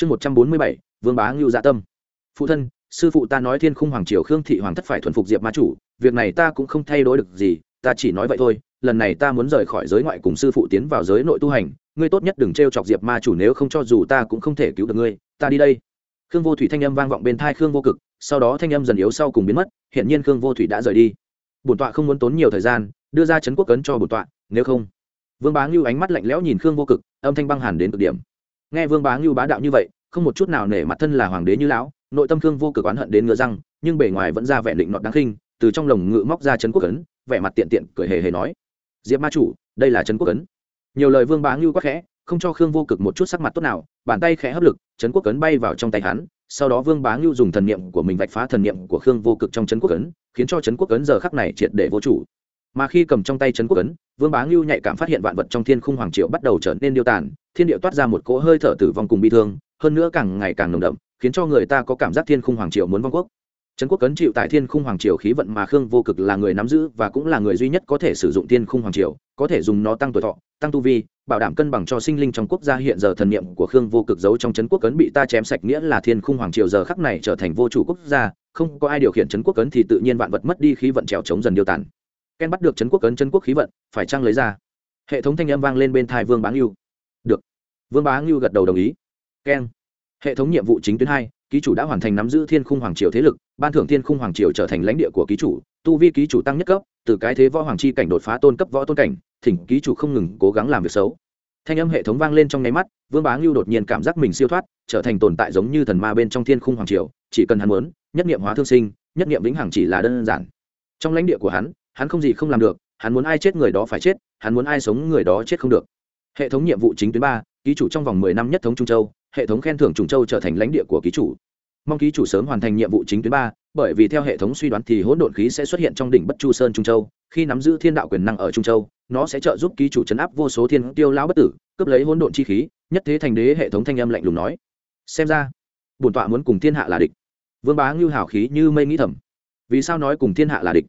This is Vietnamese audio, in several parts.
chương một trăm bốn mươi bảy, vương bá ngưu dạ tâm. Phụ thân, sư phụ ta nói thiên khung hoàng triều khương thị hoàng thất phải thuần phục diệp ma chủ, việc này ta cũng không thay đổi được gì, ta chỉ nói vậy thôi, lần này ta muốn rời khỏi giới ngoại cùng sư phụ tiến vào giới nội tu hành, ngươi tốt nhất đừng t r e o chọc diệp ma chủ nếu không cho dù ta cũng không thể cứu được ngươi, ta đi đây. Khương vô thủy thanh âm vang vọng bên thai khương vô cực, sau đó thanh âm dần yếu sau cùng biến mất hiện nhiên khương vô thủy đã rời đi. Bổn tọa không muốn tốn nhiều thời gian, đưa ra chấn quốc cấn cho bổn tọa, nếu không. Vương bá ngưu ánh mắt lạnh lẽo nhìn khương vô cực, âm thanh băng hàn đến cực điểm nghe vương bá ngưu bá đạo như vậy, không một chút nào nể mặt thân là hoàng đế như lão, nội tâm khương vô cực oán hận đến ngựa răng, nhưng bề ngoài vẫn ra vẻ định nọt đáng khinh, từ trong lồng ngự móc ra chấn quốc cấn vẻ mặt tiện tiện, cười hề hề nói, diệp ma chủ, đây là chấn quốc cấn nhiều lời vương bá ngưu quắc khẽ, không cho khương vô cực một chút sắc mặt tốt nào, bàn tay khẽ hấp lực, chấn quốc cấn bay vào trong tay hắn, sau đó vương bá ngưu dùng thần niệm của mình vạch phá thần niệm của khương vô cực trong chấn quốc cấn khiến cho chấn quốc cấn giờ khắc này triệt để vô chủ. Mà khi cầm trong tay chấn quốc cấn vương bá ngưu nhạy cảm phát hiện vạn vật trong thiên khung hoàng triệu bắt đầu trở nên điêu tàn, thiên điệu toát ra một cỗ hơi thở tử vong cùng bi thương, hơn nữa càng ngày càng nồng đậm, khiến cho người ta có cảm giác thiên khung hoàng Triệu muốn vong quốc. Trấn quốc cấn chịu tại thiên khung hoàng triều khí vận mà khương vô cực là người nắm giữ và cũng là người duy nhất có thể sử dụng thiên khung hoàng triều, có thể dùng nó tăng tuổi thọ, tăng tu vi, bảo đảm cân bằng cho sinh linh trong quốc gia. Hiện giờ thần niệm của khương vô cực giấu trong trấn quốc cấn bị ta chém sạch nghĩa là thiên khung hoàng triều giờ khắc này trở thành vô chủ quốc gia, không có ai điều khiển trấn quốc cấn thì tự nhiên vạn vật mất đi khí vận trèo chống dần điều tàn ken bắt được trấn quốc cấn trấn quốc khí vận, phải trăng lấy ra? Hệ thống thanh âm vang lên bên thai vương bá ngưu. Được. Vương bá ngưu gật đầu đồng ý. Ken. Hệ thống nhiệm vụ chính tuyến hai, ký chủ đã hoàn thành nắm giữ thiên khung hoàng triều thế lực, ban thưởng thiên khung hoàng triều trở thành lãnh địa của ký chủ, tu vi ký chủ tăng nhất cấp, từ cái thế võ hoàng chi cảnh đột phá tôn cấp võ tôn cảnh, thỉnh ký chủ không ngừng cố gắng làm việc xấu. Thanh âm hệ thống vang lên trong nháy mắt, vương bá ngưu đột nhiên cảm giác mình siêu thoát, trở thành tồn tại giống như thần ma bên trong thiên khung hoàng triều, chỉ cần hắn muốn, nhất nghiệm hóa thương sinh, nhất nghiệm vĩnh hằng chỉ là đơn giản. Trong lãnh địa của hắn hắn không gì không làm được, hắn muốn ai chết người đó phải chết, hắn muốn ai sống người đó chết không được. Hệ thống nhiệm vụ chính tuyến ba, ký chủ trong vòng mười năm nhất thống trung châu, hệ thống khen thưởng trùng châu trở thành lãnh địa của ký chủ. Mong ký chủ sớm hoàn thành nhiệm vụ chính tuyến ba, bởi vì theo hệ thống suy đoán thì hỗn độn khí sẽ xuất hiện trong đỉnh bất chu sơn trung châu, khi nắm giữ thiên đạo quyền năng ở trung châu, nó sẽ trợ giúp ký chủ chấn áp vô số thiên tiêu lão bất tử, cướp lấy hỗn độn chi khí, nhất thế thành đế hệ thống thanh âm lạnh lùng nói. Xem ra, bổn tọa muốn cùng thiên hạ là địch. Vương bá ngưu hào khí như mây nghĩ thầm. Vì sao nói cùng thiên hạ là địch?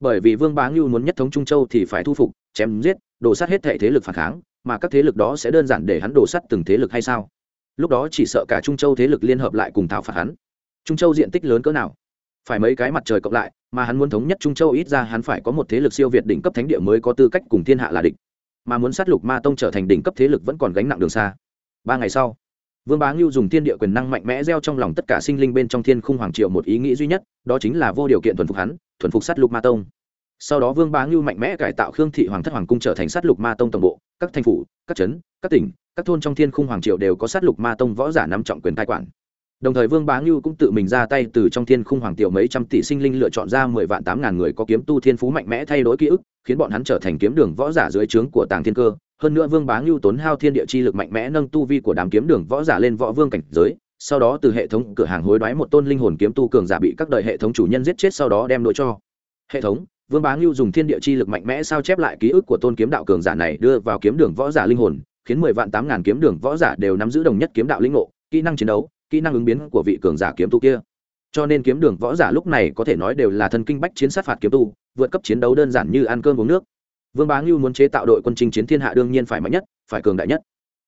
Bởi vì vương bá ngưu muốn nhất thống trung châu thì phải thu phục, chém giết đổ sát hết thệ thế lực phản kháng, mà các thế lực đó sẽ đơn giản để hắn đổ sát từng thế lực hay sao? Lúc đó chỉ sợ cả trung châu thế lực liên hợp lại cùng thảo phạt hắn. Trung châu diện tích lớn cỡ nào? Phải mấy cái mặt trời cộng lại, mà hắn muốn thống nhất trung châu ít ra hắn phải có một thế lực siêu việt đỉnh cấp thánh địa mới có tư cách cùng thiên hạ là địch. Mà muốn sát lục ma tông trở thành đỉnh cấp thế lực vẫn còn gánh nặng đường xa. Ba ngày sau vương bá ngưu dùng thiên địa quyền năng mạnh mẽ gieo trong lòng tất cả sinh linh bên trong thiên khung hoàng triệu một ý nghĩ duy nhất, đó chính là vô điều kiện thuần phục hắn, thuần phục sát lục ma tông. Sau đó vương bá ngưu mạnh mẽ cải tạo khương thị hoàng thất hoàng cung trở thành sát lục ma tông tổng bộ, các thành phủ, các trấn, các tỉnh, các thôn trong thiên khung hoàng triệu đều có sát lục ma tông võ giả nắm trọng quyền cai quản. Đồng thời vương bá ngưu cũng tự mình ra tay từ trong thiên khung hoàng tiểu mấy trăm tỷ sinh linh lựa chọn ra mười vạn tám ngàn người có kiếm tu thiên phú mạnh mẽ thay đổi ký ức, khiến bọn hắn trở thành kiếm đường võ giả dưới trướng của tàng thiên cơ hơn nữa vương bá ngưu tốn hao thiên địa chi lực mạnh mẽ nâng tu vi của đám kiếm đường võ giả lên võ vương cảnh giới, sau đó từ hệ thống cửa hàng hối đoái một tôn linh hồn kiếm tu cường giả bị các đời hệ thống chủ nhân giết chết sau đó đem đội cho. Hệ thống, vương bá ngưu dùng thiên địa chi lực mạnh mẽ sao chép lại ký ức của tôn kiếm đạo cường giả này đưa vào kiếm đường võ giả linh hồn, khiến mười vạn tám ngàn kiếm đường võ giả đều nắm giữ đồng nhất kiếm đạo linh ngộ, kỹ năng chiến đấu, kỹ năng ứng biến của vị cường giả kiếm tu kia. Cho nên kiếm đường võ giả lúc này có thể nói đều là thân kinh bách chiến sát phạt kiếm tu, vượt cấp chiến đấu đơn giản như ăn cơm uống nước vương bá ngưu muốn chế tạo đội quân chinh chiến thiên hạ đương nhiên phải mạnh nhất phải cường đại nhất.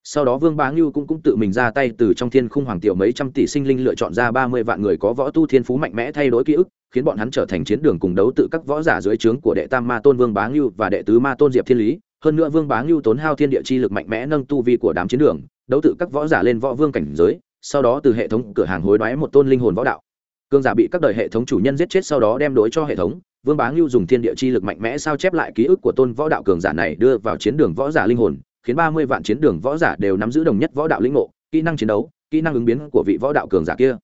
Sau đó vương bá ngưu cũng, cũng tự mình ra tay từ trong thiên khung hoàng tiểu mấy trăm tỷ sinh linh lựa chọn ra ba mươi vạn người có võ tu thiên phú mạnh mẽ thay đổi ký ức khiến bọn hắn trở thành chiến đường cùng đấu tự các võ giả dưới trướng của đệ tam ma tôn vương bá ngưu và đệ tứ ma tôn diệp thiên lý. Hơn nữa vương bá ngưu tốn hao thiên địa chi lực mạnh mẽ nâng tu vi của đám chiến đường đấu tự các võ giả lên võ vương cảnh giới sau đó từ hệ thống cửa hàng hối đoái một tôn linh hồn võ đạo. Cương giả bị các đời hệ thống chủ nhân giết chết sau đó đem đối cho hệ thống vương bá ngưu dùng thiên địa chi lực mạnh mẽ sao chép lại ký ức của tôn võ đạo cường giả này đưa vào chiến đường võ giả linh hồn, khiến ba mươi vạn chiến đường võ giả đều nắm giữ đồng nhất võ đạo linh ngộ, kỹ năng chiến đấu, kỹ năng ứng biến của vị võ đạo cường giả kia.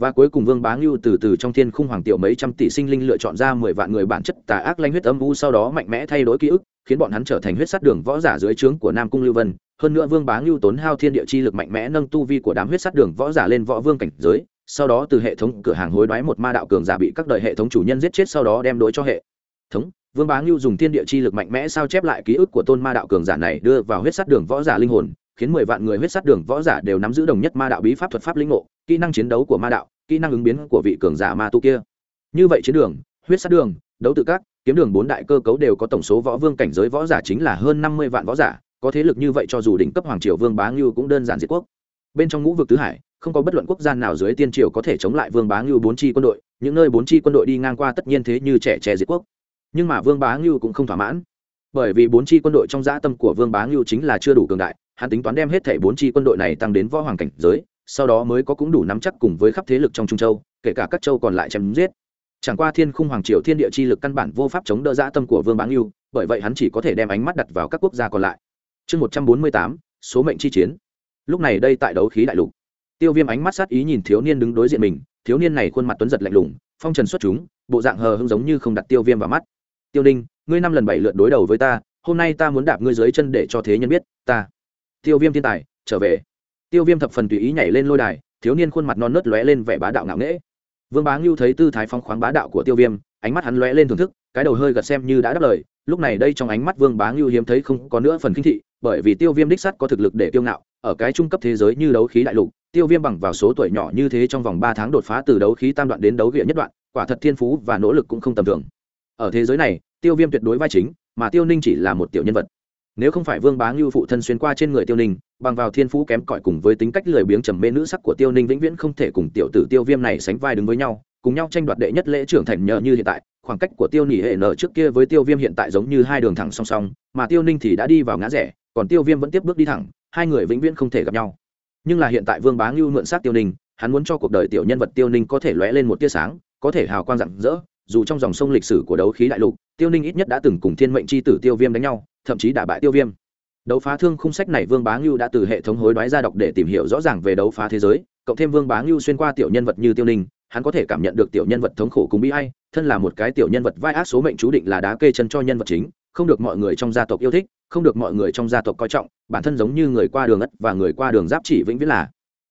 Và cuối cùng vương bá ngưu từ từ trong thiên khung hoàng tiểu mấy trăm tỷ sinh linh lựa chọn ra mười vạn người bản chất tà ác lanh huyết âm u sau đó mạnh mẽ thay đổi ký ức, khiến bọn hắn trở thành huyết sát đường võ giả dưới trướng của nam cung lưu vân. Hơn nữa vương bá ngưu tốn hao thiên địa chi lực mạnh mẽ nâng tu vi của đám huyết sát đường võ giả lên võ vương cảnh giới sau đó từ hệ thống cửa hàng hối đoái một ma đạo cường giả bị các đời hệ thống chủ nhân giết chết sau đó đem đối cho hệ thống. Vương bá ngưu dùng thiên địa chi lực mạnh mẽ sao chép lại ký ức của tôn ma đạo cường giả này đưa vào huyết sát đường võ giả linh hồn, khiến mười vạn người huyết sát đường võ giả đều nắm giữ đồng nhất ma đạo bí pháp thuật pháp linh ngộ, kỹ năng chiến đấu của ma đạo, kỹ năng ứng biến của vị cường giả ma tu kia. Như vậy chiến đường, huyết sát đường, đấu tự các, kiếm đường bốn đại cơ cấu đều có tổng số võ vương cảnh giới võ giả chính là hơn năm mươi vạn võ giả, có thế lực như vậy cho dù đỉnh cấp hoàng triều vương bá ngưu cũng đơn giản diệt quốc. Bên trong ngũ vực tứ hải không có bất luận quốc gia nào dưới tiên triều có thể chống lại vương bá ngưu bốn chi quân đội, những nơi bốn chi quân đội đi ngang qua tất nhiên thế như trẻ trẻ diệt quốc. Nhưng mà vương bá ngưu cũng không thỏa mãn. Bởi vì bốn chi quân đội trong dã tâm của vương bá ngưu chính là chưa đủ cường đại, hắn tính toán đem hết thảy bốn chi quân đội này tăng đến võ hoàng cảnh giới, sau đó mới có cũng đủ nắm chắc cùng với khắp thế lực trong trung châu, kể cả các châu còn lại chém giết. Chẳng qua thiên khung hoàng triều thiên địa chi lực căn bản vô pháp chống đỡ dã tâm của vương bá ngưu, bởi vậy hắn chỉ có thể đem ánh mắt đặt vào các quốc gia còn lại. Chương một trăm bốn mươi tám, số mệnh chi chiến. Lúc này đây tại đấu khí đại lục tiêu viêm ánh mắt sát ý nhìn thiếu niên đứng đối diện mình, thiếu niên này khuôn mặt tuấn giật lạnh lùng, phong trần xuất chúng, bộ dạng hờ hưng giống như không đặt tiêu viêm vào mắt. Tiêu ninh, ngươi năm lần bảy lượt đối đầu với ta, hôm nay ta muốn đạp ngươi dưới chân để cho thế nhân biết, ta. Tiêu viêm thiên tài, trở về. Tiêu viêm thập phần tùy ý nhảy lên lôi đài, thiếu niên khuôn mặt non nớt lóe lên vẻ bá đạo ngạo nghễ. Vương bá ngưu thấy tư thái phong khoáng bá đạo của tiêu viêm, ánh mắt hắn lóe lên thưởng thức, cái đầu hơi gật xem như đã đáp lời, lúc này đây trong ánh mắt vương bá ngưu hiếm thấy không có nữa phần kinh thị, bởi vì tiêu viêm đích sắt có thực lực để tiêu ngạo, ở cái trung cấp thế giới như đấu khí đại lục tiêu viêm bằng vào số tuổi nhỏ như thế trong vòng ba tháng đột phá từ đấu khí tam đoạn đến đấu địa nhất đoạn, quả thật thiên phú và nỗ lực cũng không tầm thường. Ở thế giới này, tiêu viêm tuyệt đối vai chính, mà tiêu ninh chỉ là một tiểu nhân vật. Nếu không phải vương bá ngưu phụ thân xuyên qua trên người tiêu ninh, bằng vào thiên phú kém cỏi cùng với tính cách lười biếng trầm mê nữ sắc của tiêu ninh vĩnh viễn không thể cùng tiểu tử tiêu viêm này sánh vai đứng với nhau, cùng nhau tranh đoạt đệ nhất lễ trưởng thành nhờ như hiện tại, khoảng cách của tiêu nỉ hệ nở trước kia với tiêu viêm hiện tại giống như hai đường thẳng song song, mà tiêu ninh thì đã đi vào ngã rẽ, còn tiêu viêm vẫn tiếp bước đi thẳng, hai người vĩnh viễn không thể gặp nhau nhưng là hiện tại vương bá ngưu mượn sát tiêu ninh, hắn muốn cho cuộc đời tiểu nhân vật tiêu ninh có thể lóe lên một tia sáng, có thể hào quang rạng rỡ. Dù trong dòng sông lịch sử của đấu khí đại lục, tiêu ninh ít nhất đã từng cùng thiên mệnh c h i tử tiêu viêm đánh nhau, thậm chí đả bại tiêu viêm. Đấu phá thương khung sách này vương bá ngưu đã từ hệ thống hối đoái ra đọc để tìm hiểu rõ ràng về đấu phá thế giới, cộng thêm vương bá ngưu xuyên qua tiểu nhân vật như tiêu ninh, hắn có thể cảm nhận được tiểu nhân vật thống khổ cùng bi hay thân là một cái tiểu nhân vật vai ác số mệnh chú định là đá kê chân cho nhân vật chính, không được mọi người trong gia tộc yêu thích không được mọi người trong gia tộc coi trọng, bản thân giống như người qua đường ất và người qua đường giáp chỉ vĩnh viễn là.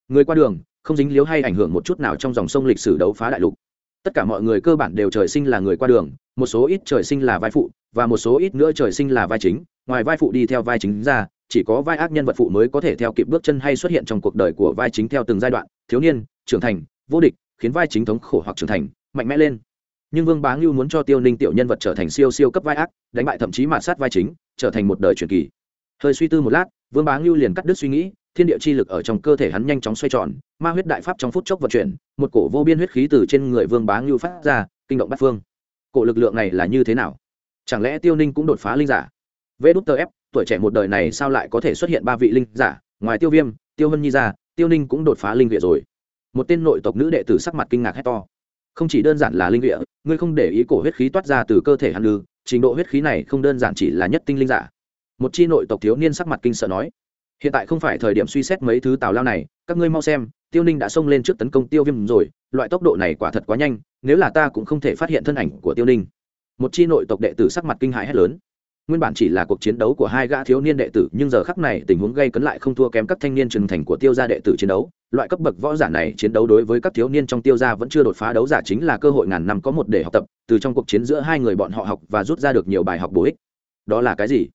Người qua đường, không dính liếu hay ảnh hưởng một chút nào trong dòng sông lịch sử đấu phá đại lục. Tất cả mọi người cơ bản đều trời sinh là người qua đường, một số ít trời sinh là vai phụ, và một số ít nữa trời sinh là vai chính. Ngoài vai phụ đi theo vai chính ra, chỉ có vai ác nhân vật phụ mới có thể theo kịp bước chân hay xuất hiện trong cuộc đời của vai chính theo từng giai đoạn, thiếu niên, trưởng thành, vô địch, khiến vai chính thống khổ hoặc trưởng thành, mạnh mẽ lên. Nhưng vương bá ngưu muốn cho tiêu ninh tiểu nhân vật trở thành siêu siêu cấp vai ác, đánh bại thậm chí mạt sát vai chính trở thành một đời truyền kỳ. Hơi suy tư một lát, vương bá ngưu liền cắt đứt suy nghĩ, thiên địa chi lực ở trong cơ thể hắn nhanh chóng xoay tròn, ma huyết đại pháp trong phút chốc vận chuyển, một cổ vô biên huyết khí từ trên người vương bá ngưu phát ra, kinh động bát phương. Cổ lực lượng này là như thế nào? Chẳng lẽ tiêu ninh cũng đột phá linh giả? Vê đút tờ ép, tuổi trẻ một đời này sao lại có thể xuất hiện ba vị linh giả? Ngoài tiêu viêm, tiêu hân nhi ra, tiêu ninh cũng đột phá linh địa rồi. Một tên nội tộc nữ đệ tử sắc mặt kinh ngạc hét to. Không chỉ đơn giản là linh địa, ngươi không để ý cổ huyết khí toát ra từ cơ thể hắn lư trình độ huyết khí này không đơn giản chỉ là nhất tinh linh giả. Một chi nội tộc thiếu niên sắc mặt kinh sợ nói, hiện tại không phải thời điểm suy xét mấy thứ tào lao này, các ngươi mau xem, tiêu ninh đã xông lên trước tấn công tiêu viêm rồi, loại tốc độ này quả thật quá nhanh, nếu là ta cũng không thể phát hiện thân ảnh của tiêu ninh. Một chi nội tộc đệ tử sắc mặt kinh hại hét lớn nguyên bản chỉ là cuộc chiến đấu của hai gã thiếu niên đệ tử, nhưng giờ khắc này tình huống gây cấn lại không thua kém các thanh niên trưởng thành của tiêu gia đệ tử chiến đấu. Loại cấp bậc võ giả này chiến đấu đối với các thiếu niên trong tiêu gia vẫn chưa đột phá đấu giả chính là cơ hội ngàn năm có một để học tập, từ trong cuộc chiến giữa hai người bọn họ học và rút ra được nhiều bài học bổ ích. Đó là cái gì?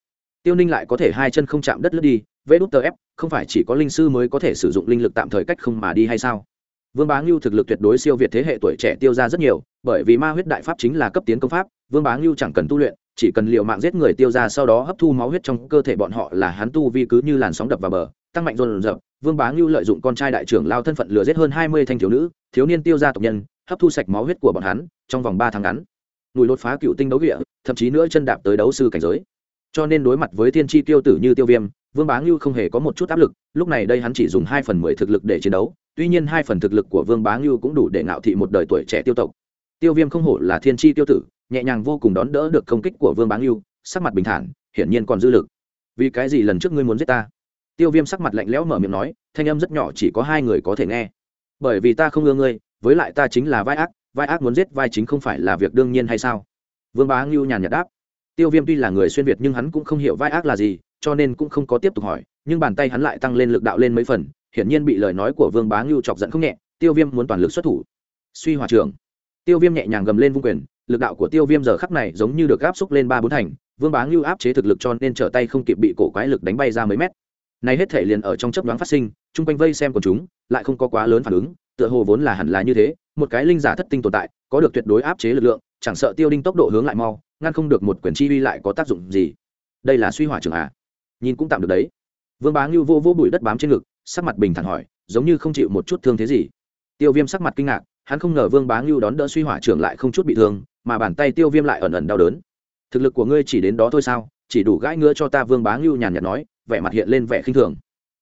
Tiêu ninh lại có thể hai chân không chạm đất lướt đi, vê đút tờ ép, không phải chỉ có linh sư mới có thể sử dụng linh lực tạm thời cách không mà đi hay sao? Vương bá ngưu thực lực tuyệt đối siêu việt thế hệ tuổi trẻ tiêu ra rất nhiều, bởi vì ma huyết đại pháp chính là cấp tiến công pháp, vương bá ngưu chẳng cần tu luyện chỉ cần liệu mạng giết người tiêu ra sau đó hấp thu máu huyết trong cơ thể bọn họ là hắn tu vi cứ như làn sóng đập vào bờ, tăng mạnh dồn dập, vương bá ngưu lợi dụng con trai đại trưởng lao thân phận lừa giết hơn hai mươi thanh thiếu nữ, thiếu niên tiêu ra tộc nhân, hấp thu sạch máu huyết của bọn hắn trong vòng ba tháng ngắn. Lùi lột phá cựu tinh đấu địa, thậm chí nữa chân đạp tới đấu sư cảnh giới. Cho nên đối mặt với thiên tri tiêu tử như tiêu viêm, vương bá ngưu không hề có một chút áp lực, lúc này đây hắn chỉ dùng hai phần mười thực lực để chiến đấu, tuy nhiên hai phần thực lực của vương bá ngưu cũng đủ để ngạo thị một đời tuổi trẻ tiêu tộc. Tiêu viêm không hổ là thiên tri tiêu tử nhẹ nhàng vô cùng đón đỡ được công kích của vương bá ngưu, sắc mặt bình thản, hiển nhiên còn dư lực. Vì cái gì lần trước ngươi muốn giết ta? Tiêu viêm sắc mặt lạnh lẽo mở miệng nói, thanh âm rất nhỏ chỉ có hai người có thể nghe. Bởi vì ta không ưa ngươi, với lại ta chính là vai ác vai ác muốn giết vai chính không phải là việc đương nhiên hay sao? Vương bá ngưu nhàn nhạt đáp. Tiêu viêm tuy là người xuyên việt nhưng hắn cũng không hiểu vai ác là gì, cho nên cũng không có tiếp tục hỏi, nhưng bàn tay hắn lại tăng lên lực đạo lên mấy phần, hiển nhiên bị lời nói của vương bá ngưu chọc giận không nhẹ, tiêu viêm muốn toàn lực xuất thủ. Suy hòa trường tiêu viêm nhẹ nhàng gầm lên vung quyền lực đạo của tiêu viêm giờ khắc này giống như được áp xúc lên ba bốn thành, vương bá ngưu áp chế thực lực cho nên trở tay không kịp bị cổ quái lực đánh bay ra mấy mét. Này hết thể liền ở trong chấp đoán phát sinh, chung quanh vây xem của chúng, lại không có quá lớn phản ứng, tựa hồ vốn là hẳn là như thế, một cái linh giả thất tinh tồn tại, có được tuyệt đối áp chế lực lượng, chẳng sợ tiêu đinh tốc độ hướng lại mau, ngăn không được một quyền chi uy lại có tác dụng gì. Đây là suy hỏa trường à? Nhìn cũng tạm được đấy. Vương bá ngưu vô vô bụi đất bám trên ngực, sắc mặt bình thản hỏi, giống như không chịu một chút thương thế gì. Tiêu viêm sắc mặt kinh ngạc, hắn không ngờ vương bá ngưu đón đỡ suy hỏa trưởng lại không chút bị thương mà bàn tay tiêu viêm lại ẩn ẩn đau đớn. Thực lực của ngươi chỉ đến đó thôi sao? Chỉ đủ gãi ngứa cho ta vương bá ngưu nhàn nhạt nói, vẻ mặt hiện lên vẻ khinh thường.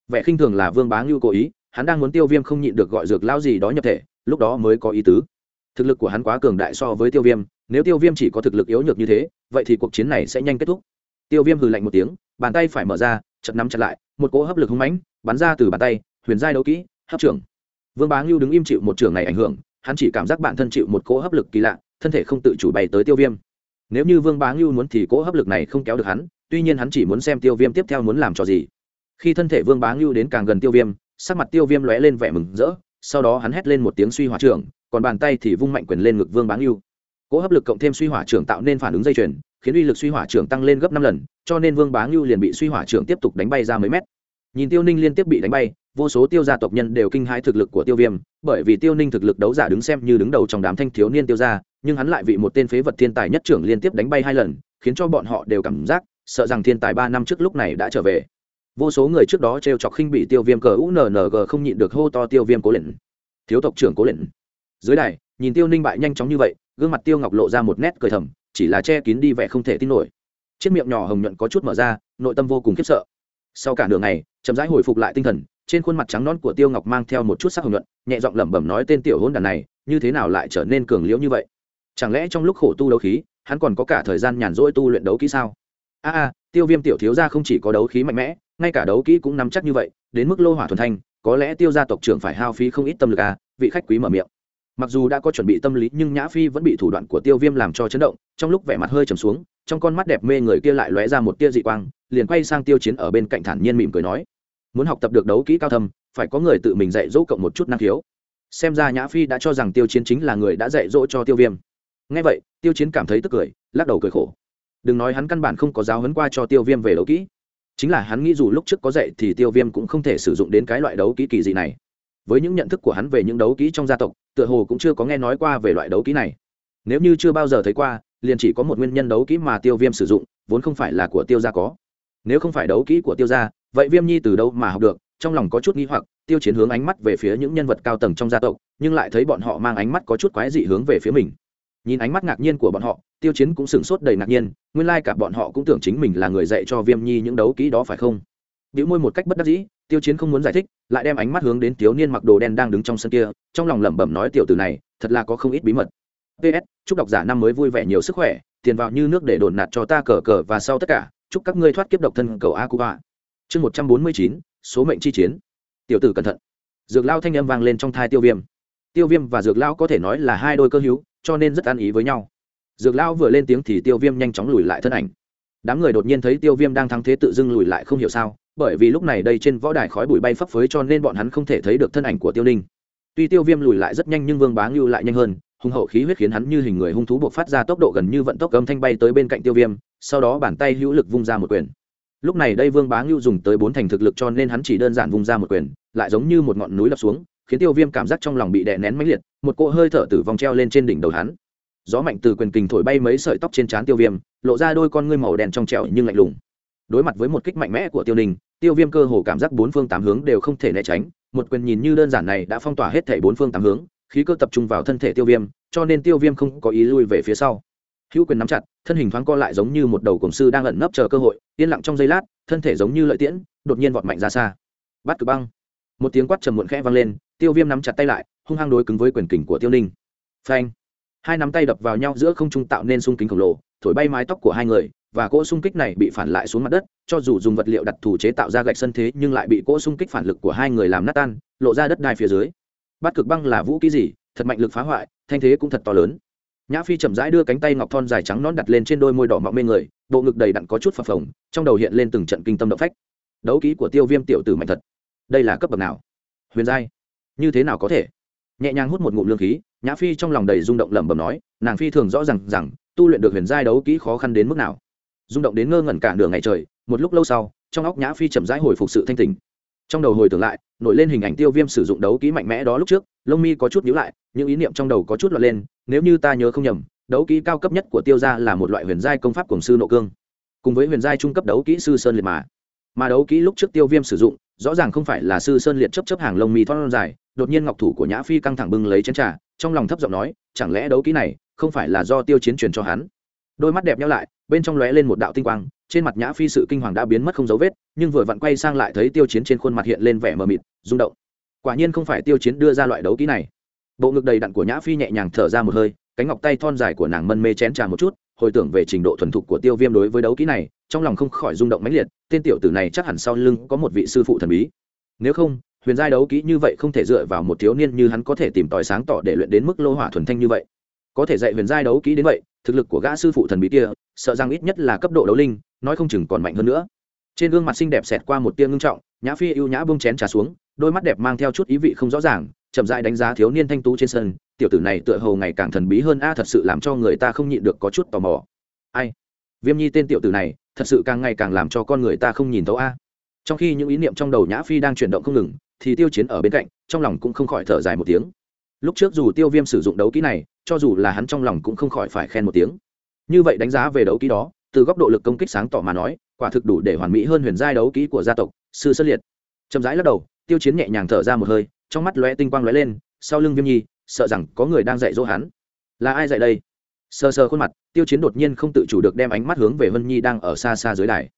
Vẻ khinh thường là vương bá ngưu cố ý, hắn đang muốn tiêu viêm không nhịn được gọi dược lao gì đó nhập thể, lúc đó mới có ý tứ. Thực lực của hắn quá cường đại so với tiêu viêm, nếu tiêu viêm chỉ có thực lực yếu nhược như thế, vậy thì cuộc chiến này sẽ nhanh kết thúc. Tiêu viêm hừ lạnh một tiếng, bàn tay phải mở ra chật nắm chặt lại, một cỗ hấp lực hung mãnh, bắn ra từ bàn tay, huyền giai đấu kỹ, hấp trưởng. Vương bá ngưu đứng im chịu một trường này ảnh hưởng, hắn chỉ cảm giác bản thân chịu một cỗ hấp lực kỳ lạ thân thể không tự chủ bày tới tiêu viêm. Nếu như vương bá ngưu muốn thì cỗ hấp lực này không kéo được hắn, tuy nhiên hắn chỉ muốn xem tiêu viêm tiếp theo muốn làm trò gì. Khi thân thể vương bá ngưu đến càng gần tiêu viêm, sắc mặt tiêu viêm lóe lên vẻ mừng rỡ, sau đó hắn hét lên một tiếng suy hỏa trưởng, còn bàn tay thì vung mạnh quyền lên ngực vương bá ngưu. Cỗ hấp lực cộng thêm suy hỏa trưởng tạo nên phản ứng dây chuyền, khiến uy lực suy hỏa trưởng tăng lên gấp năm lần, cho nên vương bá ngưu liền bị suy hỏa trưởng tiếp tục đánh bay ra mấy mét. Nhìn tiêu ninh liên tiếp bị đánh bay, vô số tiêu gia tộc nhân đều kinh hãi thực lực của tiêu viêm, bởi vì tiêu ninh thực lực đấu giả đứng xem như đứng đầu trong đám thanh thiếu niên tiêu gia nhưng hắn lại bị một tên phế vật thiên tài nhất trưởng liên tiếp đánh bay hai lần, khiến cho bọn họ đều cảm giác sợ rằng thiên tài ba năm trước lúc này đã trở về. Vô số người trước đó t r e o chọc khinh bị tiêu viêm cờ unng không nhịn được hô to tiêu viêm cố lệnh. Thiếu tộc trưởng cố lệnh. Dưới đài, nhìn tiêu ninh bại nhanh chóng như vậy, gương mặt tiêu ngọc lộ ra một nét cười thầm, chỉ là che kín đi vẻ không thể tin nổi. Chiếc miệng nhỏ hồng nhuận có chút mở ra, nội tâm vô cùng khiếp sợ. Sau cả nửa ngày, chậm rãi hồi phục lại tinh thần, trên khuôn mặt trắng non của tiêu ngọc mang theo một chút sắc hồng nhuận, nhẹ giọng lẩm bẩm nói tên tiểu hôn đàn này, như thế nào lại trở nên cường liễu như vậy? Chẳng lẽ trong lúc khổ tu đấu khí, hắn còn có cả thời gian nhàn rỗi tu luyện đấu kỹ sao? A a, tiêu viêm tiểu thiếu gia không chỉ có đấu khí mạnh mẽ, ngay cả đấu kỹ cũng nắm chắc như vậy, đến mức lô hỏa thuần thanh, có lẽ tiêu gia tộc trưởng phải hao phí không ít tâm lực à vị khách quý mở miệng. Mặc dù đã có chuẩn bị tâm lý, nhưng nhã phi vẫn bị thủ đoạn của tiêu viêm làm cho chấn động, trong lúc vẻ mặt hơi trầm xuống, trong con mắt đẹp mê người kia lại lóe ra một tia dị quang, liền quay sang tiêu chiến ở bên cạnh thản nhiên mỉm cười nói, muốn học tập được đấu kỹ cao thâm, phải có người tự mình dạy dỗ cộng một chút năng khiếu. Xem ra nhã phi đã cho rằng tiêu chiến chính là người đã dạy dỗ cho tiêu viêm ngay vậy, tiêu chiến cảm thấy tức cười, lắc đầu cười khổ. Đừng nói hắn căn bản không có giáo hấn qua cho tiêu viêm về đấu kỹ. Chính là hắn nghĩ dù lúc trước có dạy thì tiêu viêm cũng không thể sử dụng đến cái loại đấu kỹ kỳ dị này. Với những nhận thức của hắn về những đấu kỹ trong gia tộc, tựa hồ cũng chưa có nghe nói qua về loại đấu kỹ này. Nếu như chưa bao giờ thấy qua, liền chỉ có một nguyên nhân đấu kỹ mà tiêu viêm sử dụng, vốn không phải là của tiêu gia có. Nếu không phải đấu kỹ của tiêu gia, vậy viêm nhi từ đâu mà học được? Trong lòng có chút nghi hoặc, tiêu chiến hướng ánh mắt về phía những nhân vật cao tầng trong gia tộc, nhưng lại thấy bọn họ mang ánh mắt có chút quái dị hướng về phía mình nhìn ánh mắt ngạc nhiên của bọn họ, tiêu chiến cũng sửng sốt đầy ngạc nhiên, nguyên lai、like、cả bọn họ cũng tưởng chính mình là người dạy cho viêm nhi những đấu kỹ đó phải không? Biểu môi một cách bất đắc dĩ, tiêu chiến không muốn giải thích, lại đem ánh mắt hướng đến thiếu niên mặc đồ đen đang đứng trong sân kia, trong lòng lẩm bẩm nói, tiểu từ này, thật là có không ít bí mật. Ps chúc độc giả năm mới vui vẻ, nhiều sức khỏe, tiền vào như nước để đồn nạt cho ta cờ cờ và sau tất cả, chúc các ngươi thoát kiếp độc thân, cầu a cuba chương một trăm bốn mươi chín, số mệnh chi chiến. Tiểu tử cẩn thận. Dược lao thanh âm vang lên trong thai tiêu viêm. Tiêu viêm và dược lao có thể nói là hai đôi cơ hữu cho nên rất an ý với nhau. Dược Lão vừa lên tiếng thì tiêu viêm nhanh chóng lùi lại thân ảnh. Đám người đột nhiên thấy tiêu viêm đang thắng thế tự dưng lùi lại không hiểu sao, bởi vì lúc này đây trên võ đài khói bụi bay phấp phới cho nên bọn hắn không thể thấy được thân ảnh của tiêu ninh. Tuy tiêu viêm lùi lại rất nhanh nhưng vương bá ngưu lại nhanh hơn, Hùng hậu khí huyết khiến hắn như hình người hung thú buộc phát ra tốc độ gần như vận tốc âm thanh bay tới bên cạnh tiêu viêm, sau đó bàn tay hữu lực vung ra một quyền. Lúc này đây vương bá ngưu dùng tới bốn thành thực lực cho nên hắn chỉ đơn giản vung ra một quyền, lại giống như một ngọn núi lập xuống khiến tiêu viêm cảm giác trong lòng bị đè nén mãnh liệt, một cỗ hơi thở tử vong treo lên trên đỉnh đầu hắn. Gió mạnh từ quyền kình thổi bay mấy sợi tóc trên trán tiêu viêm, lộ ra đôi con ngươi màu đen trong trẻo nhưng lạnh lùng. Đối mặt với một kích mạnh mẽ của tiêu ninh tiêu viêm cơ hồ cảm giác bốn phương tám hướng đều không thể né tránh, một quyền nhìn như đơn giản này đã phong tỏa hết thể bốn phương tám hướng, khí cơ tập trung vào thân thể tiêu viêm, cho nên tiêu viêm không có ý lui về phía sau. Hữu quyền nắm chặt, thân hình thoáng co lại giống như một đầu cổng sư đang ẩn nấp chờ cơ hội, yên lặng trong giây lát, thân thể giống như lợi tiễn, đột nhiên vọt mạnh ra xa. Bắt cử băng. Một tiếng quát trầm muộn khẽ vang lên tiêu viêm nắm chặt tay lại, hung hăng đối cứng với quyền kình của tiêu ninh. Phanh. Hai nắm tay đập vào nhau giữa không trung tạo nên xung kính khổng lồ, thổi bay mái tóc của hai người, và cỗ xung kích này bị phản lại xuống mặt đất, cho dù dùng vật liệu đặc thù chế tạo ra gạch sân thế nhưng lại bị cỗ xung kích phản lực của hai người làm nát tan, lộ ra đất đai phía dưới. Bát cực băng là vũ ký gì? Thật mạnh lực phá hoại, thanh thế cũng thật to lớn. Nhã phi chậm rãi đưa cánh tay ngọc thon dài trắng nón đặt lên trên đôi môi đỏ mọng mê người, bộ ngực đầy đặn có chút phập phồng, trong đầu hiện lên từng trận kinh tâm động phách. Đấu ký của tiêu viêm tiểu tử mạnh thật. Đây là cấp bậc nào? Huyền giai như thế nào có thể? Nhẹ nhàng hút một ngụm lương khí, nhã phi trong lòng đầy rung động lẩm bẩm nói, nàng phi thường rõ rằng rằng, tu luyện được huyền giai đấu kỹ khó khăn đến mức nào. Rung động đến ngơ ngẩn cả nửa ngày trời, một lúc lâu sau, trong óc nhã phi chậm rãi hồi phục sự thanh tình trong đầu hồi tưởng lại, nổi lên hình ảnh tiêu viêm sử dụng đấu kỹ mạnh mẽ đó lúc trước, lông mi có chút nhíu lại, những ý niệm trong đầu có chút lọt lên, nếu như ta nhớ không nhầm, đấu kỹ cao cấp nhất của tiêu gia là một loại huyền giai công pháp cổng sư nộ cương. Cùng với huyền giai trung cấp đấu kỹ sư sơn liệt mà. Mà đấu kỹ lúc trước tiêu viêm sử dụng, rõ ràng không phải là sư sơn liệt chấp chấp hàng lông mi thon dài đột nhiên ngọc thủ của nhã phi căng thẳng bưng lấy chén trà, trong lòng thấp giọng nói, chẳng lẽ đấu kỹ này không phải là do tiêu chiến truyền cho hắn? Đôi mắt đẹp nhau lại, bên trong lóe lên một đạo tinh quang, trên mặt nhã phi sự kinh hoàng đã biến mất không dấu vết, nhưng vừa vặn quay sang lại thấy tiêu chiến trên khuôn mặt hiện lên vẻ mờ mịt, rung động. Quả nhiên không phải tiêu chiến đưa ra loại đấu kỹ này. Bộ ngực đầy đặn của nhã phi nhẹ nhàng thở ra một hơi, cánh ngọc tay thon dài của nàng mân mê chén trà một chút, hồi tưởng về trình độ thuần thục của tiêu viêm đối với đấu kỹ này, trong lòng không khỏi rung động mãnh liệt, tên tiểu tử này chắc hẳn sau lưng có một vị sư phụ thần bí. Nếu không huyền giai đấu kỹ như vậy không thể dựa vào một thiếu niên như hắn có thể tìm tòi sáng tỏ để luyện đến mức lô hỏa thuần thanh như vậy. Có thể dạy huyền giai đấu kỹ đến vậy, thực lực của gã sư phụ thần bí kia, sợ rằng ít nhất là cấp độ đấu linh, nói không chừng còn mạnh hơn nữa. Trên gương mặt xinh đẹp xẹt qua một tia ngưng trọng, nhã phi ưu nhã bông chén trà xuống, đôi mắt đẹp mang theo chút ý vị không rõ ràng, chậm dại đánh giá thiếu niên thanh tú trên sân, tiểu tử này tựa hồ ngày càng thần bí hơn a, thật sự làm cho người ta không nhịn được có chút tò mò. Ai? Viêm nhi tên tiểu tử này, thật sự càng ngày càng làm cho con người ta không nhìn thấu a. Trong khi những ý niệm trong đầu nhã phi đang chuyển động không ngừng thì tiêu chiến ở bên cạnh trong lòng cũng không khỏi thở dài một tiếng. Lúc trước dù tiêu viêm sử dụng đấu kỹ này cho dù là hắn trong lòng cũng không khỏi phải khen một tiếng. Như vậy đánh giá về đấu kỹ đó từ góc độ lực công kích sáng tỏ mà nói quả thực đủ để hoàn mỹ hơn huyền giai đấu kỹ của gia tộc sư xuất liệt. Chậm rãi lắc đầu tiêu chiến nhẹ nhàng thở ra một hơi trong mắt lóe tinh quang lóe lên sau lưng viêm nhi sợ rằng có người đang dạy dỗ hắn. Là ai dạy đây? Sờ sờ khuôn mặt tiêu chiến đột nhiên không tự chủ được đem ánh mắt hướng về vân nhi đang ở xa xa dưới đài.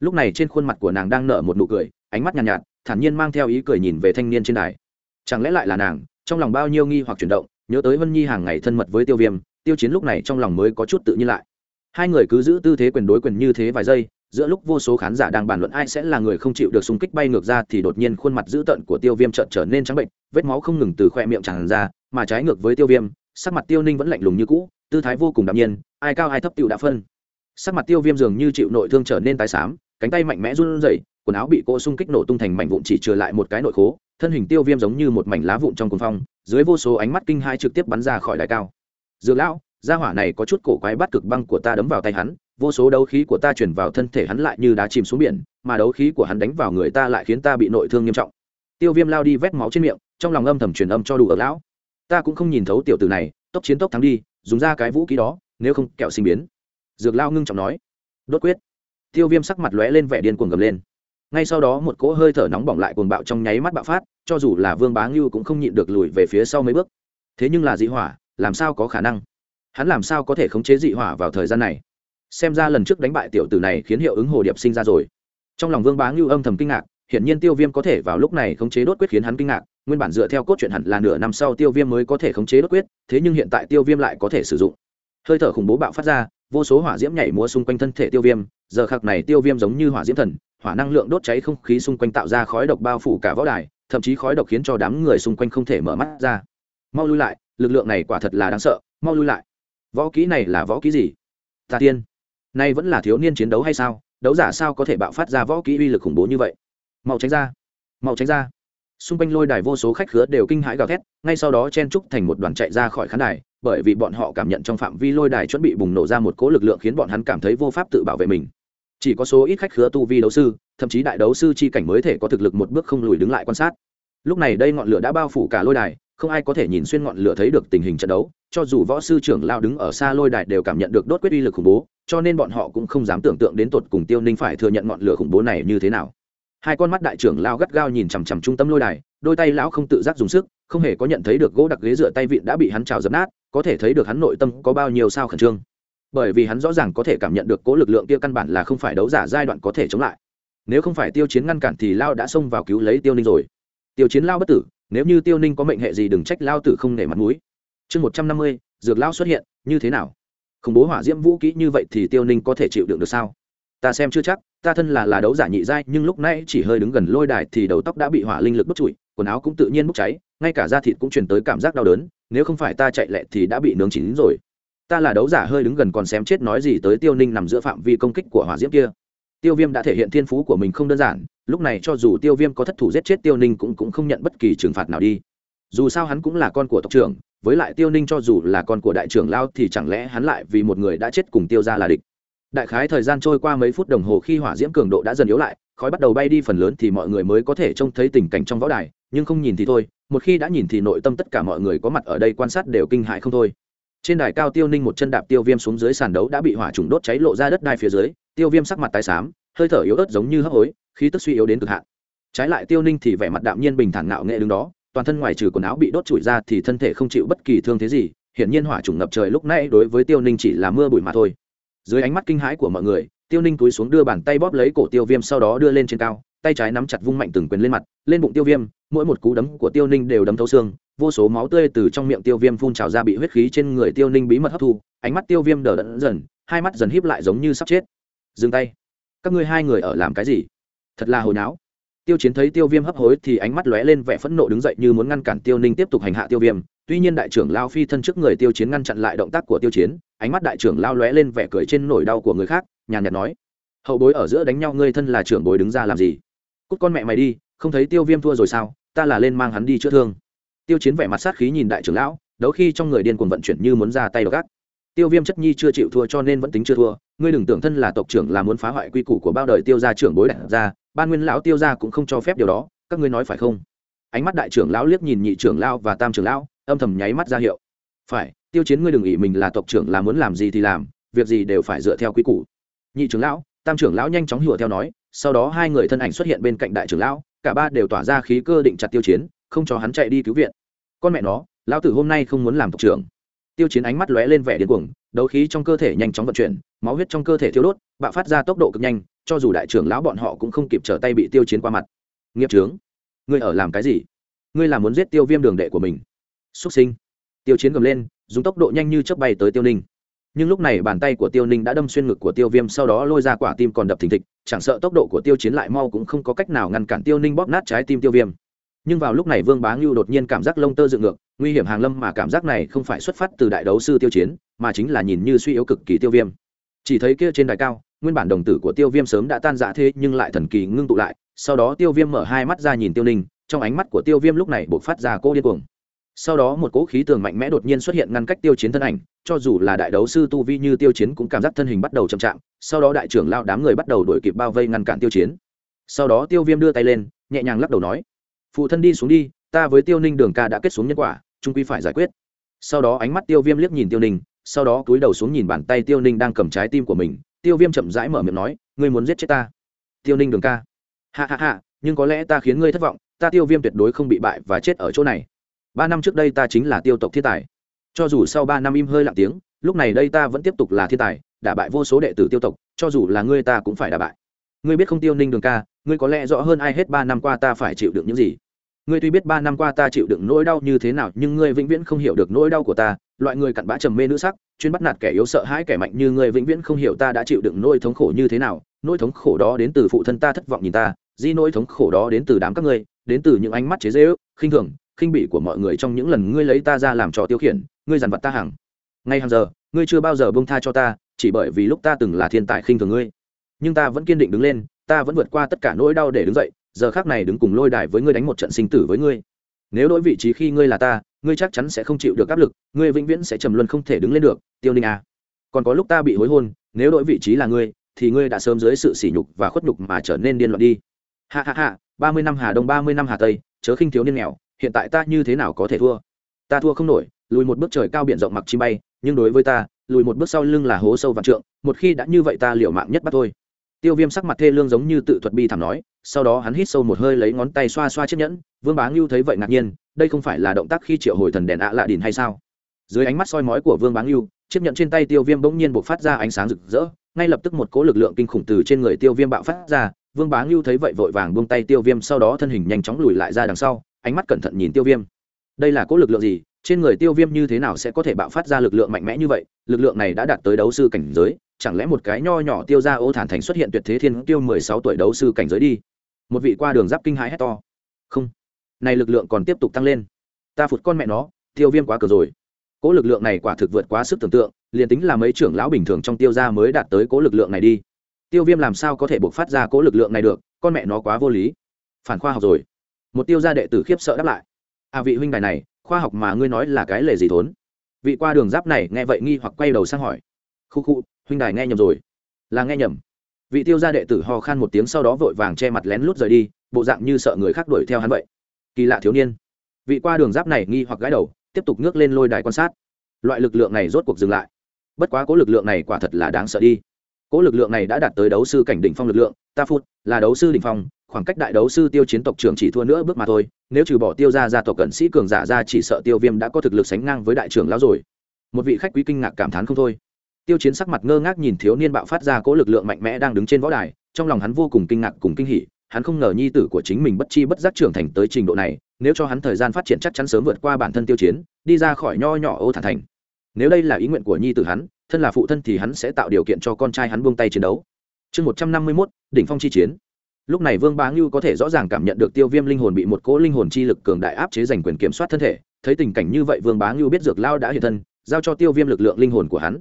Lúc này trên khuôn mặt của nàng đang nở một nụ cười ánh mắt nhàn nhạt, nhạt thản nhiên mang theo ý cười nhìn về thanh niên trên đài. Chẳng lẽ lại là nàng, trong lòng bao nhiêu nghi hoặc chuyển động, nhớ tới vân nhi hàng ngày thân mật với tiêu viêm, tiêu chiến lúc này trong lòng mới có chút tự nhiên lại. Hai người cứ giữ tư thế quyền đối quyền như thế vài giây, giữa lúc vô số khán giả đang bàn luận ai sẽ là người không chịu được xung kích bay ngược ra thì đột nhiên khuôn mặt dữ tợn của tiêu viêm trợn trở nên trắng bệnh vết máu không ngừng từ khoe miệng tràn ra, mà trái ngược với tiêu viêm, sắc mặt tiêu ninh vẫn lạnh lùng như cũ, tư thái vô cùng đạm nhiên, ai cao ai thấp tiêu đã phân. Sắc mặt tiêu viêm dường như chịu nội thương trở nên tái xám, cánh tay mạnh mẽ run rẩy quần áo bị cỗ xung kích nổ tung thành mảnh vụn chỉ trừ lại một cái nội khố, thân hình tiêu viêm giống như một mảnh lá vụn trong cuồng phong, dưới vô số ánh mắt kinh hai trực tiếp bắn ra khỏi đài cao. Dược lão, gia hỏa này có chút cổ quái bắt cực băng của ta đấm vào tay hắn, vô số đấu khí của ta chuyển vào thân thể hắn lại như đá chìm xuống biển, mà đấu khí của hắn đánh vào người ta lại khiến ta bị nội thương nghiêm trọng. Tiêu viêm lao đi vét máu trên miệng, trong lòng âm thầm truyền âm cho đủ ở lão. Ta cũng không nhìn thấu tiểu tử này, tốc chiến tốc thắng đi, dùng ra cái vũ khí đó, nếu không kẹo sinh biến. Dược lao ngưng trọng nói. Đốt quyết. Tiêu viêm sắc mặt lóe lên vẻ điên cuồng gầm lên ngay sau đó một cỗ hơi thở nóng bỏng lại cuồng bạo trong nháy mắt bạo phát, cho dù là vương bá ngưu cũng không nhịn được lùi về phía sau mấy bước. Thế nhưng là dị hỏa, làm sao có khả năng? Hắn làm sao có thể khống chế dị hỏa vào thời gian này? Xem ra lần trước đánh bại tiểu tử này khiến hiệu ứng hồ điệp sinh ra rồi. Trong lòng vương bá ngưu âm thầm kinh ngạc, hiển nhiên tiêu viêm có thể vào lúc này khống chế đốt quyết khiến hắn kinh ngạc, nguyên bản dựa theo cốt truyện hẳn là nửa năm sau tiêu viêm mới có thể khống chế đốt quyết, thế nhưng hiện tại tiêu viêm lại có thể sử dụng. Hơi thở khủng bố bạo phát ra, vô số hỏa diễm nhảy múa xung quanh thân thể tiêu viêm, giờ khắc này tiêu viêm giống như hỏa diễm thần hỏa năng lượng đốt cháy không khí xung quanh tạo ra khói độc bao phủ cả võ đài, thậm chí khói độc khiến cho đám người xung quanh không thể mở mắt ra. Mau lui lại, lực lượng này quả thật là đáng sợ, mau lui lại. Võ kỹ này là võ kỹ gì? Tà tiên. Nay vẫn là thiếu niên chiến đấu hay sao? Đấu giả sao có thể bạo phát ra võ kỹ uy lực khủng bố như vậy? Mau tránh ra, mau tránh ra. Xung quanh lôi đài vô số khách khứa đều kinh hãi gào thét, ngay sau đó chen trúc thành một đoàn chạy ra khỏi khán đài, bởi vì bọn họ cảm nhận trong phạm vi lôi đài chuẩn bị bùng nổ ra một cỗ lực lượng khiến bọn hắn cảm thấy vô pháp tự bảo vệ mình chỉ có số ít khách khứa tu vi đấu sư, thậm chí đại đấu sư chi cảnh mới thể có thực lực một bước không lùi đứng lại quan sát. Lúc này đây ngọn lửa đã bao phủ cả lôi đài, không ai có thể nhìn xuyên ngọn lửa thấy được tình hình trận đấu, cho dù võ sư trưởng lao đứng ở xa lôi đài đều cảm nhận được đốt quyết uy lực khủng bố, cho nên bọn họ cũng không dám tưởng tượng đến tột cùng tiêu ninh phải thừa nhận ngọn lửa khủng bố này như thế nào. Hai con mắt đại trưởng lao gắt gao nhìn chằm chằm trung tâm lôi đài, đôi tay lão không tự giác dùng sức, không hề có nhận thấy được gỗ đặc ghế dựa tay vịn đã bị hắn trào dập nát, có thể thấy được hắn nội tâm có bao nhiêu sao khẩn trương bởi vì hắn rõ ràng có thể cảm nhận được cố lực lượng kia căn bản là không phải đấu giả giai đoạn có thể chống lại. Nếu không phải tiêu chiến ngăn cản thì lao đã xông vào cứu lấy tiêu ninh rồi. Tiêu chiến lao bất tử, nếu như tiêu ninh có mệnh hệ gì đừng trách lao tử không nể mặt mũi. Chương một trăm năm mươi, dược lao xuất hiện, như thế nào? Khủng bố hỏa diễm vũ kỹ như vậy thì tiêu ninh có thể chịu đựng được sao? Ta xem chưa chắc, ta thân là là đấu giả nhị giai, nhưng lúc nãy chỉ hơi đứng gần lôi đài thì đầu tóc đã bị hỏa linh lực bốc trụi, quần áo cũng tự nhiên bốc cháy, ngay cả da thịt cũng truyền tới cảm giác đau đớn, nếu không phải ta chạy lẹ thì đã bị nướng chín rồi ta là đấu giả hơi đứng gần còn xém chết nói gì tới tiêu ninh nằm giữa phạm vi công kích của hỏa diễm kia. Tiêu viêm đã thể hiện thiên phú của mình không đơn giản lúc này cho dù tiêu viêm có thất thủ giết chết tiêu ninh cũng, cũng không nhận bất kỳ trừng phạt nào đi. Dù sao hắn cũng là con của tộc trưởng với lại tiêu ninh cho dù là con của đại trưởng lao thì chẳng lẽ hắn lại vì một người đã chết cùng tiêu ra là địch? Đại khái thời gian trôi qua mấy phút đồng hồ khi hỏa diễm cường độ đã dần yếu lại khói bắt đầu bay đi phần lớn thì mọi người mới có thể trông thấy tình cảnh trong võ đài nhưng không nhìn thì thôi một khi đã nhìn thì nội tâm tất cả mọi người có mặt ở đây quan sát đều kinh hại không thôi trên đài cao tiêu ninh một chân đạp tiêu viêm xuống dưới sàn đấu đã bị hỏa trùng đốt cháy lộ ra đất đai phía dưới, tiêu viêm sắc mặt tái xám, hơi thở yếu ớt giống như hấp hối, khí tức suy yếu đến cực hạn. Trái lại tiêu ninh thì vẻ mặt đạm nhiên bình thản ngạo nghệ đứng đó, toàn thân ngoài trừ quần áo bị đốt trụi ra thì thân thể không chịu bất kỳ thương thế gì, hiển nhiên hỏa trùng ngập trời lúc nãy đối với tiêu ninh chỉ là mưa bụi mà thôi. Dưới ánh mắt kinh hãi của mọi người, tiêu ninh túi xuống đưa bàn tay bóp lấy cổ tiêu viêm sau đó đưa lên trên cao tay trái nắm chặt vung mạnh từng quyền lên mặt, lên bụng tiêu viêm, mỗi một cú đấm của tiêu ninh đều đấm thấu xương, vô số máu tươi từ trong miệng tiêu viêm phun trào ra bị huyết khí trên người tiêu ninh bí mật hấp thu, ánh mắt tiêu viêm đờ đẫn dần, hai mắt dần híp lại giống như sắp chết. Dừng tay. Các ngươi hai người ở làm cái gì? Thật là hồi náo. Tiêu chiến thấy tiêu viêm hấp hối thì ánh mắt lóe lên vẻ phẫn nộ đứng dậy như muốn ngăn cản tiêu ninh tiếp tục hành hạ tiêu viêm. Tuy nhiên đại trưởng lao phi thân trước người tiêu chiến ngăn chặn lại động tác của tiêu chiến, ánh mắt đại trưởng lao lóe lên vẻ cười trên nỗi đau của người khác, nhàn nhạt nói, hậu bối ở giữa đánh nhau, ngươi thân là trưởng bối đứng ra làm gì? Cút con mẹ mày đi, không thấy tiêu viêm thua rồi sao? Ta là lên mang hắn đi chữa thương. Tiêu chiến vẻ mặt sát khí nhìn đại trưởng lão, đấu khi trong người điên cuồng vận chuyển như muốn ra tay gác. Tiêu viêm chất nhi chưa chịu thua cho nên vẫn tính chưa thua. Ngươi đừng tưởng thân là tộc trưởng là muốn phá hoại quy củ của bao đời tiêu gia trưởng bối đặt ra, ban nguyên lão tiêu gia cũng không cho phép điều đó, các ngươi nói phải không? Ánh mắt đại trưởng lão liếc nhìn nhị trưởng lão và tam trưởng lão, âm thầm nháy mắt ra hiệu. Phải, tiêu chiến ngươi đừng nghĩ mình là tộc trưởng là muốn làm gì thì làm, việc gì đều phải dựa theo quy củ. Nhị trưởng lão, tam trưởng lão nhanh chóng hùa theo nói sau đó hai người thân ảnh xuất hiện bên cạnh đại trưởng lão, cả ba đều tỏa ra khí cơ định chặt tiêu chiến, không cho hắn chạy đi cứu viện. Con mẹ nó, lão tử hôm nay không muốn làm tộc trưởng. Tiêu chiến ánh mắt lóe lên vẻ điên cuồng, đấu khí trong cơ thể nhanh chóng vận chuyển, máu huyết trong cơ thể thiêu đốt, bạo phát ra tốc độ cực nhanh, cho dù đại trưởng lão bọn họ cũng không kịp trở tay bị tiêu chiến qua mặt. Nghiệp trướng ngươi ở làm cái gì? Ngươi là muốn giết tiêu viêm đường đệ của mình. Xuất sinh. Tiêu chiến gầm lên, dùng tốc độ nhanh như chớp bay tới tiêu ninh nhưng lúc này bàn tay của tiêu ninh đã đâm xuyên ngực của tiêu viêm sau đó lôi ra quả tim còn đập thình thịch, chẳng sợ tốc độ của tiêu chiến lại mau cũng không có cách nào ngăn cản tiêu ninh bóp nát trái tim tiêu viêm. Nhưng vào lúc này vương bá ngưu đột nhiên cảm giác lông tơ dựng ngược, nguy hiểm hàng lâm mà cảm giác này không phải xuất phát từ đại đấu sư tiêu chiến, mà chính là nhìn như suy yếu cực kỳ tiêu viêm. Chỉ thấy kia trên đài cao, nguyên bản đồng tử của tiêu viêm sớm đã tan rã thế nhưng lại thần kỳ ngưng tụ lại, sau đó tiêu viêm mở hai mắt ra nhìn tiêu ninh, trong ánh mắt của tiêu viêm lúc này buộc phát ra cô điên cuồng. Sau đó một cỗ khí tường mạnh mẽ đột nhiên xuất hiện ngăn cách tiêu chiến thân ảnh cho dù là đại đấu sư tu vi như tiêu chiến cũng cảm giác thân hình bắt đầu chậm chạm, sau đó đại trưởng lao đám người bắt đầu đuổi kịp bao vây ngăn cản tiêu chiến. Sau đó tiêu viêm đưa tay lên, nhẹ nhàng lắc đầu nói, phụ thân đi xuống đi, ta với tiêu ninh đường ca đã kết xuống nhân quả trung quy phải giải quyết. Sau đó ánh mắt tiêu viêm liếc nhìn tiêu ninh, sau đó cúi đầu xuống nhìn bàn tay tiêu ninh đang cầm trái tim của mình. Tiêu viêm chậm rãi mở miệng nói, ngươi muốn giết chết ta? Tiêu ninh đường ca. Hạ hạ hạ nhưng có lẽ ta khiến ngươi thất vọng, ta tiêu viêm tuyệt đối không bị bại và chết ở chỗ này. Ba năm trước đây ta chính là tiêu tộc thiên tài cho dù sau ba năm im hơi lặng tiếng, lúc này đây ta vẫn tiếp tục là thiên tài, đả bại vô số đệ tử tiêu tộc, cho dù là ngươi ta cũng phải đả bại. Ngươi biết không tiêu ninh đường ca, ngươi có lẽ rõ hơn ai hết ba năm qua ta phải chịu đựng những gì. Ngươi tuy biết ba năm qua ta chịu đựng nỗi đau như thế nào, nhưng ngươi vĩnh viễn không hiểu được nỗi đau của ta. Loại người cặn bã trầm mê nữ sắc, chuyên bắt nạt kẻ yếu sợ hãi kẻ mạnh như ngươi vĩnh viễn không hiểu ta đã chịu đựng nỗi thống khổ như thế nào. Nỗi thống khổ đó đến từ phụ thân ta thất vọng nhìn ta, di nỗi thống khổ đó đến từ đám các ngươi, đến từ những ánh mắt chế dễ ước khinh thường, khinh bỉ của mọi người trong những lần ngươi lấy ta ra làm trò tiêu khiển ngươi dằn vặt ta hàng ngay hàng giờ, ngươi chưa bao giờ bông tha cho ta, chỉ bởi vì lúc ta từng là thiên tài khinh thường ngươi. Nhưng ta vẫn kiên định đứng lên, ta vẫn vượt qua tất cả nỗi đau để đứng dậy, giờ khác này đứng cùng lôi đài với ngươi đánh một trận sinh tử với ngươi. Nếu đổi vị trí khi ngươi là ta, ngươi chắc chắn sẽ không chịu được áp lực, ngươi vĩnh viễn sẽ trầm luân không thể đứng lên được, tiêu ninh à. còn có lúc ta bị hối hôn, nếu đổi vị trí là ngươi, thì ngươi đã sớm dưới sự sỉ nhục và khuất nhục mà trở nên điên loạn đi. Hạ hạ hạ ba mươi năm hà đông, ba mươi năm hà tây, chớ khinh thiếu niên nghèo, hiện tại ta như thế nào có thể thua? Ta thua không nổi lùi một bước trời cao biển rộng mặc chi bay, nhưng đối với ta, lùi một bước sau lưng là hố sâu vạn trượng, một khi đã như vậy ta liều mạng nhất bắt thôi. Tiêu viêm sắc mặt thê lương giống như tự thuật bi thảm nói, sau đó hắn hít sâu một hơi lấy ngón tay xoa xoa chiếc nhẫn, vương bá ngưu thấy vậy ngạc nhiên, đây không phải là động tác khi triệu hồi thần đèn ạ lạ đìn hay sao? Dưới ánh mắt soi mói của vương bá ngưu, chiếc nhẫn trên tay tiêu viêm bỗng nhiên buộc phát ra ánh sáng rực rỡ, ngay lập tức một cỗ lực lượng kinh khủng từ trên người tiêu viêm bạo phát ra, vương bá ngưu thấy vậy vội vàng buông tay tiêu viêm, sau đó thân hình nhanh chóng lùi lại ra đằng sau, ánh mắt cẩn thận nhìn tiêu viêm. Đây là cỗ lực lượng gì? Trên người tiêu viêm như thế nào sẽ có thể bạo phát ra lực lượng mạnh mẽ như vậy? Lực lượng này đã đạt tới đấu sư cảnh giới, chẳng lẽ một cái nho nhỏ tiêu ra ô thản thành xuất hiện tuyệt thế thiên tiêu mười sáu tuổi đấu sư cảnh giới đi? Một vị qua đường giáp kinh hãi hét to. Không, này lực lượng còn tiếp tục tăng lên. Ta phụt con mẹ nó, tiêu viêm quá cờ rồi. Cỗ lực lượng này quả thực vượt quá sức tưởng tượng, liền tính là mấy trưởng lão bình thường trong tiêu gia mới đạt tới cỗ lực lượng này đi. Tiêu viêm làm sao có thể buộc phát ra cỗ lực lượng này được? Con mẹ nó quá vô lý. Phản khoa học rồi. Một tiêu gia đệ tử khiếp sợ đáp lại. À vị huynh đài này khoa học mà ngươi nói là cái lề gì thốn? Vị qua đường giáp này nghe vậy nghi hoặc quay đầu sang hỏi. Khu khu, huynh đài nghe nhầm rồi. Là nghe nhầm. Vị tiêu gia đệ tử ho khan một tiếng sau đó vội vàng che mặt lén lút rời đi, bộ dạng như sợ người khác đuổi theo hắn vậy. Kỳ lạ thiếu niên. Vị qua đường giáp này nghi hoặc gái đầu, tiếp tục ngước lên lôi đài quan sát. Loại lực lượng này rốt cuộc dừng lại. Bất quá cố lực lượng này quả thật là đáng sợ đi. Cố lực lượng này đã đạt tới đấu sư cảnh đỉnh phong lực lượng ta phụt là đấu sư đình phong, khoảng cách đại đấu sư tiêu chiến tộc trưởng chỉ thua nữa bước mà thôi, nếu trừ bỏ tiêu ra gia tộc cận sĩ cường giả ra chỉ sợ tiêu viêm đã có thực lực sánh ngang với đại trưởng lão rồi. Một vị khách quý kinh ngạc cảm thán không thôi. Tiêu chiến sắc mặt ngơ ngác nhìn thiếu niên bạo phát ra cỗ lực lượng mạnh mẽ đang đứng trên võ đài, trong lòng hắn vô cùng kinh ngạc cùng kinh hỉ, hắn không ngờ nhi tử của chính mình bất chi bất giác trưởng thành tới trình độ này, nếu cho hắn thời gian phát triển chắc chắn sớm vượt qua bản thân tiêu chiến, đi ra khỏi nho nhỏ ô thả thành. Nếu đây là ý nguyện của nhi tử hắn, thân là phụ thân thì hắn sẽ tạo điều kiện cho con trai hắn buông tay chiến đấu chương một trăm năm mươi mốt, đỉnh phong chi chiến. Lúc này vương bá ngưu có thể rõ ràng cảm nhận được tiêu viêm linh hồn bị một cỗ linh hồn chi lực cường đại áp chế giành quyền kiểm soát thân thể. Thấy tình cảnh như vậy, vương bá ngưu biết dược lao đã hiện thân, giao cho tiêu viêm lực lượng linh hồn của hắn.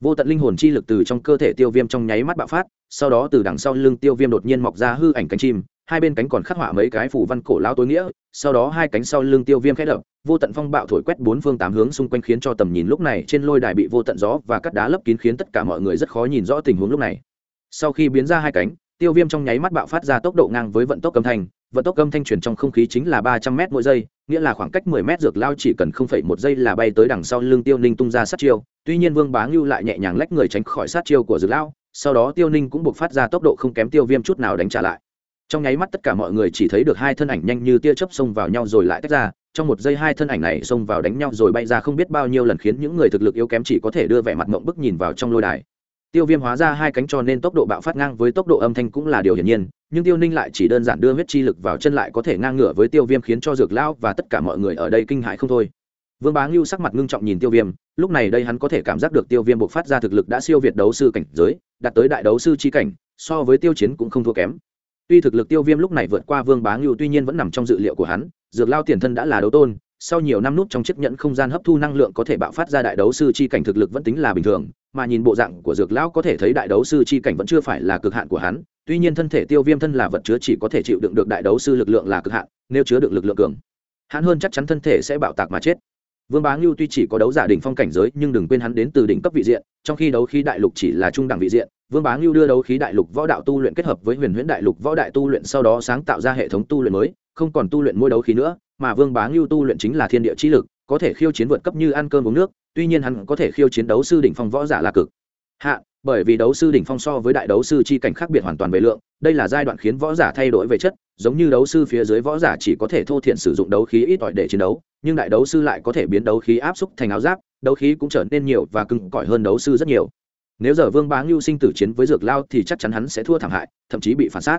Vô tận linh hồn chi lực từ trong cơ thể tiêu viêm trong nháy mắt bạo phát, sau đó từ đằng sau lưng tiêu viêm đột nhiên mọc ra hư ảnh cánh chim, hai bên cánh còn khắc họa mấy cái phủ văn cổ lao tối nghĩa, sau đó hai cánh sau lưng tiêu viêm khẽ động, vô tận phong bạo thổi quét bốn phương tám hướng xung quanh khiến cho tầm nhìn lúc này trên lôi đài bị vô tận gió và cắt đá lấp kín khiến tất cả mọi người rất khó nhìn rõ tình huống lúc này sau khi biến ra hai cánh, tiêu viêm trong nháy mắt bạo phát ra tốc độ ngang với vận tốc âm thanh. Vận tốc âm thanh truyền trong không khí chính là ba trăm m mỗi giây, nghĩa là khoảng cách mười m dược lao chỉ cần không phẩy một giây là bay tới đằng sau lưng tiêu ninh tung ra sát chiêu. Tuy nhiên vương bá ngưu lại nhẹ nhàng lách người tránh khỏi sát chiêu của dược lao, sau đó tiêu ninh cũng buộc phát ra tốc độ không kém tiêu viêm chút nào đánh trả lại. Trong nháy mắt tất cả mọi người chỉ thấy được hai thân ảnh nhanh như tia chớp xông vào nhau rồi lại tách ra. Trong một giây hai thân ảnh này xông vào đánh nhau rồi bay ra không biết bao nhiêu lần khiến những người thực lực yếu kém chỉ có thể đưa vẻ mặt mộng bức nhìn vào trong lôi đài tiêu viêm hóa ra hai cánh cho nên tốc độ bạo phát ngang với tốc độ âm thanh cũng là điều hiển nhiên, nhưng tiêu ninh lại chỉ đơn giản đưa huyết chi lực vào chân lại có thể ngang ngửa với tiêu viêm khiến cho dược lão và tất cả mọi người ở đây kinh hãi không thôi. Vương bá ngưu sắc mặt ngưng trọng nhìn tiêu viêm, lúc này đây hắn có thể cảm giác được tiêu viêm buộc phát ra thực lực đã siêu việt đấu sư cảnh giới, đạt tới đại đấu sư chi cảnh, so với tiêu chiến cũng không thua kém. Tuy thực lực tiêu viêm lúc này vượt qua vương bá ngưu tuy nhiên vẫn nằm trong dự liệu của hắn, dược lao tiền thân đã là đấu tôn sau nhiều năm nút trong chiếc nhẫn không gian hấp thu năng lượng có thể bạo phát ra đại đấu sư chi cảnh thực lực vẫn tính là bình thường, mà nhìn bộ dạng của dược lão có thể thấy đại đấu sư chi cảnh vẫn chưa phải là cực hạn của hắn, tuy nhiên thân thể tiêu viêm thân là vật chứa chỉ có thể chịu đựng được đại đấu sư lực lượng là cực hạn, nếu chứa được lực lượng cường, hắn hơn chắc chắn thân thể sẽ bạo tạc mà chết. Vương bá ngưu tuy chỉ có đấu giả đỉnh phong cảnh giới, nhưng đừng quên hắn đến từ đỉnh cấp vị diện, trong khi đấu khí đại lục chỉ là trung đẳng vị diện, vương bá ngưu đưa đấu khí đại lục võ đạo tu luyện kết hợp với huyền huyễn đại lục võ đại tu luyện sau đó sáng tạo ra hệ thống tu luyện mới, không còn tu luyện mỗi đấu khí nữa mà vương bá ngưu tu luyện chính là thiên địa trí lực, có thể khiêu chiến vượt cấp như ăn cơm uống nước, tuy nhiên hắn có thể khiêu chiến đấu sư đỉnh phong võ giả là cực. Hạ, bởi vì đấu sư đỉnh phong so với đại đấu sư chi cảnh khác biệt hoàn toàn về lượng, đây là giai đoạn khiến võ giả thay đổi về chất, giống như đấu sư phía dưới võ giả chỉ có thể thô thiện sử dụng đấu khí ít ỏi để chiến đấu, nhưng đại đấu sư lại có thể biến đấu khí áp xúc thành áo giáp, đấu khí cũng trở nên nhiều và cứng cỏi hơn đấu sư rất nhiều. Nếu giờ vương bá ngưu sinh tử chiến với dược lao thì chắc chắn hắn sẽ thua thảm hại, thậm chí bị phản sát.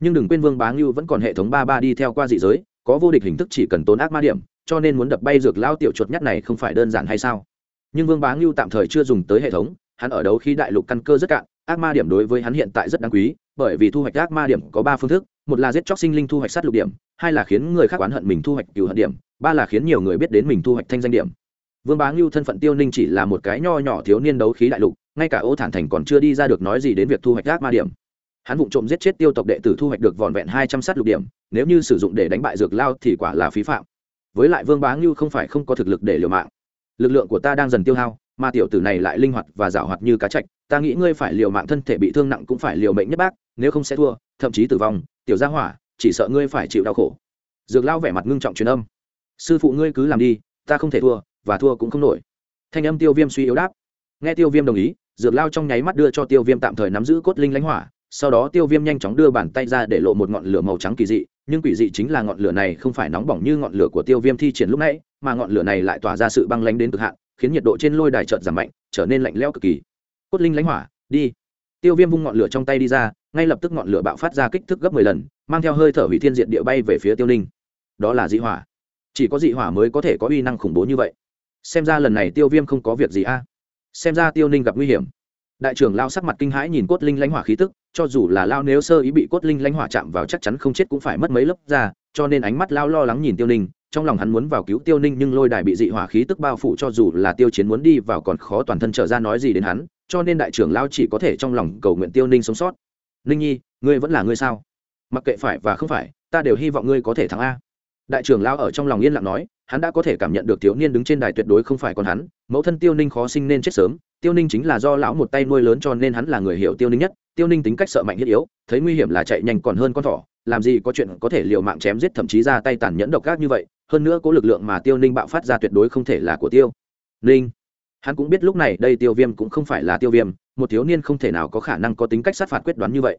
Nhưng đừng quên vương bá ngưu vẫn còn hệ thống ba ba đi theo qua dị giới có vô địch hình thức chỉ cần tốn ác ma điểm, cho nên muốn đập bay dược lao tiểu chuột nhắt này không phải đơn giản hay sao? Nhưng vương bá ngưu tạm thời chưa dùng tới hệ thống, hắn ở đấu khi đại lục căn cơ rất cạn, ác ma điểm đối với hắn hiện tại rất đáng quý, bởi vì thu hoạch ác ma điểm có ba phương thức, một là giết chóc sinh linh thu hoạch sát lục điểm, hai là khiến người khác oán hận mình thu hoạch cựu hận điểm, ba là khiến nhiều người biết đến mình thu hoạch thanh danh điểm. Vương bá ngưu thân phận tiêu ninh chỉ là một cái nho nhỏ thiếu niên đấu khí đại lục, ngay cả ô thản thành còn chưa đi ra được nói gì đến việc thu hoạch ác ma điểm hắn vụ trộm giết chết tiêu tộc đệ tử thu hoạch được vòn vẹn hai trăm sát lục điểm, nếu như sử dụng để đánh bại dược lao thì quả là phí phạm. Với lại vương bá ngưu không phải không có thực lực để liều mạng. Lực lượng của ta đang dần tiêu hao, mà tiểu tử này lại linh hoạt và giảo hoạt như cá chạch. Ta nghĩ ngươi phải liều mạng thân thể bị thương nặng cũng phải liều mệnh nhất bác, nếu không sẽ thua, thậm chí tử vong. Tiểu gia hỏa, chỉ sợ ngươi phải chịu đau khổ. Dược lao vẻ mặt ngưng trọng truyền âm. Sư phụ ngươi cứ làm đi, ta không thể thua, và thua cũng không nổi. Thanh âm tiêu viêm suy yếu đáp. Nghe tiêu viêm đồng ý, dược lao trong nháy mắt đưa cho tiêu viêm tạm thời nắm giữ cốt linh lãnh hỏa sau đó tiêu viêm nhanh chóng đưa bàn tay ra để lộ một ngọn lửa màu trắng kỳ dị, nhưng quỷ dị chính là ngọn lửa này không phải nóng bỏng như ngọn lửa của tiêu viêm thi triển lúc nãy, mà ngọn lửa này lại tỏa ra sự băng lánh đến cực hạn, khiến nhiệt độ trên lôi đài trợt giảm mạnh, trở nên lạnh lẽo cực kỳ. Cốt linh lãnh hỏa, đi. Tiêu viêm vung ngọn lửa trong tay đi ra, ngay lập tức ngọn lửa bạo phát ra kích thước gấp mười lần, mang theo hơi thở hủy thiên diện địa bay về phía tiêu ninh đó là dị hỏa. Chỉ có dị hỏa mới có thể có uy năng khủng bố như vậy. Xem ra lần này tiêu viêm không có việc gì a. Xem ra tiêu ninh gặp nguy hiểm đại trưởng lao sắc mặt kinh hãi nhìn cốt linh lãnh hỏa khí tức, cho dù là lao nếu sơ ý bị cốt linh lãnh hỏa chạm vào chắc chắn không chết cũng phải mất mấy lớp ra cho nên ánh mắt lao lo lắng nhìn tiêu ninh, trong lòng hắn muốn vào cứu tiêu ninh nhưng lôi đài bị dị hỏa khí tức bao phủ cho dù là tiêu chiến muốn đi vào còn khó toàn thân trở ra nói gì đến hắn, cho nên đại trưởng lao chỉ có thể trong lòng cầu nguyện tiêu ninh sống sót. Ninh nhi, ngươi vẫn là ngươi sao? Mặc kệ phải và không phải, ta đều hy vọng ngươi có thể thắng a. Đại trưởng lao ở trong lòng yên lặng nói, hắn đã có thể cảm nhận được thiếu niên đứng trên đài tuyệt đối không phải con hắn, mẫu thân tiêu ninh khó sinh nên chết sớm tiêu ninh chính là do lão một tay nuôi lớn cho nên hắn là người hiểu tiêu ninh nhất. Tiêu ninh tính cách sợ mạnh thiết yếu, thấy nguy hiểm là chạy nhanh còn hơn con thỏ, làm gì có chuyện có thể liều mạng chém giết thậm chí ra tay tàn nhẫn độc ác như vậy, hơn nữa có lực lượng mà tiêu ninh bạo phát ra tuyệt đối không thể là của tiêu ninh. Hắn cũng biết lúc này đây tiêu viêm cũng không phải là tiêu viêm, một thiếu niên không thể nào có khả năng có tính cách sát phạt quyết đoán như vậy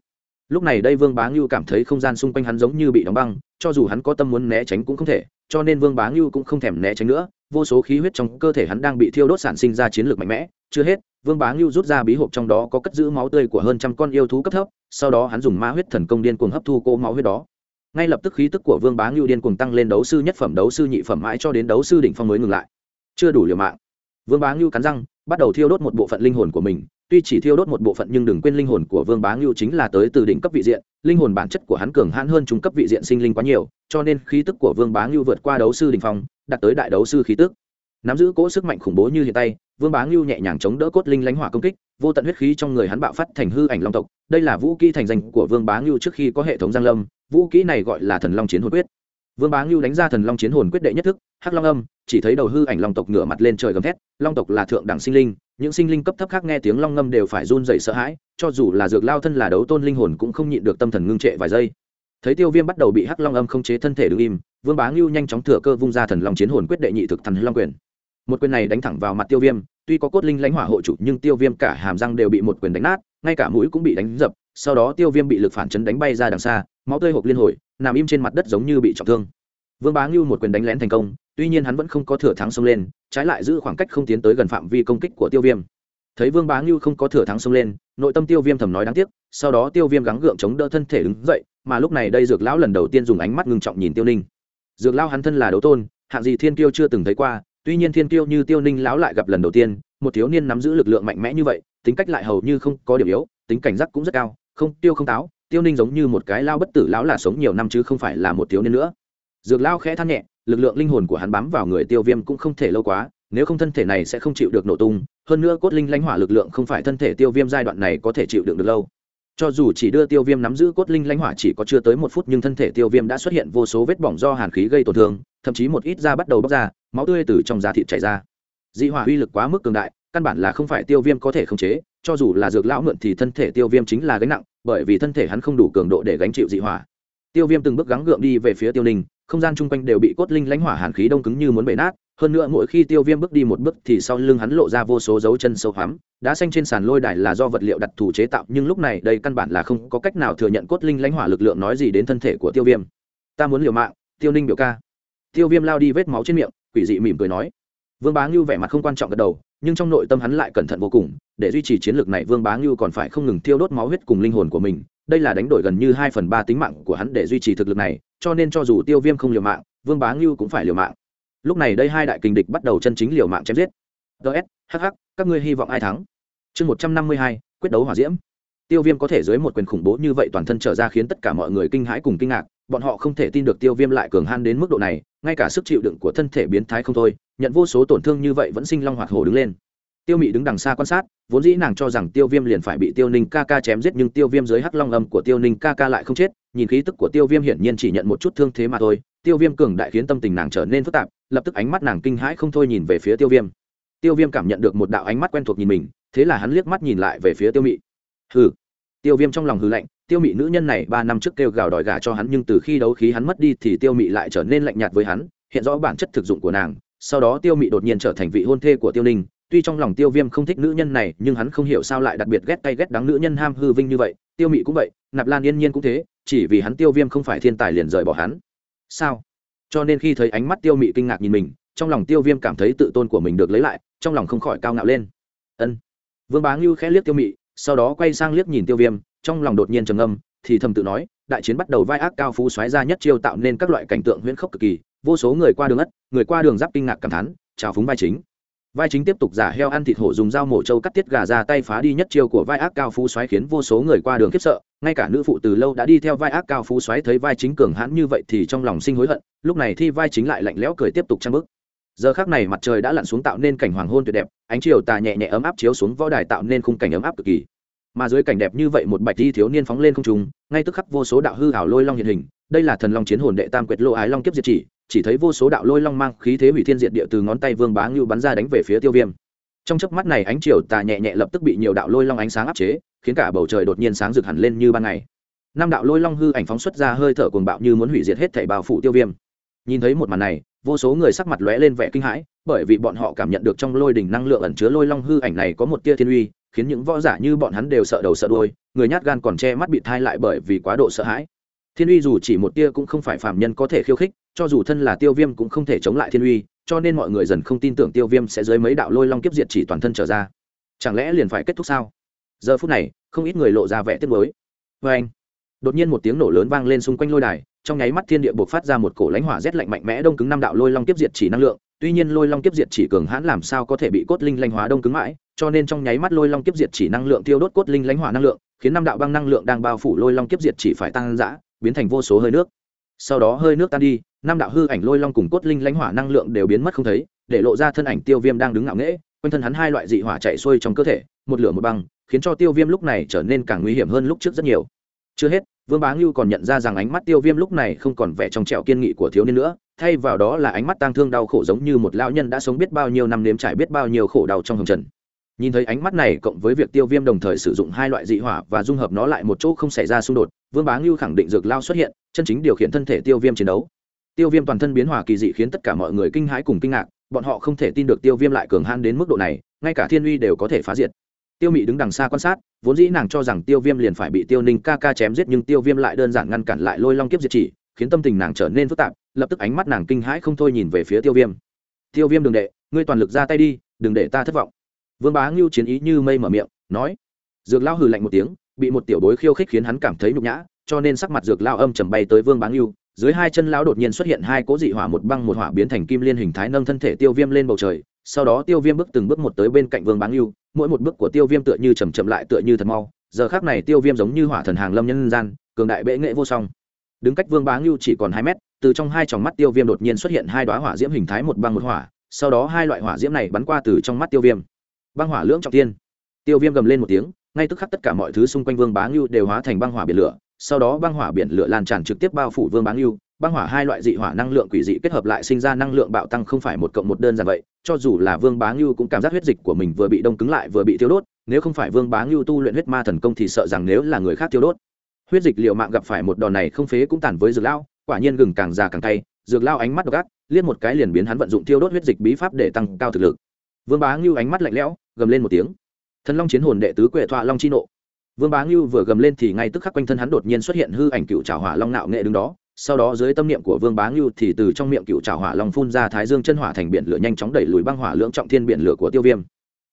lúc này đây vương bá ngưu cảm thấy không gian xung quanh hắn giống như bị đóng băng, cho dù hắn có tâm muốn né tránh cũng không thể, cho nên vương bá ngưu cũng không thèm né tránh nữa. Vô số khí huyết trong cơ thể hắn đang bị thiêu đốt sản sinh ra chiến lược mạnh mẽ. Chưa hết, vương bá ngưu rút ra bí hộp trong đó có cất giữ máu tươi của hơn trăm con yêu thú cấp thấp, sau đó hắn dùng ma huyết thần công điên cuồng hấp thu cô máu huyết đó. Ngay lập tức khí tức của vương bá ngưu điên cuồng tăng lên đấu sư nhất phẩm, đấu sư nhị phẩm mãi cho đến đấu sư đỉnh phong mới ngừng lại. Chưa đủ liều mạng. Vương bá ngưu cắn răng, bắt đầu thiêu đốt một bộ phận linh hồn của mình tuy chỉ thiêu đốt một bộ phận nhưng đừng quên linh hồn của vương bá ngưu chính là tới từ đỉnh cấp vị diện, linh hồn bản chất của hắn cường hãn hơn trung cấp vị diện sinh linh quá nhiều, cho nên khí tức của vương bá ngưu vượt qua đấu sư đình phong, đạt tới đại đấu sư khí tức. Nắm giữ cỗ sức mạnh khủng bố như hiện tay, vương bá ngưu nhẹ nhàng chống đỡ cốt linh lãnh hỏa công kích, vô tận huyết khí trong người hắn bạo phát thành hư ảnh long tộc. Đây là vũ kỹ thành danh của vương bá ngưu trước khi có hệ thống giang lâm, vũ kỹ này gọi là thần long chiến hồn quyết. Vương bá ngưu đánh ra thần long chiến hồn quyết đệ nhất thức, hắc long âm, chỉ thấy đầu hư ảnh long tộc ngửa mặt lên trời gầm thét, long tộc là thượng đẳng sinh linh những sinh linh cấp thấp khác nghe tiếng long ngâm đều phải run rẩy sợ hãi, cho dù là dược lao thân là đấu tôn linh hồn cũng không nhịn được tâm thần ngưng trệ vài giây. Thấy tiêu viêm bắt đầu bị hắc long âm không chế thân thể đứng im, vương bá ngưu nhanh chóng thừa cơ vung ra thần long chiến hồn quyết đệ nhị thực thần long quyền. Một quyền này đánh thẳng vào mặt tiêu viêm, tuy có cốt linh lãnh hỏa hộ chủ nhưng tiêu viêm cả hàm răng đều bị một quyền đánh nát, ngay cả mũi cũng bị đánh dập, sau đó tiêu viêm bị lực phản chấn đánh bay ra đằng xa, máu tươi hộp liên hồi, nằm im trên mặt đất giống như bị trọng thương. Vương bá ngưu một quyền đánh lén thành công tuy nhiên hắn vẫn không có thừa thắng xông lên, trái lại giữ khoảng cách không tiến tới gần phạm vi công kích của tiêu viêm. Thấy vương bá ngưu không có thừa thắng xông lên, nội tâm tiêu viêm thầm nói đáng tiếc, sau đó tiêu viêm gắng gượng chống đỡ thân thể đứng dậy, mà lúc này đây dược lão lần đầu tiên dùng ánh mắt ngưng trọng nhìn tiêu ninh. Dược lão hắn thân là đấu tôn, hạng gì thiên kiêu chưa từng thấy qua, tuy nhiên thiên kiêu như tiêu ninh lão lại gặp lần đầu tiên, một thiếu niên nắm giữ lực lượng mạnh mẽ như vậy, tính cách lại hầu như không có điểm yếu, tính cảnh giác cũng rất cao, không, tiêu không táo, tiêu ninh giống như một cái lao bất tử lão là sống nhiều năm chứ không phải là một thiếu niên nữa. Dược lao khẽ than nhẹ lực lượng linh hồn của hắn bám vào người tiêu viêm cũng không thể lâu quá, nếu không thân thể này sẽ không chịu được nổ tung, hơn nữa cốt linh lãnh hỏa lực lượng không phải thân thể tiêu viêm giai đoạn này có thể chịu đựng được lâu. Cho dù chỉ đưa tiêu viêm nắm giữ cốt linh lãnh hỏa chỉ có chưa tới một phút nhưng thân thể tiêu viêm đã xuất hiện vô số vết bỏng do hàn khí gây tổn thương, thậm chí một ít da bắt đầu bóc ra, máu tươi từ trong da thịt chảy ra. Dị hỏa uy lực quá mức cường đại, căn bản là không phải tiêu viêm có thể khống chế, cho dù là dược lão mượn thì thân thể tiêu viêm chính là gánh nặng, bởi vì thân thể hắn không đủ cường độ để gánh chịu dị hỏa. Tiêu viêm từng bước gắng gượng đi về phía tiêu ninh không gian chung quanh đều bị cốt linh lãnh hỏa hàn khí đông cứng như muốn bể nát, hơn nữa mỗi khi tiêu viêm bước đi một bước thì sau lưng hắn lộ ra vô số dấu chân sâu hoắm đá xanh trên sàn lôi đài là do vật liệu đặc thù chế tạo, nhưng lúc này đây căn bản là không có cách nào thừa nhận cốt linh lãnh hỏa lực lượng nói gì đến thân thể của tiêu viêm. Ta muốn liều mạng, tiêu ninh biểu ca. Tiêu viêm lao đi vết máu trên miệng, quỷ dị mỉm cười nói. Vương bá ngưu vẻ mặt không quan trọng gật đầu nhưng trong nội tâm hắn lại cẩn thận vô cùng, để duy trì chiến lược này vương bá ngưu còn phải không ngừng tiêu đốt máu huyết cùng linh hồn của mình, đây là đánh đổi gần như hai phần ba tính mạng của hắn để duy trì thực lực này, cho nên cho dù tiêu viêm không liều mạng, vương bá ngưu cũng phải liều mạng. Lúc này đây hai đại kình địch bắt đầu chân chính liều mạng chém giết. Ts hh các ngươi hy vọng ai thắng? Chương một trăm năm mươi hai, quyết đấu hỏa diễm. Tiêu viêm có thể dưới một quyền khủng bố như vậy toàn thân trở ra khiến tất cả mọi người kinh hãi cùng kinh ngạc bọn họ không thể tin được tiêu viêm lại cường han đến mức độ này, ngay cả sức chịu đựng của thân thể biến thái không thôi, nhận vô số tổn thương như vậy vẫn sinh long hoạt hổ đứng lên. Tiêu mị đứng đằng xa quan sát, vốn dĩ nàng cho rằng tiêu viêm liền phải bị tiêu ninh ca ca chém giết nhưng tiêu viêm dưới hắc long âm của tiêu ninh ca ca lại không chết, nhìn khí tức của tiêu viêm hiển nhiên chỉ nhận một chút thương thế mà thôi. Tiêu viêm cường đại khiến tâm tình nàng trở nên phức tạp, lập tức ánh mắt nàng kinh hãi không thôi nhìn về phía tiêu viêm. Tiêu viêm cảm nhận được một đạo ánh mắt quen thuộc nhìn mình, thế là hắn liếc mắt nhìn lại về phía tiêu mị. Hừ. Tiêu viêm trong lòng hư lạnh tiêu mị nữ nhân này ba năm trước kêu gào đòi gà cho hắn nhưng từ khi đấu khí hắn mất đi thì tiêu mị lại trở nên lạnh nhạt với hắn, hiện rõ bản chất thực dụng của nàng. Sau đó tiêu mị đột nhiên trở thành vị hôn thê của tiêu ninh. Tuy trong lòng tiêu viêm không thích nữ nhân này, nhưng hắn không hiểu sao lại đặc biệt ghét tay ghét đắng nữ nhân ham hư vinh như vậy. Tiêu mị cũng vậy, nạp lan yên nhiên cũng thế, chỉ vì hắn tiêu viêm không phải thiên tài liền rời bỏ hắn. Sao? Cho nên khi thấy ánh mắt tiêu mị kinh ngạc nhìn mình, trong lòng tiêu viêm cảm thấy tự tôn của mình được lấy lại, trong lòng không khỏi cao ngạo lên. Ân. Vương bá ngưu khẽ liếc tiêu mị, sau đó quay sang liếc nhìn tiêu viêm trong lòng đột nhiên trầm âm thì thầm tự nói, đại chiến bắt đầu vai ác cao phú xoáy ra nhất chiêu tạo nên các loại cảnh tượng huyễn khốc cực kỳ, vô số người qua đường ất, người qua đường giáp kinh ngạc cảm thán chào phúng vai chính. Vai chính tiếp tục giả heo ăn thịt hổ dùng dao mổ trâu cắt tiết gà ra tay phá đi nhất chiêu của vai ác cao phú xoáy khiến vô số người qua đường khiếp sợ, ngay cả nữ phụ từ lâu đã đi theo vai ác cao phú xoáy thấy vai chính cường hãn như vậy thì trong lòng sinh hối hận, lúc này thi vai chính lại lạnh lẽo cười tiếp tục trang bức giờ khác này mặt trời đã lặn xuống tạo nên cảnh hoàng hôn tuyệt đẹp, ánh chiều tà nhẹ nhẹ ấm áp chiếu xuống võ đài tạo nên khung cảnh ấm áp cực kỳ mà dưới cảnh đẹp như vậy một bạch thi thiếu niên phóng lên không trung, ngay tức khắc vô số đạo hư hảo lôi long hiện hình, đây là thần long chiến hồn đệ tam quyệt lô ái long kiếp diệt chỉ chỉ thấy vô số đạo lôi long mang khí thế hủy thiên diệt địa từ ngón tay vương bá ngưu bắn ra đánh về phía tiêu viêm. Trong chớp mắt này ánh chiều tà nhẹ nhẹ lập tức bị nhiều đạo lôi long ánh sáng áp chế, khiến cả bầu trời đột nhiên sáng rực hẳn lên như ban ngày. Năm đạo lôi long hư ảnh phóng xuất ra hơi thở cuồng bạo như muốn hủy diệt hết thảy bao phủ tiêu viêm. Nhìn thấy một màn này, vô số người sắc mặt lóe lên vẻ kinh hãi, bởi vì bọn họ cảm nhận được trong lôi đỉnh năng lượng ẩn chứa lôi long hư ảnh này có một tia thiên uy khiến những võ giả như bọn hắn đều sợ đầu sợ đuôi, người nhát gan còn che mắt bị thai lại bởi vì quá độ sợ hãi. Thiên uy dù chỉ một tia cũng không phải phàm nhân có thể khiêu khích, cho dù thân là tiêu viêm cũng không thể chống lại thiên uy, cho nên mọi người dần không tin tưởng tiêu viêm sẽ dưới mấy đạo lôi long kiếp diệt chỉ toàn thân trở ra. Chẳng lẽ liền phải kết thúc sao? Giờ phút này, không ít người lộ ra vẻ tiếc nuối. Oeng! anh, đột nhiên một tiếng nổ lớn vang lên xung quanh lôi đài, trong nháy mắt thiên địa bộc phát ra một cổ lãnh hỏa rét lạnh mạnh mẽ đông cứng năm đạo lôi long kiếp diệt chỉ năng lượng, tuy nhiên lôi long kiếp diệt chỉ cường hãn làm sao có thể bị cốt linh lãnh hóa đông cứng mãi cho nên trong nháy mắt lôi long kiếp diệt chỉ năng lượng tiêu đốt cốt linh lãnh hỏa năng lượng, khiến năm đạo băng năng lượng đang bao phủ lôi long kiếp diệt chỉ phải tăng dã, biến thành vô số hơi nước. Sau đó hơi nước tan đi, năm đạo hư ảnh lôi long cùng cốt linh lãnh hỏa năng lượng đều biến mất không thấy, để lộ ra thân ảnh tiêu viêm đang đứng ngạo nghễ, quanh thân hắn hai loại dị hỏa chạy xuôi trong cơ thể, một lửa một băng, khiến cho tiêu viêm lúc này trở nên càng nguy hiểm hơn lúc trước rất nhiều. Chưa hết, vương bá ngưu còn nhận ra rằng ánh mắt tiêu viêm lúc này không còn vẻ trong trẻo kiên nghị của thiếu niên nữa, thay vào đó là ánh mắt tang thương đau khổ giống như một lão nhân đã sống biết bao nhiêu năm nếm trải biết bao nhiêu khổ đau trong hồng trần nhìn thấy ánh mắt này cộng với việc tiêu viêm đồng thời sử dụng hai loại dị hỏa và dung hợp nó lại một chỗ không xảy ra xung đột, vương bá ngưu khẳng định dược lao xuất hiện, chân chính điều khiển thân thể tiêu viêm chiến đấu. Tiêu viêm toàn thân biến hòa kỳ dị khiến tất cả mọi người kinh hãi cùng kinh ngạc, bọn họ không thể tin được tiêu viêm lại cường han đến mức độ này, ngay cả thiên uy đều có thể phá diệt. Tiêu mị đứng đằng xa quan sát, vốn dĩ nàng cho rằng tiêu viêm liền phải bị tiêu ninh ca ca chém giết nhưng tiêu viêm lại đơn giản ngăn cản lại lôi long kiếp diệt chỉ, khiến tâm tình nàng trở nên phức tạp, lập tức ánh mắt nàng kinh hãi không thôi nhìn về phía tiêu viêm. Tiêu viêm đừng đệ ngươi toàn lực ra tay đi, đừng để ta thất vọng vương bá ngưu chiến ý như mây mở miệng, nói, dược lao hừ lạnh một tiếng, bị một tiểu bối khiêu khích khiến hắn cảm thấy nhục nhã, cho nên sắc mặt dược lao âm trầm bay tới vương bá ngưu, dưới hai chân lão đột nhiên xuất hiện hai cỗ dị hỏa một băng một hỏa biến thành kim liên hình thái nâng thân thể tiêu viêm lên bầu trời, sau đó tiêu viêm bước từng bước một tới bên cạnh vương bá ngưu, mỗi một bước của tiêu viêm tựa như chầm chậm lại tựa như thật mau, giờ khác này tiêu viêm giống như hỏa thần hàng lâm nhân gian, cường đại bệ nghệ vô song. Đứng cách vương bá ngưu chỉ còn hai mét, từ trong hai tròng mắt tiêu viêm đột nhiên xuất hiện hai đoá hỏa diễm hình thái một băng một hỏa, sau đó hai loại hỏa diễm này bắn qua từ trong mắt tiêu viêm băng hỏa lưỡng trọng tiên. Tiêu viêm gầm lên một tiếng, ngay tức khắc tất cả mọi thứ xung quanh vương bá ngưu đều hóa thành băng hỏa biển lửa, sau đó băng hỏa biển lửa lan tràn trực tiếp bao phủ vương bá ngưu. Băng hỏa hai loại dị hỏa năng lượng quỷ dị kết hợp lại sinh ra năng lượng bạo tăng không phải một cộng một đơn giản vậy, cho dù là vương bá ngưu cũng cảm giác huyết dịch của mình vừa bị đông cứng lại vừa bị tiêu đốt, nếu không phải vương bá ngưu tu luyện huyết ma thần công thì sợ rằng nếu là người khác tiêu đốt. Huyết dịch liệu mạng gặp phải một đòn này không phế cũng tàn với dược lao quả nhiên gừng càng già càng tay dược lao ánh mắt độc ác, liếc một cái liền biến hắn vận dụng tiêu đốt huyết dịch bí pháp để tăng cao thực lực. Vương bá ngưu ánh mắt lạnh lẽo gầm lên một tiếng. Thần long chiến hồn đệ tứ quệ thọa long chi nộ. Vương bá ngưu vừa gầm lên thì ngay tức khắc quanh thân hắn đột nhiên xuất hiện hư ảnh cựu trào hỏa long nạo nghệ đứng đó. Sau đó dưới tâm niệm của vương bá ngưu thì từ trong miệng cựu trào hỏa long phun ra thái dương chân hỏa thành biển lửa nhanh chóng đẩy lùi băng hỏa lưỡng trọng thiên biển lửa của tiêu viêm.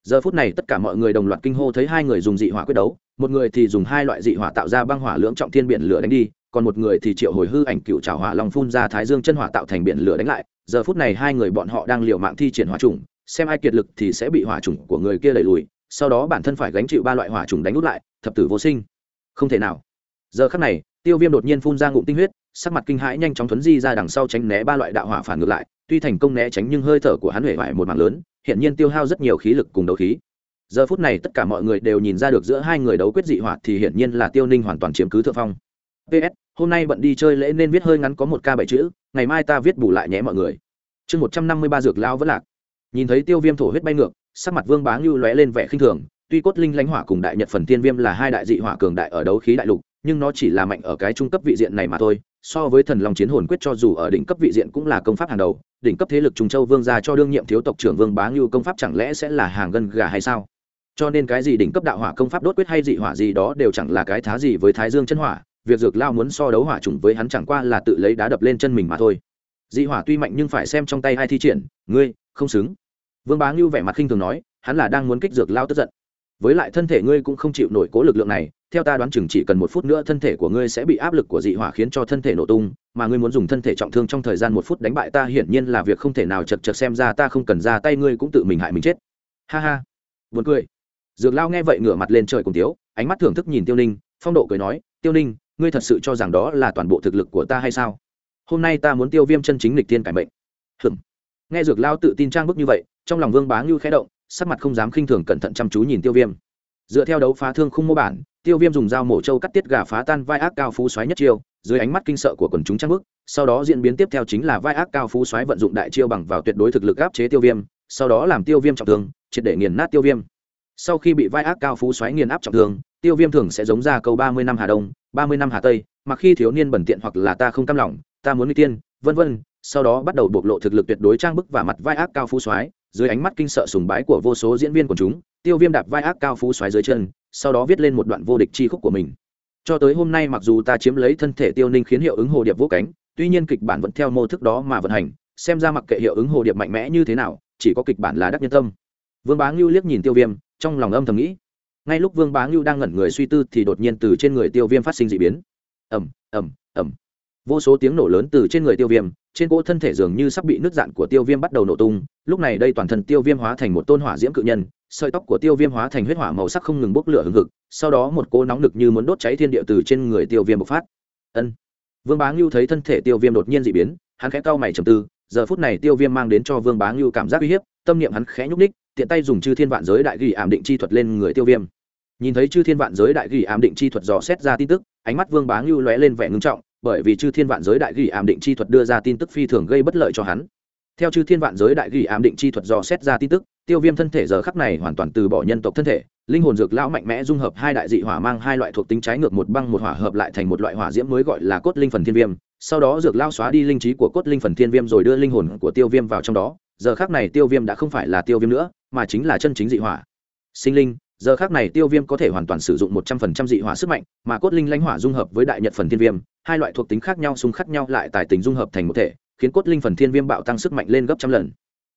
Giờ phút này tất cả mọi người đồng loạt kinh hô thấy hai người dùng dị hỏa quyết đấu. Một người thì dùng hai loại dị hỏa tạo ra băng hỏa lưỡng trọng thiên biển lửa đánh đi, còn một người thì triệu hồi hư ảnh cựu trào hỏa long phun ra thái dương chân hỏa tạo thành biển lửa đánh lại. Giờ phút này hai người bọn họ đang liều mạng thi triển hỏa trùng xem ai kiệt lực thì sẽ bị hỏa trùng của người kia đẩy lùi, sau đó bản thân phải gánh chịu ba loại hỏa trùng đánh út lại, thập tử vô sinh. Không thể nào. Giờ khắc này, tiêu viêm đột nhiên phun ra ngụm tinh huyết, sắc mặt kinh hãi nhanh chóng thuấn di ra đằng sau tránh né ba loại đạo hỏa phản ngược lại, tuy thành công né tránh nhưng hơi thở của hắn huệ vải một mảng lớn hiện nhiên tiêu hao rất nhiều khí lực cùng đấu khí. Giờ phút này tất cả mọi người đều nhìn ra được giữa hai người đấu quyết dị hỏa thì hiển nhiên là tiêu ninh hoàn toàn chiếm cứ thượng phong. Ps hôm nay bận đi chơi lễ nên viết hơi ngắn có một ca bảy chữ, ngày mai ta viết bù lại nhé mọi người. Chương một trăm năm mươi ba dược lao vẫn lạc nhìn thấy tiêu viêm thổ huyết bay ngược, sắc mặt vương bá ngưu lóe lên vẻ khinh thường, tuy cốt linh lãnh hỏa cùng đại nhật phần tiên viêm là hai đại dị hỏa cường đại ở đấu khí đại lục, nhưng nó chỉ là mạnh ở cái trung cấp vị diện này mà thôi, so với thần long chiến hồn quyết cho dù ở đỉnh cấp vị diện cũng là công pháp hàng đầu, đỉnh cấp thế lực trung châu vương gia cho đương nhiệm thiếu tộc trưởng vương bá ngưu công pháp chẳng lẽ sẽ là hàng gân gà hay sao? Cho nên cái gì đỉnh cấp đạo hỏa công pháp đốt quyết hay dị hỏa gì đó đều chẳng là cái thá gì với thái dương chân hỏa, việc dược lao muốn so đấu hỏa trùng với hắn chẳng qua là tự lấy đá đập lên chân mình mà thôi. Dị hỏa tuy mạnh nhưng phải xem trong tay hai thi triển, ngươi không xứng. Vương bá ngưu vẻ mặt khinh thường nói, hắn là đang muốn kích dược lao tức giận. Với lại thân thể ngươi cũng không chịu nổi cố lực lượng này, theo ta đoán chừng chỉ cần một phút nữa thân thể của ngươi sẽ bị áp lực của dị hỏa khiến cho thân thể nổ tung, mà ngươi muốn dùng thân thể trọng thương trong thời gian một phút đánh bại ta hiển nhiên là việc không thể nào chật chật xem ra ta không cần ra tay ngươi cũng tự mình hại mình chết. Ha ha. Buồn cười. Dược lao nghe vậy ngửa mặt lên trời cùng tiếu, ánh mắt thưởng thức nhìn tiêu ninh, phong độ cười nói, tiêu ninh, ngươi thật sự cho rằng đó là toàn bộ thực lực của ta hay sao? Hôm nay ta muốn tiêu viêm chân chính lịch tiên cải mệnh. Hừm nghe dược lao tự tin trang bức như vậy, trong lòng vương bá ngưu khẽ động, sắc mặt không dám khinh thường cẩn thận chăm chú nhìn tiêu viêm. Dựa theo đấu phá thương không mô bản, tiêu viêm dùng dao mổ trâu cắt tiết gà phá tan vai ác cao phú xoáy nhất chiêu, dưới ánh mắt kinh sợ của quần chúng trang bức, sau đó diễn biến tiếp theo chính là vai ác cao phú xoáy vận dụng đại chiêu bằng vào tuyệt đối thực lực áp chế tiêu viêm, sau đó làm tiêu viêm trọng thương, triệt để nghiền nát tiêu viêm. Sau khi bị vai ác cao phú xoáy nghiền áp trọng thương, tiêu viêm thường sẽ giống ra câu ba mươi năm hà đông, ba mươi năm hà tây mặc khi thiếu niên bẩn tiện hoặc là ta không cam lòng, ta muốn đi tiên, vân vân sau đó bắt đầu bộc lộ thực lực tuyệt đối trang bức và mặt vai ác cao phú soái, dưới ánh mắt kinh sợ sùng bái của vô số diễn viên của chúng, tiêu viêm đạp vai ác cao phú xoáy dưới chân, sau đó viết lên một đoạn vô địch chi khúc của mình. Cho tới hôm nay mặc dù ta chiếm lấy thân thể tiêu ninh khiến hiệu ứng hồ điệp vô cánh, tuy nhiên kịch bản vẫn theo mô thức đó mà vận hành, xem ra mặc kệ hiệu ứng hồ điệp mạnh mẽ như thế nào, chỉ có kịch bản là đắc nhân tâm. Vương bá ngưu liếc nhìn tiêu viêm, trong lòng âm thầm nghĩ. Ngay lúc vương bá ngưu đang ngẩn người suy tư thì đột nhiên từ trên người tiêu viêm phát sinh d ị biến. Ẩm ẩm ẩm vô số tiếng nổ lớn từ trên người tiêu viêm trên cỗ thân thể dường như sắp bị nước dạn của tiêu viêm bắt đầu nổ tung, lúc này đây toàn thân tiêu viêm hóa thành một tôn hỏa diễm cự nhân, sợi tóc của tiêu viêm hóa thành huyết hỏa màu sắc không ngừng bốc lửa hừng hực, sau đó một cỗ nóng nực như muốn đốt cháy thiên địa từ trên người tiêu viêm bộc phát. Ân. Vương bá ngưu thấy thân thể tiêu viêm đột nhiên d ị biến, hắn khẽ cau mày trầm tư, giờ phút này tiêu viêm mang đến cho vương bá ngưu cảm giác uy hiếp, tâm niệm hắn khẽ nhúc ních tiện tay dùng chư thiên vạn giới đại ghi ảm định chi thuật lên người tiêu viêm. Nhìn thấy chư thiên vạn giới đại ghi ảm định chi thuật dò xét ra tin tức, ánh mắt vương bá ngưu lóe lên vẻ ngưng trọng bởi vì chư thiên vạn giới đại ghi ám định chi thuật đưa ra tin tức phi thường gây bất lợi cho hắn. Theo chư thiên vạn giới đại ghi ám định chi thuật dò xét ra tin tức, tiêu viêm thân thể giờ khắc này hoàn toàn từ bỏ nhân tộc thân thể, linh hồn dược lão mạnh mẽ dung hợp hai đại dị hỏa mang hai loại thuộc tính trái ngược một băng một hỏa hợp lại thành một loại hỏa diễm mới gọi là cốt linh phần thiên viêm. Sau đó dược lao xóa đi linh trí của cốt linh phần thiên viêm rồi đưa linh hồn của tiêu viêm vào trong đó. Giờ khác này tiêu viêm đã không phải là tiêu viêm nữa, mà chính là chân chính dị hỏa. Sinh linh giờ khác này tiêu viêm có thể hoàn toàn sử dụng một trăm phần trăm dị hỏa sức mạnh, mà cốt linh lãnh hỏa dung hợp với đại nhật phần thiên viêm, hai loại thuộc tính khác nhau xung khắc nhau lại tài tình dung hợp thành một thể, khiến cốt linh phần thiên viêm bạo tăng sức mạnh lên gấp trăm lần.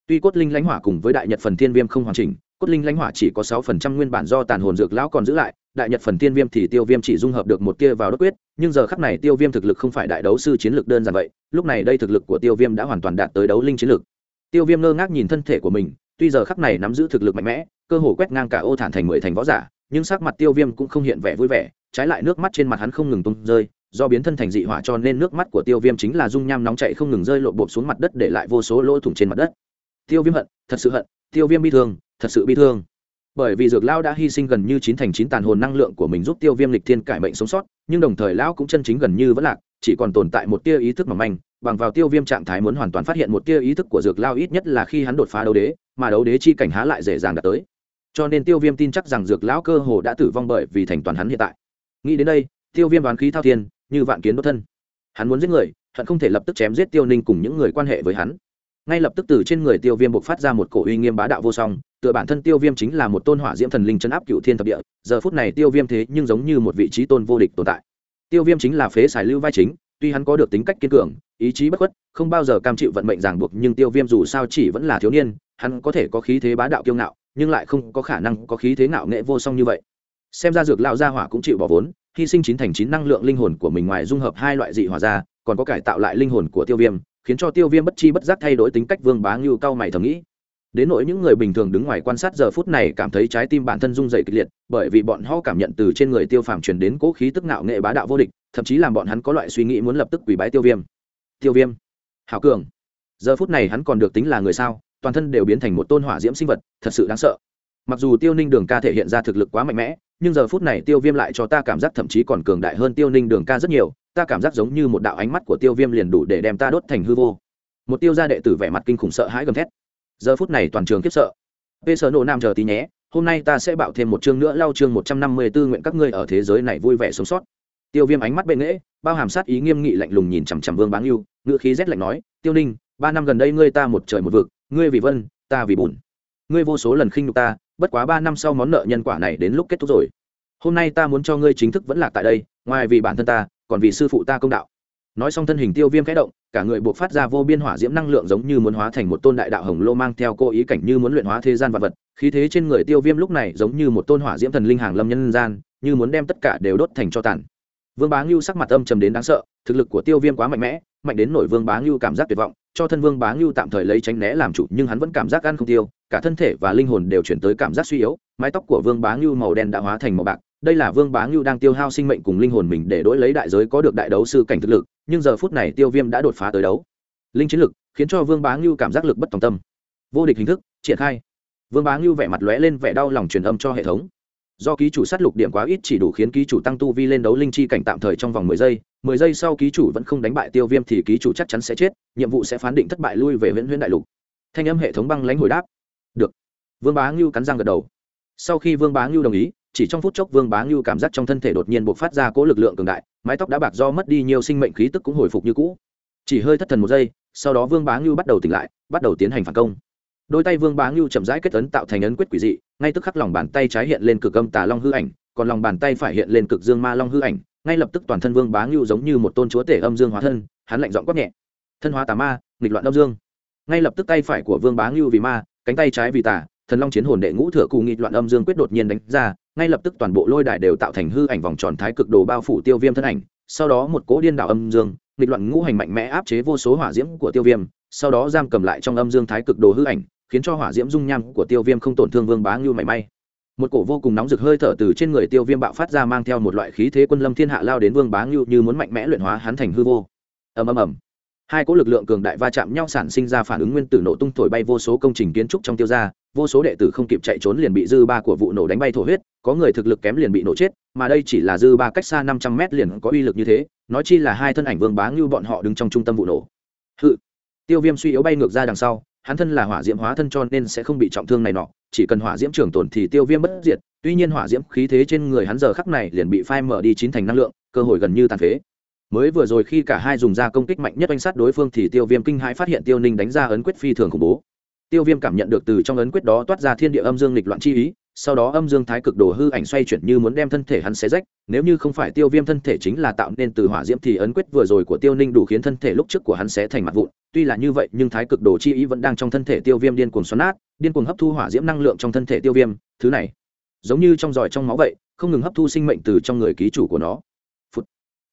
Tuy cốt linh lãnh hỏa cùng với đại nhật phần thiên viêm không hoàn chỉnh, cốt linh lãnh hỏa chỉ có sáu phần trăm nguyên bản do tàn hồn dược lão còn giữ lại, đại nhật phần thiên viêm thì tiêu viêm chỉ dung hợp được một tia vào đốt quyết, nhưng giờ khắc này tiêu viêm thực lực không phải đại đấu sư chiến lược đơn giản vậy, lúc này đây thực lực của tiêu viêm đã hoàn toàn đạt tới đấu linh chiến lược. Tiêu viêm ngơ ngác nhìn thân thể của mình, tuy giờ khắc này nắm giữ thực lực mạnh mẽ cơ hồ quét ngang cả ô thản thành mười thành võ giả, nhưng sắc mặt tiêu viêm cũng không hiện vẻ vui vẻ, trái lại nước mắt trên mặt hắn không ngừng tung rơi, do biến thân thành dị hỏa cho nên nước mắt của tiêu viêm chính là dung nham nóng chạy không ngừng rơi lộn bộp xuống mặt đất để lại vô số lỗ thủng trên mặt đất. Tiêu viêm hận, thật sự hận, tiêu viêm bi thương, thật sự bi thương. Bởi vì dược lao đã hy sinh gần như chín thành chín tàn hồn năng lượng của mình giúp tiêu viêm lịch thiên cải mệnh sống sót, nhưng đồng thời lão cũng chân chính gần như vẫn lạc, chỉ còn tồn tại một tia ý thức mỏng manh, bằng vào tiêu viêm trạng thái muốn hoàn toàn phát hiện một tia ý thức của dược lao ít nhất là khi hắn đột phá đấu đế, mà đấu đế chi cảnh há lại dễ dàng đạt tới cho nên tiêu viêm tin chắc rằng dược lão cơ hồ đã tử vong bởi vì thành toàn hắn hiện tại. Nghĩ đến đây, tiêu viêm đoán khí thao thiên, như vạn kiến đốt thân. Hắn muốn giết người, hận không thể lập tức chém giết tiêu ninh cùng những người quan hệ với hắn. Ngay lập tức từ trên người tiêu viêm buộc phát ra một cổ uy nghiêm bá đạo vô song, tựa bản thân tiêu viêm chính là một tôn hỏa diễm thần linh chấn áp cựu thiên thập địa, giờ phút này tiêu viêm thế nhưng giống như một vị trí tôn vô địch tồn tại. Tiêu viêm chính là phế xài lưu vai chính, tuy hắn có được tính cách kiên cường, ý chí bất khuất, không bao giờ cam chịu vận mệnh ràng buộc, nhưng tiêu viêm dù sao chỉ vẫn là thiếu niên, hắn có thể có khí thế bá đạo kiêu ngạo nhưng lại không có khả năng có khí thế ngạo nghệ vô song như vậy. Xem ra dược lão gia hỏa cũng chịu bỏ vốn, hy sinh chín thành chín năng lượng linh hồn của mình ngoài dung hợp hai loại dị hỏa ra, còn có cải tạo lại linh hồn của tiêu viêm, khiến cho tiêu viêm bất chi bất giác thay đổi tính cách vương bá ngưu cao mày thầm nghĩ. Đến nỗi những người bình thường đứng ngoài quan sát giờ phút này cảm thấy trái tim bản thân rung dày kịch liệt, bởi vì bọn họ cảm nhận từ trên người tiêu phàm truyền đến cố khí tức ngạo nghệ bá đạo vô địch, thậm chí làm bọn hắn có loại suy nghĩ muốn lập tức quỷ bái tiêu viêm. Tiêu viêm, hảo cường, giờ phút này hắn còn được tính là người sao? Toàn thân đều biến thành một tôn hỏa diễm sinh vật, thật sự đáng sợ. Mặc dù tiêu ninh đường ca thể hiện ra thực lực quá mạnh mẽ, nhưng giờ phút này tiêu viêm lại cho ta cảm giác thậm chí còn cường đại hơn tiêu ninh đường ca rất nhiều, ta cảm giác giống như một đạo ánh mắt của tiêu viêm liền đủ để đem ta đốt thành hư vô. Một tiêu gia đệ tử vẻ mặt kinh khủng sợ hãi gầm thét. Giờ phút này toàn trường kiếp sợ. P sở nộ nam chờ tí nhé, hôm nay ta sẽ bảo thêm một chương nữa, lau chương một trăm năm mươi b ố nguyện các ngươi ở thế giới này vui vẻ sống sót. Tiêu viêm ánh mắt bệ nghễ, bao hàm sát ý nghiêm nghị lạnh lùng nhìn chằm chằm vương báng yêu ngựa khí rét lạnh nói, tiêu ninh, ba năm gần đây ngươi ta một trời một vực ngươi vì vân, ta vì bùn. Ngươi vô số lần khinh nhục ta, bất quá ba năm sau món nợ nhân quả này đến lúc kết thúc rồi. Hôm nay ta muốn cho ngươi chính thức vẫn lạc tại đây, ngoài vì bản thân ta, còn vì sư phụ ta công đạo. Nói xong thân hình tiêu viêm khẽ động, cả người buộc phát ra vô biên hỏa diễm năng lượng giống như muốn hóa thành một tôn đại đạo hồng lô mang theo cô ý cảnh như muốn luyện hóa thế gian vật vật. Khí thế trên người tiêu viêm lúc này giống như một tôn hỏa diễm thần linh hàng lâm nhân gian, như muốn đem tất cả đều đốt thành cho tàn. Vương bá ngưu sắc mặt âm trầm đến đáng sợ, thực lực của tiêu viêm quá mạnh mẽ mạnh đến nổi vương bá ngưu cảm giác tuyệt vọng, cho thân vương bá ngưu tạm thời lấy tránh né làm chủ, nhưng hắn vẫn cảm giác ăn không tiêu, cả thân thể và linh hồn đều chuyển tới cảm giác suy yếu, mái tóc của vương bá ngưu màu đen đã hóa thành màu bạc. Đây là vương bá ngưu đang tiêu hao sinh mệnh cùng linh hồn mình để đổi lấy đại giới có được đại đấu sư cảnh thực lực, nhưng giờ phút này tiêu viêm đã đột phá tới đấu. Linh chiến lực khiến cho vương bá ngưu cảm giác lực bất tòng tâm. Vô địch hình thức, triển khai. Vương bá ngưu vẻ mặt lóe lên vẻ đau lòng truyền âm cho hệ thống. Do ký chủ sát lục điểm quá ít chỉ đủ khiến ký chủ tăng tu vi lên đấu linh chi cảnh tạm thời trong vòng mười giây mười giây sau ký chủ vẫn không đánh bại tiêu viêm thì ký chủ chắc chắn sẽ chết, nhiệm vụ sẽ phán định thất bại lui về huyện huyện đại lục. Thanh âm hệ thống băng lãnh hồi đáp. Được. Vương bá ngưu cắn răng gật đầu. Sau khi vương bá ngưu đồng ý, chỉ trong phút chốc vương bá ngưu cảm giác trong thân thể đột nhiên bộc phát ra cỗ lực lượng cường đại, mái tóc đã bạc do mất đi nhiều sinh mệnh khí tức cũng hồi phục như cũ. Chỉ hơi thất thần một giây, sau đó vương bá ngưu bắt đầu tỉnh lại, bắt đầu tiến hành phản công. Đôi tay vương bá ngưu chậm rãi kết ấn tạo thành ấn quyết quỷ dị, ngay tức khắc lòng bàn tay trái hiện lên cực âm tà long hư ảnh, còn lòng bàn tay phải hiện lên cực dương ma long hư ảnh ngay lập tức toàn thân vương bá ngưu giống như một tôn chúa tể âm dương hóa thân, hắn lạnh giọng quát nhẹ. Thân hóa tà ma, nghịch loạn âm dương. Ngay lập tức tay phải của vương bá ngưu vì ma, cánh tay trái vì tà, thần long chiến hồn đệ ngũ thừa cù nghịch loạn âm dương quyết đột nhiên đánh ra, ngay lập tức toàn bộ lôi đài đều tạo thành hư ảnh vòng tròn thái cực đồ bao phủ tiêu viêm thân ảnh. Sau đó một cỗ điên đảo âm dương, nghịch loạn ngũ hành mạnh mẽ áp chế vô số hỏa diễm của tiêu viêm, sau đó giam cầm lại trong âm dương thái cực đồ hư ảnh, khiến cho hỏa diễm dung nham của tiêu viêm không tổn thương vương bá ngưu mảy may một cổ vô cùng nóng rực hơi thở từ trên người tiêu viêm bạo phát ra mang theo một loại khí thế quân lâm thiên hạ lao đến vương bá ngưu như muốn mạnh mẽ luyện hóa hắn thành hư vô. Ầm ầm ầm. Hai cỗ lực lượng cường đại va chạm nhau sản sinh ra phản ứng nguyên tử nổ tung thổi bay vô số công trình kiến trúc trong tiêu gia, vô số đệ tử không kịp chạy trốn liền bị dư ba của vụ nổ đánh bay thổ huyết, có người thực lực kém liền bị nổ chết, mà đây chỉ là dư ba cách xa năm trăm mét liền có uy lực như thế, nói chi là hai thân ảnh vương bá ngưu bọn họ đứng trong trung tâm vụ nổ. Hự. Tiêu viêm suy yếu bay ngược ra đằng sau hắn thân là hỏa diễm hóa thân cho nên sẽ không bị trọng thương này nọ, chỉ cần hỏa diễm trường tồn thì tiêu viêm bất diệt, tuy nhiên hỏa diễm khí thế trên người hắn giờ khắc này liền bị phai mở đi chín thành năng lượng, cơ hội gần như tàn phế. Mới vừa rồi khi cả hai dùng ra công kích mạnh nhất oanh sát đối phương thì tiêu viêm kinh hãi phát hiện tiêu ninh đánh ra ấn quyết phi thường khủng bố. Tiêu viêm cảm nhận được từ trong ấn quyết đó toát ra thiên địa âm dương lịch loạn chi ý sau đó âm dương thái cực đồ hư ảnh xoay chuyển như muốn đem thân thể hắn xé rách, nếu như không phải tiêu viêm thân thể chính là tạo nên từ hỏa diễm thì ấn quyết vừa rồi của tiêu ninh đủ khiến thân thể lúc trước của hắn xé thành mặt vụn, tuy là như vậy nhưng thái cực đồ chi ý vẫn đang trong thân thể tiêu viêm điên cuồng xoắn nát, điên cuồng hấp thu hỏa diễm năng lượng trong thân thể tiêu viêm, thứ này, giống như trong giỏi trong máu vậy, không ngừng hấp thu sinh mệnh từ trong người ký chủ của nó Phụt.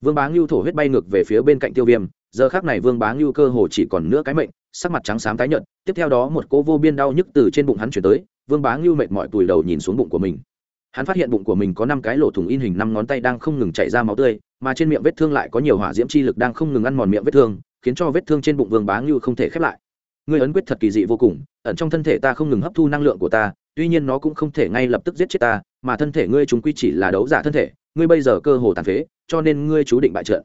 vương bá ngưu thổ huyết bay ngược về phía bên cạnh tiêu viêm, giờ khác này vương bá ngưu cơ hồ chỉ còn nữa cái mệnh, sắc mặt trắng xám tái nhợt, tiếp theo đó một cỗ vô biên đau nhức từ trên bụng hắn chuyển tới vương bá ngưu mệt mỏi tùi đầu nhìn xuống bụng của mình. Hắn phát hiện bụng của mình có năm cái lỗ thủng in hình năm ngón tay đang không ngừng chảy ra máu tươi, mà trên miệng vết thương lại có nhiều hỏa diễm chi lực đang không ngừng ăn mòn miệng vết thương, khiến cho vết thương trên bụng vương bá ngưu không thể khép lại. Ngươi ấn quyết thật kỳ dị vô cùng, ẩn trong thân thể ta không ngừng hấp thu năng lượng của ta, tuy nhiên nó cũng không thể ngay lập tức giết chết ta, mà thân thể ngươi chúng quy chỉ là đấu giả thân thể, ngươi bây giờ cơ hồ tàn phế, cho nên ngươi chú định bại trận.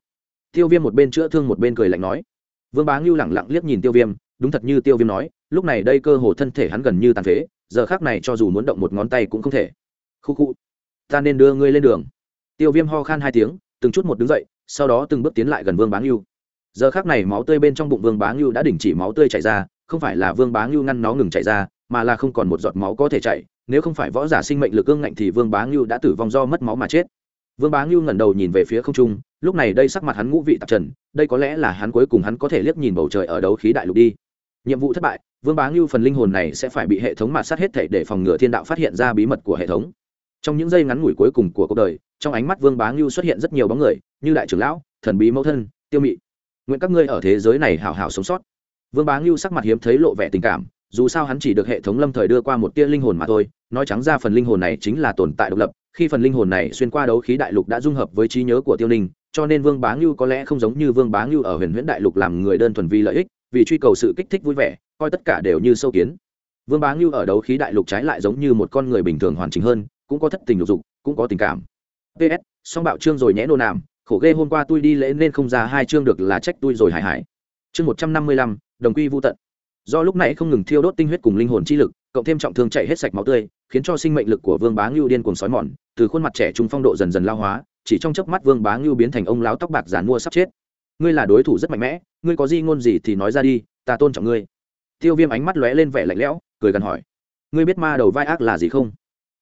Tiêu viêm một bên chữa thương một bên cười lạnh nói. Vương bá ngưu lẳng lặng liếc nhìn tiêu viêm, đúng thật như tiêu viêm nói, lúc này đây cơ hồ thân thể hắn gần như tàn phế giờ khác này cho dù muốn động một ngón tay cũng không thể. Khu khu, ta nên đưa ngươi lên đường. Tiêu viêm ho khan hai tiếng, từng chút một đứng dậy, sau đó từng bước tiến lại gần vương bá ngưu. Giờ khác này máu tươi bên trong bụng vương bá ngưu đã đình chỉ máu tươi chảy ra, không phải là vương bá ngưu ngăn nó ngừng chảy ra, mà là không còn một giọt máu có thể chảy, nếu không phải võ giả sinh mệnh lực ương ngạnh thì vương bá ngưu đã tử vong do mất máu mà chết. Vương bá ngưu ngẩng đầu nhìn về phía không trung, lúc này đây sắc mặt hắn ngũ vị tạp trần, đây có lẽ là hắn cuối cùng hắn có thể liếc nhìn bầu trời ở đấu khí đại lục đi. Nhiệm vụ thất bại vương bá ngưu phần linh hồn này sẽ phải bị hệ thống mạt sát hết thể để phòng ngừa thiên đạo phát hiện ra bí mật của hệ thống. Trong những giây ngắn ngủi cuối cùng của cuộc đời, trong ánh mắt vương bá ngưu xuất hiện rất nhiều bóng người, như đại trưởng lão, thần bí mẫu thân, tiêu mị. Nguyện các ngươi ở thế giới này hào hào sống sót. Vương bá ngưu sắc mặt hiếm thấy lộ vẻ tình cảm, dù sao hắn chỉ được hệ thống lâm thời đưa qua một tia linh hồn mà thôi, nói trắng ra phần linh hồn này chính là tồn tại độc lập, khi phần linh hồn này xuyên qua đấu khí đại lục đã dung hợp với trí nhớ của tiêu ninh, cho nên vương bá ngưu có lẽ không giống như vương bá ngưu ở huyền huyễn đại lục làm người đơn thuần vì lợi ích vì truy cầu sự kích thích vui vẻ, coi tất cả đều như sâu kiến. Vương bá ngưu ở đấu khí đại lục trái lại giống như một con người bình thường hoàn chỉnh hơn, cũng có thất tình lục dục, cũng có tình cảm. Ps song bạo trương rồi nhẽ nô nàm khổ ghê hôm qua tôi đi lễ nên không ra hai chương được là trách tôi rồi hải hải. Chương một trăm năm mươi lăm, đồng quy vô tận. Do lúc này không ngừng thiêu đốt tinh huyết cùng linh hồn chi lực, cộng thêm trọng thương chạy hết sạch máu tươi, khiến cho sinh mệnh lực của vương bá ngưu điên cuồng sói mòn, từ khuôn mặt trẻ trung phong độ dần dần lao hóa, chỉ trong chớp mắt vương bá ngưu biến thành ông láo tóc bạc giàn mua sắp chết. Ngươi là đối thủ rất mạnh mẽ ngươi có gì ngôn gì thì nói ra đi, ta tôn trọng ngươi. Tiêu viêm ánh mắt lóe lên vẻ lạnh lẽo, cười gần hỏi, ngươi biết ma đầu vai ác là gì không?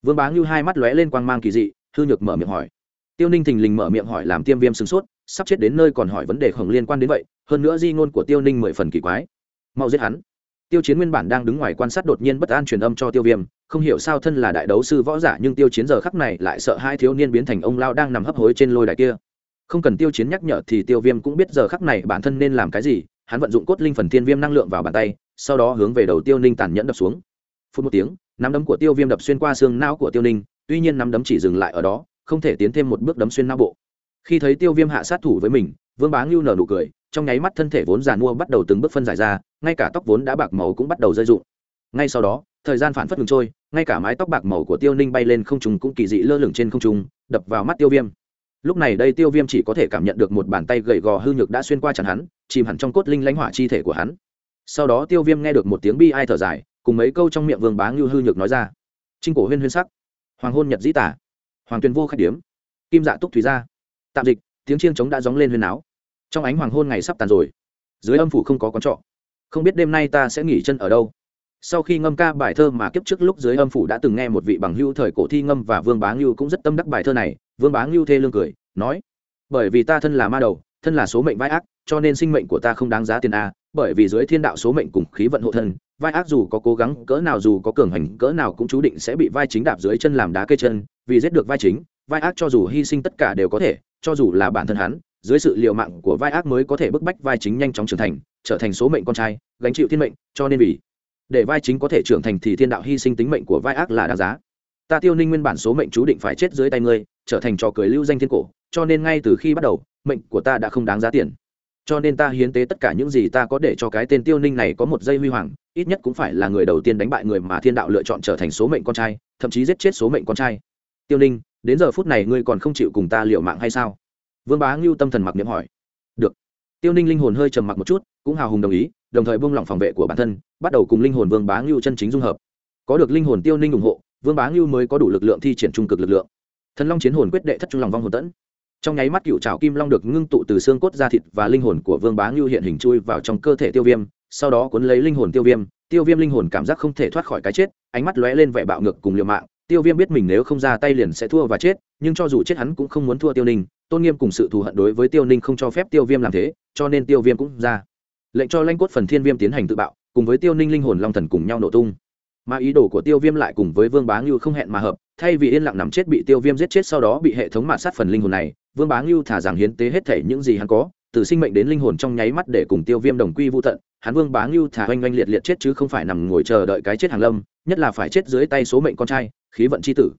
Vương bá ngưu hai mắt lóe lên quang mang kỳ dị, hư nhược mở miệng hỏi. Tiêu ninh thình lình mở miệng hỏi làm tiêm viêm sửng sốt, sắp chết đến nơi còn hỏi vấn đề khổng liên quan đến vậy, hơn nữa di ngôn của tiêu ninh mười phần kỳ quái. Mau giết hắn. Tiêu chiến nguyên bản đang đứng ngoài quan sát đột nhiên bất an truyền âm cho tiêu viêm, không hiểu sao thân là đại đấu sư võ giả nhưng tiêu chiến giờ khắc này lại sợ hai thiếu niên biến thành ông lao đang nằm hấp hối trên lôi đài kia không cần tiêu chiến nhắc nhở thì tiêu viêm cũng biết giờ khắc này bản thân nên làm cái gì. Hắn vận dụng cốt linh phần thiên viêm năng lượng vào bàn tay, sau đó hướng về đầu tiêu ninh tàn nhẫn đập xuống. Phút một tiếng, nắm đấm của tiêu viêm đập xuyên qua xương não của tiêu ninh, tuy nhiên nắm đấm chỉ dừng lại ở đó, không thể tiến thêm một bước đấm xuyên não bộ. Khi thấy tiêu viêm hạ sát thủ với mình, vương bá ngưu nở nụ cười, trong nháy mắt thân thể vốn giàn mua bắt đầu từng bước phân giải ra, ngay cả tóc vốn đã bạc màu cũng bắt đầu rơi rụng. Ngay sau đó, thời gian phản phất ngừng trôi, ngay cả mái tóc bạc màu của tiêu ninh bay lên không trùng cũng kỳ dị lơ lửng trên không trùng đập vào mắt tiêu viêm lúc này đây tiêu viêm chỉ có thể cảm nhận được một bàn tay gầy gò hư nhược đã xuyên qua chẳng hắn, chìm hẳn trong cốt linh lãnh hỏa chi thể của hắn. Sau đó tiêu viêm nghe được một tiếng bi ai thở dài, cùng mấy câu trong miệng vương bá ngưu hư nhược nói ra. Trinh cổ huyên huyên sắc. Hoàng hôn nhật dĩ tả. Hoàng tuyền vô khách điếm. Kim dạ túc thủy ra tạm dịch, tiếng chiêng trống đã dóng lên huyên áo trong ánh hoàng hôn ngày sắp tàn rồi. Dưới âm phủ không có quán trọ. Không biết đêm nay ta sẽ nghỉ chân ở đâu. Sau khi ngâm ca bài thơ mà kiếp trước lúc dưới âm phủ đã từng nghe một vị bằng hưu thời cổ thi ngâm và vương bá ngưu cũng rất tâm đắc bài thơ này vương bá ngưu thê lương cười, nói, bởi vì ta thân là ma đầu, thân là số mệnh vai ác, cho nên sinh mệnh của ta không đáng giá tiền a, bởi vì dưới thiên đạo số mệnh cùng khí vận hộ thân, vai ác dù có cố gắng, cỡ nào dù có cường hành, cỡ nào cũng chú định sẽ bị vai chính đạp dưới chân làm đá cây chân, vì giết được vai chính, vai ác cho dù hy sinh tất cả đều có thể, cho dù là bản thân hắn, dưới sự liều mạng của vai ác mới có thể bức bách vai chính nhanh chóng trưởng thành, trở thành số mệnh con trai, gánh chịu thiên mệnh, cho nên vì để vai chính có thể trưởng thành thì thiên đạo hy sinh tính mệnh của vai ác là đáng giá ta tiêu ninh nguyên bản số mệnh chú định phải chết dưới tay ngươi, trở thành trò cười lưu danh thiên cổ, cho nên ngay từ khi bắt đầu, mệnh của ta đã không đáng giá tiền. Cho nên ta hiến tế tất cả những gì ta có để cho cái tên tiêu ninh này có một giây huy hoàng, ít nhất cũng phải là người đầu tiên đánh bại người mà thiên đạo lựa chọn trở thành số mệnh con trai, thậm chí giết chết số mệnh con trai. Tiêu ninh, đến giờ phút này ngươi còn không chịu cùng ta liệu mạng hay sao? Vương bá ngưu tâm thần mặc niệm hỏi. Được. Tiêu ninh linh hồn hơi trầm mặc một chút, cũng hào hùng đồng ý, đồng thời buông lỏng phòng vệ của bản thân, bắt đầu cùng linh hồn vương bá ngưu chân chính dung hợp. Có được linh hồn tiêu ninh ủng hộ vương bá ngưu mới có đủ lực lượng thi triển trung cực lực lượng. Thần long chiến hồn quyết đệ thất trung lòng vong hồn tẫn. Trong nháy mắt cựu trào kim long được ngưng tụ từ xương cốt da thịt và linh hồn của vương bá ngưu hiện hình chui vào trong cơ thể tiêu viêm, sau đó cuốn lấy linh hồn tiêu viêm. Tiêu viêm linh hồn cảm giác không thể thoát khỏi cái chết, ánh mắt lóe lên vẻ bạo ngược cùng liều mạng. Tiêu viêm biết mình nếu không ra tay liền sẽ thua và chết, nhưng cho dù chết hắn cũng không muốn thua tiêu ninh. Tôn nghiêm cùng sự thù hận đối với tiêu ninh không cho phép tiêu viêm làm thế, cho nên tiêu viêm cũng ra. Lệnh cho lanh cốt phần thiên viêm tiến hành tự bạo, cùng với tiêu ninh linh hồn long thần cùng nhau nổ tung mà ý đồ của tiêu viêm lại cùng với vương bá ngưu không hẹn mà hợp, thay vì yên lặng nằm chết bị tiêu viêm giết chết sau đó bị hệ thống mạt sát phần linh hồn này, vương bá ngưu thả rằng hiến tế hết thể những gì hắn có, từ sinh mệnh đến linh hồn trong nháy mắt để cùng tiêu viêm đồng quy vô tận, hắn vương bá ngưu thả oanh oanh liệt liệt chết chứ không phải nằm ngồi chờ đợi cái chết hàng lâm, nhất là phải chết dưới tay số mệnh con trai, khí vận c h i tử.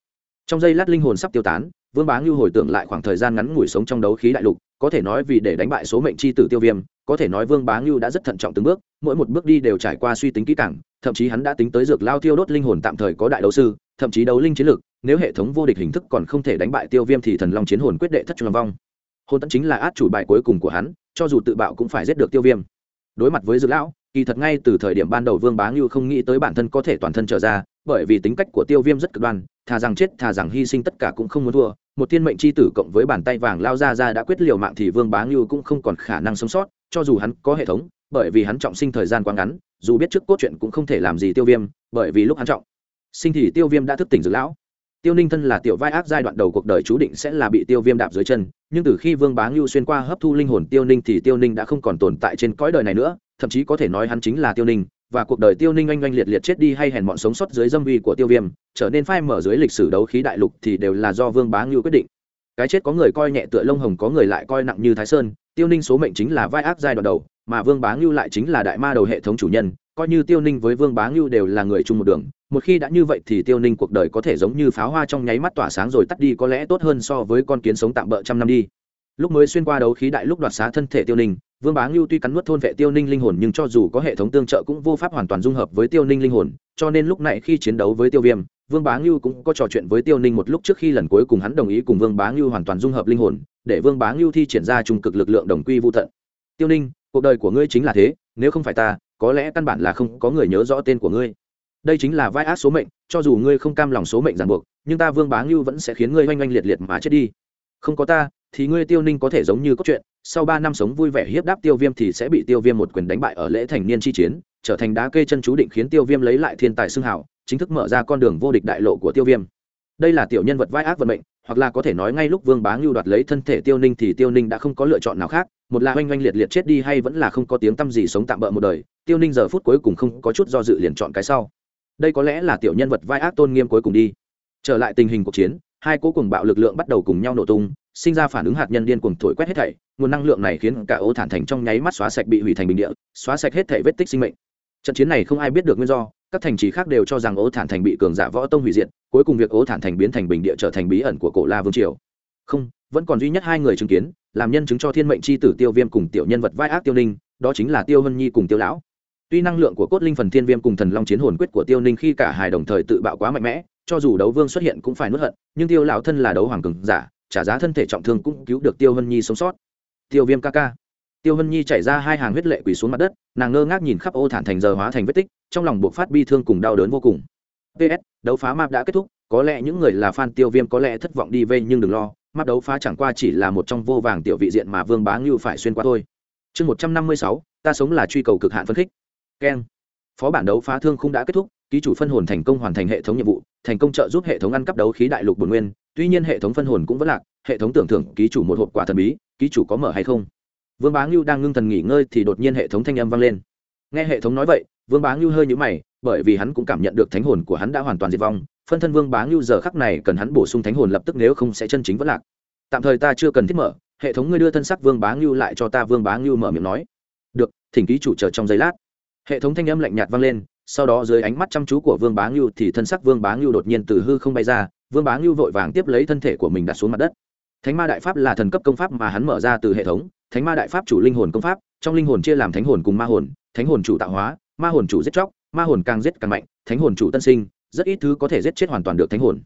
Trong giây lát linh hồn sắp tiêu tán, vương bá ngưu hồi tưởng lại khoảng thời gian ngắn ngủi sống trong đấu khí đại lục, có thể nói vì để đánh bại số mệnh c h i tử tiêu viêm, có thể nói vương bá ngưu đã rất thận trọng từng bước, mỗi một bước đi đều trải qua suy tính kỹ càng thậm chí hắn đã tính tới dược lao tiêu đốt linh hồn tạm thời có đại đấu sư, thậm chí đấu linh chiến lược, nếu hệ thống vô địch hình thức còn không thể đánh bại tiêu viêm thì thần long chiến hồn quyết đệ thất trung vong. Hồn tận chính là át chủ bài cuối cùng của hắn, cho dù tự bạo cũng phải giết được tiêu viêm. Đối mặt với dược lão, kỳ thật ngay từ thời điểm ban đầu vương bá ngưu không nghĩ tới bản thân có thể toàn thân trở ra, bởi vì tính cách của tiêu viêm rất cực đoan, thà rằng chết thà rằng hy sinh tất cả cũng không muốn thua. Một thiên mệnh c h i tử cộng với bàn tay vàng lao ra ra đã quyết liều mạng thì vương bá ngưu cũng không còn khả năng sống sót, cho dù hắn có hệ thống, bởi vì hắn trọng sinh thời gian quá ngắn dù biết trước cốt truyện cũng không thể làm gì tiêu viêm, bởi vì lúc hắn trọng, sinh thì tiêu viêm đã thức tỉnh dược lão. Tiêu ninh thân là tiểu vai ác giai đoạn đầu cuộc đời chú định sẽ là bị tiêu viêm đạp dưới chân, nhưng từ khi vương bá ngưu xuyên qua hấp thu linh hồn tiêu ninh thì tiêu ninh đã không còn tồn tại trên cõi đời này nữa, thậm chí có thể nói hắn chính là tiêu ninh, và cuộc đời tiêu ninh oanh oanh liệt liệt chết đi hay hèn bọn sống sót dưới dâm uy của tiêu viêm, trở nên phai mở dưới lịch sử đấu khí đại lục thì đều là do vương bá ngưu quyết định. Cái chết có người coi nhẹ tựa lông hồng, có người lại coi nặng như thái sơn, tiêu ninh số mệnh chính là vai ác giai đoạn đầu mà vương bá ngưu lại chính là đại ma đầu hệ thống chủ nhân, coi như tiêu ninh với vương bá ngưu đều là người chung một đường, một khi đã như vậy thì tiêu ninh cuộc đời có thể giống như pháo hoa trong nháy mắt tỏa sáng rồi tắt đi, có lẽ tốt hơn so với con kiến sống tạm bỡ trăm năm đi. Lúc mới xuyên qua đấu khí đại lúc đoạt xá thân thể tiêu ninh, vương bá ngưu tuy cắn nuốt thôn vệ tiêu ninh linh hồn nhưng cho dù có hệ thống tương trợ cũng vô pháp hoàn toàn dung hợp với tiêu ninh linh hồn, cho nên lúc này khi chiến đấu với tiêu viêm, vương bá ngưu cũng có trò chuyện với tiêu ninh một lúc trước khi lần cuối cùng hắn đồng ý cùng vương bá ngưu hoàn toàn dung hợp linh hồn, để vương bá ngưu thi triển ra trung cực lực lượng đồng quy vô tận. Tiêu ninh cuộc đời của ngươi chính là thế, nếu không phải ta, có lẽ căn bản là không có người nhớ rõ tên của ngươi. Đây chính là vai ác số mệnh, cho dù ngươi không cam lòng số mệnh ràng buộc, nhưng ta vương bá ngưu vẫn sẽ khiến ngươi oanh oanh liệt liệt mà chết đi. Không có ta, thì ngươi tiêu ninh có thể giống như cốt truyện, sau ba năm sống vui vẻ hiếp đáp tiêu viêm thì sẽ bị tiêu viêm một quyền đánh bại ở lễ thành niên chi chiến, trở thành đá kê chân chú định khiến tiêu viêm lấy lại thiên tài xưng hảo chính thức mở ra con đường vô địch đại lộ của tiêu viêm. Đây là tiểu nhân vật vai ác vận mệnh, hoặc là có thể nói ngay lúc vương bá ngưu đoạt lấy thân thể tiêu ninh thì tiêu ninh đã không có lựa chọn nào khác một là oanh oanh liệt liệt chết đi hay vẫn là không có tiếng t â m gì sống tạm bỡ một đời, tiêu ninh giờ phút cuối cùng không có chút do dự liền chọn cái sau. Đây có lẽ là tiểu nhân vật vai ác tôn nghiêm cuối cùng đi. Trở lại tình hình cuộc chiến, hai cố cùng bạo lực lượng bắt đầu cùng nhau nổ tung, sinh ra phản ứng hạt nhân điên cuồng thổi quét hết thảy, nguồn năng lượng này khiến cả ô thản thành trong nháy mắt xóa sạch bị hủy thành bình địa, xóa sạch hết thảy vết tích sinh mệnh. Trận chiến này không ai biết được nguyên do, các thành trì khác đều cho rằng ô thản thành bị cường giả võ tông hủy diệt, cuối cùng việc ô thản thành biến thành bình địa trở thành bí ẩn của cổ la vương triều. Không vẫn còn duy nhất hai người chứng kiến, làm nhân chứng cho thiên mệnh c h i tử tiêu viêm cùng tiểu nhân vật vai ác tiêu ninh, đó chính là tiêu hân nhi cùng tiêu lão. Tuy năng lượng của cốt linh phần thiên viêm cùng thần long chiến hồn quyết của tiêu ninh khi cả hai đồng thời tự bạo quá mạnh mẽ, cho dù đấu vương xuất hiện cũng phải nuốt hận, nhưng tiêu lão thân là đấu hoàng cường giả, trả giá thân thể trọng thương cũng cứu được tiêu hân nhi sống sót. Tiêu viêm ca ca. Tiêu hân nhi chảy ra hai hàng huyết lệ quỳ xuống mặt đất, nàng ngơ ngác nhìn khắp ô thản thành giờ hóa thành vết tích, trong lòng buộc phát bi thương cùng đau đớn vô cùng. Ps đấu phá map đã kết thúc, có lẽ những người là fan tiêu viêm có lẽ thất vọng đi vây nhưng đừng lo mắt đấu phá chẳng qua chỉ là một trong vô vàng tiểu vị diện mà vương bá ngưu phải xuyên qua thôi. Chương một trăm năm mươi sáu, ta sống là truy cầu cực hạn phân khích. Keng. Phó bản đấu phá thương không đã kết thúc, ký chủ phân hồn thành công hoàn thành hệ thống nhiệm vụ, thành công trợ giúp hệ thống ăn cắp đấu khí đại lục bồn nguyên, tuy nhiên hệ thống phân hồn cũng vẫn lạc, hệ thống tưởng thưởng, ký chủ một hộp quả thần bí, ký chủ có mở hay không? Vương bá ngưu đang ngưng thần nghỉ ngơi thì đột nhiên hệ thống thanh âm vang lên. Nghe hệ thống nói vậy, vương bá ngưu hơi nhũ mày, bởi vì hắn cũng cảm nhận được thánh hồn của hắn đã hoàn toàn diệt vong phân thân vương bá ngưu giờ khắc này cần hắn bổ sung thánh hồn lập tức nếu không sẽ chân chính vẫn lạc. Tạm thời ta chưa cần thiết mở, hệ thống ngươi đưa thân sắc vương bá ngưu lại cho ta vương bá ngưu mở miệng nói. Được, thỉnh ký chủ chờ trong giây lát. Hệ thống thanh âm lạnh nhạt vang lên, sau đó dưới ánh mắt chăm chú của vương bá ngưu thì thân sắc vương bá ngưu đột nhiên từ hư không bay ra, vương bá ngưu vội vàng tiếp lấy thân thể của mình đặt xuống mặt đất. Thánh ma đại pháp là thần cấp công pháp mà hắn mở ra từ hệ thống, thánh ma đại pháp chủ linh hồn công pháp, trong linh hồn chia làm thánh hồn cùng ma hồn, thánh hồn chủ tạo hóa, ma hồn chủ giết chóc, ma hồn càng giết càng mạnh, thánh hồn chủ tân sinh rất ít thứ có thể giết chết hoàn toàn được thánh hồn.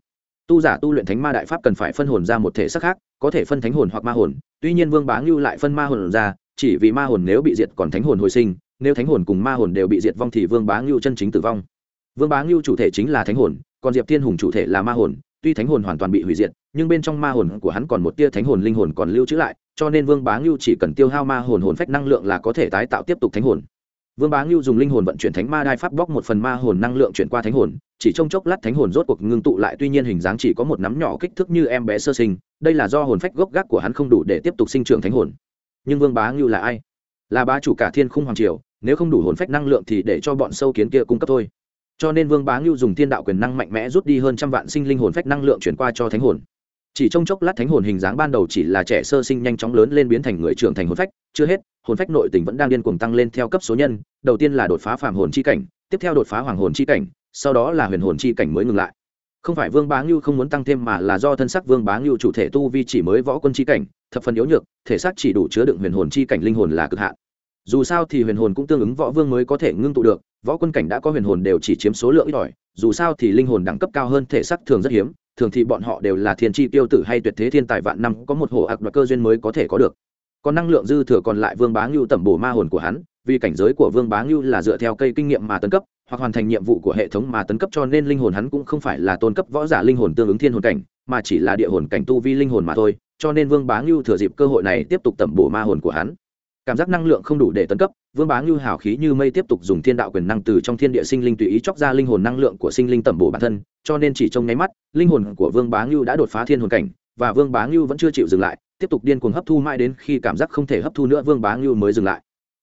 Tu giả tu luyện thánh ma đại pháp cần phải phân hồn ra một thể sắc khác, có thể phân thánh hồn hoặc ma hồn, tuy nhiên vương bá ngưu lại phân ma hồn ra, chỉ vì ma hồn nếu bị diệt còn thánh hồn hồi sinh, nếu thánh hồn cùng ma hồn đều bị diệt vong thì vương bá ngưu chân chính tử vong. Vương bá ngưu chủ thể chính là thánh hồn, còn diệp thiên hùng chủ thể là ma hồn, tuy thánh hồn hoàn toàn bị hủy diệt, nhưng bên trong ma hồn của hắn còn một tia thánh hồn linh hồn còn lưu trữ lại, cho nên vương bá ngưu chỉ cần tiêu hao ma hồn hồn phách năng lượng là có thể tái tạo tiếp tục thánh hồn vương bá ngưu dùng linh hồn vận chuyển thánh ma đai pháp bóc một phần ma hồn năng lượng chuyển qua thánh hồn, chỉ trong chốc lát thánh hồn rốt cuộc ngưng tụ lại, tuy nhiên hình dáng chỉ có một nắm nhỏ kích thước như em bé sơ sinh, đây là do hồn phách gốc gác của hắn không đủ để tiếp tục sinh trưởng thánh hồn. Nhưng vương bá ngưu là ai? Là bá chủ cả thiên khung hoàng triều, nếu không đủ hồn phách năng lượng thì để cho bọn sâu kiến kia cung cấp thôi. Cho nên vương bá ngưu dùng thiên đạo quyền năng mạnh mẽ rút đi hơn trăm vạn sinh linh hồn phách năng lượng chuyển qua cho thánh hồn. Chỉ trong chốc lát thánh hồn hình dáng ban đầu chỉ là trẻ sơ sinh nhanh chóng lớn lên biến thành người trưởng thành hồn phách, chưa hết hồn phách nội tình vẫn đang điên cuồng tăng lên theo cấp số nhân, đầu tiên là đột phá phàm hồn chi cảnh, tiếp theo đột phá hoàng hồn chi cảnh, sau đó là huyền hồn chi cảnh mới ngừng lại. Không phải vương bá ngưu không muốn tăng thêm mà là do thân sắc vương bá ngưu chủ thể tu vi chỉ mới võ quân chi cảnh, thập phần yếu nhược, thể xác chỉ đủ chứa đựng huyền hồn chi cảnh linh hồn là cực hạn. Dù sao thì huyền hồn cũng tương ứng võ vương mới có thể ngưng tụ được, võ quân cảnh đã có huyền hồn đều chỉ chiếm số lượng ít ỏi, dù sao thì linh hồn đẳng cấp cao hơn thể xác thường rất hiếm, thường thì bọn họ đều là thiên tri tiêu tử hay tuyệt thế thiên tài vạn năm, có một hồ ạc và cơ duyên mới có thể có được còn năng lượng dư thừa còn lại vương bá ngưu tẩm bổ ma hồn của hắn, vì cảnh giới của vương bá ngưu là dựa theo cây kinh nghiệm mà tấn cấp, hoặc hoàn thành nhiệm vụ của hệ thống mà tấn cấp cho nên linh hồn hắn cũng không phải là tôn cấp võ giả linh hồn tương ứng thiên hồn cảnh, mà chỉ là địa hồn cảnh tu vi linh hồn mà thôi, cho nên vương bá ngưu thừa dịp cơ hội này tiếp tục tẩm bổ ma hồn của hắn. Cảm giác năng lượng không đủ để tấn cấp, vương bá ngưu hào khí như mây tiếp tục dùng thiên đạo quyền năng từ trong thiên địa sinh linh tùy ý chóc ra linh hồn năng lượng của sinh linh tẩm bổ bản thân, cho nên chỉ trong nháy mắt, linh hồn của vương bá ngưu đã đột phá thiên hồn cảnh và vương bá ngưu vẫn chưa chịu dừng lại, tiếp tục điên cuồng hấp thu mãi đến khi cảm giác không thể hấp thu nữa, vương bá ngưu mới dừng lại.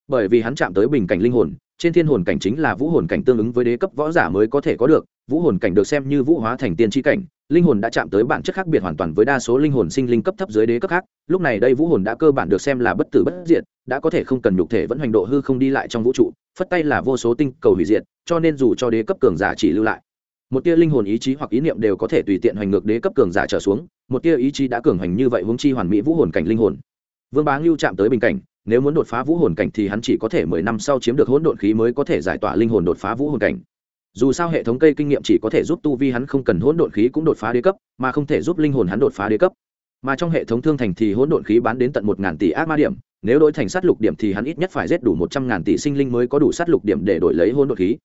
Bởi vì hắn chạm tới bình cảnh linh hồn, trên thiên hồn cảnh chính là vũ hồn cảnh tương ứng với đế cấp võ giả mới có thể có được, vũ hồn cảnh được xem như vũ hóa thành tiên tri cảnh, linh hồn đã chạm tới bản chất khác biệt hoàn toàn với đa số linh hồn sinh linh cấp thấp dưới đế cấp khác, lúc này đây vũ hồn đã cơ bản được xem là bất tử bất diệt, đã có thể không cần nhục thể vẫn hoành độ hư không đi lại trong vũ trụ, phất tay là vô số tinh cầu hủy diệt, cho nên dù cho đế cấp cường giả chỉ lưu lại, một tia linh hồn ý chí hoặc ý niệm đều có thể tùy tiện hoành ngược đế cấp cường giả trở xuống một tia ý chí đã cường hành như vậy huống chi hoàn mỹ vũ hồn cảnh linh hồn. Vương bá ngưu chạm tới bình cảnh, nếu muốn đột phá vũ hồn cảnh thì hắn chỉ có thể mười năm sau chiếm được hỗn độn khí mới có thể giải tỏa linh hồn đột phá vũ hồn cảnh. Dù sao hệ thống cây kinh nghiệm chỉ có thể giúp tu vi hắn không cần hỗn độn khí cũng đột phá đế cấp, mà không thể giúp linh hồn hắn đột phá đế cấp. Mà trong hệ thống thương thành thì hỗn độn khí bán đến tận một ngàn tỷ ác ma điểm, nếu đổi thành sát lục điểm thì hắn ít nhất phải giết đủ một trăm ngàn tỷ sinh linh mới có đủ sát lục điểm để đổi lấy hỗn độn khí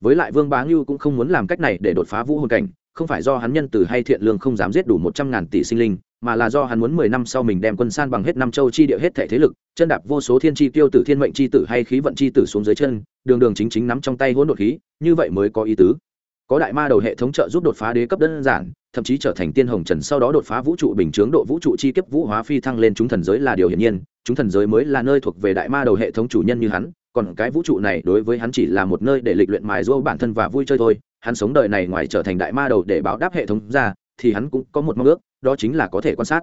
với lại vương bá ngưu cũng không muốn làm cách này để đột phá vũ hồn cảnh, không phải do hắn nhân từ hay thiện lương không dám giết đủ một trăm ngàn tỷ sinh linh, mà là do hắn muốn mười năm sau mình đem quân san bằng hết năm châu chi địa hết thể thế lực, chân đạp vô số thiên chi tiêu tử thiên mệnh chi tử hay khí vận chi tử xuống dưới chân, đường đường chính chính nắm trong tay hỗn đột khí, như vậy mới có ý tứ. Có đại ma đầu hệ thống trợ giúp đột phá đế cấp đơn giản, thậm chí trở thành tiên hồng trần sau đó đột phá vũ trụ bình chướng độ vũ trụ chi kiếp vũ hóa phi thăng lên chúng thần giới là điều hiển nhiên, chúng thần giới mới là nơi thuộc về đại ma đầu hệ thống chủ nhân như hắn còn cái vũ trụ này đối với hắn chỉ là một nơi để lịch luyện mài giũa bản thân và vui chơi thôi. Hắn sống đời này ngoài trở thành đại ma đầu để báo đáp hệ thống ra, thì hắn cũng có một mong ước, đó chính là có thể quan sát.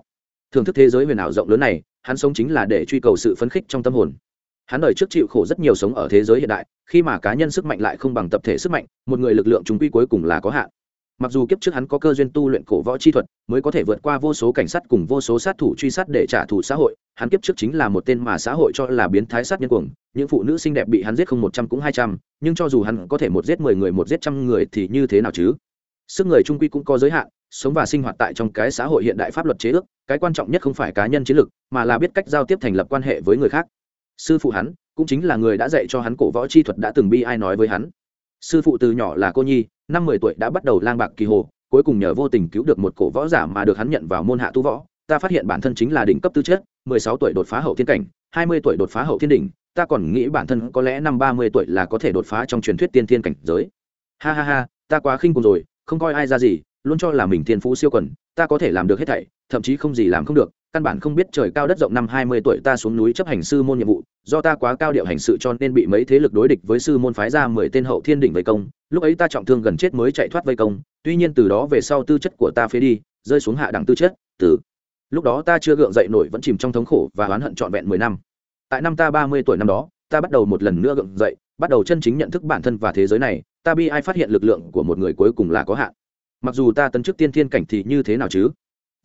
Thưởng thức thế giới huyền ảo rộng lớn này, hắn sống chính là để truy cầu sự phấn khích trong tâm hồn. Hắn đời trước chịu khổ rất nhiều sống ở thế giới hiện đại, khi mà cá nhân sức mạnh lại không bằng tập thể sức mạnh, một người lực lượng chúng quy cuối cùng là có hạn mặc dù kiếp trước hắn có cơ duyên tu luyện cổ võ chi thuật, mới có thể vượt qua vô số cảnh sát cùng vô số sát thủ truy sát để trả thù xã hội, hắn kiếp trước chính là một tên mà xã hội cho là biến thái sát nhân cuồng, những phụ nữ xinh đẹp bị hắn giết không một trăm cũng hai trăm, nhưng cho dù hắn có thể một giết mười người, một giết trăm người thì như thế nào chứ? Sức người trung quy cũng có giới hạn, sống và sinh hoạt tại trong cái xã hội hiện đại pháp luật chế ước, cái quan trọng nhất không phải cá nhân chiến lược, mà là biết cách giao tiếp thành lập quan hệ với người khác. Sư phụ hắn, cũng chính là người đã dạy cho hắn cổ võ chi thuật đã từng bi ai nói với hắn. Sư phụ từ nhỏ là cô nhi năm mười tuổi đã bắt đầu lang bạc kỳ hồ, cuối cùng nhờ vô tình cứu được một cổ võ giả mà được hắn nhận vào môn hạ tu võ. Ta phát hiện bản thân chính là đỉnh cấp tư chất, mười sáu tuổi đột phá hậu thiên cảnh, hai mươi tuổi đột phá hậu thiên đỉnh, ta còn nghĩ bản thân có lẽ năm ba mươi tuổi là có thể đột phá trong truyền thuyết tiên thiên cảnh giới. Ha ha ha, ta quá khinh cùng rồi, không coi ai ra gì, luôn cho là mình thiên phú siêu quần, ta có thể làm được hết thảy, thậm chí không gì làm không được căn bản không biết trời cao đất rộng năm hai mươi tuổi ta xuống núi chấp hành sư môn nhiệm vụ, do ta quá cao điệu hành sự cho nên bị mấy thế lực đối địch với sư môn phái ra mười tên hậu thiên đỉnh vây công, lúc ấy ta trọng thương gần chết mới chạy thoát vây công, tuy nhiên từ đó về sau tư chất của ta phế đi, rơi xuống hạ đẳng tư chất, từ lúc đó ta chưa gượng dậy nổi vẫn chìm trong thống khổ và oán hận trọn vẹn mười năm. Tại năm ta ba mươi tuổi năm đó, ta bắt đầu một lần nữa gượng dậy, bắt đầu chân chính nhận thức bản thân và thế giới này, ta bi ai phát hiện lực lượng của một người cuối cùng là có hạn. Mặc dù ta tấn chức tiên thiên cảnh thì như thế nào chứ?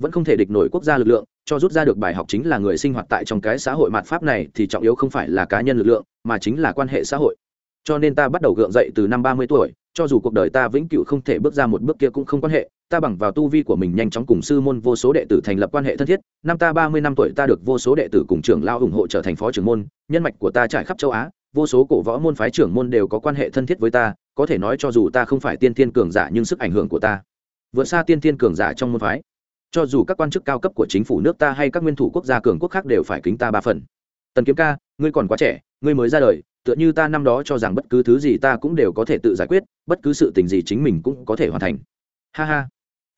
Vẫn không thể địch nổi quốc gia lực lượng, cho rút ra được bài học chính là người sinh hoạt tại trong cái xã hội mặt pháp này thì trọng yếu không phải là cá nhân lực lượng, mà chính là quan hệ xã hội. Cho nên ta bắt đầu gượng dậy từ năm ba mươi tuổi, cho dù cuộc đời ta vĩnh cửu không thể bước ra một bước kia cũng không quan hệ, ta bằng vào tu vi của mình nhanh chóng cùng sư môn vô số đệ tử thành lập quan hệ thân thiết, năm ta ba mươi năm tuổi ta được vô số đệ tử cùng trưởng lao ủng hộ trở thành phó trưởng môn, nhân mạch của ta trải khắp châu á, vô số cổ võ môn phái trưởng môn đều có quan hệ thân thiết với ta, có thể nói cho dù ta không phải tiên thiên cường giả nhưng sức ảnh hưởng của ta. Vượt xa tiên thiên cường giả trong môn phái cho dù các quan chức cao cấp của chính phủ nước ta hay các nguyên thủ quốc gia cường quốc khác đều phải kính ta ba phần. Tần kiếm ca, ngươi còn quá trẻ, ngươi mới ra đời, tựa như ta năm đó cho rằng bất cứ thứ gì ta cũng đều có thể tự giải quyết, bất cứ sự tình gì chính mình cũng có thể hoàn thành. Ha ha.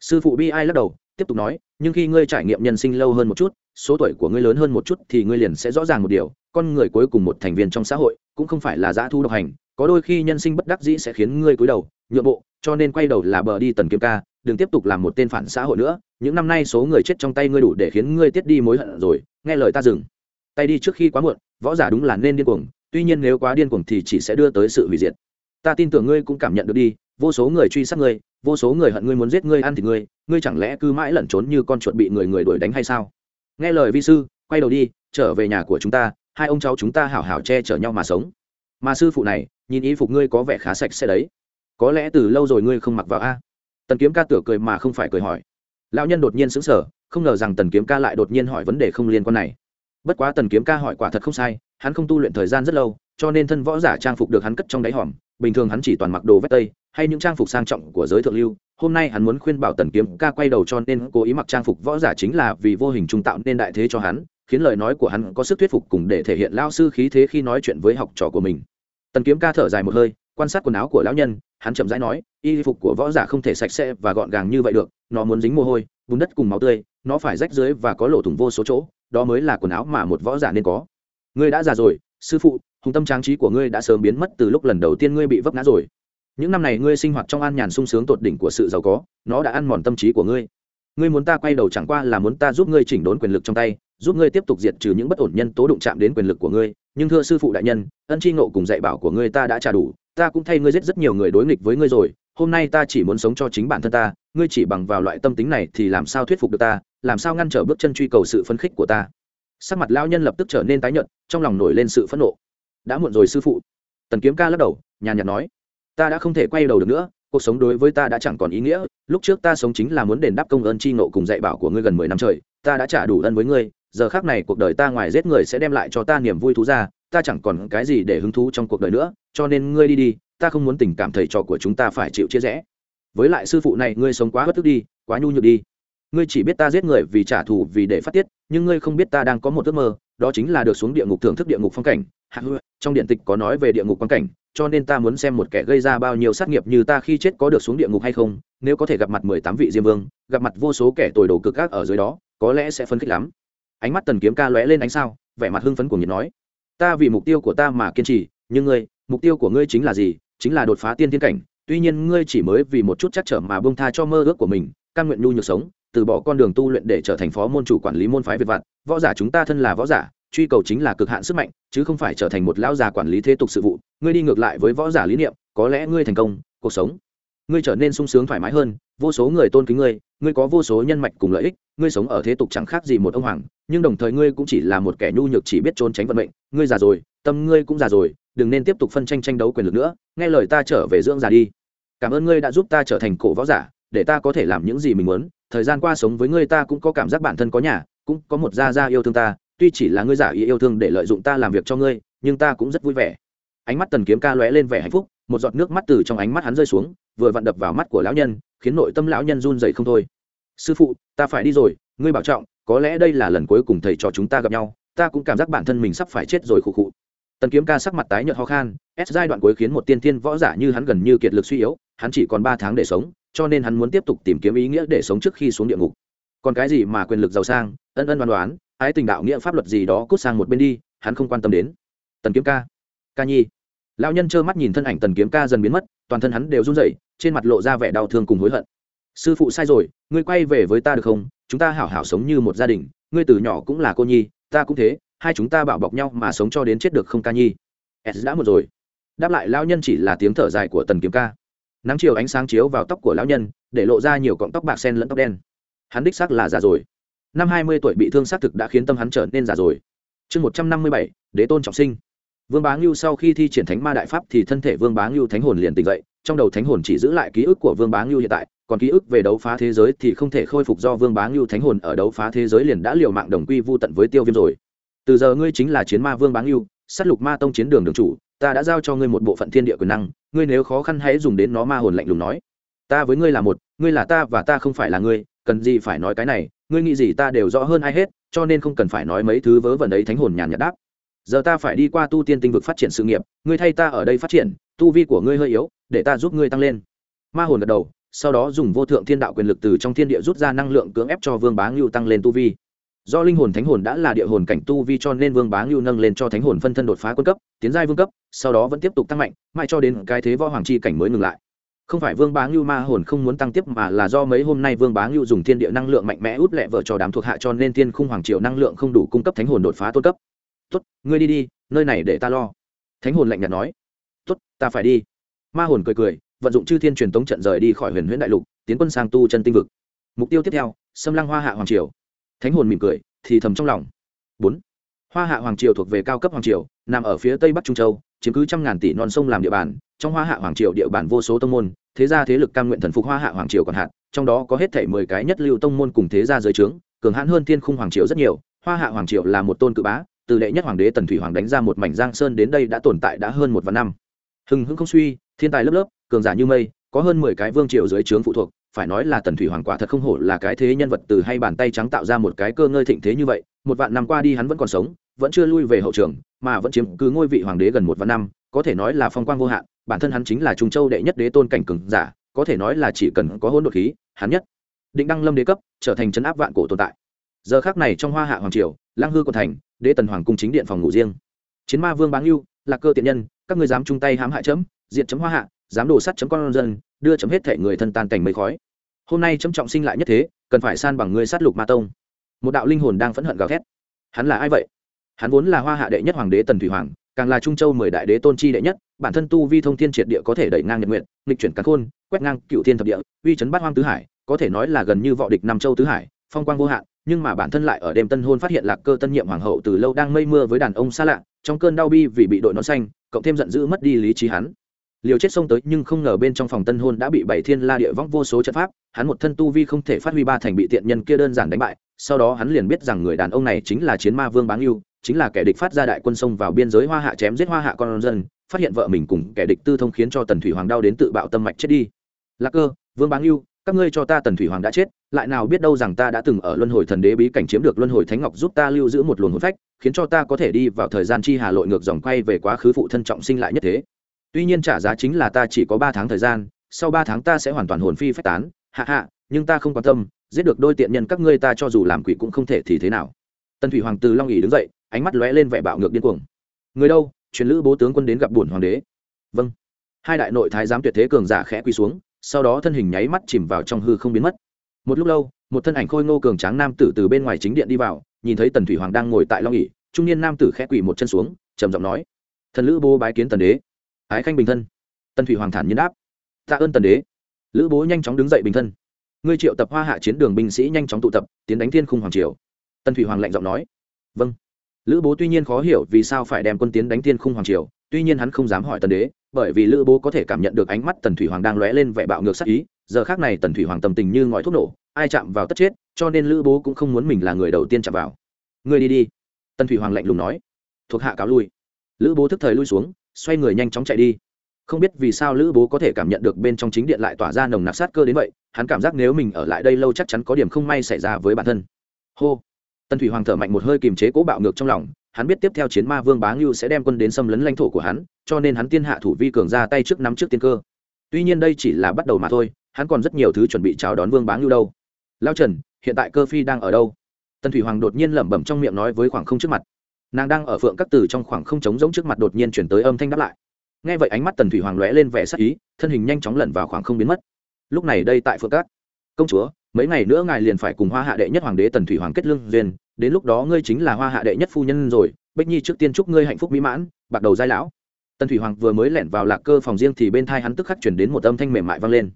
Sư phụ bi ai lắc đầu, tiếp tục nói, nhưng khi ngươi trải nghiệm nhân sinh lâu hơn một chút, số tuổi của ngươi lớn hơn một chút thì ngươi liền sẽ rõ ràng một điều, con người cuối cùng một thành viên trong xã hội cũng không phải là dã thu độc hành, có đôi khi nhân sinh bất đắc dĩ sẽ khiến ngươi cúi đầu, nhượng bộ, cho nên quay đầu là bờ đi tần kiếm ca đừng tiếp tục làm một tên phản xã hội nữa, những năm nay số người chết trong tay ngươi đủ để khiến ngươi tiết đi mối hận rồi, nghe lời ta dừng. Tay đi trước khi quá muộn, võ giả đúng là nên điên cuồng, tuy nhiên nếu quá điên cuồng thì chỉ sẽ đưa tới sự hủy diệt. Ta tin tưởng ngươi cũng cảm nhận được đi, vô số người truy sát ngươi, vô số người hận ngươi muốn giết ngươi ăn thì ngươi ngươi chẳng lẽ cứ mãi lẩn trốn như con chuột bị người người đuổi đánh hay sao? Nghe lời vi sư, quay đầu đi, trở về nhà của chúng ta, hai ông cháu chúng ta hảo hảo che chở nhau mà sống. Mà sư phụ này, nhìn y phục ngươi có vẻ khá sạch sẽ đấy. Có lẽ từ lâu rồi ngươi không mặc vào a? Tần kiếm ca tựa cười mà không phải cười hỏi. Lão nhân đột nhiên sững sờ, không ngờ rằng tần kiếm ca lại đột nhiên hỏi vấn đề không liên quan này. Bất quá tần kiếm ca hỏi quả thật không sai, hắn không tu luyện thời gian rất lâu, cho nên thân võ giả trang phục được hắn cất trong đáy hòm, bình thường hắn chỉ toàn mặc đồ vét tây, hay những trang phục sang trọng của giới thượng lưu. Hôm nay hắn muốn khuyên bảo tần kiếm ca quay đầu cho nên cố ý mặc trang phục võ giả chính là vì vô hình trung tạo nên đại thế cho hắn, khiến lời nói của hắn có sức thuyết phục cùng để thể hiện lao sư khí thế khi nói chuyện với học trò của mình. Tần kiếm ca thở dài một hơi, quan sát quần áo của lão nhân hắn chậm rãi nói, y phục của võ giả không thể sạch sẽ và gọn gàng như vậy được, nó muốn dính mồ hôi, bùn đất cùng máu tươi, nó phải rách dưới và có lỗ thủng vô số chỗ, đó mới là quần áo mà một võ giả nên có. Ngươi đã già rồi, sư phụ, hùng tâm tráng trí của ngươi đã sớm biến mất từ lúc lần đầu tiên ngươi bị vấp ngã rồi. Những năm này ngươi sinh hoạt trong an nhàn sung sướng tột đỉnh của sự giàu có, nó đã ăn mòn tâm trí của ngươi. Ngươi muốn ta quay đầu chẳng qua là muốn ta giúp ngươi chỉnh đốn quyền lực trong tay, giúp ngươi tiếp tục diệt trừ những bất ổn nhân tố đụng chạm đến quyền lực của ngươi. Nhưng thưa sư phụ đại nhân, ân tri ngộ cùng dạy bảo của ngươi ta đã trả đủ ta cũng thay ngươi giết rất nhiều người đối nghịch với ngươi rồi, hôm nay ta chỉ muốn sống cho chính bản thân ta, ngươi chỉ bằng vào loại tâm tính này thì làm sao thuyết phục được ta, làm sao ngăn trở bước chân truy cầu sự phấn khích của ta. Sắc mặt lão nhân lập tức trở nên tái nhợt, trong lòng nổi lên sự phẫn nộ. Đã muộn rồi sư phụ. Tần kiếm ca lắc đầu, nhàn nhạt nói, ta đã không thể quay đầu được nữa, cuộc sống đối với ta đã chẳng còn ý nghĩa, lúc trước ta sống chính là muốn đền đáp công ơn chi nộ cùng dạy bảo của ngươi gần mười năm trời, ta đã trả đủ ân với ngươi, giờ khác này cuộc đời ta ngoài giết người sẽ đem lại cho ta niềm vui thú ra, ta chẳng còn cái gì để hứng thú trong cuộc đời nữa cho nên ngươi đi đi, ta không muốn tình cảm thầy trò của chúng ta phải chịu chia rẽ. Với lại sư phụ này ngươi sống quá bất tức đi, quá nhu nhược đi. Ngươi chỉ biết ta giết người vì trả thù, vì để phát tiết, nhưng ngươi không biết ta đang có một ước mơ, đó chính là được xuống địa ngục thưởng thức địa ngục phong cảnh. Trong điện tịch có nói về địa ngục quan cảnh, cho nên ta muốn xem một kẻ gây ra bao nhiêu sát nghiệp như ta khi chết có được xuống địa ngục hay không, nếu có thể gặp mặt mười tám vị diêm vương, gặp mặt vô số kẻ tồi đồ cực ác ở dưới đó, có lẽ sẽ phấn khích lắm. Ánh mắt tần kiếm ca lóe lên ánh sao, vẻ mặt hưng phấn của nhiệt nói, ta vì mục tiêu của ta mà kiên trì, nhưng ngươi mục tiêu của ngươi chính là gì? Chính là đột phá tiên thiên cảnh. Tuy nhiên ngươi chỉ mới vì một chút chắc trở mà bông tha cho mơ ước của mình căn nguyện nhu nhược sống, từ bỏ con đường tu luyện để trở thành phó môn chủ quản lý môn phái việt vạn. Võ giả chúng ta thân là võ giả, truy cầu chính là cực hạn sức mạnh, chứ không phải trở thành một lão già quản lý thế tục sự vụ. Ngươi đi ngược lại với võ giả lý niệm, có lẽ ngươi thành công, cuộc sống. Ngươi trở nên sung sướng thoải mái hơn, vô số người tôn kính ngươi ngươi có vô số nhân mạch cùng lợi ích, ngươi sống ở thế tục chẳng khác gì một ông hoàng, nhưng đồng thời ngươi cũng chỉ là một kẻ nhu nhược chỉ biết trốn tránh vận mệnh. Ngươi già rồi, tâm ngươi cũng già rồi đừng nên tiếp tục phân tranh tranh đấu quyền lực nữa, nghe lời ta trở về dưỡng già đi. Cảm ơn ngươi đã giúp ta trở thành cổ võ giả, để ta có thể làm những gì mình muốn. Thời gian qua sống với ngươi ta cũng có cảm giác bản thân có nhà, cũng có một gia gia yêu thương ta. Tuy chỉ là ngươi giả ý yêu thương để lợi dụng ta làm việc cho ngươi, nhưng ta cũng rất vui vẻ. Ánh mắt tần kiếm ca lóe lên vẻ hạnh phúc, một giọt nước mắt từ trong ánh mắt hắn rơi xuống, vừa vặn đập vào mắt của lão nhân, khiến nội tâm lão nhân run dậy không thôi. Sư phụ, ta phải đi rồi, ngươi bảo trọng, có lẽ đây là lần cuối cùng thầy trò chúng ta gặp nhau, ta cũng cảm giác bản thân mình sắp phải chết rồi khụ khụ tần kiếm ca sắc mặt tái nhợt ho khan, s giai đoạn cuối khiến một tiên thiên võ giả như hắn gần như kiệt lực suy yếu, hắn chỉ còn ba tháng để sống, cho nên hắn muốn tiếp tục tìm kiếm ý nghĩa để sống trước khi xuống địa ngục. Còn cái gì mà quyền lực giàu sang, ân ân đoán đoán ái tình đạo nghĩa pháp luật gì đó cút sang một bên đi, hắn không quan tâm đến. Tần kiếm ca ca nhi. Lão nhân trơ mắt nhìn thân ảnh tần kiếm ca dần biến mất, toàn thân hắn đều run rẩy, trên mặt lộ ra vẻ đau thương cùng hối hận. Sư phụ sai rồi, ngươi quay về với ta được không? Chúng ta hảo hảo sống như một gia đình, ngươi từ nhỏ cũng là cô nhi, ta cũng thế hai chúng ta bảo bọc nhau mà sống cho đến chết được không ca nhi. S đã một rồi. Đáp lại lão nhân chỉ là tiếng thở dài của tần kiếm ca. Nắng chiều ánh sáng chiếu vào tóc của lão nhân, để lộ ra nhiều cọng tóc bạc sen lẫn tóc đen. Hắn đích xác là già rồi. Năm hai mươi tuổi bị thương xác thực đã khiến tâm hắn trở nên già rồi. Chương một trăm năm mươi bảy, đế tôn trọng sinh. Vương bá ngưu sau khi thi triển thánh ma đại pháp thì thân thể vương bá ngưu thánh hồn liền tỉnh dậy, trong đầu thánh hồn chỉ giữ lại ký ức của vương bá ngưu hiện tại, còn ký ức về đấu phá thế giới thì không thể khôi phục do vương bá ngưu thánh hồn ở đấu phá thế giới liền đã liều mạng đồng quy vô tận với tiêu viêm rồi từ giờ ngươi chính là chiến ma vương bá ngưu s á t lục ma tông chiến đường đường chủ, ta đã giao cho ngươi một bộ phận thiên địa quyền năng, ngươi nếu khó khăn hãy dùng đến nó ma hồn lạnh lùng nói. Ta với ngươi là một, ngươi là ta và ta không phải là ngươi, cần gì phải nói cái này, ngươi nghĩ gì ta đều rõ hơn ai hết, cho nên không cần phải nói mấy thứ vớ vẩn ấy thánh hồn nhàn nhạt đáp. Giờ ta phải đi qua tu tiên tinh vực phát triển sự nghiệp, ngươi thay ta ở đây phát triển, tu vi của ngươi hơi yếu, để ta giúp ngươi tăng lên. Ma hồn gật đầu, sau đó dùng vô thượng thiên đạo quyền lực từ trong thiên địa rút ra năng lượng cưỡng ép cho vương bá ngưu tăng lên tu vi do linh hồn thánh hồn đã là địa hồn cảnh tu vi cho nên vương bá ngưu nâng lên cho thánh hồn phân thân đột phá quân cấp, tiến giai vương cấp, sau đó vẫn tiếp tục tăng mạnh, mãi cho đến cái thế võ hoàng chi cảnh mới ngừng lại. Không phải vương bá ngưu ma hồn không muốn tăng tiếp mà là do mấy hôm nay vương bá ngưu dùng thiên địa năng lượng mạnh mẽ út lẹ vợ cho đám thuộc hạ cho nên thiên khung hoàng triệu năng lượng không đủ cung cấp thánh hồn đột phá tôn cấp. Tốt, ngươi đi đi, nơi này để ta lo. Thánh hồn lạnh nhạt nói. Tốt, ta phải đi. Ma hồn cười cười, vận dụng chư thiên truyền tống trận rời đi khỏi huyền huyễn đại lục, tiến quân sang tu chân tinh vực. Mục tiêu tiếp theo xâm lăng hoa hạ hoàng triều thánh hồn mỉm cười, thì thầm trong lòng. Bốn. Hoa hạ hoàng triều thuộc về cao cấp hoàng triều, nằm ở phía tây bắc trung châu, chiếm cứ trăm ngàn tỷ non sông làm địa bàn. Trong hoa hạ hoàng triều địa bàn vô số tông môn, thế gia thế lực cam nguyện thần phục hoa hạ hoàng triều còn hạn, trong đó có hết thể mười cái nhất lưu tông môn cùng thế gia giới trướng, cường hãn hơn thiên khung hoàng triều rất nhiều. Hoa hạ hoàng triều là một tôn cự bá, từ đệ nhất hoàng đế tần thủy hoàng đánh ra một mảnh giang sơn đến đây đã tồn tại đã hơn một vạn năm. Hừng hưng không suy, thiên tài lớp lớp, cường giả như mây, có hơn mười cái vương triều dưới trướng phụ thuộc phải nói là tần thủy hoàng quả thật không hổ là cái thế nhân vật từ hay bàn tay trắng tạo ra một cái cơ ngơi thịnh thế như vậy, một vạn năm qua đi hắn vẫn còn sống, vẫn chưa lui về hậu trường, mà vẫn chiếm cứ ngôi vị hoàng đế gần một vạn năm, có thể nói là phong quang vô hạn, bản thân hắn chính là trung châu đệ nhất đế tôn cảnh cường giả, có thể nói là chỉ cần có hôn đột khí, hắn nhất định đăng lâm đế cấp, trở thành chấn áp vạn cổ tồn tại. Giờ khác này trong hoa hạ hoàng triều lang hư còn thành, đế tần hoàng cung chính điện phòng ngủ riêng. Chiến ma vương báng yêu lạc cơ tiện nhân, các ngươi dám chung tay hãm hại chấm diện chấm hoa hạ, dám đổ sắt chấm con dân đưa chấm hết thể người thân tan cảnh mây khói. Hôm nay chấm trọng sinh lại nhất thế, cần phải san bằng ngươi sát lục ma tông. Một đạo linh hồn đang phẫn hận gào thét. Hắn là ai vậy? Hắn vốn là hoa hạ đệ nhất hoàng đế tần thủy hoàng, càng là trung châu mười đại đế tôn chi đệ nhất, bản thân tu vi thông thiên triệt địa có thể đẩy ngang nhật nguyện nghịch chuyển cắn khôn, quét ngang cựu thiên thập địa, uy chấn bát hoang tứ hải, có thể nói là gần như vọ địch nam châu tứ hải, phong quang vô hạn, nhưng mà bản thân lại ở đêm tân hôn phát hiện lạc cơ tân nhiệm hoàng hậu từ lâu đang mây mưa với đàn ông xa lạ, trong cơn đau bi vì bị đội nón xanh, cộng thêm giận dữ mất đi lý trí hắn liều chết xông tới nhưng không ngờ bên trong phòng tân hôn đã bị bảy thiên la địa võng vô số trận pháp, hắn một thân tu vi không thể phát huy ba thành bị tiện nhân kia đơn giản đánh bại, sau đó hắn liền biết rằng người đàn ông này chính là chiến ma vương báng yêu chính là kẻ địch phát ra đại quân sông vào biên giới hoa hạ chém giết hoa hạ con dân, phát hiện vợ mình cùng kẻ địch tư thông khiến cho tần thủy hoàng đau đến tự bạo tâm mạch chết đi. Lạc cơ, vương báng yêu các ngươi cho ta tần thủy hoàng đã chết, lại nào biết đâu rằng ta đã từng ở luân hồi thần đế bí cảnh chiếm được luân hồi thánh ngọc giúp ta lưu giữ một luồng hồn phách, khiến cho ta có thể đi vào thời gian chi hà lội ngược dòng quay về quá khứ phụ thân trọng sinh lại nhất thế tuy nhiên trả giá chính là ta chỉ có ba tháng thời gian, sau ba tháng ta sẽ hoàn toàn hồn phi phách tán, hạ hạ, nhưng ta không quan tâm, giết được đôi tiện nhân các ngươi ta cho dù làm quỷ cũng không thể thì thế nào. Tần thủy hoàng từ long ỉ đứng dậy, ánh mắt lóe lên vẻ bạo ngược điên cuồng. Người đâu? Truyền lữ bố tướng quân đến gặp bổn hoàng đế. Vâng. Hai đại nội thái giám tuyệt thế cường giả khẽ quỳ xuống, sau đó thân hình nháy mắt chìm vào trong hư không biến mất. Một lúc lâu, một thân ảnh khôi ngô cường tráng nam tử từ bên ngoài chính điện đi vào, nhìn thấy tần thủy hoàng đang ngồi tại long ỉ trung niên nam tử khẽ quỳ một chân xuống, trầm giọng nói, thần lữ bố bái kiến tần đế ái khanh bình thân. Tần thủy hoàng thản nhiên đáp. Tạ ơn tần đế. Lữ bố nhanh chóng đứng dậy bình thân. Ngươi triệu tập hoa hạ chiến đường binh sĩ nhanh chóng tụ tập, tiến đánh thiên khung hoàng triều. Tần thủy hoàng lạnh giọng nói. Vâng. Lữ bố tuy nhiên khó hiểu vì sao phải đem quân tiến đánh thiên khung hoàng triều, tuy nhiên hắn không dám hỏi tần đế, bởi vì lữ bố có thể cảm nhận được ánh mắt tần thủy hoàng đang lóe lên vẻ bạo ngược sắc ý, giờ khác này tần thủy hoàng tầm tình như ngòi thuốc nổ, ai chạm vào tất chết, cho nên lữ bố cũng không muốn mình là người đầu tiên chạm vào. Ngươi đi đi. Tần thủy hoàng lạnh lùng nói. Thuộc hạ cáo lui. Lữ bố thức thời lui xuống xoay người nhanh chóng chạy đi. Không biết vì sao lữ bố có thể cảm nhận được bên trong chính điện lại tỏa ra nồng nặc sát cơ đến vậy, hắn cảm giác nếu mình ở lại đây lâu chắc chắn có điểm không may xảy ra với bản thân. Hô! Tần thủy hoàng thở mạnh một hơi kiềm chế cố bạo ngược trong lòng, hắn biết tiếp theo chiến ma vương bá ngưu sẽ đem quân đến xâm lấn lãnh thổ của hắn, cho nên hắn tiên hạ thủ vi cường ra tay trước năm trước tiên cơ. Tuy nhiên đây chỉ là bắt đầu mà thôi, hắn còn rất nhiều thứ chuẩn bị chào đón vương bá ngưu đâu. Lao trần, hiện tại cơ phi đang ở đâu? Tần thủy hoàng đột nhiên lẩm bẩm trong miệng nói với khoảng không trước mặt nàng đang ở phượng các từ trong khoảng không trống rỗng trước mặt đột nhiên chuyển tới âm thanh đáp lại. Nghe vậy ánh mắt tần thủy hoàng lóe lên vẻ sắc ý, thân hình nhanh chóng lẩn vào khoảng không biến mất. Lúc này đây tại phượng các. Công chúa, mấy ngày nữa ngài liền phải cùng hoa hạ đệ nhất hoàng đế tần thủy hoàng kết lương duyên, đến lúc đó ngươi chính là hoa hạ đệ nhất phu nhân rồi, bích nhi trước tiên chúc ngươi hạnh phúc mỹ mãn, bạc đầu giai lão. Tần thủy hoàng vừa mới lẻn vào lạc cơ phòng riêng thì bên thai hắn tức khắc chuyển đến một âm thanh mềm mại vang lên.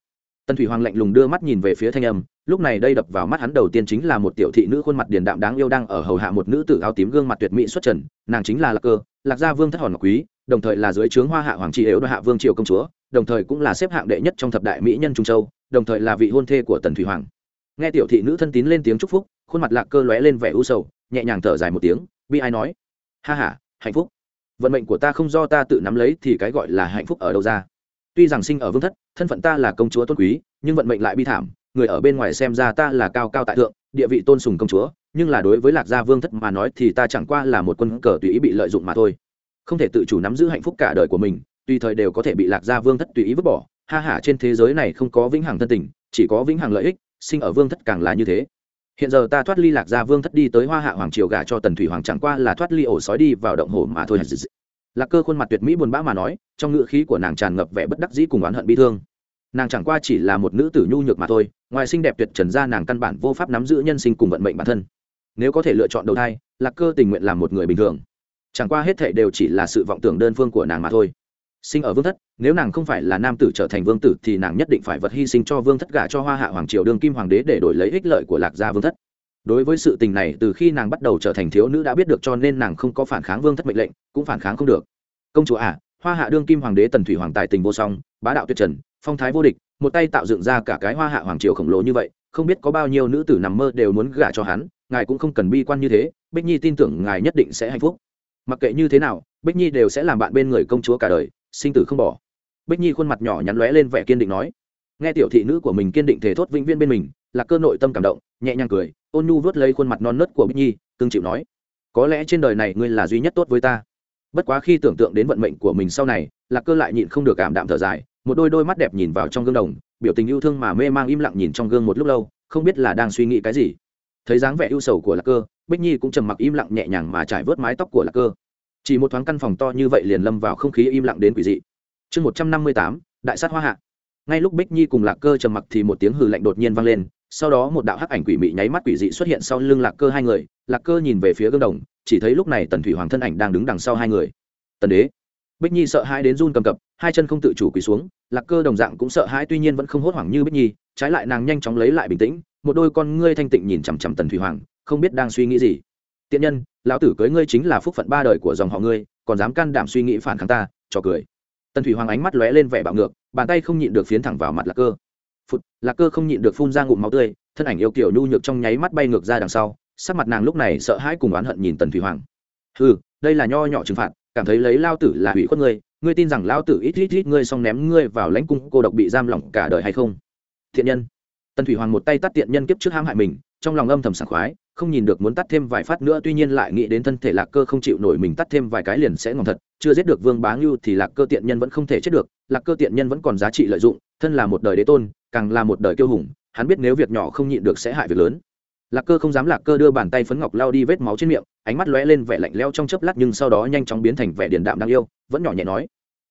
Tần thủy hoàng lạnh lùng đưa mắt nhìn về phía thanh âm lúc này đây đập vào mắt hắn đầu tiên chính là một tiểu thị nữ khuôn mặt điền đạm đáng yêu đang ở hầu hạ một nữ tử áo tím gương mặt tuyệt mỹ xuất trần, nàng chính là lạc cơ, lạc gia vương thất hòn ngọc quý, đồng thời là dưới trướng hoa hạ hoàng trị yếu đô hạ vương triều công chúa, đồng thời cũng là xếp hạng đệ nhất trong thập đại mỹ nhân trung châu, đồng thời là vị hôn thê của tần thủy hoàng. Nghe tiểu thị nữ thân tín lên tiếng chúc phúc, khuôn mặt lạc cơ lóe lên vẻ u sầu, nhẹ nhàng thở dài một tiếng, bi ai nói, ha ha, hạnh phúc. Vận mệnh của ta không do ta tự nắm lấy thì cái gọi là hạnh phúc ở đâu ra? Tuy rằng sinh ở vương thất, thân phận ta là công chúa tôn quý, nhưng vận mệnh lại bi thảm người ở bên ngoài xem ra ta là cao cao tại thượng, địa vị tôn sùng công chúa, nhưng là đối với lạc gia vương thất mà nói thì ta chẳng qua là một quân cờ tùy ý bị lợi dụng mà thôi. Không thể tự chủ nắm giữ hạnh phúc cả đời của mình, tùy thời đều có thể bị lạc gia vương thất tùy ý vứt bỏ. Ha hả trên thế giới này không có vĩnh hằng thân tình, chỉ có vĩnh hằng lợi ích, sinh ở vương thất càng là như thế. Hiện giờ ta thoát ly lạc gia vương thất đi tới hoa hạ hoàng triều gả cho tần thủy hoàng chẳng qua là thoát ly ổ sói đi vào động hồ mà thôi. Lạc cơ khuôn mặt tuyệt mỹ buồn bã mà nói, trong ngữ khí của nàng tràn ngập vẻ bất đắc dĩ cùng oán hận bi thương nàng chẳng qua chỉ là một nữ tử nhu nhược mà thôi, ngoài xinh đẹp tuyệt trần ra nàng căn bản vô pháp nắm giữ nhân sinh cùng vận mệnh bản thân. Nếu có thể lựa chọn đầu thai, lạc cơ tình nguyện làm một người bình thường. Chẳng qua hết thệ đều chỉ là sự vọng tưởng đơn phương của nàng mà thôi. Sinh ở vương thất, nếu nàng không phải là nam tử trở thành vương tử thì nàng nhất định phải vật hy sinh cho vương thất gả cho hoa hạ hoàng triều đương kim hoàng đế để đổi lấy ích lợi của lạc gia vương thất. Đối với sự tình này, từ khi nàng bắt đầu trở thành thiếu nữ đã biết được cho nên nàng không có phản kháng vương thất mệnh lệnh, cũng phản kháng không được. Công chúa à hoa hạ đương kim hoàng đế tần thủy hoàng tài tình vô song, bá đạo tuyệt trần phong thái vô địch, một tay tạo dựng ra cả cái hoa hạ hoàng triều khổng lồ như vậy, không biết có bao nhiêu nữ tử nằm mơ đều muốn gả cho hắn, ngài cũng không cần bi quan như thế, bích nhi tin tưởng ngài nhất định sẽ hạnh phúc. Mặc kệ như thế nào, bích nhi đều sẽ làm bạn bên người công chúa cả đời, sinh tử không bỏ. Bích nhi khuôn mặt nhỏ nhắn lóe lên vẻ kiên định nói. Nghe tiểu thị nữ của mình kiên định thể thốt vĩnh viên bên mình là cơ nội tâm cảm động, nhẹ nhàng cười, ôn nhu vớt lấy khuôn mặt non nớt của bích nhi tương chịu nói. Có lẽ trên đời này ngươi là duy nhất tốt với ta. Bất quá khi tưởng tượng đến vận mệnh của mình sau này, lạc cơ lại nhịn không được cảm đạm thở dài một đôi đôi mắt đẹp nhìn vào trong gương đồng, biểu tình yêu thương mà mê mang im lặng nhìn trong gương một lúc lâu, không biết là đang suy nghĩ cái gì. Thấy dáng vẻ ưu sầu của lạc cơ, bích nhi cũng trầm mặc im lặng nhẹ nhàng mà trải vớt mái tóc của lạc cơ. Chỉ một thoáng căn phòng to như vậy liền lâm vào không khí im lặng đến quỷ dị. Chương một trăm năm mươi tám, đại sát hoa hạ. Ngay lúc bích nhi cùng lạc cơ trầm mặc thì một tiếng hừ lạnh đột nhiên vang lên, sau đó một đạo hắc ảnh quỷ mị nháy mắt quỷ dị xuất hiện sau lưng lạc cơ hai người. Lạc cơ nhìn về phía gương đồng, chỉ thấy lúc này tần thủy hoàng thân ảnh đang đứng đằng sau hai người. Tần đế bích nhi sợ hãi đến run cầm cập, hai chân không tự chủ quỳ xuống, lạc cơ đồng dạng cũng sợ hãi, tuy nhiên vẫn không hốt hoảng như bích nhi, trái lại nàng nhanh chóng lấy lại bình tĩnh, một đôi con ngươi thanh tịnh nhìn chằm chằm tần thủy hoàng, không biết đang suy nghĩ gì. Tiện nhân, lão tử cưới ngươi chính là phúc phận ba đời của dòng họ ngươi, còn dám can đảm suy nghĩ phản kháng ta, cho cười. Tần thủy hoàng ánh mắt lóe lên vẻ bạo ngược, bàn tay không nhịn được phiến thẳng vào mặt lạc cơ. Phụt, lạc cơ không nhịn được phun ra ngụm máu tươi, thân ảnh yêu kiểu nhu nhược trong nháy mắt bay ngược ra đằng sau, sắc mặt nàng lúc này sợ hãi cùng oán hận nhìn tần thủy hoàng. Ừ đây là nho nhỏ trừng phạt cảm thấy lấy lao tử là hủy khuất ngươi ngươi tin rằng lao tử ít ít ít ngươi xong ném ngươi vào lãnh cung, cô độc bị giam lỏng cả đời hay không? Thiện nhân. Tần thủy hoàng một tay tắt tiện nhân kiếp trước hãm hại mình, trong lòng âm thầm sảng khoái, không nhìn được muốn tắt thêm vài phát nữa, tuy nhiên lại nghĩ đến thân thể lạc cơ không chịu nổi mình tắt thêm vài cái liền sẽ ngòng thật, chưa giết được vương bá ngưu thì lạc cơ tiện nhân vẫn không thể chết được, lạc cơ tiện nhân vẫn còn giá trị lợi dụng, thân là một đời đế tôn, càng là một đời kiêu hùng, hắn biết nếu việc nhỏ không nhịn được sẽ hại việc lớn lạc cơ không dám lạc cơ đưa bàn tay phấn ngọc lao đi vết máu trên miệng, ánh mắt lóe lên vẻ lạnh leo trong chớp lát nhưng sau đó nhanh chóng biến thành vẻ điền đạm đáng yêu, vẫn nhỏ nhẹ nói.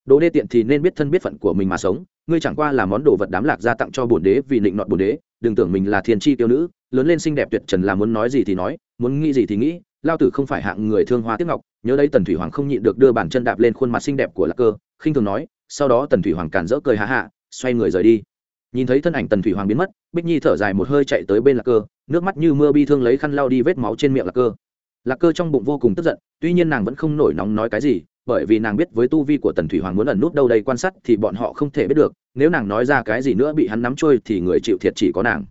Đồ đê tiện thì nên biết thân biết phận của mình mà sống, ngươi chẳng qua là món đồ vật đám lạc gia tặng cho bổn đế vì định nọt bổn đế, đừng tưởng mình là thiên tri tiêu nữ, lớn lên xinh đẹp tuyệt trần là muốn nói gì thì nói, muốn nghĩ gì thì nghĩ, lao tử không phải hạng người thương hoa tiếc ngọc, nhớ đây tần thủy hoàng không nhịn được đưa bàn chân đạp lên khuôn mặt xinh đẹp của lạc cơ, khinh thường nói, sau đó tần thủy hoàng càn rỡ cười hạ hạ xoay người rời đi. Nhìn thấy thân ảnh tần thủy hoàng biến mất, bích nhi thở dài một hơi chạy tới bên lạc cơ nước mắt như mưa bi thương lấy khăn lau đi vết máu trên miệng lạc cơ. Lạc cơ trong bụng vô cùng tức giận, tuy nhiên nàng vẫn không nổi nóng nói cái gì, bởi vì nàng biết với tu vi của tần thủy hoàng muốn ẩn nút đâu đây quan sát thì bọn họ không thể biết được, nếu nàng nói ra cái gì nữa bị hắn nắm trôi thì người chịu thiệt chỉ có nàng.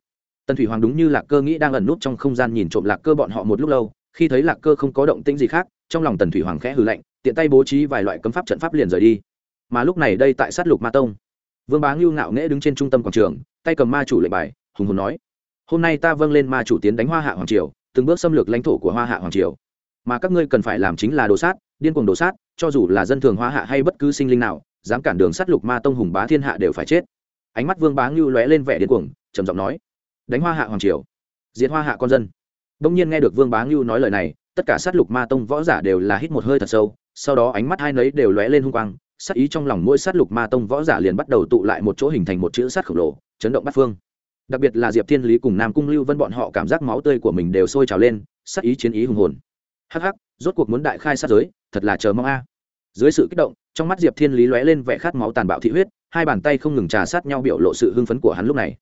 Tần thủy hoàng đúng như lạc cơ nghĩ đang ẩn nút trong không gian nhìn trộm lạc cơ bọn họ một lúc lâu, khi thấy lạc cơ không có động tĩnh gì khác, trong lòng tần thủy hoàng khẽ hừ lạnh, tiện tay bố trí vài loại cấm pháp trận pháp liền rời đi. Mà lúc này đây tại sát lục ma tông, vương bá ngưu ngạo nghễ đứng trên trung tâm quảng trường, tay cầm ma chủ lệnh bài, hùng hồn nói hôm nay ta vâng lên ma chủ tiến đánh hoa hạ hoàng triều, từng bước xâm lược lãnh thổ của hoa hạ hoàng triều. Mà các ngươi cần phải làm chính là đồ sát, điên cuồng đồ sát, cho dù là dân thường hoa hạ hay bất cứ sinh linh nào, dám cản đường sát lục ma tông hùng bá thiên hạ đều phải chết. Ánh mắt vương bá ngưu lóe lên vẻ điên cuồng, trầm giọng nói, đánh hoa hạ hoàng triều, diệt hoa hạ con dân. Đông nhiên nghe được vương bá ngưu nói lời này, tất cả sát lục ma tông võ giả đều là hít một hơi thật sâu, sau đó ánh mắt hai nấy đều lóe lên hung quang, sát ý trong lòng mỗi sát lục ma tông võ giả liền bắt đầu tụ lại một chỗ hình thành một chữ sát khổng lồ, chấn động bát phương đặc biệt là diệp thiên lý cùng nam cung lưu vân bọn họ cảm giác máu tươi của mình đều sôi trào lên, sát ý chiến ý hùng hồn. Hắc hắc, rốt cuộc muốn đại khai sát giới, thật là chờ mong a. Dưới sự kích động, trong mắt diệp thiên lý lóe lên vẻ khát máu tàn bạo thị huyết, hai bàn tay không ngừng trà sát nhau biểu lộ sự hưng phấn của hắn lúc này.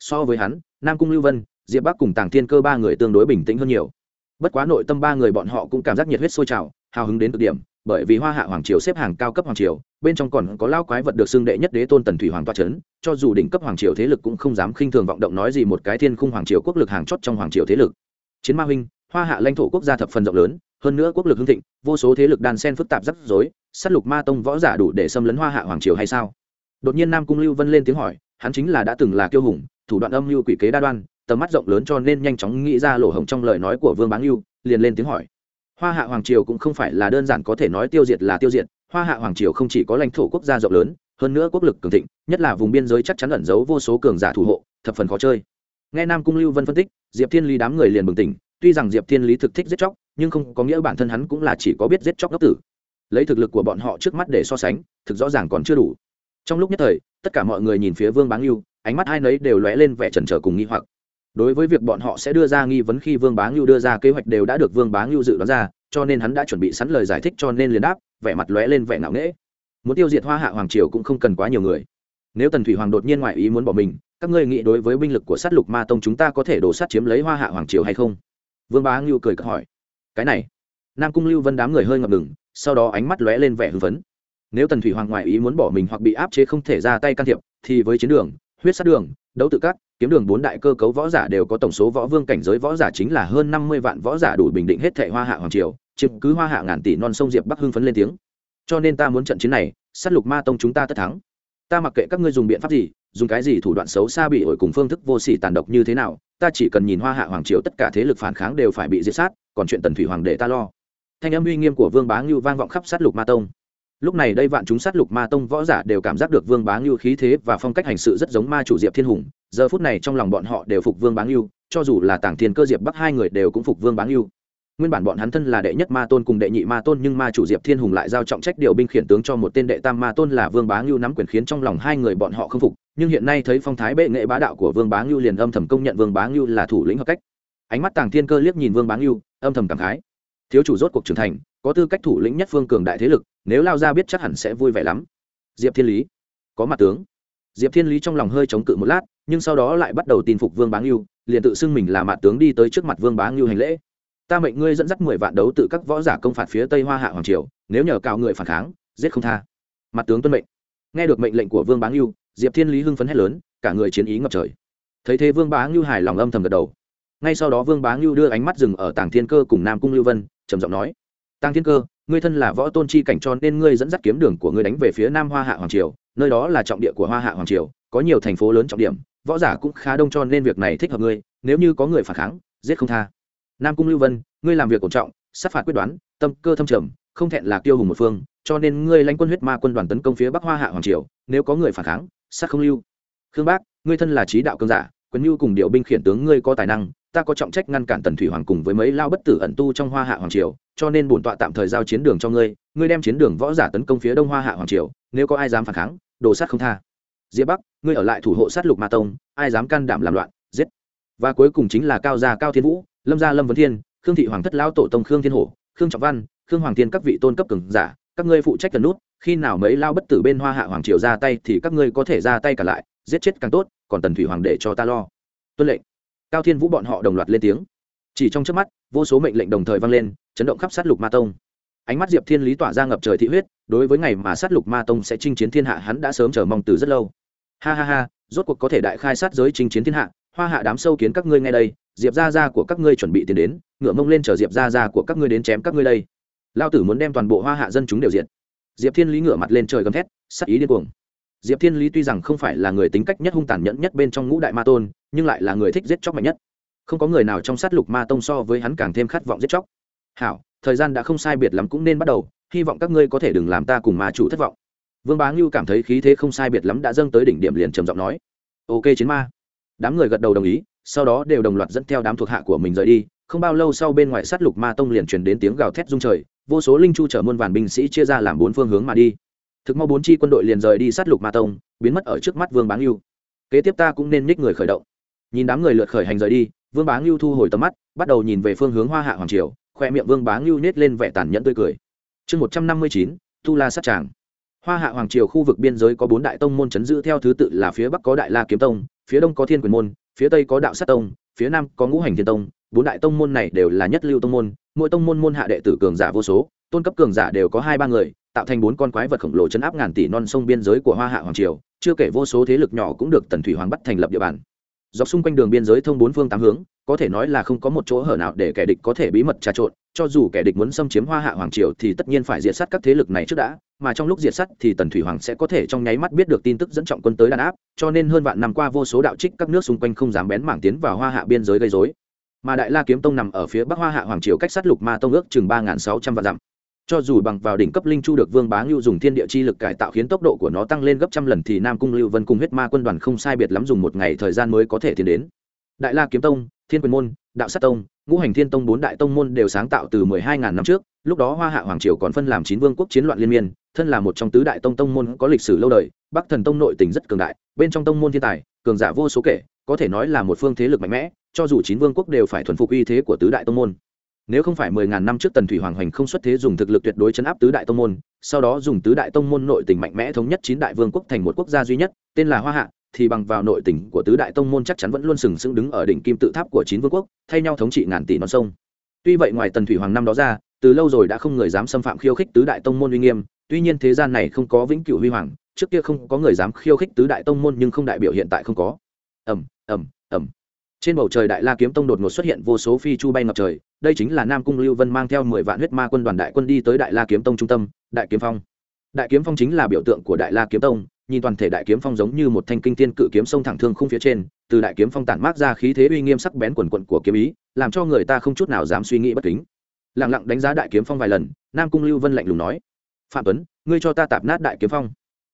So với hắn, nam cung lưu vân, diệp bắc cùng tàng thiên cơ ba người tương đối bình tĩnh hơn nhiều. Bất quá nội tâm ba người bọn họ cũng cảm giác nhiệt huyết sôi trào, hào hứng đến cực điểm bởi vì hoa hạ hoàng triều xếp hàng cao cấp hoàng triều, bên trong còn có lao quái vật được xưng đệ nhất đế tôn tần thủy hoàng toa c h ấ n cho dù đỉnh cấp hoàng triều thế lực cũng không dám khinh thường vọng động nói gì một cái thiên khung hoàng triều quốc lực hàng chót trong hoàng triều thế lực. Chiến ma huynh, hoa hạ lãnh thổ quốc gia thập phần rộng lớn, hơn nữa quốc lực hưng thịnh, vô số thế lực đan sen phức tạp rắc rối s á t lục ma tông võ giả đủ để xâm lấn hoa hạ hoàng triều hay sao? Đột nhiên nam cung lưu vân lên tiếng hỏi, hắn chính là đã từng là kiêu hùng, thủ đoạn âm mưu quỷ kế đa đoan, tầm mắt rộng lớn cho nên nhanh chóng nghĩ ra lỗ hổng trong lời nói của vương báng lưu liền lên tiếng hỏi hoa hạ hoàng triều cũng không phải là đơn giản có thể nói tiêu diệt là tiêu diệt, hoa hạ hoàng triều không chỉ có lãnh thổ quốc gia rộng lớn, hơn nữa quốc lực cường thịnh, nhất là vùng biên giới chắc chắn ẩn giấu vô số cường giả thủ hộ, thập phần khó chơi. Nghe nam cung lưu vân phân tích, diệp thiên lý đám người liền bừng tỉnh, tuy rằng diệp thiên lý thực thích giết chóc, nhưng không có nghĩa bản thân hắn cũng là chỉ có biết giết chóc đốc tử. Lấy thực lực của bọn họ trước mắt để so sánh, thực rõ ràng còn chưa đủ. Trong lúc nhất thời, tất cả mọi người nhìn phía vương báng lưu ánh mắt hai nấy đều lóe lên vẻ trần trở cùng nghi hoặc đối với việc bọn họ sẽ đưa ra nghi vấn khi vương bá ngưu đưa ra kế hoạch đều đã được vương bá ngưu dự đoán ra, cho nên hắn đã chuẩn bị sẵn lời giải thích cho nên liền đáp, vẻ mặt lóe lên vẻ ngạo nghễ. Muốn tiêu diệt hoa hạ hoàng triều cũng không cần quá nhiều người. Nếu tần thủy hoàng đột nhiên ngoại ý muốn bỏ mình, các ngươi nghĩ đối với binh lực của sát lục ma tông chúng ta có thể đổ sát chiếm lấy hoa hạ hoàng triều hay không? Vương bá ngưu cười cợt hỏi. Cái này, nam cung lưu vân đám người hơi ngập ngừng, sau đó ánh mắt lóe lên vẻ hưng phấn. Nếu tần thủy hoàng ngoại ý muốn bỏ mình hoặc bị áp chế không thể ra tay can thiệp, thì với chiến đường huyết sát đường, đấu tự cắt kiếm đường bốn đại cơ cấu võ giả đều có tổng số võ vương cảnh giới võ giả chính là hơn năm mươi vạn võ giả đủ bình định hết thệ hoa hạ hoàng triều, chiếm cứ hoa hạ ngàn tỷ non sông diệp bắc hưng phấn lên tiếng. Cho nên ta muốn trận chiến này, sát lục ma tông chúng ta tất thắng. Ta mặc kệ các ngươi dùng biện pháp gì, dùng cái gì thủ đoạn xấu xa bị ổi cùng phương thức vô sỉ tàn độc như thế nào, ta chỉ cần nhìn hoa hạ hoàng triều tất cả thế lực phản kháng đều phải bị diệt sát, còn chuyện tần thủy hoàng để ta lo. Thanh âm uy nghiêm của vương bá ngưu vang vọng khắp sát lục ma tông lúc này đây vạn chúng sát lục ma tông võ giả đều cảm giác được vương bá ngưu khí thế và phong cách hành sự rất giống ma chủ diệp thiên hùng. Giờ phút này trong lòng bọn họ đều phục vương bá ngưu, cho dù là tàng thiên cơ diệp bắc hai người đều cũng phục vương bá ngưu. Nguyên bản bọn hắn thân là đệ nhất ma tôn cùng đệ nhị ma tôn, nhưng ma chủ diệp thiên hùng lại giao trọng trách điều binh khiển tướng cho một tên đệ tam ma tôn là vương bá ngưu nắm quyền khiến trong lòng hai người bọn họ không phục. Nhưng hiện nay thấy phong thái bệ nghệ bá đạo của vương bá ngưu liền âm thầm công nhận vương bá ngưu là thủ lĩnh hợp cách. Ánh mắt tàng thiên cơ liếc nhìn vương bá ngưu, âm thầm cảm khái thiếu chủ rốt cuộc trưởng thành, có tư cách thủ lĩnh nhất phương cường đại thế lực, nếu lao ra biết chắc hẳn sẽ vui vẻ lắm. Diệp thiên lý, có mặt tướng. Diệp thiên lý trong lòng hơi chống cự một lát, nhưng sau đó lại bắt đầu tin phục vương bá ngưu, liền tự xưng mình là mặt tướng đi tới trước mặt vương bá ngưu hành lễ. Ta mệnh ngươi dẫn dắt mười vạn đấu tự các võ giả công phạt phía tây hoa hạ hoàng triều, nếu nhờ cào người phản kháng, giết không tha. Mặt tướng tuân mệnh. Nghe được mệnh lệnh của vương bá ngưu, diệp thiên lý hưng phấn hét lớn, cả người chiến ý ngập trời. Thấy thế vương bá ngưu hài lòng âm thầm gật đầu. Ngay sau đó vương bá ngưu đưa ánh mắt dừng ở tàng thiên cơ cùng nam cung lưu vân trầm giọng nói tăng thiên cơ, ngươi thân là võ tôn chi cảnh cho nên ngươi dẫn dắt kiếm đường của ngươi đánh về phía nam hoa hạ hoàng triều, nơi đó là trọng địa của hoa hạ hoàng triều, có nhiều thành phố lớn trọng điểm, võ giả cũng khá đông cho nên việc này thích hợp ngươi, nếu như có người phản kháng, giết không tha. Nam cung lưu vân, ngươi làm việc cổ trọng, sát phạt quyết đoán, tâm cơ thâm trầm, không thẹn là tiêu hùng một phương, cho nên ngươi lãnh quân huyết ma quân đoàn tấn công phía bắc hoa hạ hoàng triều, nếu có người phản kháng, sát không lưu. Khương bác, ngươi thân là trí đạo cương giả quân nhu cùng điệu binh khiển tướng ngươi có tài năng ta có trọng trách ngăn cản tần thủy hoàng cùng với mấy lao bất tử ẩn tu trong hoa hạ hoàng triều, cho nên bổn tọa tạm thời giao chiến đường cho ngươi ngươi đem chiến đường võ giả tấn công phía đông hoa hạ hoàng triều, nếu có ai dám phản kháng, đồ sát không tha. Diệp bắc, ngươi ở lại thủ hộ sát lục ma tông, ai dám can đảm làm loạn, giết. Và cuối cùng chính là cao gia cao thiên vũ, lâm gia lâm vấn thiên, khương thị hoàng thất lão tổ tông khương thiên hổ, khương trọng văn, khương hoàng thiên các vị tôn cấp cường giả, các ngươi phụ trách cần nút, khi nào mấy lao bất tử bên hoa hạ hoàng triều ra tay thì các ngươi có thể ra tay cả lại, giết chết càng tốt, còn tần thủy hoàng để cho ta lo. Tuân lệnh cao thiên vũ bọn họ đồng loạt lên tiếng. Chỉ trong trước mắt, vô số mệnh lệnh đồng thời vang lên, chấn động khắp sát lục ma tông. Ánh mắt diệp thiên lý tỏa ra ngập trời thị huyết, đối với ngày mà sát lục ma tông sẽ chinh chiến thiên hạ, hắn đã sớm chờ mong từ rất lâu. Ha ha ha, rốt cuộc có thể đại khai sát giới chinh chiến thiên hạ, hoa hạ đám sâu kiến các ngươi ngay đây, diệp gia gia của các ngươi chuẩn bị tiền đến, ngựa mông lên chờ diệp gia gia của các ngươi đến chém các ngươi đây. Lao tử muốn đem toàn bộ hoa hạ dân chúng đều diệt. Diệp thiên lý ngựa mặt lên trời gầm thét, sắc ý điên cuồng. Diệp thiên lý tuy rằng không phải là người tính cách nhất hung tàn nhẫn nhất bên trong ngũ đại ma tôn nhưng lại là người thích giết chóc mạnh nhất. Không có người nào trong sát lục ma tông so với hắn càng thêm khát vọng giết chóc. Hảo, thời gian đã không sai biệt lắm cũng nên bắt đầu, hy vọng các ngươi có thể đừng làm ta cùng ma chủ thất vọng. Vương bá ngưu cảm thấy khí thế không sai biệt lắm đã dâng tới đỉnh điểm liền trầm giọng nói. Ok chiến ma. Đám người gật đầu đồng ý, sau đó đều đồng loạt dẫn theo đám thuộc hạ của mình rời đi. Không bao lâu sau bên ngoài sát lục ma tông liền truyền đến tiếng gào thét rung trời, vô số linh chu chở muôn vàn binh sĩ chia ra làm bốn phương hướng mà đi. Thực mau bốn chi quân đội liền rời đi sát lục ma tông, biến mất ở trước mắt vương bá ngưu. Kế tiếp ta cũng nên nhích người khởi động nhìn đám người lượt khởi hành rời đi, vương bá ngưu thu hồi tầm mắt, bắt đầu nhìn về phương hướng hoa hạ hoàng triều, khoe miệng vương bá ngưu nết lên vẻ tàn nhẫn tươi cười. Chương một trăm năm mươi chín tu la sát tràng. Hoa hạ hoàng triều khu vực biên giới có bốn đại tông môn chấn giữ theo thứ tự là phía bắc có đại la kiếm tông, phía đông có thiên quyền môn, phía tây có đạo sát tông, phía nam có ngũ hành thiên tông. Bốn đại tông môn này đều là nhất lưu tông môn, mỗi tông môn môn hạ đệ tử cường giả vô số, tôn cấp cường giả đều có hai ba người, tạo thành bốn con quái vật khổng lồ chấn áp ngàn tỷ non sông biên giới của hoa hạ hoàng triều. Chưa kể vô số thế lực nhỏ cũng được tần thủy hoàng bắt thành lập địa bàn dọc xung quanh đường biên giới thông bốn phương tám hướng, có thể nói là không có một chỗ hở nào để kẻ địch có thể bí mật trà trộn, cho dù kẻ địch muốn xâm chiếm hoa hạ hoàng triều thì tất nhiên phải diệt sát các thế lực này trước đã, mà trong lúc diệt sát thì tần thủy hoàng sẽ có thể trong nháy mắt biết được tin tức dẫn trọng quân tới đàn áp, cho nên hơn vạn năm qua vô số đạo trích các nước xung quanh không dám bén mảng tiến vào hoa hạ biên giới gây dối mà đại la kiếm tông nằm ở phía bắc hoa hạ hoàng triều cách sát lục ma tông ước chừng ba sáu trăm vạn dặm cho dù bằng vào đỉnh cấp linh chu được vương bá ngưu dùng thiên địa chi lực cải tạo khiến tốc độ của nó tăng lên gấp trăm lần thì nam cung lưu vân cùng huyết ma quân đoàn không sai biệt lắm dùng một ngày thời gian mới có thể tiến đến. Đại la kiếm tông, thiên quyền môn, đạo sát tông, ngũ hành thiên tông bốn đại tông môn đều sáng tạo từ mười hai ngàn năm trước, lúc đó hoa hạ hoàng triều còn phân làm chín vương quốc chiến loạn liên miên, thân là một trong tứ đại tông tông môn có lịch sử lâu đời, bắc thần tông nội tình rất cường đại, bên trong tông môn thiên tài, cường giả vô số kể, có thể nói là một phương thế lực mạnh mẽ, cho dù chín vương quốc đều phải thuần phục uy thế của tứ đại tông môn nếu không phải mười ngàn năm trước tần thủy hoàng hoành không xuất thế dùng thực lực tuyệt đối chấn áp tứ đại tông môn, sau đó dùng tứ đại tông môn nội tình mạnh mẽ thống nhất chín đại vương quốc thành một quốc gia duy nhất, tên là hoa hạ, thì bằng vào nội tình của tứ đại tông môn chắc chắn vẫn luôn sừng sững đứng ở đỉnh kim tự tháp của chín vương quốc, thay nhau thống trị ngàn tỷ non sông. Tuy vậy ngoài tần thủy hoàng năm đó ra, từ lâu rồi đã không người dám xâm phạm khiêu khích tứ đại tông môn uy nghiêm, tuy nhiên thế gian này không có vĩnh cửu huy hoàng, trước kia không có người dám khiêu khích tứ đại tông môn nhưng không đại biểu hiện tại không có. Ẩm ẩm ẩm trên bầu trời đại la kiếm tông đột ngột xuất hiện vô số phi chu bay ngập trời đây chính là nam cung lưu vân mang theo mười vạn huyết ma quân đoàn đại quân đi tới đại la kiếm tông trung tâm, đại kiếm phong. Đại kiếm phong chính là biểu tượng của đại la kiếm tông, nhìn toàn thể đại kiếm phong giống như một thanh kinh tiên cự kiếm sông thẳng thương khung phía trên, từ đại kiếm phong tản mát ra khí thế uy nghiêm sắc bén quần quận của kiếm ý, làm cho người ta không chút nào dám suy nghĩ bất kính. Lẳng lặng đánh giá đại kiếm phong vài lần, nam cung lưu vân lạnh lùng nói, phạm tuấn, ngươi cho ta tạp nát đại kiếm phong.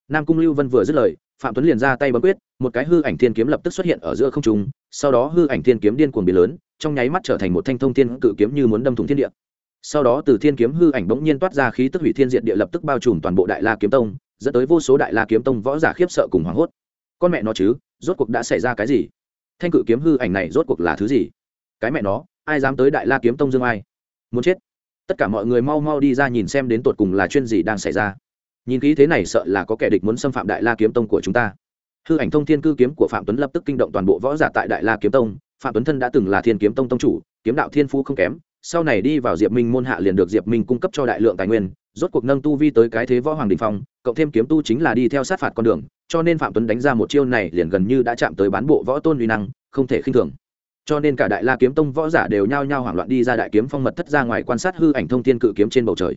Nam cung lưu vân vừa dứt lời, phạm tuấn liền ra tay bấm quyết, một cái hư ảnh thiên kiếm lập tức xuất hiện ở giữa không trung, sau đó hư ảnh thiên kiếm điên cuồng biến lớn trong nháy mắt trở thành một thanh thông thiên cự kiếm như muốn đâm thủng thiên địa. Sau đó từ thiên kiếm hư ảnh bỗng nhiên toát ra khí tức hủy thiên diệt địa lập tức bao trùm toàn bộ đại la kiếm tông, dẫn tới vô số đại la kiếm tông võ giả khiếp sợ cùng hoảng hốt. Con mẹ nó chứ, rốt cuộc đã xảy ra cái gì? Thanh cự kiếm hư ảnh này rốt cuộc là thứ gì? Cái mẹ nó, ai dám tới đại la kiếm tông dương ai? Muốn chết. Tất cả mọi người mau mau đi ra nhìn xem đến tột cùng là chuyện gì đang xảy ra. Nhìn khí thế này sợ là có kẻ địch muốn xâm phạm đại la kiếm tông của chúng ta. Hư ảnh thông thiên cư kiếm của phạm tuấn lập tức kinh động toàn bộ võ giả tại đại la kiếm tông phạm tuấn thân đã từng là thiên kiếm tông tông chủ, kiếm đạo thiên phú không kém, sau này đi vào diệp minh môn hạ liền được diệp minh cung cấp cho đại lượng tài nguyên, rốt cuộc nâng tu vi tới cái thế võ hoàng đình phong, cộng thêm kiếm tu chính là đi theo sát phạt con đường, cho nên phạm tuấn đánh ra một chiêu này liền gần như đã chạm tới bán bộ võ tôn uy năng, không thể khinh thường. Cho nên cả đại la kiếm tông võ giả đều nhao nhao hoảng loạn đi ra đại kiếm phong mật thất ra ngoài quan sát hư ảnh thông thiên cự kiếm trên bầu trời.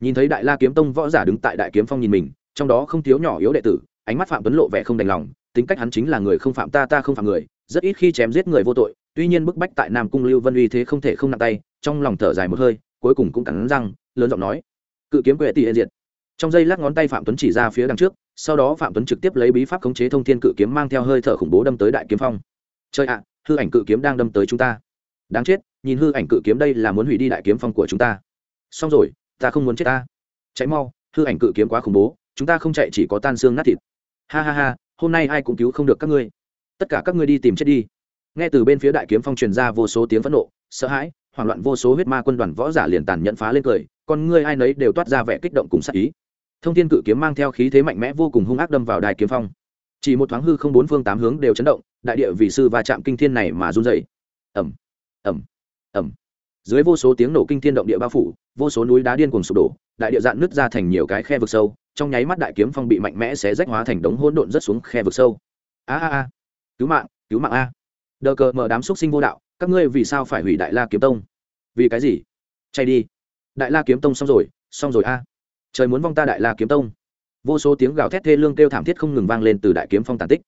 Nhìn thấy đại la kiếm tông võ giả đứng tại đại kiếm phong nhìn mình, trong đó không thiếu nhỏ yếu đệ tử, ánh mắt phạm tuấn lộ vẻ không đành lòng, tính cách hắn chính là người không phạm ta ta không phạm người rất ít khi chém giết người vô tội, tuy nhiên bức bách tại nam cung lưu vân uy thế không thể không nặng tay, trong lòng thở dài một hơi, cuối cùng cũng cắn răng, lớn giọng nói, cự kiếm quệ tỷ hiện diệt. Trong giây lát ngón tay phạm tuấn chỉ ra phía đằng trước, sau đó phạm tuấn trực tiếp lấy bí pháp khống chế thông thiên cự kiếm mang theo hơi thở khủng bố đâm tới đại kiếm phong. Chơi ạ, hư ảnh cự kiếm đang đâm tới chúng ta. Đáng chết, nhìn hư ảnh cự kiếm đây là muốn hủy đi đại kiếm phong của chúng ta. Xong rồi, ta không muốn chết ta. Cháy mau, hư ảnh cự kiếm quá khủng bố, chúng ta không chạy chỉ có tan xương nát thịt. Ha ha ha, hôm nay ai cũng cứu không được các ngươi tất cả các ngươi đi tìm chết đi. Nghe từ bên phía đại kiếm phong truyền ra vô số tiếng phẫn nộ, sợ hãi, hoảng loạn vô số huyết ma quân đoàn võ giả liền tàn nhẫn phá lên cười, con ngươi ai nấy đều toát ra vẻ kích động cùng sắc ý. Thông thiên cự kiếm mang theo khí thế mạnh mẽ vô cùng hung ác đâm vào đài kiếm phong. Chỉ một thoáng hư không bốn phương tám hướng đều chấn động, đại địa vì sư va chạm kinh thiên này mà run dày ẩm ẩm ẩm dưới vô số tiếng nổ kinh thiên động địa bao phủ, vô số núi đá điên cuồng sụp đổ, đại địa dạn nứt ra thành nhiều cái khe vực sâu, trong nháy mắt đại kiếm phong bị mạnh mẽ xé rách hóa thành đống hỗn độn rất xuống khe vực sâu. A a a cứu mạng cứu mạng a. Đờ cờ mở đám xúc sinh vô đạo, các ngươi vì sao phải hủy đại la kiếm tông? Vì cái gì? Chạy đi. Đại la kiếm tông xong rồi xong rồi a. Trời muốn vong ta đại la kiếm tông. Vô số tiếng gào thét thê lương kêu thảm thiết không ngừng vang lên từ đại kiếm phong tàn tích.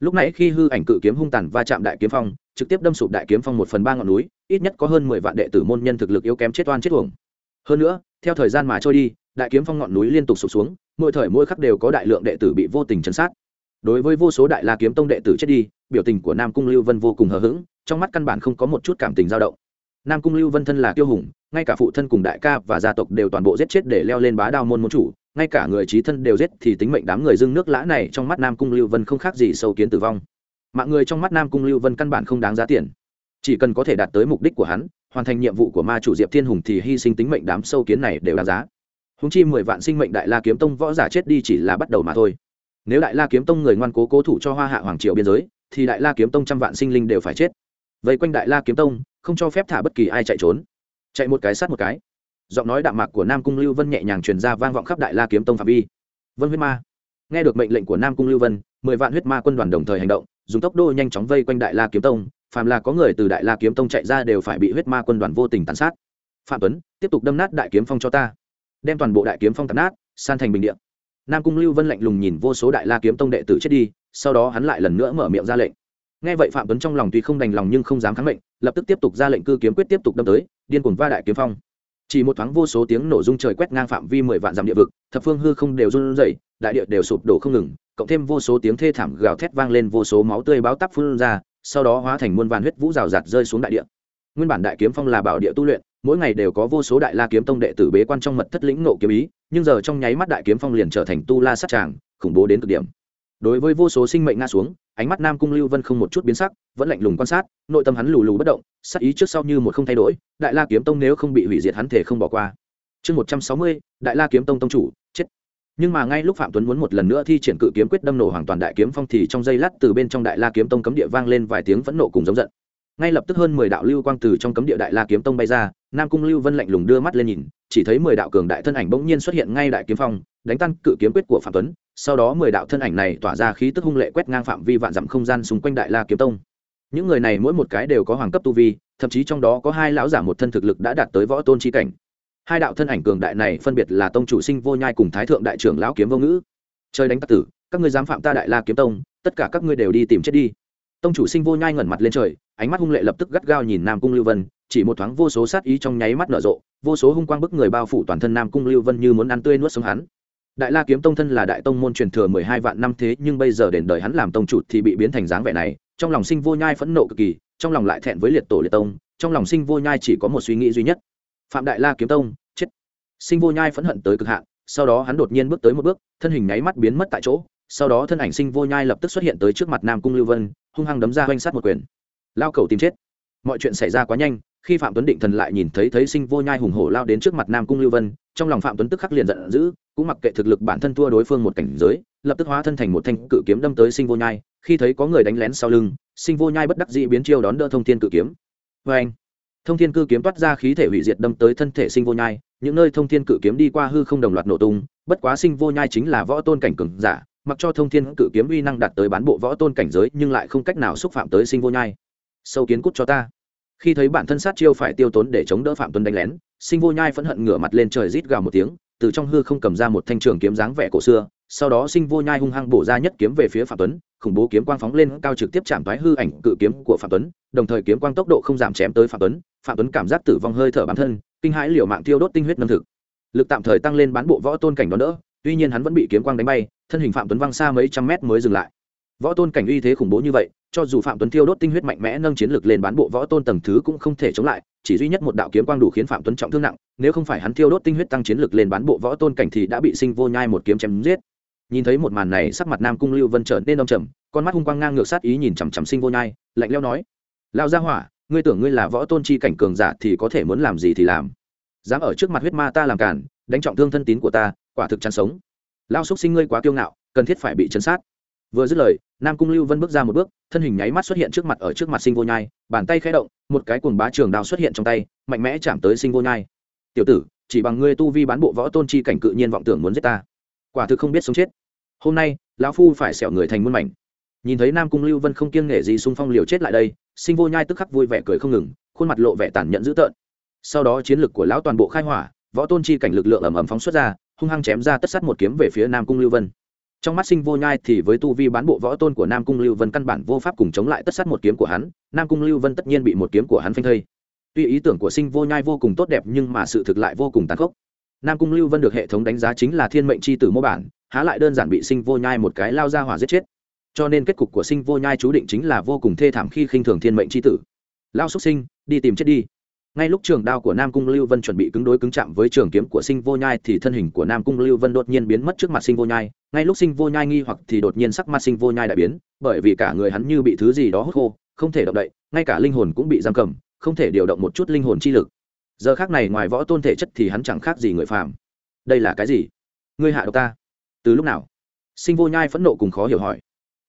Lúc nãy khi hư ảnh cự kiếm hung tàn va chạm đại kiếm phong, trực tiếp đâm sụp đại kiếm phong một phần ba ngọn núi, ít nhất có hơn mười vạn đệ tử môn nhân thực lực yếu kém chết oan chết uổng. hơn nữa, theo thời gian mà trôi đi, đại kiếm phong ngọn núi liên tục sụp xuống, mỗi thời mỗi khắc đều có đại lượng đệ tử bị vô tình chấn sát. Đối với vô số đại la kiếm tông đệ tử chết đi biểu tình của nam cung lưu vân vô cùng hờ hững, trong mắt căn bản không có một chút cảm tình dao động. Nam cung lưu vân thân là kiêu hùng, ngay cả phụ thân cùng đại ca và gia tộc đều toàn bộ giết chết để leo lên bá đao môn môn chủ, ngay cả người trí thân đều giết thì tính mệnh đám người dưng nước lã này trong mắt nam cung lưu vân không khác gì sâu kiến tử vong. Mạng người trong mắt nam cung lưu vân căn bản không đáng giá tiền. Chỉ cần có thể đạt tới mục đích của hắn, hoàn thành nhiệm vụ của ma chủ diệp thiên hùng thì hy sinh tính mệnh đám sâu kiến này đều đáng giá. Húng chi mười vạn sinh mệnh đại la kiếm tông võ giả chết đi chỉ là bắt đầu mà thôi. Nếu đại la kiếm tông người ngoan cố cố thủ cho hoa hạ hoàng triều biên giới thì đại la kiếm tông trăm vạn sinh linh đều phải chết. Vây quanh đại la kiếm tông, không cho phép thả bất kỳ ai chạy trốn. Chạy một cái sát một cái. Giọng nói đạm mạc của nam cung lưu vân nhẹ nhàng truyền ra vang vọng khắp đại la kiếm tông phạm vi. Vân huyết ma. Nghe được mệnh lệnh của nam cung lưu vân, mười vạn huyết ma quân đoàn đồng thời hành động, dùng tốc độ nhanh chóng vây quanh đại la kiếm tông, phàm là có người từ đại la kiếm tông chạy ra đều phải bị huyết ma quân đoàn vô tình tàn sát. Phạm tuấn, tiếp tục đâm nát đại kiếm phong cho ta. Đem toàn bộ đại kiếm phong tàn nát, san thành bình điện nam cung lưu vân lạnh lùng nhìn vô số đại la kiếm tông đệ tử chết đi sau đó hắn lại lần nữa mở miệng ra lệnh. Nghe vậy phạm tuấn trong lòng tuy không đành lòng nhưng không dám kháng mệnh, lập tức tiếp tục ra lệnh cư kiếm quyết tiếp tục đâm tới, điên cuồng va đại kiếm phong. Chỉ một thoáng vô số tiếng nổ rung trời quét ngang phạm vi mười vạn dặm địa vực, thập phương hư không đều run rẩy, đại địa đều sụp đổ không ngừng, cộng thêm vô số tiếng thê thảm gào thét vang lên vô số máu tươi báo tắp phun ra, sau đó hóa thành muôn vàn huyết vũ rào rạt rơi xuống đại địa. Nguyên bản đại kiếm phong là bảo địa tu luyện, mỗi ngày đều có vô số đại la kiếm tông đệ tử bế quan trong mật thất lĩnh nộ kiếm ý, nhưng giờ trong nháy mắt đại kiếm phong liền trở thành tu la sát tràng, khủng bố đến cực điểm đối với vô số sinh mệnh ngã xuống, ánh mắt nam cung lưu vân không một chút biến sắc, vẫn lạnh lùng quan sát, nội tâm hắn lù lù bất động, sắc ý trước sau như một không thay đổi, đại la kiếm tông nếu không bị hủy diệt hắn thể không bỏ qua. Chương một trăm sáu mươi, đại la kiếm tông tông chủ, chết. Nhưng mà ngay lúc phạm tuấn muốn một lần nữa thi triển cự kiếm quyết đâm nổ hoàn toàn đại kiếm phong thì trong giây lát từ bên trong đại la kiếm tông cấm địa vang lên vài tiếng phẫn nộ cùng giống giận. Ngay lập tức hơn mười đạo lưu quang từ trong cấm địa đại la kiếm tông bay ra, nam cung lưu vân lạnh lùng đưa mắt lên nhìn, chỉ thấy mười đạo cường đại thân ảnh bỗng nhiên xuất hiện ngay đại kiếm phong đánh tan cự kiếm quyết của phạm tuấn, sau đó mười đạo thân ảnh này tỏa ra khí tức hung lệ quét ngang phạm vi vạn dặm không gian xung quanh đại la kiếm tông. Những người này mỗi một cái đều có hoàng cấp tu vi, thậm chí trong đó có hai lão giả một thân thực lực đã đạt tới võ tôn chi cảnh. Hai đạo thân ảnh cường đại này phân biệt là tông chủ sinh vô nhai cùng thái thượng đại trưởng lão kiếm vô ngữ. Chơi đánh tắc tử, các ngươi dám phạm ta đại la kiếm tông, tất cả các ngươi đều đi tìm chết đi. Tông chủ sinh vô nhai ngẩn mặt lên trời, ánh mắt hung lệ lập tức gắt gao nhìn nam cung lưu vân, chỉ một thoáng vô số sát ý trong nháy mắt nở rộ, vô số hung quang bức người bao phủ toàn thân nam cung lưu vân như muốn ăn tươi nuốt sống hắn đại la kiếm tông thân là đại tông môn truyền thừa mười hai vạn năm thế, nhưng bây giờ đền đời hắn làm tông chủ thì bị biến thành dáng vẻ này, trong lòng sinh vô nhai phẫn nộ cực kỳ, trong lòng lại thẹn với liệt tổ liệt tông, trong lòng sinh vô nhai chỉ có một suy nghĩ duy nhất. Phạm đại la kiếm tông, chết. Sinh vô nhai phẫn hận tới cực hạn, sau đó hắn đột nhiên bước tới một bước, thân hình nháy mắt biến mất tại chỗ, sau đó thân ảnh sinh vô nhai lập tức xuất hiện tới trước mặt nam cung lưu vân, hung hăng đấm ra oanh sát một quyền. Lao cầu tìm chết. Mọi chuyện xảy ra quá nhanh khi phạm tuấn định thần lại nhìn thấy thấy sinh vô nhai hùng hổ lao đến trước mặt nam cung lưu vân trong lòng phạm tuấn tức khắc liền giận dữ cũng mặc kệ thực lực bản thân thua đối phương một cảnh giới lập tức hóa thân thành một thanh cự kiếm đâm tới sinh vô nhai khi thấy có người đánh lén sau lưng sinh vô nhai bất đắc dĩ biến chiêu đón đỡ thông thiên cự kiếm vê anh thông thiên cự kiếm toát ra khí thể hủy diệt đâm tới thân thể sinh vô nhai những nơi thông thiên cự kiếm đi qua hư không đồng loạt nổ tung bất quá sinh vô nhai chính là võ tôn cảnh cường giả mặc cho thông thiên cự kiếm uy năng đạt tới bán bộ võ tôn cảnh giới nhưng lại không cách nào xúc phạm tới sinh vô nhai sâu kiến cút cho ta khi thấy bản thân sát chiêu phải tiêu tốn để chống đỡ phạm tuấn đánh lén, sinh vô nhai phẫn hận ngửa mặt lên trời rít gào một tiếng, từ trong hư không cầm ra một thanh trường kiếm dáng vẻ cổ xưa, sau đó sinh vô nhai hung hăng bổ ra nhất kiếm về phía phạm tuấn, khủng bố kiếm quang phóng lên cao trực tiếp chạm thoái hư ảnh cự kiếm của phạm tuấn, đồng thời kiếm quang tốc độ không giảm chém tới phạm tuấn phạm tuấn cảm giác tử vong hơi thở bản thân, kinh hãi liều mạng tiêu đốt tinh huyết nâng thực. Lực tạm thời tăng lên bán bộ võ tôn cảnh đó nữa, tuy nhiên hắn vẫn bị kiếm quang đánh bay, thân hình phạm tuấn văng xa mấy trăm mét mới dừng lại. Võ tôn cảnh uy thế khủng bố như vậy cho dù phạm tuấn tiêu đốt tinh huyết mạnh mẽ nâng chiến lực lên bán bộ võ tôn tầng thứ cũng không thể chống lại, chỉ duy nhất một đạo kiếm quang đủ khiến phạm tuấn trọng thương nặng, nếu không phải hắn tiêu đốt tinh huyết tăng chiến lực lên bán bộ võ tôn cảnh thì đã bị sinh vô nhai một kiếm chém giết. Nhìn thấy một màn này, sắc mặt nam cung lưu vân trở nên đông trầm, con mắt hung quang ngang ngược sát ý nhìn chằm chằm sinh vô nhai, lạnh leo nói lao ra hỏa, ngươi tưởng ngươi là võ tôn chi cảnh cường giả thì có thể muốn làm gì thì làm. Dám ở trước mặt huyết ma ta làm cản đánh trọng thương thân tín của ta, quả thực chăn sống. Lao xúc sinh ngươi quá kiêu ngạo, cần thiết phải bị chấn sát. Vừa dứt lời nam cung lưu vân bước ra một bước, thân hình nháy mắt xuất hiện trước mặt ở trước mặt sinh vô nhai, bàn tay khẽ động, một cái cuồng bá trường đao xuất hiện trong tay, mạnh mẽ chạm tới sinh vô nhai. Tiểu tử, chỉ bằng ngươi tu vi bán bộ võ tôn chi cảnh cự nhiên vọng tưởng muốn giết ta, quả thực không biết sống chết. Hôm nay, lão phu phải xẻo người thành muôn mảnh. Nhìn thấy nam cung lưu vân không kiêng nể gì xung phong liều chết lại đây, sinh vô nhai tức khắc vui vẻ cười không ngừng, khuôn mặt lộ vẻ tàn nhẫn dữ tợn. Sau đó chiến lực của lão toàn bộ khai hỏa, võ tôn chi cảnh lực lượng ầm ầm phóng xuất ra, hung hăng chém ra tất sát một kiếm về phía nam cung lưu vân trong mắt sinh vô nhai thì với tu vi bán bộ võ tôn của nam cung lưu vân căn bản vô pháp cùng chống lại tất sát một kiếm của hắn, nam cung lưu vân tất nhiên bị một kiếm của hắn phanh thây. Tuy ý tưởng của sinh vô nhai vô cùng tốt đẹp nhưng mà sự thực lại vô cùng tàn khốc. Nam cung lưu vân được hệ thống đánh giá chính là thiên mệnh c h i tử mô bản, há lại đơn giản bị sinh vô nhai một cái lao ra hỏa giết chết. Cho nên kết cục của sinh vô nhai chú định chính là vô cùng thê thảm khi khinh thường thiên mệnh c h i tử. Lao xuất sinh, đi tìm chết đi ngay lúc trường đao của nam cung lưu vân chuẩn bị cứng đối cứng chạm với trường kiếm của sinh vô nhai thì thân hình của nam cung lưu vân đột nhiên biến mất trước mặt sinh vô nhai. Ngay lúc sinh vô nhai nghi hoặc thì đột nhiên sắc mặt sinh vô nhai đại biến, bởi vì cả người hắn như bị thứ gì đó hút khô, không thể động đậy, ngay cả linh hồn cũng bị giam cầm, không thể điều động một chút linh hồn chi lực. Giờ khác này ngoài võ tôn thể chất thì hắn chẳng khác gì người phàm. Đây là cái gì? Ngươi hạ độc ta. Từ lúc nào? Sinh vô nhai phẫn nộ cùng khó hiểu hỏi.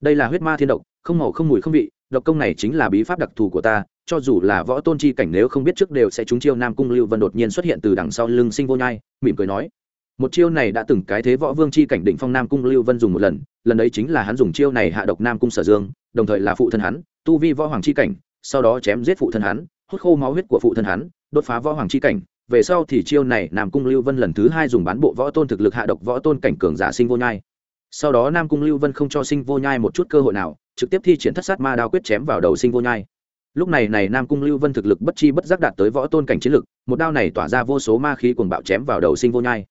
Đây là huyết ma thiên độc, không màu không mùi không vị, độc công này chính là bí pháp đặc thù của ta cho dù là võ tôn chi cảnh nếu không biết trước đều sẽ trúng chiêu nam cung lưu vân đột nhiên xuất hiện từ đằng sau lưng sinh vô nhai, mỉm cười nói, một chiêu này đã từng cái thế võ vương chi cảnh định phong nam cung lưu vân dùng một lần lần ấy chính là hắn dùng chiêu này hạ độc nam cung sở dương, đồng thời là phụ thân hắn, tu vi võ hoàng chi cảnh, sau đó chém giết phụ thân hắn, hút khô máu huyết của phụ thân hắn đột phá võ hoàng chi cảnh. Về sau thì chiêu này nam cung lưu vân lần thứ hai dùng bán bộ võ tôn thực lực hạ độc võ tôn cảnh cường giả sinh vô nhai. Sau đó nam cung lưu vân không cho sinh vô nhai một chút cơ hội nào, trực tiếp thi triển thất sát ma đao quyết chém vào đầu sinh vô nhai lúc này này nam cung lưu vân thực lực bất chi bất giác đạt tới võ tôn cảnh chiến lực, một đao này tỏa ra vô số ma khí cuồng bạo chém vào đầu sinh vô nhai.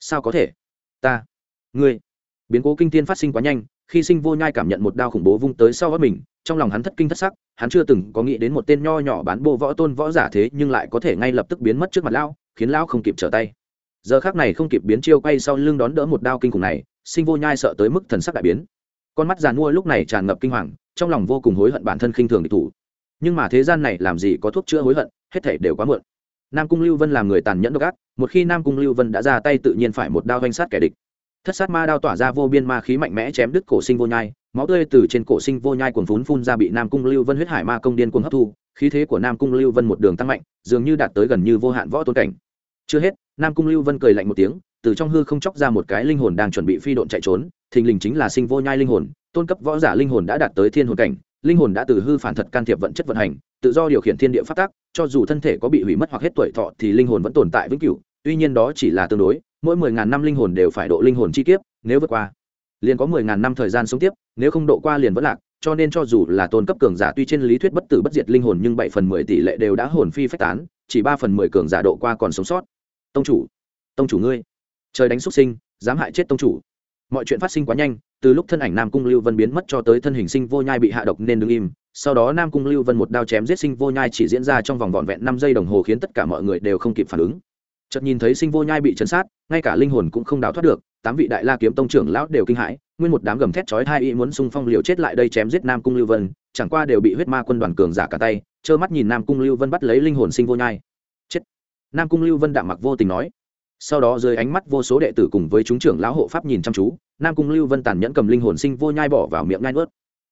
Sao có thể? Ta, ngươi. Biến cố kinh thiên phát sinh quá nhanh, khi sinh vô nhai cảm nhận một đao khủng bố vung tới sau gót mình, trong lòng hắn thất kinh thất sắc, hắn chưa từng có nghĩ đến một tên nho nhỏ bán bộ võ tôn võ giả thế nhưng lại có thể ngay lập tức biến mất trước mặt lão, khiến lão không kịp trở tay. Giờ khác này không kịp biến chiêu quay sau lưng đón đỡ một đao kinh khủng này, sinh vô nhai sợ tới mức thần sắc đại biến. Con mắt giàn mua lúc này tràn ngập kinh hoàng, trong lòng vô cùng hối hận bản thân khinh thường địch thủ nhưng mà thế gian này làm gì có thuốc chữa hối hận, hết thể đều quá muộn. Nam cung lưu vân làm người tàn nhẫn độc ác, một khi nam cung lưu vân đã ra tay tự nhiên phải một đao danh sát kẻ địch. Thất sát ma đao tỏa ra vô biên ma khí mạnh mẽ chém đứt cổ sinh vô nhai, máu tươi từ trên cổ sinh vô nhai cuồng phún phun ra bị nam cung lưu vân huyết hải ma công điên cuồng hấp thu, khí thế của nam cung lưu vân một đường tăng mạnh, dường như đạt tới gần như vô hạn võ tôn cảnh. Chưa hết, nam cung lưu vân cười lạnh một tiếng từ trong hư không chóc ra một cái linh hồn đang chuẩn bị phi độn chạy trốn, thình lình chính là sinh vô nhai linh hồn, tôn cấp võ giả linh hồn đã đạt tới thiên hồn cảnh, linh hồn đã từ hư phản thật can thiệp vận chất vận hành, tự do điều khiển thiên địa phát tác cho dù thân thể có bị hủy mất hoặc hết tuổi thọ thì linh hồn vẫn tồn tại vĩnh cửu, tuy nhiên đó chỉ là tương đối, mỗi mười ngàn năm linh hồn đều phải độ linh hồn chi kiếp, nếu vượt qua, liền có mười ngàn năm thời gian sống tiếp, nếu không độ qua liền vẫn lạc, cho nên cho dù là tôn cấp cường giả tuy trên lý thuyết bất tử bất diệt linh hồn nhưng bảy phần mười tỷ lệ đều đã hồn phi phách tán, chỉ ba phần mười cường giả độ qua còn sống sót. Tông chủ tông chủ ngươi trời đánh xuất sinh, dám hại chết tông chủ. Mọi chuyện phát sinh quá nhanh, từ lúc thân ảnh nam cung lưu vân biến mất cho tới thân hình sinh vô nhai bị hạ độc nên đứng im, sau đó nam cung lưu vân một đao chém giết sinh vô nhai chỉ diễn ra trong vòng vọn vẹn năm giây đồng hồ khiến tất cả mọi người đều không kịp phản ứng. Chợt nhìn thấy sinh vô nhai bị chấn sát, ngay cả linh hồn cũng không đào thoát được, tám vị đại la kiếm tông trưởng lão đều kinh hãi, nguyên một đám gầm thét chói hai ý muốn xung phong liều chết lại đây chém giết nam cung lưu vân, chẳng qua đều bị huyết ma quân đoàn cường giả cả tay, trơ mắt nhìn nam cung lưu vân bắt lấy linh hồn sinh vô nhai. Chết. Nam cung lưu vân đạm mặc vô tình nói sau đó dưới ánh mắt vô số đệ tử cùng với chúng trưởng lão hộ pháp nhìn chăm chú, nam cung lưu vân tàn nhẫn cầm linh hồn sinh vô nhai bỏ vào miệng ngai nuốt.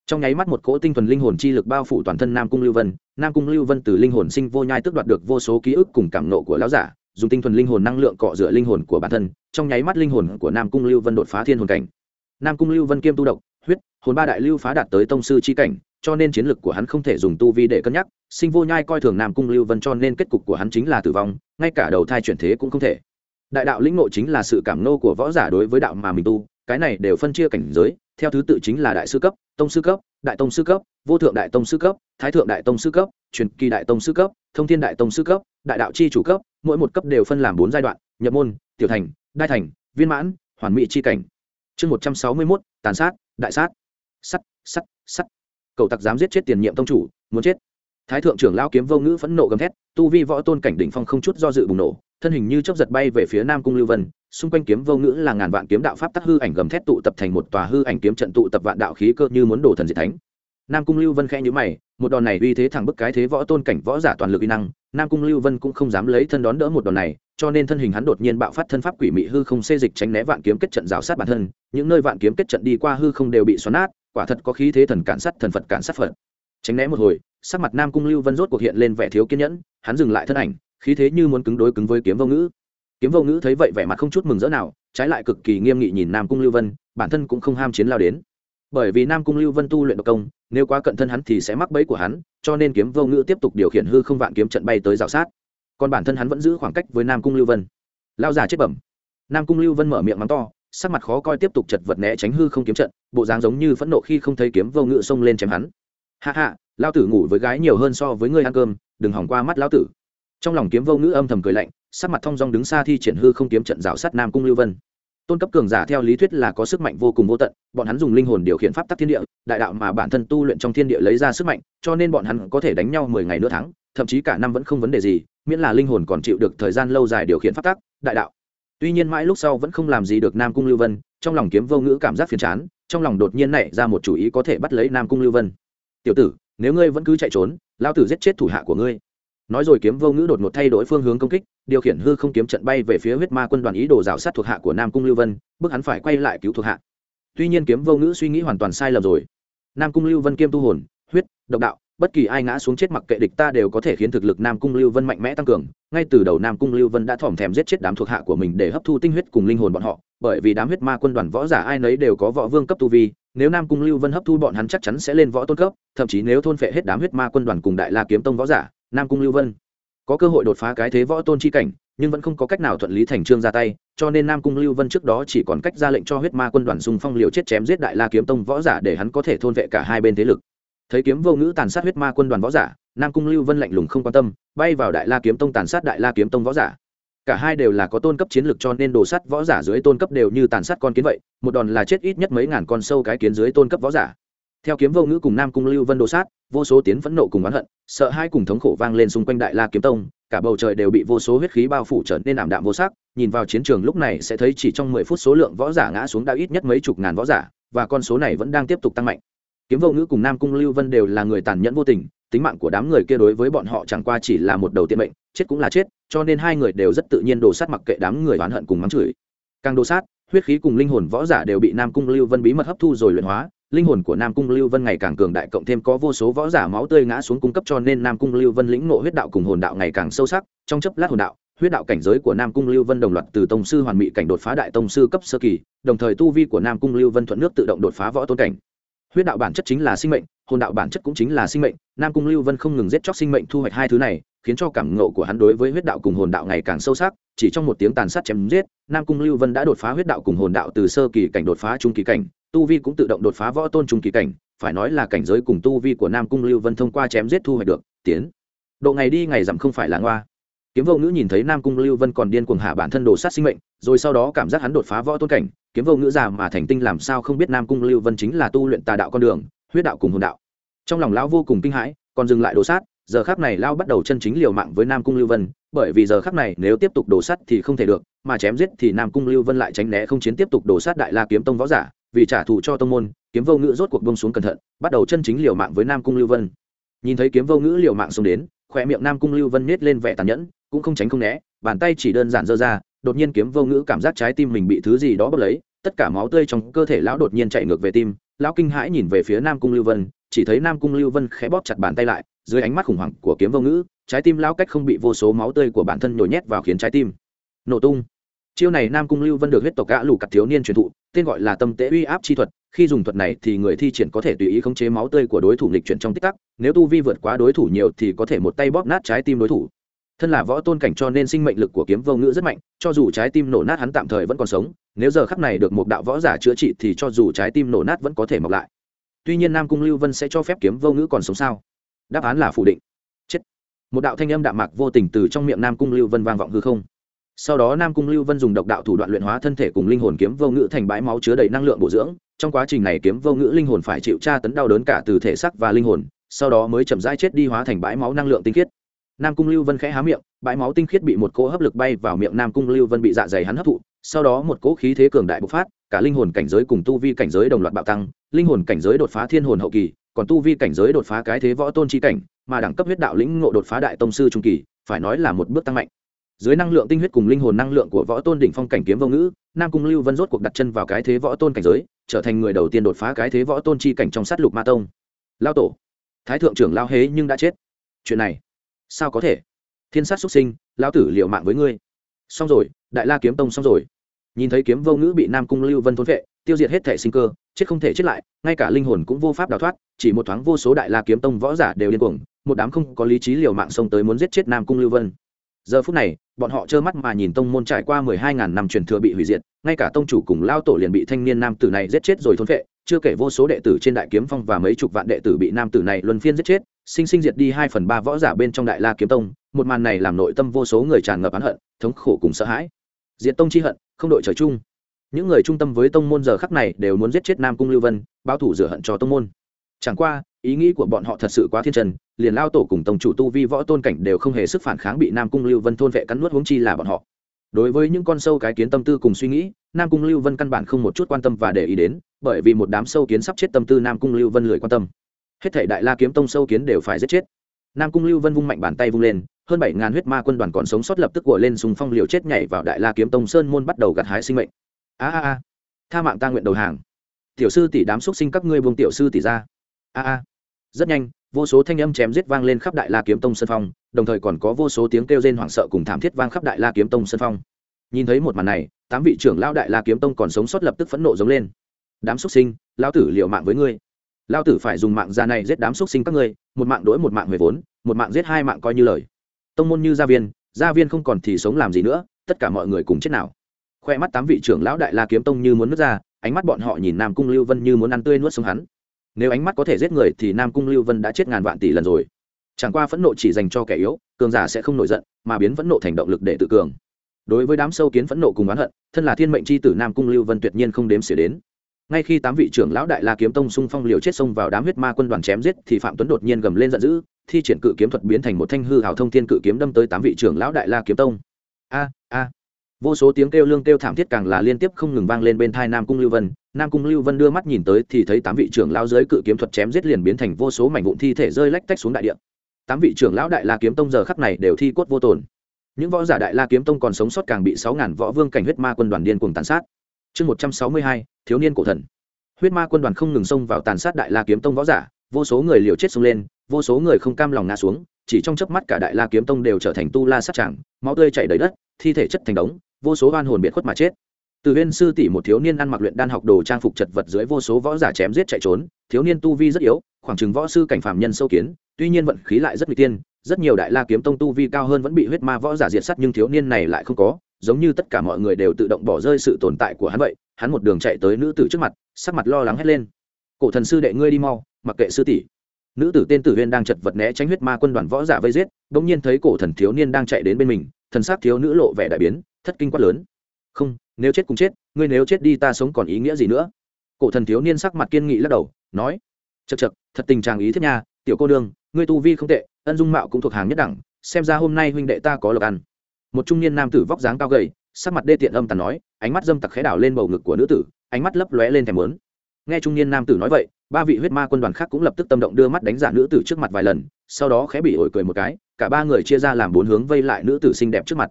Trong nháy mắt một cỗ tinh thuần linh hồn chi lực bao phủ toàn thân nam cung lưu vân, nam cung lưu vân từ linh hồn sinh vô nhai tước đoạt được vô số ký ức cùng cảm nộ của lão giả, dùng tinh thuần linh hồn năng lượng cọ rửa linh hồn của bản thân, trong nháy mắt linh hồn của nam cung lưu vân đột phá thiên hồn cảnh. Nam cung lưu vân kiêm tu độc, huyết, hồn ba đại lưu phá đạt tới tông sư chi cảnh, cho nên chiến lực của hắn không thể dùng tu vi để cân nhắc, sinh vô nhai coi thường nam cung lưu vân cho nên kết cục của hắn chính là tử vong, ngay cả đầu thai chuyển thế cũng không thể đại đạo lĩnh ngộ chính là sự cảm nô của võ giả đối với đạo mà mình tu, cái này đều phân chia cảnh giới, theo thứ tự chính là đại sư cấp, tông sư cấp, đại tông sư cấp, vô thượng đại tông sư cấp, thái thượng đại tông sư cấp, truyền kỳ đại tông sư cấp, thông thiên đại tông sư cấp, đại đạo chi chủ cấp, mỗi một cấp đều phân làm bốn giai đoạn, nhập môn, tiểu thành, đai thành, viên mãn, hoàn mỹ chi cảnh. Chương một trăm sáu mươi mốt, tàn sát, đại sát. Sắt sắt sắt. Cậu tặc dám giết chết tiền nhiệm tông chủ, muốn chết. Thái thượng trưởng lao kiếm vô ngữ phẫn nộ gầm thét, tu vi võ tôn cảnh đỉnh phong không chút do dự bùng nổ thân hình như chớp giật bay về phía nam cung lưu vân, xung quanh kiếm vô ngữ là ngàn vạn kiếm đạo pháp tắc hư ảnh gầm thét tụ tập thành một tòa hư ảnh kiếm trận tụ tập vạn đạo khí cơ như muốn đổ thần diệt thánh. Nam cung lưu vân khẽ nhữ mày, một đòn này uy thế thẳng bức cái thế võ tôn cảnh võ giả toàn lực uy năng, nam cung lưu vân cũng không dám lấy thân đón đỡ một đòn này, cho nên thân hình hắn đột nhiên bạo phát thân pháp quỷ mị hư không xê dịch tránh né vạn kiếm kết trận rào sát bản thân, những nơi vạn kiếm kết trận đi qua hư không đều bị xoắn nát, quả thật có khí thế thần cản sát, thần phật cản sát phật. Tránh né một hồi, sắc mặt nam cung lưu vân rốt cuộc hiện lên vẻ thiếu kiên nhẫn, hắn dừng lại thân ảnh khí thế như muốn cứng đối cứng với kiếm vô ngữ. Kiếm vô ngữ thấy vậy vẻ mặt không chút mừng rỡ nào, trái lại cực kỳ nghiêm nghị nhìn nam cung lưu vân, bản thân cũng không ham chiến lao đến. Bởi vì nam cung lưu vân tu luyện độc công, nếu quá cận thân hắn thì sẽ mắc bẫy của hắn, cho nên kiếm vô ngữ tiếp tục điều khiển hư không vạn kiếm trận bay tới rào sát. Còn bản thân hắn vẫn giữ khoảng cách với nam cung lưu vân. Lao già chết bẩm. Nam cung lưu vân mở miệng mắng to, sắc mặt khó coi tiếp tục chật vật né tránh hư không kiếm trận, bộ dáng giống như phẫn nộ khi không thấy kiếm vô ngữ xông lên chém hắn. Hạ hạ lao tử ngủ với gái nhiều hơn so với ngươi ăn cơm, đừng hỏng qua mắt lao tử trong lòng kiếm vô ngữ âm thầm cười lạnh, sắc mặt thong dong đứng xa thi triển hư không kiếm trận rào sát nam cung lưu vân. Tôn cấp cường giả theo lý thuyết là có sức mạnh vô cùng vô tận, bọn hắn dùng linh hồn điều khiển pháp tắc thiên địa, đại đạo mà bản thân tu luyện trong thiên địa lấy ra sức mạnh, cho nên bọn hắn có thể đánh nhau mười ngày nửa tháng thậm chí cả năm vẫn không vấn đề gì, miễn là linh hồn còn chịu được thời gian lâu dài điều khiển pháp tắc, đại đạo. Tuy nhiên mãi lúc sau vẫn không làm gì được nam cung lưu vân, trong lòng kiếm vô ngữ cảm giác phiền chán, trong lòng đột nhiên nảy ra một chủ ý có thể bắt lấy nam cung lưu vân. Tiểu tử, nếu ngươi vẫn cứ chạy trốn lao tử giết chết thủ hạ của ngươi nói rồi kiếm vô ngữ đột ngột thay đổi phương hướng công kích, điều khiển hư không kiếm trận bay về phía huyết ma quân đoàn ý đồ rào sát thuộc hạ của nam cung lưu vân bức hắn phải quay lại cứu thuộc hạ. Tuy nhiên kiếm vô ngữ suy nghĩ hoàn toàn sai lầm rồi. Nam cung lưu vân kiêm tu hồn, huyết, độc đạo, bất kỳ ai ngã xuống chết mặc kệ địch ta đều có thể khiến thực lực nam cung lưu vân mạnh mẽ tăng cường. Ngay từ đầu nam cung lưu vân đã thỏm thèm giết chết đám thuộc hạ của mình để hấp thu tinh huyết cùng linh hồn bọn họ, bởi vì đám huyết ma quân đoàn võ giả ai nấy đều có võ vương cấp tu vi, nếu nam cung lưu vân hấp thu bọn hắn chắc chắn sẽ lên võ tôn cấp, thậm chí nếu thôn phệ hết đám huyết ma quân đoàn cùng đại la kiếm tông võ giả nam cung lưu vân. Có cơ hội đột phá cái thế võ tôn chi cảnh, nhưng vẫn không có cách nào thuận lý thành trương ra tay, cho nên nam cung lưu vân trước đó chỉ còn cách ra lệnh cho huyết ma quân đoàn xung phong liều chết chém giết đại la kiếm tông võ giả để hắn có thể thôn vệ cả hai bên thế lực. Thấy kiếm vô ngữ tàn sát huyết ma quân đoàn võ giả, nam cung lưu vân lạnh lùng không quan tâm, bay vào đại la kiếm tông tàn sát đại la kiếm tông võ giả. Cả hai đều là có tôn cấp chiến lược cho nên đồ sắt võ giả dưới tôn cấp đều như tàn sát con kiến vậy, một đòn là chết ít nhất mấy ngàn con sâu cái kiến dưới tôn cấp võ giả theo kiếm vô ngữ cùng nam cung lưu vân đồ sát, vô số tiến phẫn nộ cùng oán hận, sợ hai cùng thống khổ vang lên xung quanh đại la kiếm tông, cả bầu trời đều bị vô số huyết khí bao phủ trở nên ảm đạm vô sắc, nhìn vào chiến trường lúc này sẽ thấy chỉ trong mười phút số lượng võ giả ngã xuống đã ít nhất mấy chục ngàn võ giả, và con số này vẫn đang tiếp tục tăng mạnh. Kiếm vô ngữ cùng nam cung lưu vân đều là người tàn nhẫn vô tình, tính mạng của đám người kia đối với bọn họ chẳng qua chỉ là một đầu tiện mệnh, chết cũng là chết, cho nên hai người đều rất tự nhiên đồ sát mặc kệ đám người oán hận cùng mắng chửi. Càng đồ sát, huyết khí cùng linh hồn võ giả đều bị nam cung lưu vân bí mật hấp thu rồi luyện hóa linh hồn của nam cung lưu vân ngày càng cường đại, cộng thêm có vô số võ giả máu tươi ngã xuống cung cấp cho nên nam cung lưu vân lĩnh ngộ huyết đạo cùng hồn đạo ngày càng sâu sắc. Trong chấp lát hồn đạo, huyết đạo cảnh giới của nam cung lưu vân đồng loạt từ tông sư hoàn mỹ cảnh đột phá đại tông sư cấp sơ kỳ, đồng thời tu vi của nam cung lưu vân thuận nước tự động đột phá võ tôn cảnh. Huyết đạo bản chất chính là sinh mệnh, hồn đạo bản chất cũng chính là sinh mệnh. Nam cung lưu vân không ngừng giết chóc sinh mệnh, thu hoạch hai thứ này, khiến cho cảm ngộ của hắn đối với huyết đạo cùng hồn đạo ngày càng sâu sắc. Chỉ trong một tiếng tàn sát chém giết, nam cung lưu vân đã đột phá huyết đạo cùng hồn đạo từ sơ kỳ cảnh đột phá trung kỳ cảnh tu vi cũng tự động đột phá võ tôn trung kỳ cảnh, phải nói là cảnh giới cùng tu vi của nam cung lưu vân thông qua chém giết thu hoạch được, tiến. Độ ngày đi ngày giảm không phải là ngoa. Kiếm vô ngữ nhìn thấy nam cung lưu vân còn điên cuồng hạ bản thân đồ sát sinh mệnh, rồi sau đó cảm giác hắn đột phá võ tôn cảnh, kiếm vô ngữ già mà thành tinh làm sao không biết nam cung lưu vân chính là tu luyện tà đạo con đường, huyết đạo cùng hồn đạo. Trong lòng lão vô cùng kinh hãi, còn dừng lại đồ sát, giờ khắc này lao bắt đầu chân chính liều mạng với nam cung lưu vân, bởi vì giờ khắc này nếu tiếp tục đổ sát thì không thể được, mà chém giết thì nam cung lưu vân lại tránh né không chiến tiếp tục đổ sát đại la kiếm tông võ giả vì trả thù cho tông môn, kiếm vô ngữ rốt cuộc bông xuống cẩn thận, bắt đầu chân chính liều mạng với nam cung lưu vân. Nhìn thấy kiếm vô ngữ liều mạng xông đến khỏe miệng nam cung lưu vân nết lên vẻ tàn nhẫn, cũng không tránh không né, bàn tay chỉ đơn giản giơ ra, đột nhiên kiếm vô ngữ cảm giác trái tim mình bị thứ gì đó bốc lấy, tất cả máu tươi trong cơ thể lão đột nhiên chạy ngược về tim, lão kinh hãi nhìn về phía nam cung lưu vân, chỉ thấy nam cung lưu vân khẽ bóp chặt bàn tay lại, dưới ánh mắt khủng hoảng của kiếm vô ngữ, trái tim lão cách không bị vô số máu tươi của bản thân nhồi nhét vào khiến trái tim. Nổ tung chiêu này nam cung lưu vân được huyết tộc gã lù cặt thiếu niên truyền thụ, tên gọi là tâm tế uy áp chi thuật, khi dùng thuật này thì người thi triển có thể tùy ý khống chế máu tươi của đối thủ lịch chuyển trong tích tắc, nếu tu vi vượt quá đối thủ nhiều thì có thể một tay bóp nát trái tim đối thủ. Thân là võ tôn cảnh cho nên sinh mệnh lực của kiếm vô ngữ rất mạnh, cho dù trái tim nổ nát hắn tạm thời vẫn còn sống, nếu giờ khắc này được một đạo võ giả chữa trị thì cho dù trái tim nổ nát vẫn có thể mọc lại. Tuy nhiên nam cung lưu vân sẽ cho phép kiếm vô ngữ còn sống sao? Đáp án là phủ định. Chết. Một đạo thanh âm đạm mạc vô tình từ trong miệng nam cung lưu vân vang vọng hư không sau đó nam cung lưu vân dùng độc đạo thủ đoạn luyện hóa thân thể cùng linh hồn kiếm vô ngữ thành bãi máu chứa đầy năng lượng bổ dưỡng. Trong quá trình này kiếm vô ngữ linh hồn phải chịu tra tấn đau đớn cả từ thể xác và linh hồn, sau đó mới chậm rãi chết đi hóa thành bãi máu năng lượng tinh khiết. Nam cung lưu vân khẽ há miệng, bãi máu tinh khiết bị một cỗ hấp lực bay vào miệng nam cung lưu vân bị dạ dày hắn hấp thụ, sau đó một cỗ khí thế cường đại bộc phát, cả linh hồn cảnh giới cùng tu vi cảnh giới đồng loạt bạo tăng, linh hồn cảnh giới đột phá thiên hồn hậu kỳ, còn tu vi cảnh giới đột phá cái thế võ tôn chi cảnh, mà đẳng cấp huyết đạo lĩnh ngộ đột phá đại tông sư trung kỳ, phải nói là một bước tăng mạnh dưới năng lượng tinh huyết cùng linh hồn năng lượng của võ tôn đỉnh phong cảnh kiếm vô ngữ, nam cung lưu vân rốt cuộc đặt chân vào cái thế võ tôn cảnh giới, trở thành người đầu tiên đột phá cái thế võ tôn chi cảnh trong sát lục ma tông. Lao tổ, thái thượng trưởng lao hế nhưng đã chết. Chuyện này, sao có thể? Thiên sát xuất sinh, lão tử liệu mạng với ngươi. Xong rồi, đại la kiếm tông xong rồi. Nhìn thấy kiếm vô ngữ bị nam cung lưu vân thôn vệ tiêu diệt hết thể sinh cơ, chết không thể chết lại, ngay cả linh hồn cũng vô pháp đào thoát, chỉ một thoáng vô số đại la kiếm tông võ giả đều điên cuồng, một đám không có lý trí liều mạng xông tới muốn giết chết nam cung lưu vân giờ phút này, bọn họ trơ mắt mà nhìn tông môn trải qua mười hai ngàn năm truyền thừa bị hủy diệt, ngay cả tông chủ cùng lao tổ liền bị thanh niên nam tử này giết chết rồi thôn vệ chưa kể vô số đệ tử trên đại kiếm phong và mấy chục vạn đệ tử bị nam tử này luân phiên giết chết, sinh sinh diệt đi hai phần ba võ giả bên trong đại la kiếm tông, một màn này làm nội tâm vô số người tràn ngập oán hận, thống khổ cùng sợ hãi. Diệt tông chi hận, không đội trời chung. Những người trung tâm với tông môn giờ khắc này đều muốn giết chết nam cung lưu vân, báo thủ rửa hận cho tông môn chẳng qua, ý nghĩ của bọn họ thật sự quá thiên trần liền lao tổ cùng tổng chủ tu vi võ tôn cảnh đều không hề sức phản kháng bị nam cung lưu vân thôn vệ cắn nuốt huống chi là bọn họ. Đối với những con sâu cái kiến tâm tư cùng suy nghĩ, nam cung lưu vân căn bản không một chút quan tâm và để ý đến, bởi vì một đám sâu kiến sắp chết tâm tư nam cung lưu vân lười quan tâm. Hết thể đại la kiếm tông sâu kiến đều phải giết chết. Nam cung lưu vân vung mạnh bàn tay vung lên, hơn bảy ngàn huyết ma quân đoàn còn sống sót lập tức của lên sùng phong liều chết nhảy vào đại la kiếm tông sơn môn bắt đầu gặt hái sinh mệnh. A a a. Tha mạng ta nguyện đầu hàng. Tiểu sư tỷ đám xúc sinh các ngươi buông tiểu sư tỷ ra a a. Rất nhanh, vô số thanh âm chém giết vang lên khắp đại la kiếm tông sân phong, đồng thời còn có vô số tiếng kêu rên hoảng sợ cùng thảm thiết vang khắp đại la kiếm tông sân phong. Nhìn thấy một màn này, tám vị trưởng lao đại la kiếm tông còn sống sót lập tức phẫn nộ giống lên. Đám xuất sinh lao tử liệu mạng với ngươi. Lao tử phải dùng mạng già này giết đám xuất sinh các ngươi, một mạng đỗi một mạng về vốn, một mạng giết hai mạng coi như lời. Tông môn như gia viên gia viên không còn thì sống làm gì nữa, tất cả mọi người cùng chết nào. Khoe mắt tám vị trưởng lão đại la kiếm tông như muốn nước ra, ánh mắt bọn họ nhìn nam cung lưu vân như muốn ăn tươi nuốt sống hắn nếu ánh mắt có thể giết người thì nam cung lưu vân đã chết ngàn vạn tỷ lần rồi. Chẳng qua phẫn nộ chỉ dành cho kẻ yếu, cường giả sẽ không nổi giận, mà biến phẫn nộ thành động lực để tự cường. Đối với đám sâu kiến phẫn nộ cùng oán hận, thân là thiên mệnh c h i tử nam cung lưu vân tuyệt nhiên không đếm xỉa đến. Ngay khi tám vị trưởng lão đại la kiếm tông xung phong liều chết xông vào đám huyết ma quân đoàn chém giết thì phạm tuấn đột nhiên gầm lên giận dữ, thi triển cự kiếm thuật biến thành một thanh hư hào thông thiên cự kiếm đâm tới tám vị trưởng lão đại la kiếm tông. A a vô số tiếng kêu lương kêu thảm thiết càng là liên tiếp không ngừng vang lên bên thai nam cung lưu vân. Nam cung lưu vân đưa mắt nhìn tới thì thấy tám vị trưởng lão dưới cự kiếm thuật chém giết liền biến thành vô số mảnh vụn thi thể rơi lách tách xuống đại địa. Tám vị trưởng lão đại la kiếm tông giờ khắc này đều thi cốt vô tồn. Những võ giả đại la kiếm tông còn sống sót càng bị sáu ngàn võ vương cảnh huyết ma quân đoàn điên cùng tàn sát. Chương một trăm sáu mươi hai, thiếu niên cổ thần. Huyết ma quân đoàn không ngừng xông vào tàn sát đại la kiếm tông võ giả, vô số người liều chết xông lên, vô số người không cam lòng ngã xuống, chỉ trong chớp mắt cả đại la kiếm tông đều trở thành tu la sát tràng, máu tươi chảy đầy đất, thi thể chất thành đống vô số oan hồn biệt khuất mà chết. Từ huyên sư tỷ một thiếu niên ăn mặc luyện đan học đồ trang phục chật vật dưới vô số võ giả chém giết chạy trốn, thiếu niên tu vi rất yếu, khoảng chừng võ sư cảnh phạm nhân sâu kiến, tuy nhiên vận khí lại rất nguy tiên, rất nhiều đại la kiếm tông tu vi cao hơn vẫn bị huyết ma võ giả diệt sát nhưng thiếu niên này lại không có, giống như tất cả mọi người đều tự động bỏ rơi sự tồn tại của hắn vậy, hắn một đường chạy tới nữ tử trước mặt, sắc mặt lo lắng hét lên. Cổ thần sư đệ ngươi đi mau, mặc kệ sư tỷ. Nữ tử tên tử huyên đang chật vật né tránh huyết ma quân đoàn võ giả vây giết, bỗng nhiên thấy cổ thần thiếu niên đang chạy đến bên mình, thần sắc thiếu nữ lộ vẻ đại biến thất kinh quát lớn. Không, nếu chết cũng chết, ngươi nếu chết đi ta sống còn ý nghĩa gì nữa? Cổ thần thiếu niên sắc mặt kiên nghị lắc đầu, nói chật chật thật tình trạng ý thiết nha, tiểu cô đương ngươi tu vi không tệ, ân dung mạo cũng thuộc hàng nhất đẳng, xem ra hôm nay huynh đệ ta có lộc ăn. Một trung niên nam tử vóc dáng cao gầy, sắc mặt đê tiện âm tàn nói, ánh mắt dâm tặc khẽ đảo lên bầu ngực của nữ tử, ánh mắt lấp lóe lên thèm muốn. Nghe trung niên nam tử nói vậy, ba vị huyết ma quân đoàn khác cũng lập tức tâm động đưa mắt đánh giả nữ tử trước mặt vài lần, sau đó khẽ bị ổi cười một cái, cả ba người chia ra làm bốn hướng vây lại nữ tử xinh đẹp trước mặt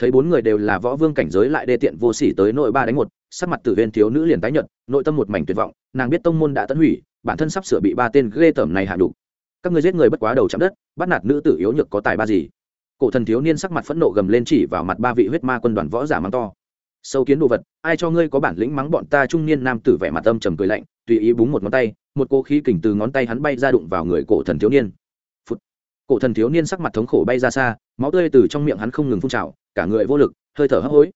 thấy bốn người đều là võ vương cảnh giới lại đê tiện vô sỉ tới nội ba đánh một, sắc mặt tử viên thiếu nữ liền tái nhợt, nội tâm một mảnh tuyệt vọng, nàng biết tông môn đã tận hủy, bản thân sắp sửa bị ba tên ghê tởm này hạ đủ các ngươi giết người bất quá đầu chạm đất, bắt nạt nữ tử yếu nhược có tài ba gì. Cổ thần thiếu niên sắc mặt phẫn nộ gầm lên chỉ vào mặt ba vị huyết ma quân đoàn võ giả mắng to. Sâu kiến đồ vật, ai cho ngươi có bản lĩnh mắng bọn ta trung niên nam tử vẻ mặt âm trầm cười lạnh, tùy ý búng một ngón tay, một cô khí kình từ ngón tay hắn bay ra đụng vào người cổ thần thiếu niên. Phụt. cổ thần thiếu niên sắc mặt thống khổ bay ra xa, máu tươi từ trong miệng hắn không ngừng phun trào cả người vô lực, hơi thở hấp hối.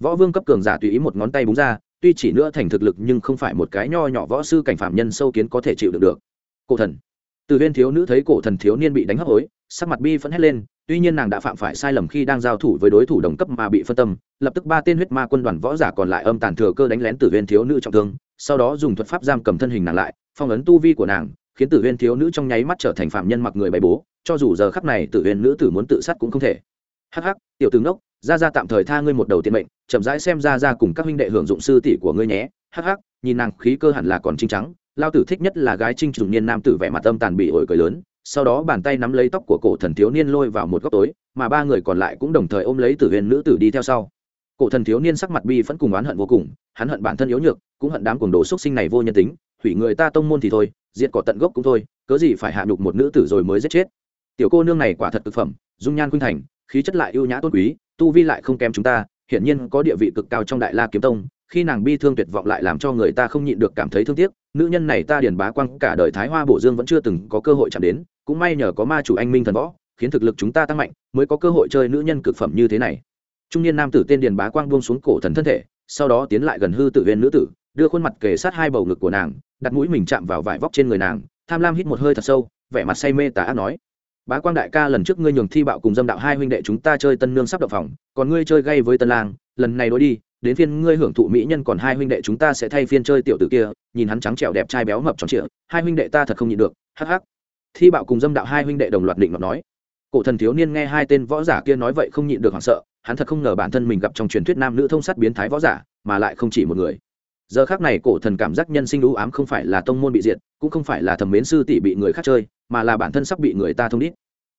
Võ vương cấp cường giả tùy ý một ngón tay búng ra, tuy chỉ nữa thành thực lực nhưng không phải một cái nho nhỏ võ sư cảnh phạm nhân sâu kiến có thể chịu được được. Cổ thần. Từ viên thiếu nữ thấy cổ thần thiếu niên bị đánh hấp hối, sắc mặt bi vẫn hét lên, tuy nhiên nàng đã phạm phải sai lầm khi đang giao thủ với đối thủ đồng cấp mà bị phân tâm, lập tức ba tên huyết ma quân đoàn võ giả còn lại âm tàn thừa cơ đánh lén tử viên thiếu nữ trọng thương, sau đó dùng thuật pháp giam cầm thân hình nàng lại, phong ấn tu vi của nàng, khiến tử viên thiếu nữ trong nháy mắt trở thành phạm nhân mặc người bày bố, cho dù giờ khắc này tử viên nữ tử muốn tự sát cũng không thể hắc hắc, tiểu tướng đốc ra ra tạm thời tha ngươi một đầu tiền mệnh, chậm rãi xem ra ra cùng các huynh đệ hưởng dụng sư tỷ của ngươi nhé. Hắc hắc, nhìn nàng khí cơ hẳn là còn trinh trắng, lao tử thích nhất là gái trinh trùng niên nam tử vẻ mặt âm tàn bị ổi cười lớn, sau đó bàn tay nắm lấy tóc của cổ thần thiếu niên lôi vào một góc tối, mà ba người còn lại cũng đồng thời ôm lấy tử huyền nữ tử đi theo sau. Cổ thần thiếu niên sắc mặt bi vẫn cùng oán hận vô cùng, hắn hận bản thân yếu nhược, cũng hận đám cuồng đồ xuất sinh này vô nhân tính, hủy người ta tông môn thì thôi, diệt cỏ tận gốc cũng thôi, cớ gì phải hạ nhục một nữ tử rồi mới giết chết. Tiểu cô nương này quả thật thực phẩm, dung nhan khuynh thành khí chất lại ưu nhã tôn quý, tu vi lại không kém chúng ta, hiển nhiên có địa vị cực cao trong đại la kiếm tông, khi nàng bi thương tuyệt vọng lại làm cho người ta không nhịn được cảm thấy thương tiếc, nữ nhân này ta điền bá quang cả đời thái hoa bổ dương vẫn chưa từng có cơ hội chạm đến, cũng may nhờ có ma chủ anh minh thần võ, khiến thực lực chúng ta tăng mạnh, mới có cơ hội chơi nữ nhân cực phẩm như thế này. Trung niên nam tử tên điền bá quang buông xuống cổ thần thân thể, sau đó tiến lại gần hư tự viên nữ tử, đưa khuôn mặt kề sát hai bầu ngực của nàng, đặt mũi mình chạm vào vải vóc trên người nàng, tham lam hít một hơi thật sâu, vẻ mặt say mê tà ác nói bá quang đại ca lần trước ngươi nhường thi bạo cùng dâm đạo hai huynh đệ chúng ta chơi tân nương sắp đập phòng, còn ngươi chơi gay với tân lang, lần này đối đi, đến phiên ngươi hưởng thụ mỹ nhân còn hai huynh đệ chúng ta sẽ thay phiên chơi tiểu tử kia, nhìn hắn trắng trẻo đẹp trai béo mập tròn trịa, hai huynh đệ ta thật không nhịn được, hắc hắc. Thi bạo cùng dâm đạo hai huynh đệ đồng loạt định ngọc nói. Cổ thần thiếu niên nghe hai tên võ giả kia nói vậy không nhịn được hoảng sợ, hắn thật không ngờ bản thân mình gặp trong truyền thuyết nam nữ thông sát biến thái võ giả, mà lại không chỉ một người giờ khác này cổ thần cảm giác nhân sinh ưu ám không phải là tông môn bị diệt, cũng không phải là thẩm mến sư tỷ bị người khác chơi, mà là bản thân sắp bị người ta thông đít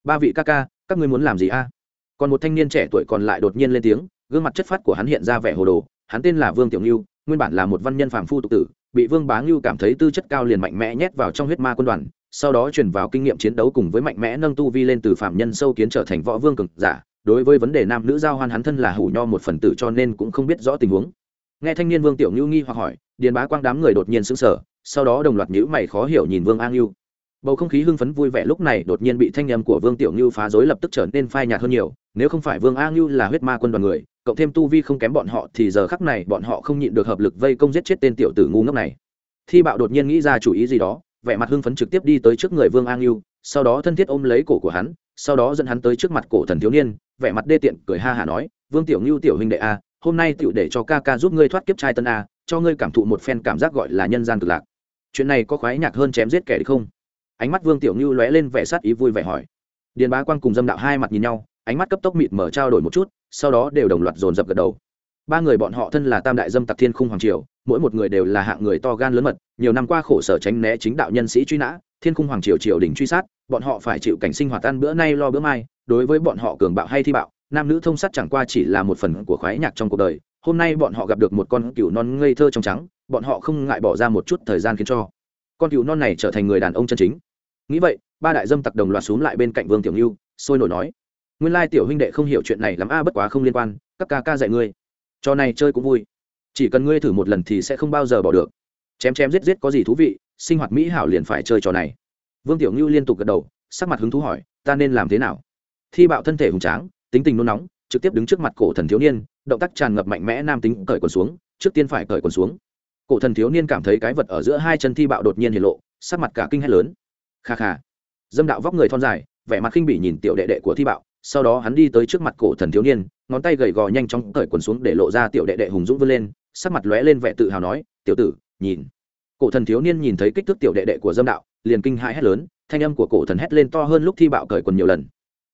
ba vị ca ca, các ngươi muốn làm gì a? Còn một thanh niên trẻ tuổi còn lại đột nhiên lên tiếng, gương mặt chất phát của hắn hiện ra vẻ hồ đồ, hắn tên là vương tiểu ngưu, nguyên bản là một văn nhân phàm phu tục tử, bị vương bá ngưu cảm thấy tư chất cao liền mạnh mẽ nhét vào trong huyết ma quân đoàn, sau đó chuyển vào kinh nghiệm chiến đấu cùng với mạnh mẽ nâng tu vi lên từ phạm nhân sâu kiến trở thành võ vương cực giả. Đối với vấn đề nam nữ giao hoan hắn thân là hủ nho một phần tử cho nên cũng không biết rõ tình huống nghe thanh niên vương tiểu ngưu nghi hoặc hỏi, điền bá quang đám người đột nhiên sững sờ, sau đó đồng loạt nhữ mày khó hiểu nhìn vương an ngưu bầu không khí hưng phấn vui vẻ lúc này đột nhiên bị thanh âm của vương tiểu ngưu phá rối lập tức trở nên phai nhạt hơn nhiều, nếu không phải vương a ngưu là huyết ma quân đoàn người, cộng thêm tu vi không kém bọn họ thì giờ khắc này bọn họ không nhịn được hợp lực vây công giết chết tên tiểu tử ngu ngốc này. Thi bạo đột nhiên nghĩ ra chủ ý gì đó, vẻ mặt hưng phấn trực tiếp đi tới trước người vương a ngưu sau đó thân thiết ôm lấy cổ của hắn, sau đó dẫn hắn tới trước mặt cổ thần thiếu niên, vẻ mặt đê tiện cười ha hả nói, vương tiểu ngưu tiểu huynh đệ a hôm nay Tựu để cho ca ca giúp ngươi thoát kiếp trai tân a, cho ngươi cảm thụ một phen cảm giác gọi là nhân gian cực lạc. Chuyện này có khoái nhạc hơn chém giết kẻ không? Ánh mắt vương tiểu ngưu lóe lên vẻ sát ý vui vẻ hỏi. Điền bá quang cùng dâm đạo hai mặt nhìn nhau, ánh mắt cấp tốc mịt mở trao đổi một chút, sau đó đều đồng loạt dồn dập gật đầu. Ba người bọn họ thân là tam đại dâm tặc thiên khung hoàng triều, mỗi một người đều là hạng người to gan lớn mật, nhiều năm qua khổ sở tránh né chính đạo nhân sĩ truy nã, thiên khung hoàng triều triều đình truy sát, bọn họ phải chịu cảnh sinh hoạt ăn bữa nay lo bữa mai, đối với bọn họ cường bạo hay thi bạo nam nữ thông sát chẳng qua chỉ là một phần của khoái nhạc trong cuộc đời, hôm nay bọn họ gặp được một con cừu non ngây thơ trong trắng, bọn họ không ngại bỏ ra một chút thời gian khiến cho. Con cừu non này trở thành người đàn ông chân chính. Nghĩ vậy, ba đại dâm tặc đồng loạt xuống lại bên cạnh vương tiểu ngưu, sôi nổi nói, nguyên lai tiểu huynh đệ không hiểu chuyện này lắm a, bất quá không liên quan, các ca ca dạy ngươi. Trò này chơi cũng vui. Chỉ cần ngươi thử một lần thì sẽ không bao giờ bỏ được. Chém chém giết giết có gì thú vị, sinh hoạt mỹ hảo liền phải chơi trò này. Vương tiểu ngưu liên tục gật đầu, sắc mặt hứng thú hỏi, ta nên làm thế nào? Thi bạo thân thể hùng tráng tính tình nôn nóng, trực tiếp đứng trước mặt cổ thần thiếu niên, động tác tràn ngập mạnh mẽ nam tính cởi quần xuống, trước tiên phải cởi quần xuống. Cổ thần thiếu niên cảm thấy cái vật ở giữa hai chân thi bạo đột nhiên hiện lộ, sắc mặt cả kinh hét lớn. Kha kha. Dâm đạo vóc người thon dài, vẻ mặt khinh bỉ nhìn tiểu đệ đệ của thi bạo, sau đó hắn đi tới trước mặt cổ thần thiếu niên, ngón tay gầy gò nhanh chóng cởi quần xuống để lộ ra tiểu đệ đệ hùng dũng vươn lên, sắc mặt lóe lên vẻ tự hào nói, tiểu tử, nhìn. Cổ thần thiếu niên nhìn thấy kích thước tiểu đệ đệ của dâm đạo, liền kinh hãi hét lớn, thanh âm của cổ thần hét lên to hơn lúc thi bạo cởi quần nhiều lần.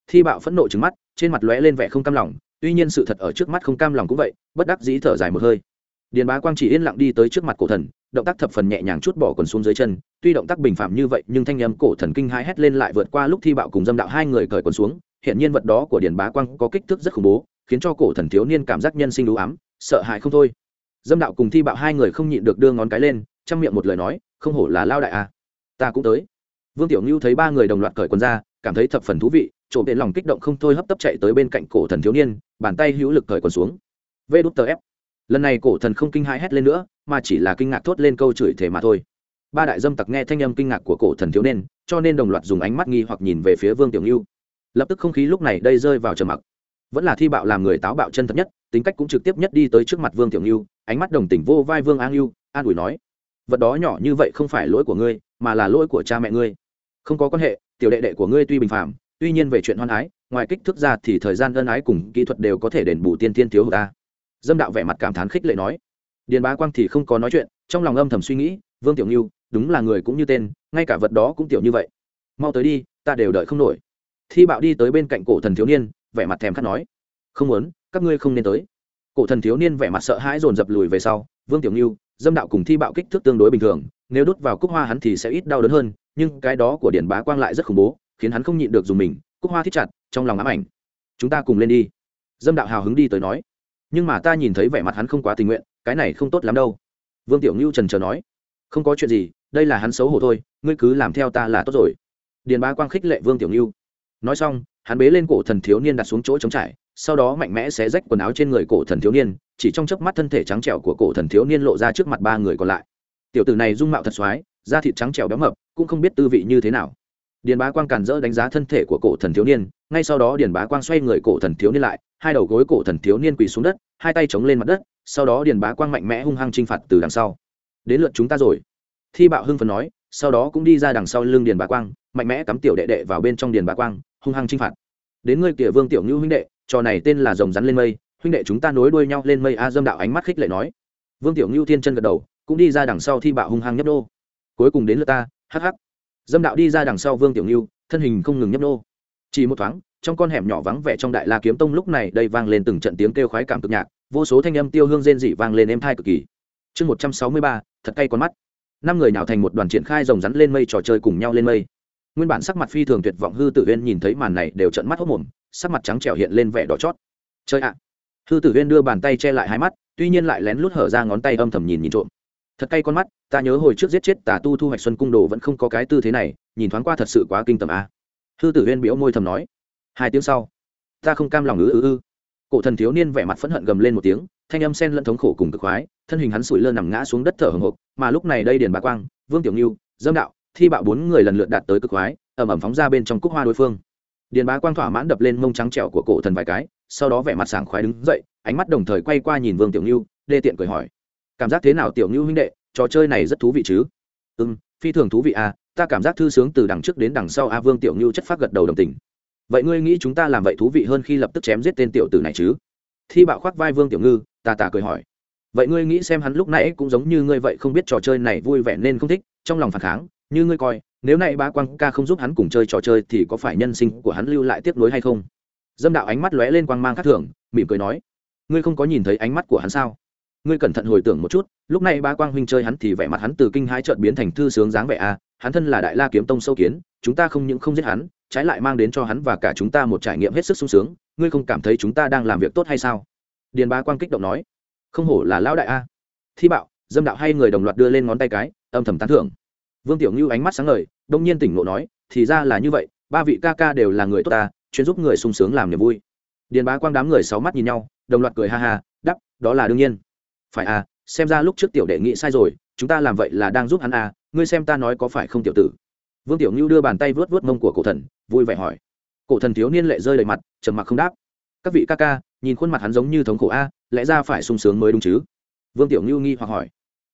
Thi bạo phẫn nộ trứng mắt trên mặt lóe lên vẻ không cam lòng, tuy nhiên sự thật ở trước mắt không cam lòng cũng vậy, bất đắc dĩ thở dài một hơi điền bá quang chỉ yên lặng đi tới trước mặt cổ thần, động tác thập phần nhẹ nhàng chút bỏ quần xuống dưới chân, tuy động tác bình phạm như vậy, nhưng thanh âm cổ thần kinh hãi hét lên lại vượt qua lúc thi bạo cùng dâm đạo hai người cởi quần xuống, hiện nhiên vật đó của điền bá quang có kích thước rất khủng bố, khiến cho cổ thần thiếu niên cảm giác nhân sinh đủ ám, sợ hãi không thôi dâm đạo cùng thi bạo hai người không nhịn được đưa ngón cái lên trong miệng một lời nói, không hổ là lao đại à. ta cũng tới vương tiểu ngưu thấy ba người đồng loạt cởi quần ra, cảm thấy thập phần thú vị trộm đến lòng kích động không thôi hấp tấp chạy tới bên cạnh cổ thần thiếu niên, bàn tay hữu lực thời còn xuống. Vê đút tờ ép. Lần này cổ thần không kinh hãi hét lên nữa, mà chỉ là kinh ngạc thốt lên câu chửi thể mà thôi. Ba đại dâm tặc nghe thanh âm kinh ngạc của cổ thần thiếu niên, cho nên đồng loạt dùng ánh mắt nghi hoặc nhìn về phía vương tiểu ngưu. Lập tức không khí lúc này đây rơi vào trầm mặc. Vẫn là thi bạo làm người táo bạo chân thật nhất, tính cách cũng trực tiếp nhất đi tới trước mặt vương tiểu ngưu, ánh mắt đồng tình vô vai vương an ngưu, an ủi nói, vật đó nhỏ như vậy không phải lỗi của ngươi, mà là lỗi của cha mẹ ngươi. Không có quan hệ, tiểu đệ đệ của ngươi tuy bình phạm tuy nhiên về chuyện hoan ái, ngoài kích thước ra thì thời gian ân ái cùng kỹ thuật đều có thể đền bù tiên tiên thiếu hụt ta. Dâm đạo vẻ mặt cảm thán khích lệ nói. Điền bá quang thì không có nói chuyện, trong lòng âm thầm suy nghĩ, vương tiểu ngưu, đúng là người cũng như tên, ngay cả vật đó cũng tiểu như vậy. Mau tới đi, ta đều đợi không nổi. Thi bạo đi tới bên cạnh cổ thần thiếu niên, vẻ mặt thèm khát nói. Không muốn, các ngươi không nên tới. Cổ thần thiếu niên vẻ mặt sợ hãi dồn dập lùi về sau, vương tiểu ngưu, dâm đạo cùng thi bạo kích thước tương đối bình thường, nếu đốt vào cúc hoa hắn thì sẽ ít đau đớn hơn, nhưng cái đó của điển bá quang lại rất khủng bố khiến hắn không nhịn được dùng mình, cúc hoa thích chặt, trong lòng ám ảnh. Chúng ta cùng lên đi. Dâm đạo hào hứng đi tới nói. Nhưng mà ta nhìn thấy vẻ mặt hắn không quá tình nguyện, cái này không tốt lắm đâu. Vương tiểu ngưu trần trờ nói. Không có chuyện gì, đây là hắn xấu hổ thôi, ngươi cứ làm theo ta là tốt rồi. Điền bá quang khích lệ vương tiểu ngưu. Nói xong, hắn bế lên cổ thần thiếu niên đặt xuống chỗ trống trải, sau đó mạnh mẽ xé rách quần áo trên người cổ thần thiếu niên, chỉ trong chớp mắt thân thể trắng trẻo của cổ thần thiếu niên lộ ra trước mặt ba người còn lại. Tiểu tử này dung mạo thật xoái da thịt trắng trẻo béo mập, cũng không biết tư vị như thế nào điền bá quang càn rỡ đánh giá thân thể của cổ thần thiếu niên, ngay sau đó điền bá quang xoay người cổ thần thiếu niên lại, hai đầu gối cổ thần thiếu niên quỳ xuống đất, hai tay chống lên mặt đất, sau đó điền bá quang mạnh mẽ hung hăng chinh phạt từ đằng sau. Đến lượt chúng ta rồi. Thi bạo hưng phần nói, sau đó cũng đi ra đằng sau lưng điền bá quang, mạnh mẽ cắm tiểu đệ đệ vào bên trong điền bá quang, hung hăng chinh phạt. Đến ngươi kìa vương tiểu Nhu huynh đệ, trò này tên là rồng rắn lên mây, huynh đệ chúng ta nối đuôi nhau lên mây a. Dâm đạo ánh mắt khích lệ nói. Vương tiểu ngưu thiên chân gật đầu, cũng đi ra đằng sau thi bạo hung hăng nhấp nô. Cuối cùng đến lượt ta, hắc hắc dâm đạo đi ra đằng sau vương tiểu ngưu, thân hình không ngừng nhấp nô. Chỉ một thoáng, trong con hẻm nhỏ vắng vẻ trong đại la kiếm tông lúc này đây vang lên từng trận tiếng kêu khoái cảm cực nhạc, vô số thanh âm tiêu hương rên dị vang lên êm thai cực kỳ. Chương một trăm sáu mươi ba, thật cay con mắt. Năm người nào thành một đoàn triển khai rồng rắn lên mây trò chơi cùng nhau lên mây. Nguyên bản sắc mặt phi thường tuyệt vọng hư tử huyên nhìn thấy màn này đều trận mắt hốc mồm, sắc mặt trắng trẻo hiện lên vẻ đỏ chót. Chơi ạ. Hư tử huyên đưa bàn tay che lại hai mắt, tuy nhiên lại lén lút hở ra ngón tay âm thầm nhìn nhìn trộm thật cay con mắt, ta nhớ hồi trước giết chết tà tu thu hoạch xuân cung đồ vẫn không có cái tư thế này, nhìn thoáng qua thật sự quá kinh tầm a à. hư tử huyên biểu môi thầm nói. Hai tiếng sau, ta không cam lòng ư ư ư cổ thần thiếu niên vẻ mặt phẫn hận gầm lên một tiếng, thanh âm sen lẫn thống khổ cùng cực khoái, thân hình hắn sủi lơ nằm ngã xuống đất thở hồng hộc, mà lúc này đây điền bà quang, vương tiểu ngưu, dâm đạo, thi bạo bốn người lần lượt đạt tới cực khoái ẩm ẩm phóng ra bên trong cúc hoa đối phương. Điền bá quang thỏa mãn đập lên mông trắng trẻo của cổ thần vài cái, sau đó vẻ mặt sảng khoái đứng dậy, ánh mắt đồng thời quay qua nhìn vương tiểu ngưu, đê tiện cười hỏi cảm giác thế nào tiểu ngưu huynh đệ, trò chơi này rất thú vị chứ? Ừ phi thường thú vị à ta cảm giác thư sướng từ đằng trước đến đằng sau a vương tiểu ngưu chất phát gật đầu đồng tình. Vậy ngươi nghĩ chúng ta làm vậy thú vị hơn khi lập tức chém giết tên tiểu tử này chứ? Thi bạo khoác vai vương tiểu ngư ta tà cười hỏi. Vậy ngươi nghĩ xem hắn lúc nãy cũng giống như ngươi vậy không biết trò chơi này vui vẻ nên không thích, trong lòng phản kháng, như ngươi coi, nếu nay bá quang ca không giúp hắn cùng chơi trò chơi thì có phải nhân sinh của hắn lưu lại tiếp nối hay không? Dâm đạo ánh mắt lóe lên quang mang khác thường, mỉm cười nói. Ngươi không có nhìn thấy ánh mắt của hắn sao? Ngươi cẩn thận hồi tưởng một chút, lúc này ba quang huynh chơi hắn thì vẻ mặt hắn từ kinh hai trợn biến thành thư sướng dáng vẻ a, hắn thân là đại la kiếm tông sâu kiến, chúng ta không những không giết hắn, trái lại mang đến cho hắn và cả chúng ta một trải nghiệm hết sức sung sướng, ngươi không cảm thấy chúng ta đang làm việc tốt hay sao? Điền ba quang kích động nói. Không hổ là lão đại a. Thi bạo, dâm đạo hay người đồng loạt đưa lên ngón tay cái, âm thầm tán thưởng. Vương tiểu ngưu ánh mắt sáng ngời, đông nhiên tỉnh ngộ nói, thì ra là như vậy, ba vị ca ca đều là người tốt ta, chuyên giúp người sung sướng làm niềm vui. Điền bá quang đám người sáu mắt nhìn nhau, đồng loạt cười ha ha đắp đó là đương nhiên phải à xem ra lúc trước tiểu đệ nghĩ sai rồi, chúng ta làm vậy là đang giúp hắn à ngươi xem ta nói có phải không tiểu tử? Vương tiểu ngưu đưa bàn tay vớt vớt mông của cổ thần, vui vẻ hỏi. Cổ thần thiếu niên lệ rơi đầy mặt, trầm mặc không đáp. Các vị ca ca, nhìn khuôn mặt hắn giống như thống khổ a, lẽ ra phải sung sướng mới đúng chứ? Vương tiểu ngưu nghi hoặc hỏi.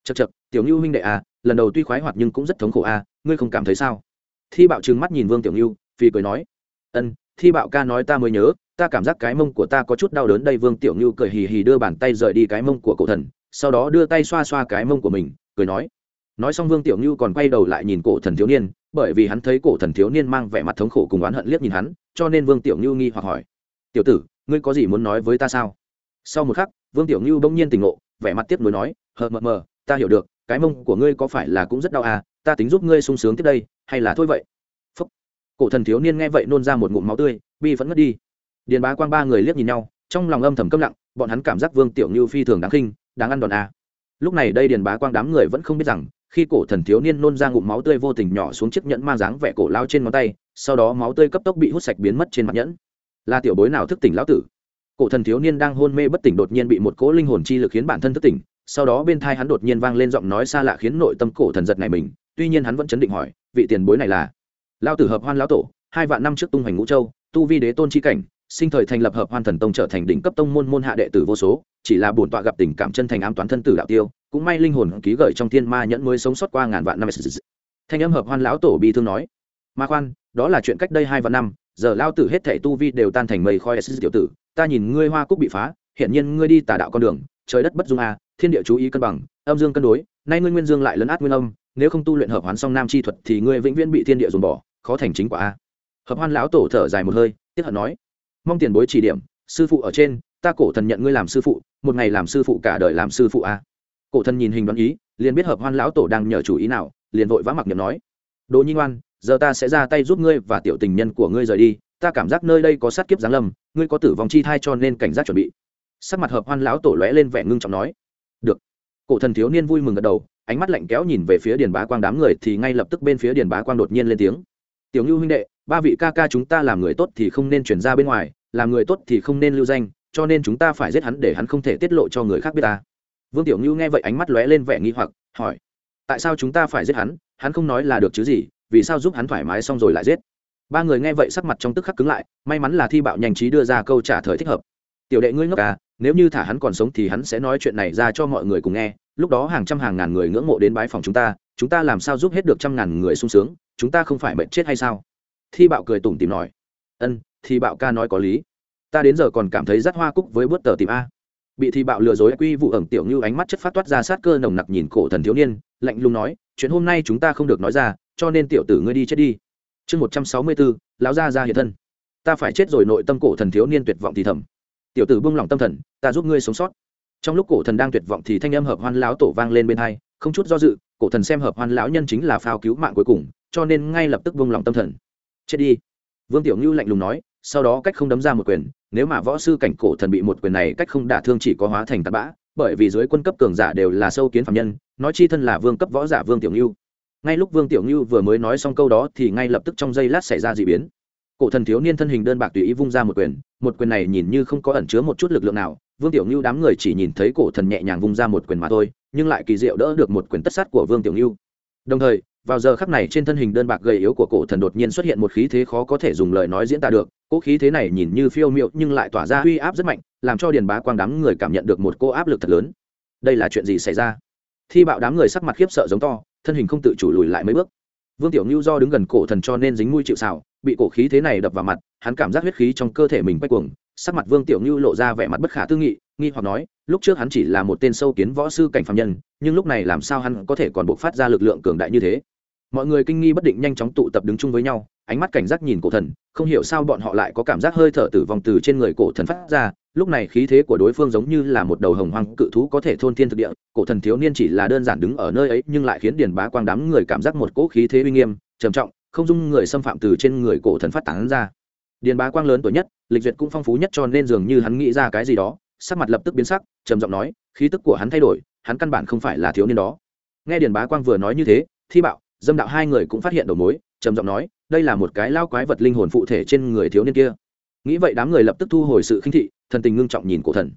Chật chật tiểu ngưu huynh đệ a lần đầu tuy khoái hoạt nhưng cũng rất thống khổ a, ngươi không cảm thấy sao? Thi bạo trừng mắt nhìn vương tiểu ngưu phi cười nói. Ân thi bạo ca nói ta mới nhớ, ta cảm giác cái mông của ta có chút đau đớn đây, vương tiểu ngưu cười hì hì đưa bàn tay rời đi cái mông của cổ thần, sau đó đưa tay xoa xoa cái mông của mình, cười nói. Nói xong vương tiểu ngưu còn quay đầu lại nhìn cổ thần thiếu niên, bởi vì hắn thấy cổ thần thiếu niên mang vẻ mặt thống khổ cùng oán hận liếc nhìn hắn, cho nên vương tiểu ngưu nghi hoặc hỏi. Tiểu tử, ngươi có gì muốn nói với ta sao? Sau một khắc, vương tiểu ngưu bỗng nhiên tỉnh ngộ, vẻ mặt tiếp nối nói, hờ, mờ mờ, ta hiểu được, cái mông của ngươi có phải là cũng rất đau à ta tính giúp ngươi sung sướng tiếp đây, hay là thôi vậy? Cổ thần thiếu niên nghe vậy nôn ra một ngụm máu tươi, bi vẫn ngất đi. Điền bá quang ba người liếc nhìn nhau, trong lòng âm thầm câm lặng, bọn hắn cảm giác vương tiểu như phi thường đáng khinh, đáng ăn đòn à. lúc này đây điền bá quang đám người vẫn không biết rằng, khi cổ thần thiếu niên nôn ra ngụm máu tươi vô tình nhỏ xuống chiếc nhẫn mang dáng vẻ cổ lao trên ngón tay, sau đó máu tươi cấp tốc bị hút sạch biến mất trên mặt nhẫn. Là tiểu bối nào thức tỉnh lão tử? Cổ thần thiếu niên đang hôn mê bất tỉnh đột nhiên bị một cỗ linh hồn chi lực khiến bản thân thức tỉnh, sau đó bên thai hắn đột nhiên vang lên giọng nói xa lạ khiến nội tâm cổ thần giật này mình, tuy nhiên hắn vẫn chấn định hỏi, vị tiền bối này là? Lao tử hợp hoan lão tổ, hai vạn năm trước tung hoành ngũ châu, tu vi đế tôn chi cảnh, sinh thời thành lập hợp hoan thần tông trở thành đỉnh cấp tông môn môn hạ đệ tử vô số, chỉ là bổn tọa gặp tình cảm chân thành ám toán thân tử đạo tiêu, cũng may linh hồn ký gợi trong thiên ma nhẫn mới sống sót qua ngàn vạn năm. Thanh âm hợp hoan lão tổ bi thương nói, ma khoan, đó là chuyện cách đây hai vạn năm, giờ lao tử hết thảy tu vi đều tan thành mây khói s tiểu tử, ta nhìn ngươi hoa cúc bị phá hiện nhiên ngươi đi tà đạo con đường, trời đất bất dung a thiên địa chú ý cân bằng, âm dương cân đối, nay ngươi nguyên dương lại lấn át nguyên âm, nếu không tu luyện hợp hoán song nam chi thuật thì ngươi vĩnh viễn bị thiên địa dùng bỏ khó thành chính quả a. Hợp hoan lão tổ thở dài một hơi, tiếp hận nói, mong tiền bối chỉ điểm, sư phụ ở trên, ta cổ thần nhận ngươi làm sư phụ, một ngày làm sư phụ cả đời làm sư phụ a. Cổ thần nhìn hình đoán ý, liền biết hợp hoan lão tổ đang nhờ chủ ý nào, liền vội vã mặc nhầm nói, đỗ nhi ngoan, giờ ta sẽ ra tay giúp ngươi và tiểu tình nhân của ngươi rời đi, ta cảm giác nơi đây có sát kiếp giáng lâm, ngươi có tử vong chi thai cho nên cảnh giác chuẩn bị. Sắc mặt hợp hoan lão tổ lóe lên vẻ ngưng trọng nói, được. Cổ thần thiếu niên vui mừng gật đầu, ánh mắt lạnh kéo nhìn về phía điền bá quang đám người thì ngay lập tức bên phía điền bá quang đột nhiên lên tiếng tiểu ngưu huynh đệ, ba vị ca ca chúng ta làm người tốt thì không nên chuyển ra bên ngoài, làm người tốt thì không nên lưu danh, cho nên chúng ta phải giết hắn để hắn không thể tiết lộ cho người khác biết ta. Vương tiểu ngưu nghe vậy ánh mắt lóe lên vẻ nghi hoặc, hỏi, tại sao chúng ta phải giết hắn? Hắn không nói là được chứ gì, vì sao giúp hắn thoải mái xong rồi lại giết? Ba người nghe vậy sắc mặt trong tức khắc cứng lại, may mắn là thi bạo nhanh trí đưa ra câu trả thời thích hợp. Tiểu đệ ngươi ngốc à nếu như thả hắn còn sống thì hắn sẽ nói chuyện này ra cho mọi người cùng nghe, lúc đó hàng trăm hàng ngàn người ngưỡng mộ đến bái phòng chúng ta chúng ta làm sao giúp hết được trăm ngàn người sung sướng, chúng ta không phải mệnh chết hay sao? Thi bạo cười tủm tìm nói. Ân thì bạo ca nói có lý. Ta đến giờ còn cảm thấy rất hoa cúc với bớt tờ tìm a. Bị thi bạo lừa dối, quy vụ ẩn tiểu như ánh mắt chất phát toát ra sát cơ nồng nặc nhìn cổ thần thiếu niên, lạnh lùng nói, chuyện hôm nay chúng ta không được nói ra, cho nên tiểu tử ngươi đi chết đi. Chương một trăm sáu mươi bốn, lão gia ra hiện thân. Ta phải chết rồi, nội tâm cổ thần thiếu niên tuyệt vọng thì thầm. Tiểu tử buông lỏng tâm thần, ta giúp ngươi sống sót. Trong lúc cổ thần đang tuyệt vọng thì thanh âm hợp hoan lão tổ vang lên bên hai không chút do dự, cổ thần xem hợp hoan lão nhân chính là phao cứu mạng cuối cùng, cho nên ngay lập tức vung lòng tâm thần. Chết đi. Vương tiểu ngưu lạnh lùng nói, sau đó cách không đấm ra một quyền, nếu mà võ sư cảnh cổ thần bị một quyền này cách không đả thương chỉ có hóa thành tạt bã, bởi vì dưới quân cấp cường giả đều là sâu kiến phạm nhân, nói chi thân là vương cấp võ giả vương tiểu ngưu. Ngay lúc vương tiểu ngưu vừa mới nói xong câu đó thì ngay lập tức trong giây lát xảy ra d ị biến. Cổ thần thiếu niên thân hình đơn bạc tùy ý vung ra một quyền một quyền này nhìn như không có ẩn chứa một chút lực lượng nào vương tiểu ngưu đám người chỉ nhìn thấy cổ thần nhẹ nhàng vung ra một quyền mà thôi, nhưng lại kỳ diệu đỡ được một quyền tất sát của vương tiểu ngưu. Đồng thời, vào giờ khắc này trên thân hình đơn bạc gầy yếu của cổ thần đột nhiên xuất hiện một khí thế khó có thể dùng lời nói diễn tả được. Cỗ khí thế này nhìn như phiêu miệu nhưng lại tỏa ra uy áp rất mạnh, làm cho điền bá quang đám người cảm nhận được một cô áp lực thật lớn. Đây là chuyện gì xảy ra? Thi bạo đám người sắc mặt khiếp sợ giống to, thân hình không tự chủ lùi lại mấy bước. Vương tiểu ngưu do đứng gần cổ thần cho nên dính mũi chịu xào bị cổ khí thế này đập vào mặt, hắn cảm giác huyết khí trong cơ thể mình quay cuồng sắc mặt vương tiểu ngưu lộ ra vẻ mặt bất khả tư nghị, nghi hoặc nói, lúc trước hắn chỉ là một tên sâu kiến võ sư cảnh phạm nhân, nhưng lúc này làm sao hắn có thể còn bộc phát ra lực lượng cường đại như thế? Mọi người kinh nghi bất định nhanh chóng tụ tập đứng chung với nhau, ánh mắt cảnh giác nhìn cổ thần, không hiểu sao bọn họ lại có cảm giác hơi thở tử vong từ trên người cổ thần phát ra, lúc này khí thế của đối phương giống như là một đầu hồng hoang cự thú có thể thôn thiên thực địa, cổ thần thiếu niên chỉ là đơn giản đứng ở nơi ấy nhưng lại khiến điền bá quang đám người cảm giác một cỗ khí thế uy nghiêm, trầm trọng, không dung người xâm phạm từ trên người cổ thần phát tán ra điền bá quang lớn tuổi nhất, lịch duyệt cũng phong phú nhất cho nên dường như hắn nghĩ ra cái gì đó, sắc mặt lập tức biến sắc, trầm giọng nói, khí tức của hắn thay đổi, hắn căn bản không phải là thiếu niên đó. Nghe điền bá quang vừa nói như thế, thi bạo, dâm đạo hai người cũng phát hiện đầu mối, trầm giọng nói, đây là một cái lao quái vật linh hồn phụ thể trên người thiếu niên kia. Nghĩ vậy đám người lập tức thu hồi sự khinh thị, thần tình ngưng trọng nhìn cổ thần.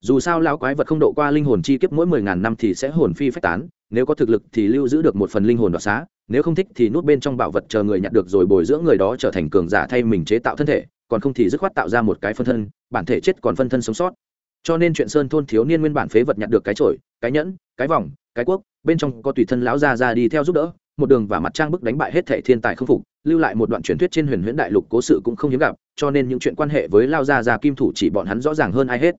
Dù sao lao quái vật không độ qua linh hồn chi kiếp mỗi mười ngàn năm thì sẽ hồn phi phách tán, nếu có thực lực thì lưu giữ được một phần linh hồn đoạt xá nếu không thích thì nút bên trong bảo vật chờ người nhặt được rồi bồi dưỡng người đó trở thành cường giả thay mình chế tạo thân thể, còn không thì dứt khoát tạo ra một cái phân thân, bản thể chết còn phân thân sống sót. Cho nên chuyện sơn thôn thiếu niên nguyên bản phế vật nhặt được cái trội cái nhẫn, cái vòng, cái quốc bên trong có tùy thân lão gia ra đi theo giúp đỡ, một đường và mặt trang bức đánh bại hết thệ thiên tài không phục, lưu lại một đoạn truyền thuyết trên huyền huyễn đại lục cố sự cũng không hiếm gặp, cho nên những chuyện quan hệ với lao gia gia kim thủ chỉ bọn hắn rõ ràng hơn ai hết.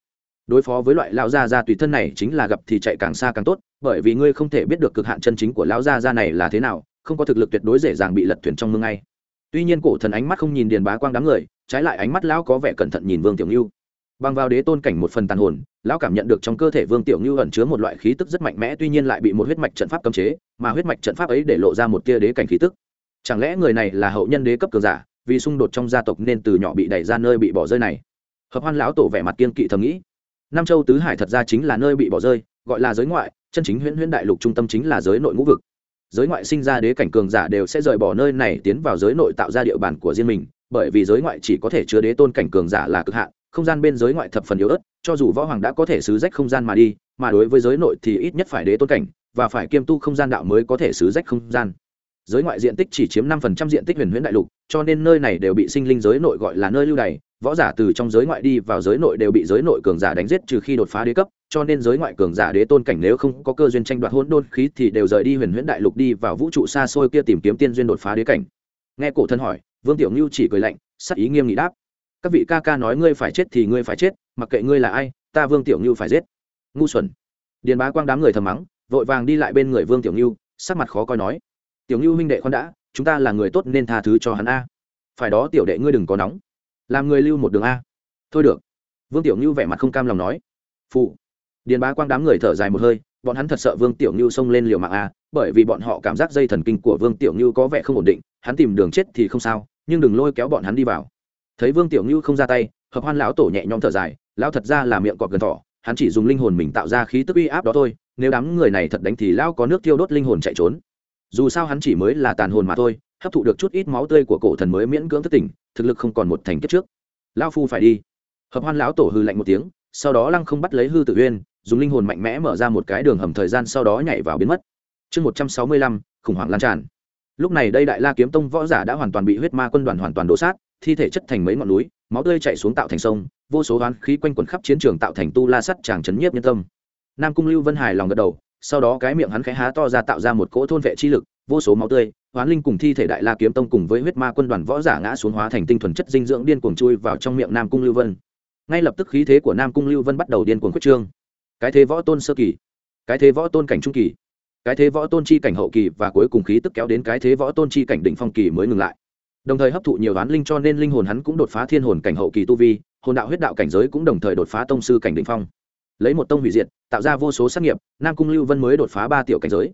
Đối phó với loại lão gia gia tùy thân này chính là gặp thì chạy càng xa càng tốt, bởi vì ngươi không thể biết được cực hạn chân chính của lão gia gia này là thế nào không có thực lực tuyệt đối dễ dàng bị lật thuyền trong mương ngay. Tuy nhiên cổ thần ánh mắt không nhìn điền bá quang đám người, trái lại ánh mắt lão có vẻ cẩn thận nhìn vương tiểu ngưu. Bằng vào đế tôn cảnh một phần tàn hồn, lão cảm nhận được trong cơ thể vương tiểu ngưu ẩn chứa một loại khí tức rất mạnh mẽ, tuy nhiên lại bị một huyết mạch trận pháp cấm chế, mà huyết mạch trận pháp ấy để lộ ra một tia đế cảnh khí tức. Chẳng lẽ người này là hậu nhân đế cấp cường giả, vì xung đột trong gia tộc nên từ nhỏ bị đẩy ra nơi bị bỏ rơi này? Hợp hoan lão tổ vẻ mặt kiên kỵ thầm nghĩ. Nam châu tứ hải thật ra chính là nơi bị bỏ rơi, gọi là giới ngoại, chân chính huyễn huyễn đại lục trung tâm chính là giới nội ngũ vực giới ngoại sinh ra đế cảnh cường giả đều sẽ rời bỏ nơi này tiến vào giới nội tạo ra địa bàn của riêng mình, bởi vì giới ngoại chỉ có thể chứa đế tôn cảnh cường giả là cực hạn, không gian bên giới ngoại thập phần yếu ớt, cho dù võ hoàng đã có thể xứ rách không gian mà đi, mà đối với giới nội thì ít nhất phải đế tôn cảnh, và phải kiêm tu không gian đạo mới có thể xứ rách không gian. Giới ngoại diện tích chỉ chiếm năm phần trăm diện tích huyền huyễn đại lục, cho nên nơi này đều bị sinh linh giới nội gọi là nơi lưu đày võ giả từ trong giới ngoại đi vào giới nội đều bị giới nội cường giả đánh giết trừ khi đột phá đế cấp, cho nên giới ngoại cường giả đế tôn cảnh nếu không có cơ duyên tranh đoạt hỗn đôn khí thì đều rời đi huyền huyễn đại lục đi vào vũ trụ xa xôi kia tìm kiếm tiên duyên đột phá đế cảnh. Nghe cổ thân hỏi, vương tiểu ngưu chỉ cười lạnh, sắc ý nghiêm nghị đáp. Các vị ca ca nói ngươi phải chết thì ngươi phải chết, mặc kệ ngươi là ai, ta vương tiểu ngưu phải giết. Ngu xuẩn. Điền bá quang đám người thầm mắng, vội vàng đi lại bên người vương tiểu ngưu, sắc mặt khó coi nói, tiểu ngưu huynh đệ con đã, chúng ta là người tốt nên tha thứ cho hắn a. Phải đó tiểu đệ ngươi đừng có nóng làm người lưu một đường a. Thôi được. Vương tiểu ngưu vẻ mặt không cam lòng nói. Phụ. Điền bá quang đám người thở dài một hơi, bọn hắn thật sợ vương tiểu ngưu xông lên liều mạng a, bởi vì bọn họ cảm giác dây thần kinh của vương tiểu ngưu có vẻ không ổn định, hắn tìm đường chết thì không sao, nhưng đừng lôi kéo bọn hắn đi vào. Thấy vương tiểu ngưu không ra tay, hợp hoan lão tổ nhẹ nhõm thở dài, lão thật ra là miệng cọp gần thỏ, hắn chỉ dùng linh hồn mình tạo ra khí tức uy áp đó thôi, nếu đám người này thật đánh thì lão có nước tiêu đốt linh hồn chạy trốn. Dù sao hắn chỉ mới là tàn hồn mà thôi hấp thụ được chút ít máu tươi của cổ thần mới miễn cưỡng thất tỉnh thực lực không còn một thành kiếp trước. Lão phu phải đi. Hợp hoan lão tổ hư lạnh một tiếng, sau đó lăng không bắt lấy hư tử uyên, dùng linh hồn mạnh mẽ mở ra một cái đường hầm thời gian sau đó nhảy vào biến mất. Chương một trăm sáu mươi lăm, khủng hoảng lan tràn. Lúc này đây đại la kiếm tông võ giả đã hoàn toàn bị huyết ma quân đoàn hoàn toàn đổ sát, thi thể chất thành mấy ngọn núi, máu tươi chạy xuống tạo thành sông, vô số oan khí quanh quẩn khắp chiến trường tạo thành tu la sắt chàng chấn nhiếp nhân tâm. Nam cung lưu vân hài lòng gật đầu, sau đó cái miệng hắn khẽ há to ra tạo ra một cỗ thôn vệ chi lực, vô số máu tươi hoán linh cùng thi thể đại la kiếm tông cùng với huyết ma quân đoàn võ giả ngã xuống hóa thành tinh thuần chất dinh dưỡng điên cuồng chui vào trong miệng nam cung lưu vân. Ngay lập tức khí thế của nam cung lưu vân bắt đầu điên cuồng quyết trương. Cái thế võ tôn sơ kỳ, cái thế võ tôn cảnh trung kỳ, cái thế võ tôn chi cảnh hậu kỳ và cuối cùng khí tức kéo đến cái thế võ tôn chi cảnh đỉnh phong kỳ mới ngừng lại. Đồng thời hấp thụ nhiều đoán linh cho nên linh hồn hắn cũng đột phá thiên hồn cảnh hậu kỳ tu vi, hồn đạo huyết đạo cảnh giới cũng đồng thời đột phá tông sư cảnh đỉnh phong. Lấy một tông hủy diệt, tạo ra vô số sát nghiệp, nam cung lưu vân mới đột phá ba tiểu cảnh giới.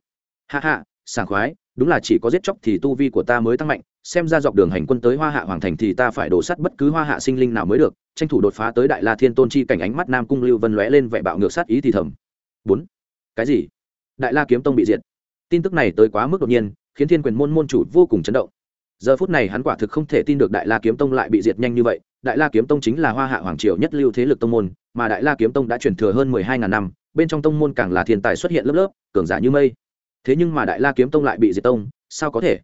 Hạ hạ sảng khoái, đúng là chỉ có giết chóc thì tu vi của ta mới tăng mạnh, xem ra dọc đường hành quân tới hoa hạ hoàng thành thì ta phải đổ sắt bất cứ hoa hạ sinh linh nào mới được, tranh thủ đột phá tới đại la thiên tôn chi cảnh ánh mắt nam cung lưu vân lóe lên vẻ bạo ngược sát ý thì thầm. Bốn. Cái gì? Đại la kiếm tông bị diệt. Tin tức này tới quá mức đột nhiên, khiến thiên quyền môn môn chủ vô cùng chấn động. Giờ phút này hắn quả thực không thể tin được đại la kiếm tông lại bị diệt nhanh như vậy. Đại la kiếm tông chính là hoa hạ hoàng triều nhất lưu thế lực tông môn, mà đại la kiếm tông đã truyền thừa hơn mười hai ngàn năm, bên trong tông môn càng là thiên tài xuất hiện lớp lớp, cường giả như mây thế nhưng mà đại la kiếm tông lại bị diệt tông, sao có thể?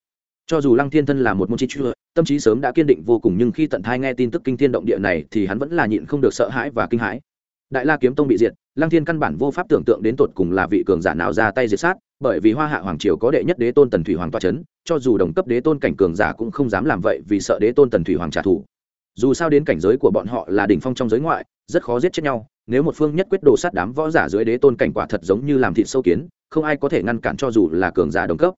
Cho dù lăng thiên thân là một môn chi chưa tâm trí sớm đã kiên định vô cùng, nhưng khi tận thai nghe tin tức kinh thiên động địa này thì hắn vẫn là nhịn không được sợ hãi và kinh hãi. Đại la kiếm tông bị diệt, lăng thiên căn bản vô pháp tưởng tượng đến tột cùng là vị cường giả nào ra tay diệt sát, bởi vì hoa hạ hoàng triều có đệ nhất đế tôn tần thủy hoàng toa c h ấ n cho dù đồng cấp đế tôn cảnh cường giả cũng không dám làm vậy vì sợ đế tôn tần thủy hoàng trả thù. Dù sao đến cảnh giới của bọn họ là đỉnh phong trong giới ngoại, rất khó giết chết nhau, nếu một phương nhất quyết đồ sát đám võ giả dưới đế tôn cảnh quả thật giống như làm thịt sâu kiến không ai có thể ngăn cản cho dù là cường giả đồng cấp.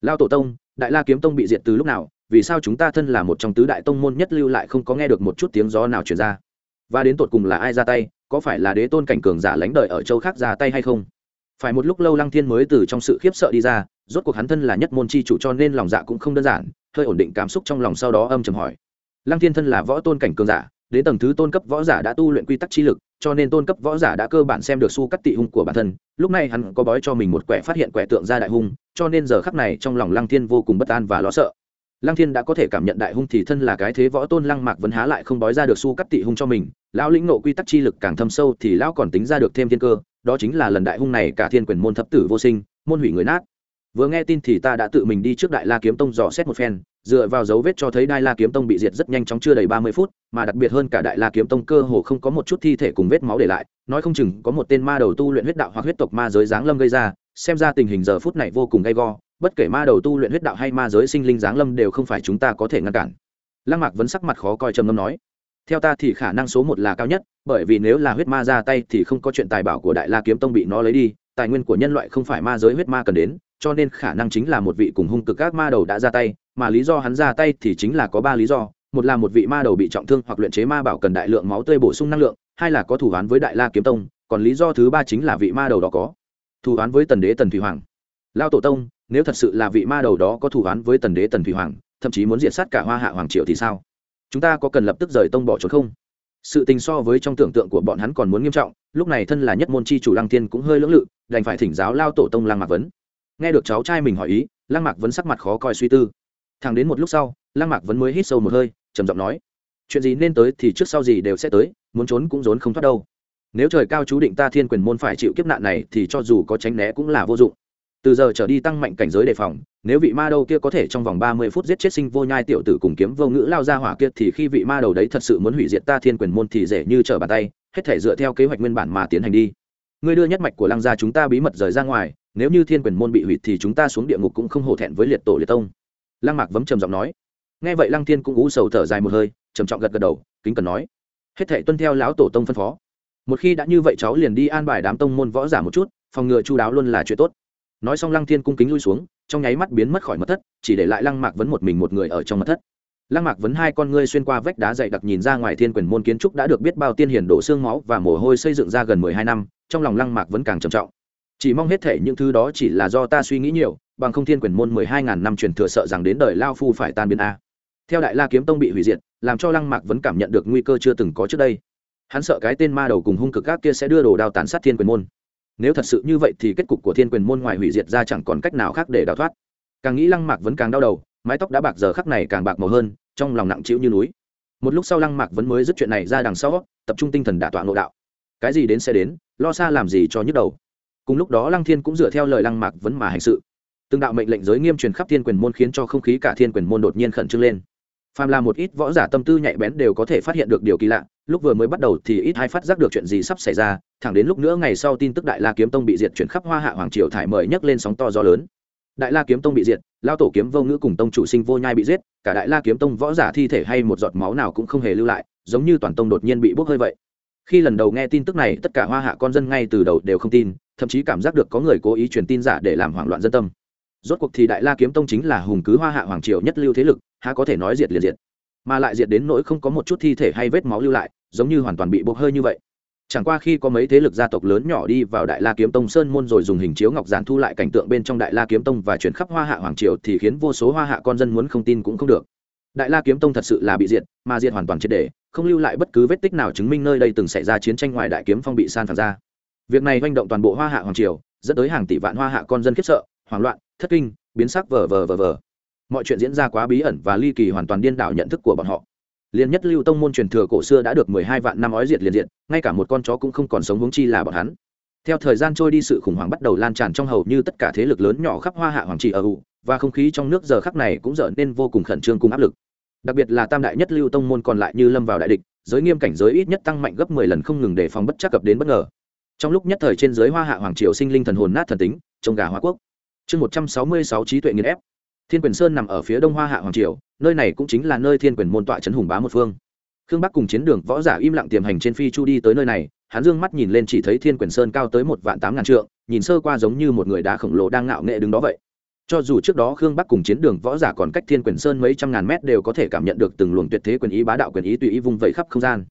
Lao tổ tông, đại la kiếm tông bị diệt từ lúc nào? Vì sao chúng ta thân là một trong tứ đại tông môn nhất lưu lại không có nghe được một chút tiếng gió nào truyền ra? Và đến tột cùng là ai ra tay? Có phải là đế tôn cảnh cường giả lãnh đời ở châu khác ra tay hay không? Phải một lúc lâu lăng thiên mới từ trong sự khiếp sợ đi ra, rốt cuộc hắn thân là nhất môn chi chủ cho nên lòng dạ cũng không đơn giản, hơi ổn định cảm xúc trong lòng sau đó âm trầm hỏi. Lăng thiên thân là võ tôn cảnh cường giả, đến tầng thứ tôn cấp võ giả đã tu luyện quy tắc chi lực cho nên tôn cấp võ giả đã cơ bản xem được su cắt tị hung của bản thân. Lúc này hắn có bói cho mình một quẻ phát hiện quẻ tượng ra đại hung, cho nên giờ khắc này trong lòng lăng thiên vô cùng bất an và lo sợ. Lăng thiên đã có thể cảm nhận đại hung thì thân là cái thế võ tôn lăng mạc vấn há lại không bói ra được su cắt tị hung cho mình. Lão lĩnh nộ quy tắc chi lực càng thâm sâu thì lão còn tính ra được thêm thiên cơ, đó chính là lần đại hung này cả thiên quyền môn thập tử vô sinh, môn hủy người nát. Vừa nghe tin thì ta đã tự mình đi trước đại la kiếm tông dò xét một phen dựa vào dấu vết cho thấy đại la kiếm tông bị diệt rất nhanh chóng chưa đầy ba mươi phút, mà đặc biệt hơn cả đại la kiếm tông cơ hồ không có một chút thi thể cùng vết máu để lại, nói không chừng có một tên ma đầu tu luyện huyết đạo hoặc huyết tộc ma giới giáng lâm gây ra, xem ra tình hình giờ phút này vô cùng gay go, bất kể ma đầu tu luyện huyết đạo hay ma giới sinh linh giáng lâm đều không phải chúng ta có thể ngăn cản. Lăng mạc vẫn sắc mặt khó coi trầm ngâm nói, theo ta thì khả năng số một là cao nhất, bởi vì nếu là huyết ma ra tay thì không có chuyện tài bảo của đại la kiếm tông bị nó lấy đi, tài nguyên của nhân loại không phải ma giới huyết ma cần đến, cho nên khả năng chính là một vị cùng hung cực các ma đầu đã ra tay mà lý do hắn ra tay thì chính là có ba lý do. Một là một vị ma đầu bị trọng thương hoặc luyện chế ma bảo cần đại lượng máu tươi bổ sung năng lượng, hai là có thủ án với đại la kiếm tông, còn lý do thứ ba chính là vị ma đầu đó có thủ án với tần đế tần thủy hoàng. Lao tổ tông, nếu thật sự là vị ma đầu đó có thủ án với tần đế tần thủy hoàng, thậm chí muốn diệt sát cả hoa hạ hoàng triệu thì sao? Chúng ta có cần lập tức rời tông bỏ trốn không? Sự tình so với trong tưởng tượng của bọn hắn còn muốn nghiêm trọng, lúc này thân là nhất môn chi chủ lăng thiên cũng hơi lưỡng lự, đành phải thỉnh giáo lao tổ tông lăng mạc vấn. Nghe được cháu trai mình hỏi ý, lăng mạc vấn sắc mặt khó coi suy tư thẳng đến một lúc sau, lăng mạc vẫn mới hít sâu một hơi, trầm giọng nói, chuyện gì nên tới thì trước sau gì đều sẽ tới, muốn trốn cũng trốn không thoát đâu. Nếu trời cao chú định ta thiên quyền môn phải chịu kiếp nạn này thì cho dù có tránh né cũng là vô dụng. Từ giờ trở đi tăng mạnh cảnh giới đề phòng, nếu vị ma đầu kia có thể trong vòng ba mươi phút giết chết sinh vô nhai tiểu tử cùng kiếm vô ngữ lao ra hỏa kia thì khi vị ma đầu đấy thật sự muốn hủy diệt ta thiên quyền môn thì dễ như trở bàn tay, hết thể dựa theo kế hoạch nguyên bản mà tiến hành đi. Ngươi đưa nhất mạch của lăng gia chúng ta bí mật rời ra ngoài, nếu như thiên quyền môn bị hủy thì chúng ta xuống địa ngục cũng không hổ thẹn với liệt tổ liệt tông lăng mạc vấm trầm giọng nói. Nghe vậy lăng thiên cũng ú sầu thở dài một hơi, trầm trọng gật gật đầu, kính cần nói. Hết thể tuân theo lão tổ tông phân phó. Một khi đã như vậy cháu liền đi an bài đám tông môn võ giả một chút, phòng ngừa chu đáo luôn là chuyện tốt. Nói xong lăng thiên cung kính lui xuống, trong nháy mắt biến mất khỏi mật thất, chỉ để lại lăng mạc vấn một mình một người ở trong mật thất. Lăng mạc vấn hai con ngươi xuyên qua vách đá dày đặc nhìn ra ngoài thiên quyền môn kiến trúc đã được biết bao tiên hiển đổ xương máu và mồ hôi xây dựng ra gần mười hai năm, trong lòng lăng mạc vẫn càng trầm trọng. Chỉ mong hết thể những thứ đó chỉ là do ta suy nghĩ nhiều bằng không thiên quyền môn mười hai ngàn năm truyền thừa sợ rằng đến đời lao phu phải tan biến a. Theo đại la kiếm tông bị hủy diệt, làm cho lăng mạc vẫn cảm nhận được nguy cơ chưa từng có trước đây. Hắn sợ cái tên ma đầu cùng hung cực các kia sẽ đưa đồ đao tàn sát thiên quyền môn. Nếu thật sự như vậy thì kết cục của thiên quyền môn ngoài hủy diệt ra chẳng còn cách nào khác để đào thoát. Càng nghĩ lăng mạc vẫn càng đau đầu, mái tóc đã bạc giờ khắc này càng bạc màu hơn, trong lòng nặng trĩu như núi. Một lúc sau lăng mạc vẫn mới dứt chuyện này ra đằng sau, tập trung tinh thần đả tọa ngộ đạo. Cái gì đến sẽ đến, lo xa làm gì cho nhức đầu. Cùng lúc đó lăng thiên cũng dựa theo lời lăng mạc vẫn mà hành sự từng đạo mệnh lệnh giới nghiêm truyền khắp thiên quyền môn khiến cho không khí cả thiên quyền môn đột nhiên khẩn trương lên. Phàm là một ít võ giả tâm tư nhạy bén đều có thể phát hiện được điều kỳ lạ, lúc vừa mới bắt đầu thì ít hay phát giác được chuyện gì sắp xảy ra, thẳng đến lúc nữa ngày sau tin tức đại la kiếm tông bị diệt chuyển khắp hoa hạ hoàng triều thải mời nhấc lên sóng to gió lớn. Đại la kiếm tông bị diệt, lao tổ kiếm vô ngữ cùng tông chủ sinh vô nhai bị giết, cả đại la kiếm tông võ giả thi thể hay một giọt máu nào cũng không hề lưu lại, giống như toàn tông đột nhiên bị bốc hơi vậy. Khi lần đầu nghe tin tức này, tất cả hoa hạ con dân ngay từ đầu đều không tin, thậm chí cảm giác được có người cố ý truyền tin giả để làm hoảng loạn dân tâm rốt cuộc thì đại la kiếm tông chính là hùng cứ hoa hạ hoàng triều nhất lưu thế lực, há có thể nói diệt liền diệt. Mà lại diệt đến nỗi không có một chút thi thể hay vết máu lưu lại, giống như hoàn toàn bị bốc hơi như vậy. Chẳng qua khi có mấy thế lực gia tộc lớn nhỏ đi vào đại la kiếm tông sơn môn rồi dùng hình chiếu ngọc giản thu lại cảnh tượng bên trong đại la kiếm tông và chuyển khắp hoa hạ hoàng triều thì khiến vô số hoa hạ con dân muốn không tin cũng không được. Đại la kiếm tông thật sự là bị diệt, mà diệt hoàn toàn triệt để, không lưu lại bất cứ vết tích nào chứng minh nơi đây từng xảy ra chiến tranh ngoài đại kiếm phong bị san phẳng ra. Việc này manh động toàn bộ hoa hạ hoàng triều, dẫn tới hàng tỷ vạn hoa hạ con dân khiếp sợ hoảng loạn, thất kinh, biến sắc vờ vờ vờ vờ. Mọi chuyện diễn ra quá bí ẩn và ly kỳ hoàn toàn điên đảo nhận thức của bọn họ. Liền nhất lưu tông môn truyền thừa cổ xưa đã được mười hai vạn năm ói diệt liền diện, ngay cả một con chó cũng không còn sống hướng chi là bọn hắn. Theo thời gian trôi đi sự khủng hoảng bắt đầu lan tràn trong hầu như tất cả thế lực lớn nhỏ khắp hoa hạ hoàng trị ở ụ và không khí trong nước giờ khắc này cũng trở nên vô cùng khẩn trương cùng áp lực. Đặc biệt là tam đại nhất lưu tông môn còn lại như lâm vào đại địch, giới nghiêm cảnh giới ít nhất tăng mạnh gấp mười lần không ngừng để phòng bất chắc cập đến bất ngờ. Trong lúc nhất thời trên giới hoa hạ hoàng triều sinh linh thần hồn nát thần tính, trông gà hoa quốc chương một trăm sáu mươi sáu trí tuệ nghiên ép. Thiên quyền sơn nằm ở phía đông hoa hạ hoàng triều, nơi này cũng chính là nơi thiên quyền môn tọa trấn hùng bá một phương. Khương bắc cùng chiến đường võ giả im lặng tiềm hành trên phi chu đi tới nơi này, hắn dương mắt nhìn lên chỉ thấy thiên quyền sơn cao tới một vạn tám ngàn trượng, nhìn sơ qua giống như một người đá khổng lồ đang ngạo nghệ đứng đó vậy. Cho dù trước đó khương bắc cùng chiến đường võ giả còn cách thiên quyền sơn mấy trăm ngàn mét đều có thể cảm nhận được từng luồng tuyệt thế quyền ý bá đạo quyền ý tùy ý vung vẩy khắp không gian.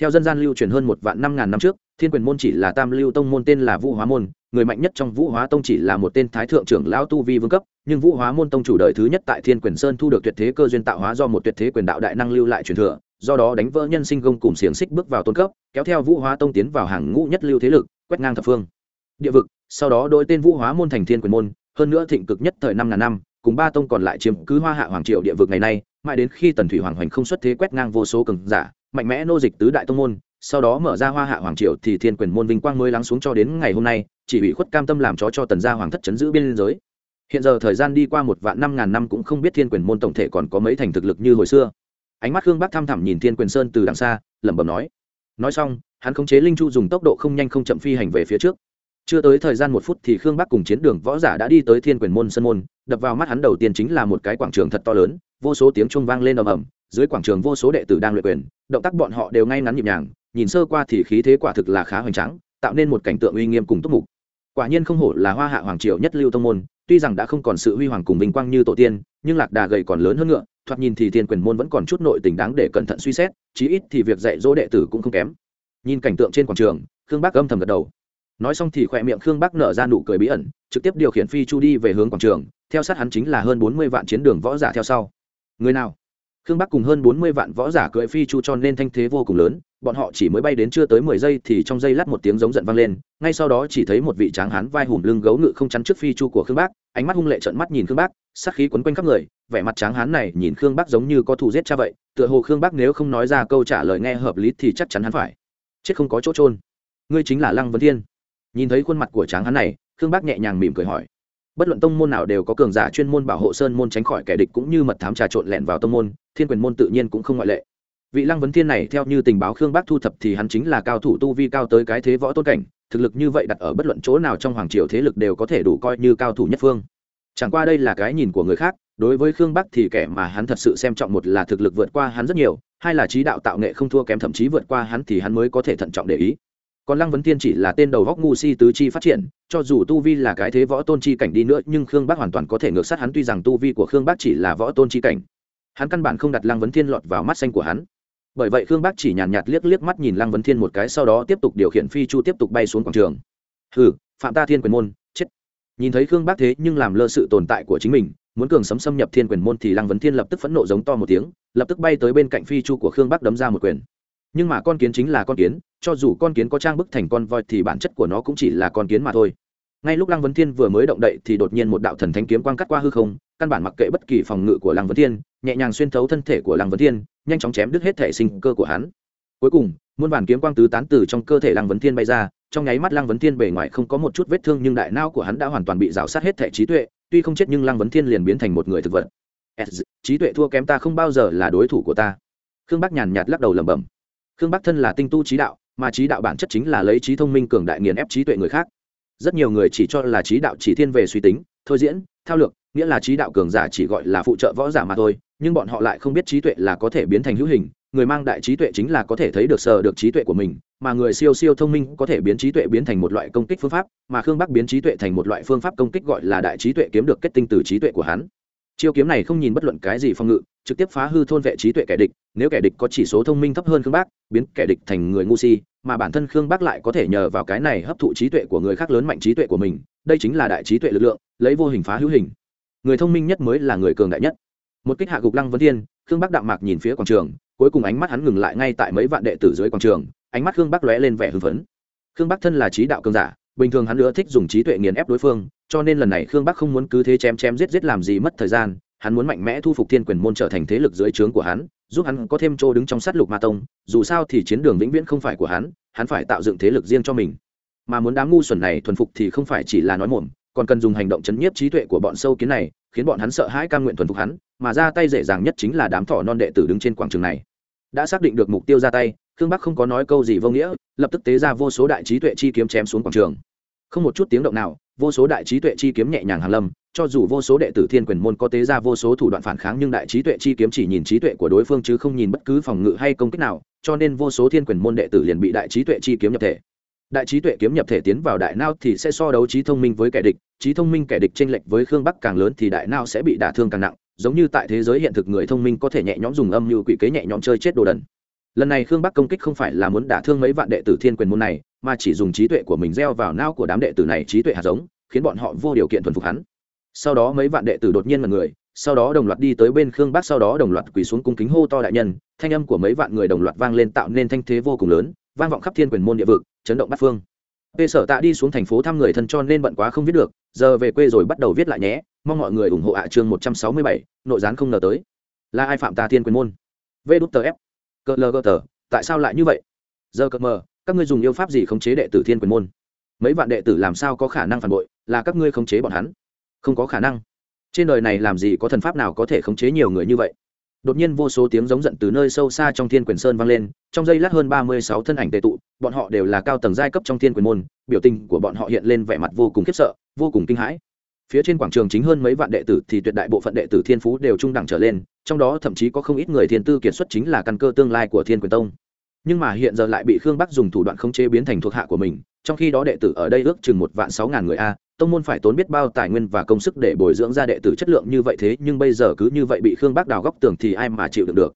Theo dân gian lưu truyền hơn một vạn năm ngàn năm trước, thiên quyền môn chỉ là tam lưu tông môn tên là vũ hóa môn người mạnh nhất trong vũ hóa tông chỉ là một tên thái thượng trưởng lão tu vi vương cấp, nhưng vũ hóa môn tông chủ đời thứ nhất tại thiên quyền sơn thu được tuyệt thế cơ duyên tạo hóa do một tuyệt thế quyền đạo đại năng lưu lại truyền thừa, do đó đánh vỡ nhân sinh gông cùng xiềng xích bước vào tôn cấp, kéo theo vũ hóa tông tiến vào hàng ngũ nhất lưu thế lực, quét ngang thập phương. Địa vực, sau đó đôi tên vũ hóa môn thành thiên quyền môn, hơn nữa thịnh cực nhất thời năm ngàn năm, cùng ba tông còn lại chiếm cứ hoa hạ hoàng triều địa vực ngày nay, mãi đến khi tần thủy hoàng hoành không xuất thế quét ngang vô số cường giả, mạnh mẽ nô dịch tứ đại tông môn, sau đó mở ra hoa hạ hoàng triều thì thiên quyền môn vinh quang mới lắng xuống cho đến ngày hôm nay chỉ ủy khuất cam tâm làm chó cho tần gia hoàng thất chấn giữ biên giới. Hiện giờ thời gian đi qua một vạn năm ngàn năm cũng không biết thiên quyền môn tổng thể còn có mấy thành thực lực như hồi xưa. Ánh mắt khương bắc thăm thẳm nhìn thiên quyền sơn từ đằng xa, lẩm bẩm nói. Nói xong, hắn khống chế linh chu dùng tốc độ không nhanh không chậm phi hành về phía trước. Chưa tới thời gian một phút thì khương bắc cùng chiến đường võ giả đã đi tới thiên quyền môn sân môn, đập vào mắt hắn đầu tiên chính là một cái quảng trường thật to lớn, vô số tiếng chuông vang lên ầm ầm, dưới quảng trường vô số đệ tử đang luyện quyền, động tác bọn họ đều ngay ngắn nhịp nhàng, nhìn sơ qua thì khí thế quả thực là khá hoành tráng, tạo nên một cảnh tượng uy nghiêm cùng túc mục quả nhiên không hổ là hoa hạ hoàng triều nhất lưu tông môn, tuy rằng đã không còn sự huy hoàng cùng vinh quang như tổ tiên, nhưng lạc đà gầy còn lớn hơn ngựa, thoạt nhìn thì thiên quyền môn vẫn còn chút nội tình đáng để cẩn thận suy xét, chí ít thì việc dạy dỗ đệ tử cũng không kém. Nhìn cảnh tượng trên quảng trường, khương bắc âm thầm gật đầu. Nói xong thì khỏe miệng khương bắc nở ra nụ cười bí ẩn, trực tiếp điều khiển phi chu đi về hướng quảng trường, theo sát hắn chính là hơn bốn mươi vạn chiến đường võ giả theo sau. Người nào? Khương bắc cùng hơn bốn mươi vạn võ giả cưỡi phi chu cho nên thanh thế vô cùng lớn, bọn họ chỉ mới bay đến chưa tới mười giây thì trong giây lát một tiếng giống giận vang lên, ngay sau đó chỉ thấy một vị tráng hán vai hùm lưng gấu ngự không chắn trước phi chu của khương bắc, ánh mắt hung lệ trợn mắt nhìn khương bắc sát khí quấn quanh khắp người, vẻ mặt tráng hán này nhìn khương bắc giống như có thù giết cha vậy, tựa hồ khương bắc nếu không nói ra câu trả lời nghe hợp lý thì chắc chắn hắn phải chết không có chỗ trôn ngươi chính là lăng vấn thiên. Nhìn thấy khuôn mặt của tráng hán này, khương bắc nhẹ nhàng mỉm cười hỏi bất luận tông môn nào đều có cường giả chuyên môn bảo hộ sơn môn tránh khỏi kẻ địch cũng như mật thám trà trộn lẻn vào tông môn, thiên quyền môn tự nhiên cũng không ngoại lệ. Vị lăng vấn thiên này, theo như tình báo khương bác thu thập thì hắn chính là cao thủ tu vi cao tới cái thế võ tôn cảnh, thực lực như vậy đặt ở bất luận chỗ nào trong hoàng triều thế lực đều có thể đủ coi như cao thủ nhất phương. Chẳng qua đây là cái nhìn của người khác, đối với khương bắc thì kẻ mà hắn thật sự xem trọng một là thực lực vượt qua hắn rất nhiều, hai là trí đạo tạo nghệ không thua kém thậm chí vượt qua hắn thì hắn mới có thể thận trọng để ý còn lăng vấn thiên chỉ là tên đầu góc ngu si tứ chi phát triển cho dù tu vi là cái thế võ tôn chi cảnh đi nữa nhưng khương bác hoàn toàn có thể ngược sát hắn tuy rằng tu vi của khương bác chỉ là võ tôn chi cảnh. Hắn căn bản không đặt lăng vấn thiên lọt vào mắt xanh của hắn. Bởi vậy khương bác chỉ nhàn nhạt, nhạt liếc liếc mắt nhìn lăng vấn thiên một cái sau đó tiếp tục điều khiển phi chu tiếp tục bay xuống quảng trường. Hừ phạm ta thiên quyền môn chết. Nhìn thấy khương bác thế nhưng làm lơ sự tồn tại của chính mình muốn cường sấm xâm nhập thiên quyền môn thì lăng vấn thiên lập tức phẫn nộ giống to một tiếng lập tức bay tới bên cạnh phi chu của khương bác đấm ra một quyền nhưng mà con kiến chính là con kiến, cho dù con kiến có trang bức thành con voi thì bản chất của nó cũng chỉ là con kiến mà thôi. Ngay lúc lăng vấn thiên vừa mới động đậy thì đột nhiên một đạo thần thánh kiếm quang cắt qua hư không, căn bản mặc kệ bất kỳ phòng ngự của lăng vấn thiên, nhẹ nhàng xuyên thấu thân thể của lăng vấn thiên, nhanh chóng chém đứt hết thể sinh cơ của hắn. Cuối cùng, muôn bản kiếm quang tứ tán từ trong cơ thể lăng vấn thiên bay ra, trong nháy mắt lăng vấn thiên bề ngoài không có một chút vết thương nhưng đại não của hắn đã hoàn toàn bị rào sát hết thể trí tuệ, tuy không chết nhưng lăng vấn thiên liền biến thành một người thực vật. Trí tuệ thua kém ta không bao giờ là đối thủ của ta. Khương bắc nhàn nhạt lắc đầu lẩm bẩm khương bắc thân là tinh tu trí đạo, mà trí đạo bản chất chính là lấy trí thông minh cường đại nghiền ép trí tuệ người khác. Rất nhiều người chỉ cho là trí đạo chỉ thiên về suy tính, thôi diễn, thao lược, nghĩa là trí đạo cường giả chỉ gọi là phụ trợ võ giả mà thôi, nhưng bọn họ lại không biết trí tuệ là có thể biến thành hữu hình, người mang đại trí tuệ chính là có thể thấy được sờ được trí tuệ của mình, mà người siêu siêu thông minh có thể biến trí tuệ biến thành một loại công kích phương pháp, mà khương bắc biến trí tuệ thành một loại phương pháp công kích gọi là đại trí tuệ kiếm được kết tinh từ trí tuệ của hắn chiêu kiếm này không nhìn bất luận cái gì phòng ngự, trực tiếp phá hư thôn vệ trí tuệ kẻ địch, nếu kẻ địch có chỉ số thông minh thấp hơn khương bác, biến kẻ địch thành người ngu si, mà bản thân khương bác lại có thể nhờ vào cái này hấp thụ trí tuệ của người khác lớn mạnh trí tuệ của mình, đây chính là đại trí tuệ lực lượng, lấy vô hình phá hữu hình. Người thông minh nhất mới là người cường đại nhất. Một kích hạ gục lăng vấn thiên, khương bác đạm mạc nhìn phía quảng trường, cuối cùng ánh mắt hắn ngừng lại ngay tại mấy vạn đệ tử dưới quảng trường, ánh mắt khương bác lóe lên vẻ hưng phấn. Khương bác thân là trí đạo cường giả, bình thường hắn nữa thích dùng trí tuệ nghiền ép đối phương cho nên lần này khương bắc không muốn cứ thế chém chém giết giết làm gì mất thời gian, hắn muốn mạnh mẽ thu phục thiên quyền môn trở thành thế lực dưới trướng của hắn, giúp hắn có thêm chỗ đứng trong sát lục ma tông, dù sao thì chiến đường vĩnh viễn không phải của hắn hắn phải tạo dựng thế lực riêng cho mình. Mà muốn đám ngu xuẩn này thuần phục thì không phải chỉ là nói mồm, còn cần dùng hành động chấn nhiếp trí tuệ của bọn sâu kiến này, khiến bọn hắn sợ hãi cam nguyện thuần phục hắn, mà ra tay dễ dàng nhất chính là đám thỏ non đệ tử đứng trên quảng trường này. Đã xác định được mục tiêu ra tay, khương bắc không có nói câu gì vô nghĩa, lập tức tế ra vô số đại trí tuệ chi kiếm chém xuống quảng trường. Không một chút tiếng động nào vô số đại trí tuệ chi kiếm nhẹ nhàng hàn lâm, cho dù vô số đệ tử thiên quyền môn có tế ra vô số thủ đoạn phản kháng nhưng đại trí tuệ chi kiếm chỉ nhìn trí tuệ của đối phương chứ không nhìn bất cứ phòng ngự hay công kích nào, cho nên vô số thiên quyền môn đệ tử liền bị đại trí tuệ chi kiếm nhập thể. Đại trí tuệ kiếm nhập thể tiến vào đại nao thì sẽ so đấu trí thông minh với kẻ địch, trí thông minh kẻ địch tranh lệch với khương bắc càng lớn thì đại nao sẽ bị đả thương càng nặng, giống như tại thế giới hiện thực người thông minh có thể nhẹ nhõm dùng âm như quỷ kế nhẹ nhõm chơi chết đồ đần lần này khương bắc công kích không phải là muốn đả thương mấy vạn đệ tử thiên quyền môn này mà chỉ dùng trí tuệ của mình gieo vào não của đám đệ tử này trí tuệ hạt giống khiến bọn họ vô điều kiện thuần phục hắn sau đó mấy vạn đệ tử đột nhiên mật người sau đó đồng loạt đi tới bên khương bắc sau đó đồng loạt quỳ xuống cung kính hô to đại nhân thanh âm của mấy vạn người đồng loạt vang lên tạo nên thanh thế vô cùng lớn vang vọng khắp thiên quyền môn địa vực chấn động bát phương Về sở tạ đi xuống thành phố thăm người thân cho nên bận quá không viết được, giờ về quê rồi bắt đầu viết lại nhé, mong mọi người ủng hộ ạ à chương 167, nội gián không ngờ tới. Là ai phạm ta thiên quyền môn? Vê đút tờ cờ Cơ lơ cơ tờ, tại sao lại như vậy? Giờ cờ mờ, các ngươi dùng yêu pháp gì khống chế đệ tử thiên quyền môn? Mấy vạn đệ tử làm sao có khả năng phản bội, là các ngươi khống chế bọn hắn? Không có khả năng. Trên đời này làm gì có thần pháp nào có thể khống chế nhiều người như vậy? đột nhiên vô số tiếng giống giận từ nơi sâu xa trong thiên quyền sơn vang lên trong giây lát hơn ba mươi sáu thân ảnh tệ tụ bọn họ đều là cao tầng giai cấp trong thiên quyền môn biểu tình của bọn họ hiện lên vẻ mặt vô cùng khiếp sợ vô cùng kinh hãi phía trên quảng trường chính hơn mấy vạn đệ tử thì tuyệt đại bộ phận đệ tử thiên phú đều trung đẳng trở lên, trong đó thậm chí có không ít người thiên tư kiệt xuất chính là căn cơ tương lai của thiên quyền tông. Nhưng mà hiện giờ lại bị khương bắc dùng thủ đoạn khống chế biến thành thuộc hạ của mình, trong khi đó đệ tử ở đây ước chừng một vạn sáu ngàn người a, tông môn phải tốn biết bao tài nguyên và công sức để bồi dưỡng ra đệ tử chất lượng như vậy thế, nhưng bây giờ cứ như vậy bị khương bắc đào góc tường thì ai mà chịu được được.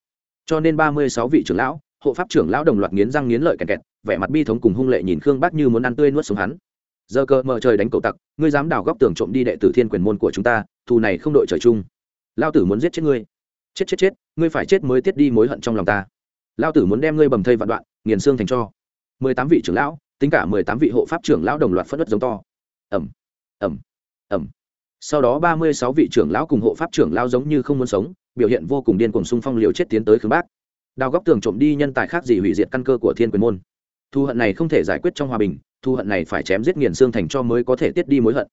Cho nên ba mươi sáu vị trưởng lão, hộ pháp trưởng lão đồng loạt nghiến răng nghiến lợi kẹt kẹt, vẻ mặt bi thống cùng hung lệ nhìn khương bắc như muốn ăn tươi nuốt sống hắn giờ cờ mở trời đánh cậu tặc, ngươi dám đào góc tường trộm đi đệ tử thiên quyền môn của chúng ta, thù này không đội trời chung. Lao tử muốn giết chết ngươi. Chết chết chết, ngươi phải chết mới tiết đi mối hận trong lòng ta. Lao tử muốn đem ngươi bầm thây vạn đoạn, nghiền xương thành cho. Mười tám vị trưởng lão, tính cả mười tám vị hộ pháp trưởng lão đồng loạt phất đất giống to. Ẩm ẩm ẩm sau đó ba mươi sáu vị trưởng lão cùng hộ pháp trưởng lão giống như không muốn sống, biểu hiện vô cùng điên cuồng xung phong liều chết tiến tới khương bác. Đào góc tường trộm đi nhân tài khác gì hủy diệt căn cơ của thiên quyền môn. Thu hận này không thể giải quyết trong hòa bình thu hận này phải chém giết nghiền xương thành cho mới có thể tiết đi mối hận.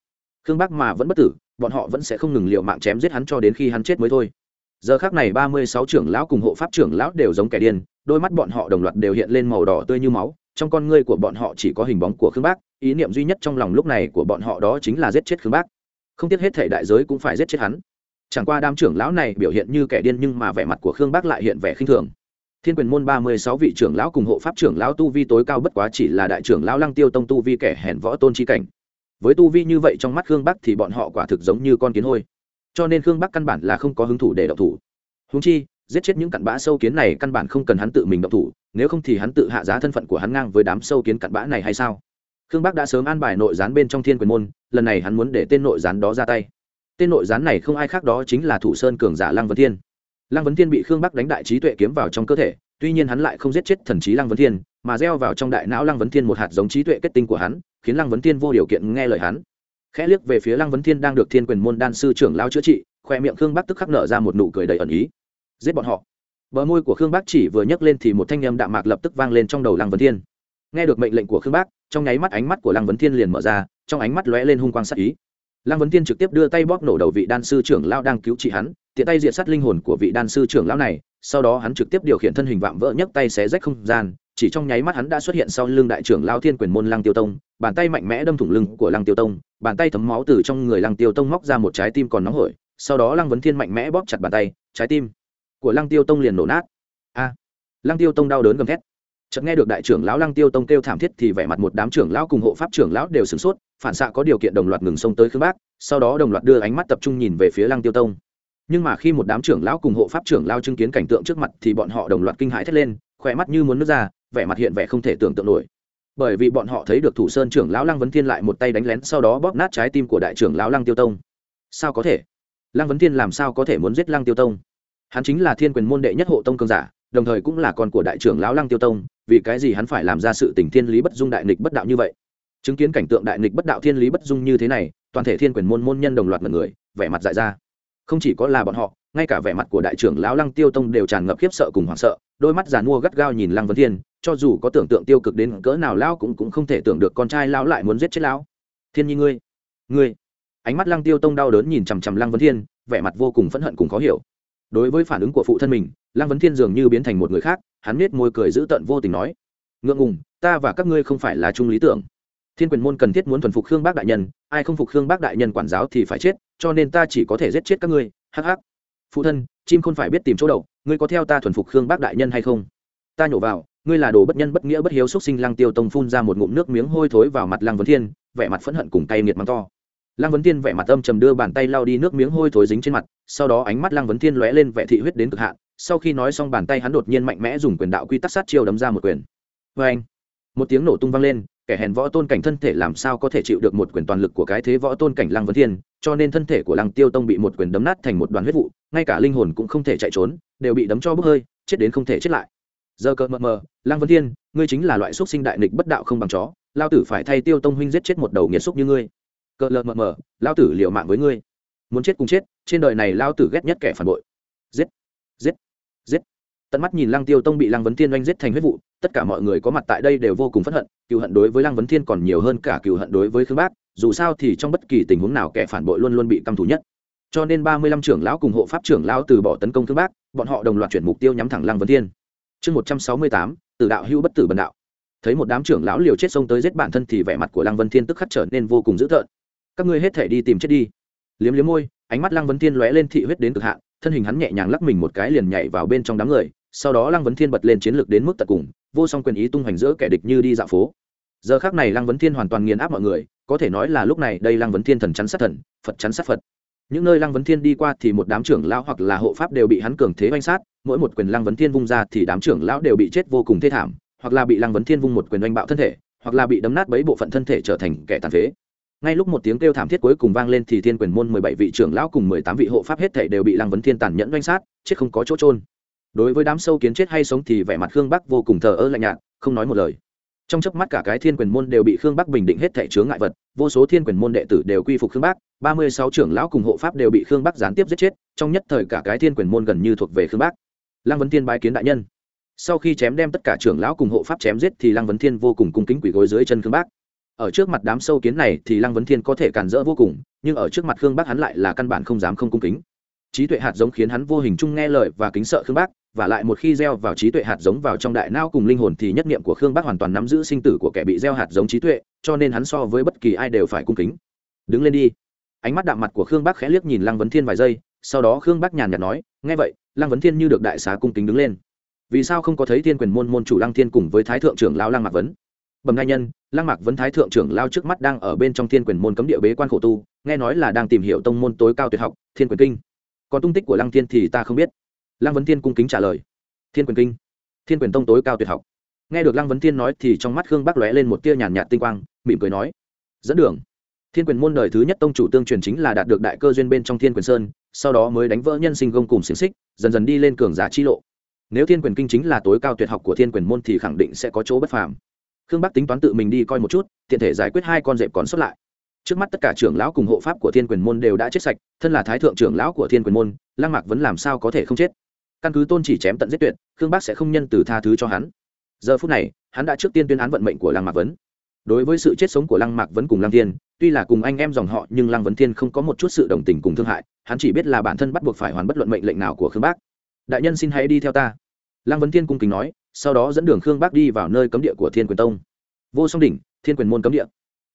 Khương bác mà vẫn bất tử, bọn họ vẫn sẽ không ngừng liệu mạng chém giết hắn cho đến khi hắn chết mới thôi. Giờ khác này ba mươi sáu trưởng lão cùng hộ pháp trưởng lão đều giống kẻ điên, đôi mắt bọn họ đồng loạt đều hiện lên màu đỏ tươi như máu, trong con ngươi của bọn họ chỉ có hình bóng của khương bác ý niệm duy nhất trong lòng lúc này của bọn họ đó chính là giết chết khương bác không tiếc hết thể đại giới cũng phải giết chết hắn. Chẳng qua đám trưởng lão này biểu hiện như kẻ điên nhưng mà vẻ mặt của khương bác lại hiện vẻ khinh thường thiên quyền môn ba mươi sáu vị trưởng lão cùng hộ pháp trưởng lão tu vi tối cao bất quá chỉ là đại trưởng lão lăng tiêu tông tu vi kẻ hèn võ tôn chi cảnh. Với tu vi như vậy trong mắt khương bắc thì bọn họ quả thực giống như con kiến hôi. Cho nên khương bắc căn bản là không có hứng thủ để đậu thủ. Húng chi, giết chết những cặn bã sâu kiến này căn bản không cần hắn tự mình động thủ, nếu không thì hắn tự hạ giá thân phận của hắn ngang với đám sâu kiến cặn bã này hay sao? Khương bắc đã sớm an bài nội gián bên trong thiên quyền môn, lần này hắn muốn để tên nội gián đó ra tay. Tên nội gián này không ai khác đó chính là thủ sơn cường giả lăng vân thiên lăng vấn thiên bị khương bắc đánh đại trí tuệ kiếm vào trong cơ thể, tuy nhiên hắn lại không giết chết thần trí lăng vấn thiên, mà gieo vào trong đại não lăng vấn thiên một hạt giống trí tuệ kết tinh của hắn, khiến lăng vấn thiên vô điều kiện nghe lời hắn. Khẽ liếc về phía lăng vấn thiên đang được thiên quyền môn đan sư trưởng lao chữa trị khoe miệng khương bắc tức khắc nở ra một nụ cười đầy ẩn ý. Giết bọn họ. Bờ môi của khương bác chỉ vừa nhấc lên thì một thanh â m đạm mạc lập tức vang lên trong đầu lăng vấn thiên. Nghe được mệnh lệnh của khương bác trong nháy mắt ánh mắt của lăng vấn thiên liền mở ra, trong ánh mắt lóe lên hung quang sắc ý lăng vấn thiên trực tiếp đưa tay bóp nổ đầu vị đan sư trưởng Lão đang cứu trị hắn, tiện tay diệt sát linh hồn của vị đan sư trưởng lão này, sau đó hắn trực tiếp điều khiển thân hình vạm vỡ nhấc tay xé rách không gian, chỉ trong nháy mắt hắn đã xuất hiện sau lưng đại trưởng lao thiên quyền môn lăng tiêu tông, bàn tay mạnh mẽ đâm thủng lưng của lăng tiêu tông, bàn tay thấm máu từ trong người lăng tiêu tông móc ra một trái tim còn nóng hổi, sau đó lăng vấn thiên mạnh mẽ bóp chặt bàn tay, trái tim của lăng tiêu tông liền nổ nát. A! Lăng tiêu tông đau đớn gầm thét. Chợt nghe được đại trưởng lão lăng tiêu tông kêu thảm thiết thì vẻ mặt một đám trưởng lão cùng hộ pháp trưởng lão đều sửng sốt phản xạ có điều kiện đồng loạt ngừng xông tới khương bác, sau đó đồng loạt đưa ánh mắt tập trung nhìn về phía lăng tiêu tông. Nhưng mà khi một đám trưởng lão cùng hộ pháp trưởng lao chứng kiến cảnh tượng trước mặt thì bọn họ đồng loạt kinh hãi thét lên, khỏe mắt như muốn nước ra, vẻ mặt hiện vẻ không thể tưởng tượng nổi. Bởi vì bọn họ thấy được thủ sơn trưởng lão lăng vấn thiên lại một tay đánh lén, sau đó bóp nát trái tim của đại trưởng lão lăng tiêu tông. Sao có thể? Lăng vấn thiên làm sao có thể muốn giết lăng tiêu tông? Hắn chính là thiên quyền môn đệ nhất hộ tông cương giả, đồng thời cũng là con của đại trưởng lão lăng tiêu tông, vì cái gì hắn phải làm ra sự tình thiên lý bất dung đại nghịch bất đạo như vậy? Chứng kiến cảnh tượng đại nghịch bất đạo thiên lý bất dung như thế này, toàn thể thiên quyền môn môn nhân đồng loạt mật người, vẻ mặt dại ra. Không chỉ có là bọn họ, ngay cả vẻ mặt của đại trưởng lão lăng tiêu tông đều tràn ngập khiếp sợ cùng hoảng sợ, đôi mắt giàn mua gắt gao nhìn lăng vấn thiên, cho dù có tưởng tượng tiêu cực đến cỡ nào lão cũng cũng không thể tưởng được con trai lão lại muốn giết chết lão. Thiên nhi ngươi ngươi. Ánh mắt lăng tiêu tông đau đớn nhìn chằm chằm lăng vấn thiên, vẻ mặt vô cùng phẫn hận cùng khó hiểu. Đối với phản ứng của phụ thân mình, lăng vấn thiên dường như biến thành một người khác, hắn nết môi cười giữ tợn vô tình nói, ngượng ngùng, ta và các ngươi không phải là chung lý tưởng thiên quyền môn cần thiết muốn thuần phục khương bác đại nhân, ai không phục khương bác đại nhân quản giáo thì phải chết, cho nên ta chỉ có thể giết chết các ngươi. Hắc hắc. Phụ thân, chim không phải biết tìm chỗ đậu, ngươi có theo ta thuần phục khương bác đại nhân hay không? Ta nhổ vào, ngươi là đồ bất nhân bất nghĩa bất hiếu xúc sinh lăng tiêu tông phun ra một ngụm nước miếng hôi thối vào mặt lăng vấn thiên, vẻ mặt phẫn hận cùng tay nghiệt mắng to. Lăng vấn thiên vẻ mặt âm trầm đưa bàn tay lao đi nước miếng hôi thối dính trên mặt, sau đó ánh mắt lăng vấn thiên lóe lên vẻ thị huyết đến cực hạn, sau khi nói xong bàn tay hắn đột nhiên mạnh mẽ dùng quyền đạo quy tắc sát chiêu đấm ra một quyền. Vê anh một tiếng nổ tung vang lên kẻ hèn võ tôn cảnh thân thể làm sao có thể chịu được một quyền toàn lực của cái thế võ tôn cảnh lăng vấn thiên, cho nên thân thể của lăng tiêu tông bị một quyền đấm nát thành một đoàn huyết vụ, ngay cả linh hồn cũng không thể chạy trốn, đều bị đấm cho bốc hơi, chết đến không thể chết lại. Giờ cợt mờ mờ, lăng vấn thiên, ngươi chính là loại xúc sinh đại nịch bất đạo không bằng chó, lao tử phải thay tiêu tông huynh giết chết một đầu nghiệt xúc như ngươi. Cợt lờ mờ mờ, lao tử liều mạng với ngươi. Muốn chết cùng chết, trên đời này lao tử ghét nhất kẻ phản bội. Giết giết tận mắt nhìn lăng tiêu tông bị lăng vấn thiên oanh giết thành huyết vụ, tất cả mọi người có mặt tại đây đều vô cùng phẫn hận cựu hận đối với lăng vấn thiên còn nhiều hơn cả cựu hận đối với khương bác, dù sao thì trong bất kỳ tình huống nào kẻ phản bội luôn luôn bị căm thù nhất. Cho nên ba mươi lăm trưởng lão cùng hộ pháp trưởng lão từ bỏ tấn công khương bác, bọn họ đồng loạt chuyển mục tiêu nhắm thẳng lăng vấn thiên. Chương một trăm sáu mươi tám từ đạo hữu bất tử bần đạo. Thấy một đám trưởng lão liều chết xông tới giết bản thân thì vẻ mặt của lăng vân thiên tức khắc trở nên vô cùng dữ tợn. Các ngươi hết thể đi tìm chết đi. Liếm liếm môi, ánh mắt lăng vân thiên lóe lên thị huyết đến cực hạn, thân hình hắn nhẹ nhàng lắc mình một cái liền nhảy vào bên trong đám người sau đó lăng vấn thiên bật lên chiến lược đến mức tận cùng, vô song quyền ý tung hoành giữa kẻ địch như đi dạo phố. Giờ khác này lăng vấn thiên hoàn toàn nghiền áp mọi người, có thể nói là lúc này đây lăng vấn thiên thần chắn sát thần, phật chắn sát phật. Những nơi lăng vấn thiên đi qua thì một đám trưởng lão hoặc là hộ pháp đều bị hắn cường thế oanh sát, mỗi một quyền lăng vấn thiên vung ra thì đám trưởng lão đều bị chết vô cùng thê thảm, hoặc là bị lăng vấn thiên vung một quyền oanh bạo thân thể, hoặc là bị đấm nát bấy bộ phận thân thể trở thành kẻ tàn phế. Ngay lúc một tiếng kêu thảm thiết cuối cùng vang lên thì thiên quyền môn mười bảy vị trưởng lão cùng mười tám vị hộ pháp hết thể đều bị lăng vấn thiên tàn nhẫn oanh sát, chết không có chỗ trôn đối với đám sâu kiến chết hay sống thì vẻ mặt khương bắc vô cùng thờ ơ lạnh nhạt, không nói một lời. Trong chớp mắt cả cái thiên quyền môn đều bị khương bắc bình định hết thẻ chướng ngại vật, vô số thiên quyền môn đệ tử đều quy phục khương bắc, ba mươi sáu trưởng lão cùng hộ pháp đều bị khương bắc gián tiếp giết chết, trong nhất thời cả cái thiên quyền môn gần như thuộc về khương bắc. Lăng vấn thiên bái kiến đại nhân. Sau khi chém đem tất cả trưởng lão cùng hộ pháp chém giết thì lăng vấn thiên vô cùng cung kính quỷ gối dưới chân khương bắc. Ở trước mặt đám sâu kiến này thì lăng vấn thiên có thể cản rỡ vô cùng, nhưng ở trước mặt khương bắc hắn lại là căn bản không dám không cung kính. Trí tuệ hạt giống khiến hắn vô hình chung nghe lời và kính sợ khương bắc và lại một khi gieo vào trí tuệ hạt giống vào trong đại não cùng linh hồn thì nhất niệm của khương bắc hoàn toàn nắm giữ sinh tử của kẻ bị gieo hạt giống trí tuệ, cho nên hắn so với bất kỳ ai đều phải cung kính. Đứng lên đi. Ánh mắt đạm mặt của khương bắc khẽ liếc nhìn lăng vấn thiên vài giây, sau đó khương bắc nhàn nhạt nói, nghe vậy, lăng vấn thiên như được đại xá cung kính đứng lên. Vì sao không có thấy thiên quyền môn môn chủ lăng thiên cùng với thái thượng trưởng lao lăng mạc vấn? Bẩm đại nhân, lăng mạc vấn thái thượng trưởng lao trước mắt đang ở bên trong thiên quyền môn cấm địa bế quan khổ tu, nghe nói là đang tìm hiểu tông môn tối cao tuyệt học, thiên quyền kinh. Còn tung tích của lăng thiên thì ta không biết lăng vấn thiên cung kính trả lời. Thiên quyền kinh. Thiên quyền tông tối cao tuyệt học. Nghe được lăng vấn thiên nói thì trong mắt khương bắc lóe lên một tia nhàn nhạt tinh quang, mỉm cười nói. Dẫn đường. Thiên quyền môn đời thứ nhất tông chủ tương truyền chính là đạt được đại cơ duyên bên trong thiên quyền sơn, sau đó mới đánh vỡ nhân sinh gông cùng xiềng xích, dần dần đi lên cường giả chi lộ. Nếu thiên quyền kinh chính là tối cao tuyệt học của thiên quyền môn thì khẳng định sẽ có chỗ bất phàm. Khương bắc tính toán tự mình đi coi một chút, tiện thể giải quyết hai con dẹp còn xuất lại. Trước mắt tất cả trưởng lão cùng hộ pháp của thiên quyền môn đều đã chết sạch, thân là thái thượng trưởng lão của thiên quyền môn, lăng mạc vẫn làm sao có thể không chết? Căn cứ tôn chỉ chém tận giết tuyệt, khương bác sẽ không nhân từ tha thứ cho hắn. Giờ phút này, hắn đã trước tiên tuyên án vận mệnh của lăng mạc vấn. Đối với sự chết sống của lăng mạc vấn cùng lăng thiên, tuy là cùng anh em dòng họ, nhưng lăng vấn thiên không có một chút sự đồng tình cùng thương hại, hắn chỉ biết là bản thân bắt buộc phải hoàn bất luận mệnh lệnh nào của khương bác. Đại nhân xin hãy đi theo ta. Lăng vấn thiên cung kính nói, sau đó dẫn đường khương bác đi vào nơi cấm địa của thiên quyền tông. Vô song đỉnh, thiên quyền môn cấm địa.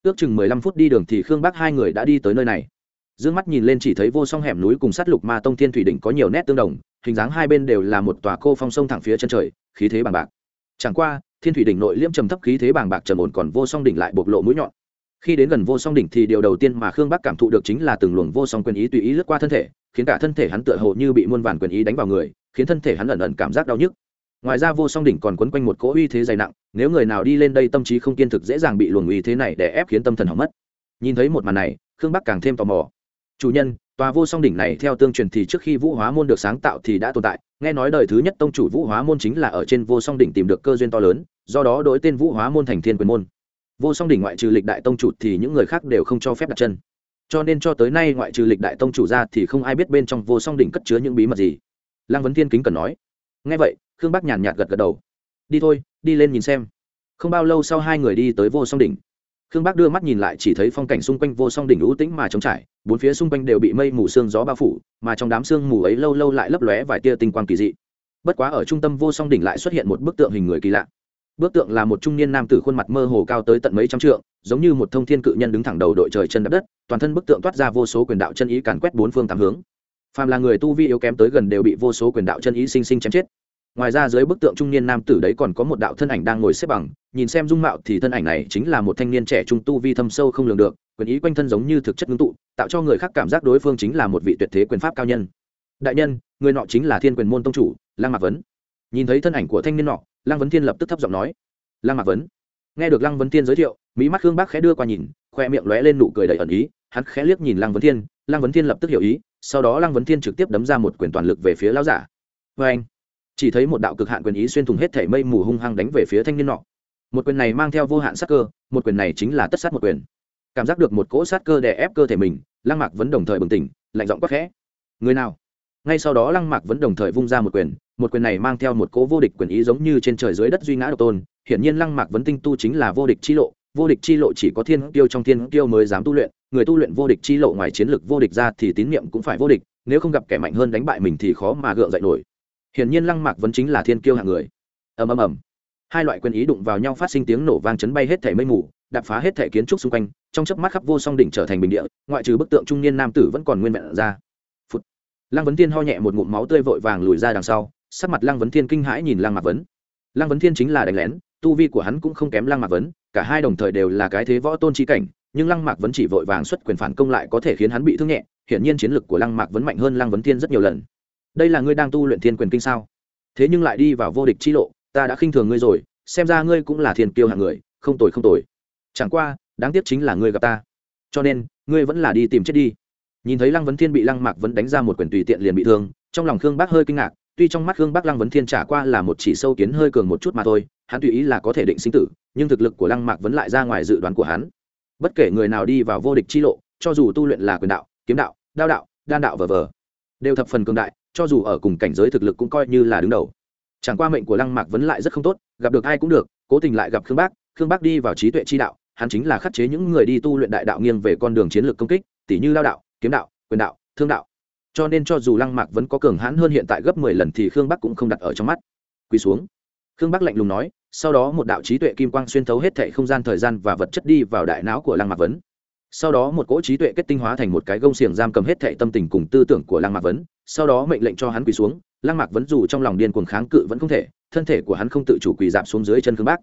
Ước chừng mười lăm phút đi đường thì khương bác hai người đã đi tới nơi này. D ư ơ n g mắt nhìn lên chỉ thấy vô song hẻm núi cùng sát lục ma tông thiên thủy đỉnh có nhiều nét tương đồng hình dáng hai bên đều là một tòa cô phong sông thẳng phía chân trời, khí thế bằng bạc. Chẳng qua, thiên thủy đỉnh nội liễm trầm thấp khí thế bàng bạc trầm ổn còn vô song đỉnh lại bộc lộ mũi nhọn. Khi đến gần vô song đỉnh thì điều đầu tiên mà khương bắc cảm thụ được chính là từng luồng vô song quyền ý tùy ý lướt qua thân thể, khiến cả thân thể hắn tựa hồ như bị muôn vàn quyền ý đánh vào người, khiến thân thể hắn ẩn ẩn cảm giác đau nhức. Ngoài ra vô song đỉnh còn quấn quanh một cỗ uy thế dày nặng, nếu người nào đi lên đây tâm trí không kiên thực dễ dàng bị luồng uy thế này để ép khiến tâm thần hỏng mất. Nhìn thấy một màn này, khương bắc càng thêm tò mò. Chủ nhân tòa vô song đỉnh này theo tương truyền thì trước khi vũ hóa môn được sáng tạo thì đã tồn tại. Nghe nói đời thứ nhất tông chủ vũ hóa môn chính là ở trên vô song đỉnh tìm được cơ duyên to lớn, do đó đổi tên vũ hóa môn thành thiên quyền môn. Vô song đỉnh ngoại trừ lịch đại tông chủ thì những người khác đều không cho phép đặt chân. Cho nên cho tới nay ngoại trừ lịch đại tông chủ ra thì không ai biết bên trong vô song đỉnh cất chứa những bí mật gì. Lăng vấn thiên kính cần nói. Nghe vậy, khương bắc nhàn nhạt gật gật đầu. Đi thôi, đi lên nhìn xem. Không bao lâu sau hai người đi tới vô song đỉnh khương bắc đưa mắt nhìn lại chỉ thấy phong cảnh xung quanh vô song đỉnh u tĩnh mà trống trải, bốn phía xung quanh đều bị mây mù sương gió bao phủ, mà trong đám sương mù ấy lâu lâu lại lấp lóe vài tia tinh quang kỳ dị. Bất quá ở trung tâm vô song đỉnh lại xuất hiện một bức tượng hình người kỳ lạ. Bức tượng là một trung niên nam tử khuôn mặt mơ hồ cao tới tận mấy trăm trượng, giống như một thông thiên cự nhân đứng thẳng đầu đội trời chân đập đất, toàn thân bức tượng toát ra vô số quyền đạo chân ý càn quét bốn phương tám hướng. Phàm là người tu vi yếu kém tới gần đều bị vô số quyền đạo chân ý sinh sinh chém chết ngoài ra dưới bức tượng trung niên nam tử đấy còn có một đạo thân ảnh đang ngồi xếp bằng, nhìn xem dung mạo thì thân ảnh này chính là một thanh niên trẻ trung tu vi thâm sâu không lường được, quyền ý quanh thân giống như thực chất ngưng tụ, tạo cho người khác cảm giác đối phương chính là một vị tuyệt thế quyền pháp cao nhân. Đại nhân, người nọ chính là thiên quyền môn tông chủ, lăng mạc vấn. Nhìn thấy thân ảnh của thanh niên nọ, lăng vấn thiên lập tức thấp giọng nói. Lăng mạc vấn. Nghe được lăng vấn thiên giới thiệu, mỹ mắt hương bác khẽ đưa qua nhìn, khoe miệng lóe lên nụ cười đầy ẩn ý, hắn khẽ liếc nhìn lăng vấn thiên, lăng vấn thiên lập tức hiểu ý, sau đó lăng vấn thiên trực tiếp đấm ra một quyền toàn lực về phía lão giả. Vê anh chỉ thấy một đạo cực hạn quyền ý xuyên thủng hết thể mây mù hung hăng đánh về phía thanh niên nọ. Một quyền này mang theo vô hạn sát cơ, một quyền này chính là tất sát một quyền. Cảm giác được một cỗ sát cơ đè ép cơ thể mình, lăng mạc vẫn đồng thời bừng tỉnh, lạnh giọng quắc khẽ. Người nào? Ngay sau đó lăng mạc vẫn đồng thời vung ra một quyền một quyền này mang theo một cỗ vô địch quyền ý giống như trên trời dưới đất duy ngã độc tôn. Hiển nhiên lăng mạc vẫn tinh tu chính là vô địch chi lộ, vô địch chi lộ chỉ có thiên tiêu trong thiên tiêu mới dám tu luyện, người tu luyện vô địch chi lộ ngoài chiến lược vô địch ra thì tín niệm cũng phải vô địch, nếu không gặp kẻ mạnh hơn đánh bại mình thì khó mà gượng dậy nổi hiển nhiên lăng mạc vẫn chính là thiên kiêu hạng người. Ầm ầm ầm. Hai loại quyền ý đụng vào nhau phát sinh tiếng nổ vang chấn bay hết thể mây mù đập phá hết thể kiến trúc xung quanh, trong chớp mắt khắp vô song đỉnh trở thành bình địa, ngoại trừ bức tượng trung niên nam tử vẫn còn nguyên vẹn ra. Phụt. lăng vấn thiên ho nhẹ một ngụm máu tươi vội vàng lùi ra đằng sau, sắc mặt lăng vấn thiên kinh hãi nhìn lăng mạc vấn. Lăng vấn thiên chính là đánh lén, tu vi của hắn cũng không kém lăng mạc vấn, cả hai đồng thời đều là cái thế võ tôn chi cảnh, nhưng lăng mạc vấn chỉ vội vàng xuất quyền phản công lại có thể khiến hắn bị thương nhẹ, hiển nhiên chiến lực của lăng mạc vấn mạnh hơn lăng vấn thiên rất nhiều lần đây là ngươi đang tu luyện thiên quyền kinh sao? Thế nhưng lại đi vào vô địch chi lộ, ta đã khinh thường ngươi rồi, xem ra ngươi cũng là thiên kiêu hạng người, không tồi không tồi. Chẳng qua, đáng tiếc chính là ngươi gặp ta. Cho nên, ngươi vẫn là đi tìm chết đi. Nhìn thấy lăng vấn thiên bị lăng mạc vẫn đánh ra một quyền tùy tiện liền bị thương, trong lòng khương bác hơi kinh ngạc, tuy trong mắt khương bác lăng vấn thiên trả qua là một chỉ sâu kiến hơi cường một chút mà thôi, hắn tùy ý là có thể định sinh tử, nhưng thực lực của lăng mạc vẫn lại ra ngoài dự đoán của hắn. Bất kể người nào đi vào vô địch chi lộ, cho dù tu luyện là quyền đạo, kiếm đạo, đao đạo, đan đạo vờ vờ, đều thập phần cường đại cho dù ở cùng cảnh giới thực lực cũng coi như là đứng đầu. Chẳng qua mệnh của lăng mạc vấn lại rất không tốt, gặp được ai cũng được, cố tình lại gặp khương bác khương bác đi vào trí tuệ chi đạo, hắn chính là khắc chế những người đi tu luyện đại đạo nghiêng về con đường chiến lược công kích tỷ như lao đạo, kiếm đạo, quyền đạo, thương đạo. Cho nên cho dù lăng mạc vẫn có cường hãn hơn hiện tại gấp mười lần thì khương bắc cũng không đặt ở trong mắt. Quỳ xuống. Khương bắc lạnh lùng nói, sau đó một đạo trí tuệ kim quang xuyên thấu hết thệ không gian thời gian và vật chất đi vào đại não của lăng mạc vấn sau đó một cỗ trí tuệ kết tinh hóa thành một cái gông xiềng giam cầm hết thệ tâm tình cùng tư tưởng của lăng mạc vấn. Sau đó mệnh lệnh cho hắn quỳ xuống. Lăng mạc vấn dù trong lòng điên cuồng kháng cự vẫn không thể, thân thể của hắn không tự chủ quỳ dạp xuống dưới chân khương bác.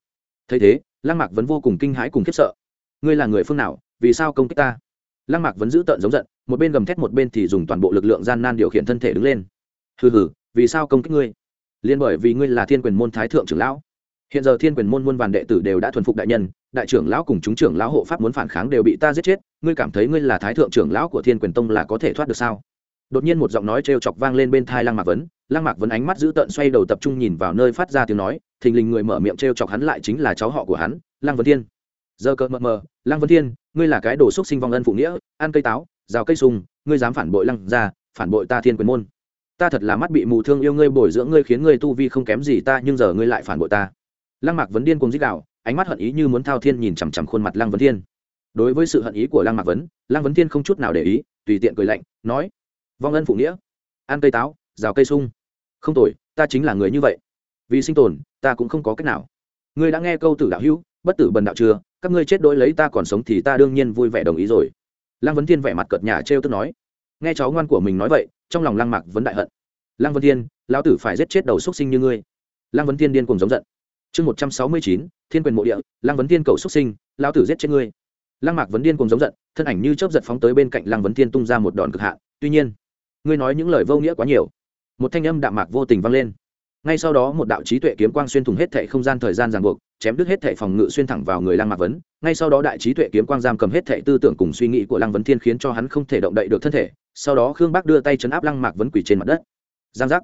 Thấy thế, lăng mạc vấn vô cùng kinh hãi cùng khiếp sợ. Ngươi là người phương nào? Vì sao công kích ta? Lăng mạc vấn giữ tợn giống giận, một bên gầm thét một bên thì dùng toàn bộ lực lượng gian nan điều khiển thân thể đứng lên. Hừ hừ, vì sao công kích ngươi? Liên bởi vì ngươi là thiên quyền môn thái thượng trưởng lão hiện giờ thiên quyền môn muôn vàn đệ tử đều đã thuần phục đại nhân, đại trưởng lão cùng chúng trưởng lão hộ pháp muốn phản kháng đều bị ta giết chết, ngươi cảm thấy ngươi là thái thượng trưởng lão của thiên quyền tông là có thể thoát được sao? Đột nhiên một giọng nói trêu chọc vang lên bên thai lăng mạc vấn, lăng mạc vấn ánh mắt giữ tợn xoay đầu tập trung nhìn vào nơi phát ra tiếng nói, thình lình người mở miệng trêu chọc hắn lại chính là cháu họ của hắn, lăng vấn thiên. Giờ cợt mờ mờ, lăng vấn thiên, ngươi là cái đồ xúc sinh vong ân phụ nghĩa, ăn cây táo, rào cây sung ngươi dám phản bội lăng ra, phản bội ta thiên quyền môn. Ta thật là mắt bị mù thương yêu ngươi bồi dưỡng ngươi khiến ngươi tu vi không kém gì ta, nhưng giờ ngươi lại phản bội ta lăng mạc vấn điên cùng dích đạo ánh mắt hận ý như muốn thao thiên nhìn chằm chằm khuôn mặt lăng vấn thiên. Đối với sự hận ý của lăng mạc vấn, lăng vấn thiên không chút nào để ý, tùy tiện cười lạnh, nói, vong ân phụ nghĩa, ăn cây táo, rào cây sung. Không tội ta chính là người như vậy. Vì sinh tồn, ta cũng không có cách nào. Ngươi đã nghe câu tử đạo hữu, bất tử bần đạo chưa, các ngươi chết đỗi lấy ta còn sống thì ta đương nhiên vui vẻ đồng ý rồi. Lăng vấn thiên vẻ mặt cợt nhà trêu tức nói, nghe cháu ngoan của mình nói vậy, trong lòng lăng mạc vẫn đại hận. Lăng vấn thiên, lão tử phải giết chết đầu xuất sinh như ngươi. Lăng vấn thiên điên cùng giống giận chương một trăm sáu mươi chín, thiên quyền mộ địa, lăng vấn thiên cầu xuất sinh, lão tử giết chết ngươi. Lăng mạc vấn điên cùng giống giận, thân ảnh như chớp giật phóng tới bên cạnh lăng vấn thiên tung ra một đòn cực hạn. Tuy nhiên, ngươi nói những lời vô nghĩa quá nhiều. Một thanh âm đạm mạc vô tình vang lên. Ngay sau đó một đạo trí tuệ kiếm quang xuyên thủng hết thệ không gian thời gian ràng buộc, chém đứt hết thệ phòng ngự xuyên thẳng vào người lăng mạc vấn. Ngay sau đó đại trí tuệ kiếm quang giam cầm hết thệ tư tưởng cùng suy nghĩ của lăng vấn thiên khiến cho hắn không thể động đậy được thân thể. Sau đó khương bác đưa tay chấn áp lăng mạc vấn quỷ trên mặt đất. Giang giác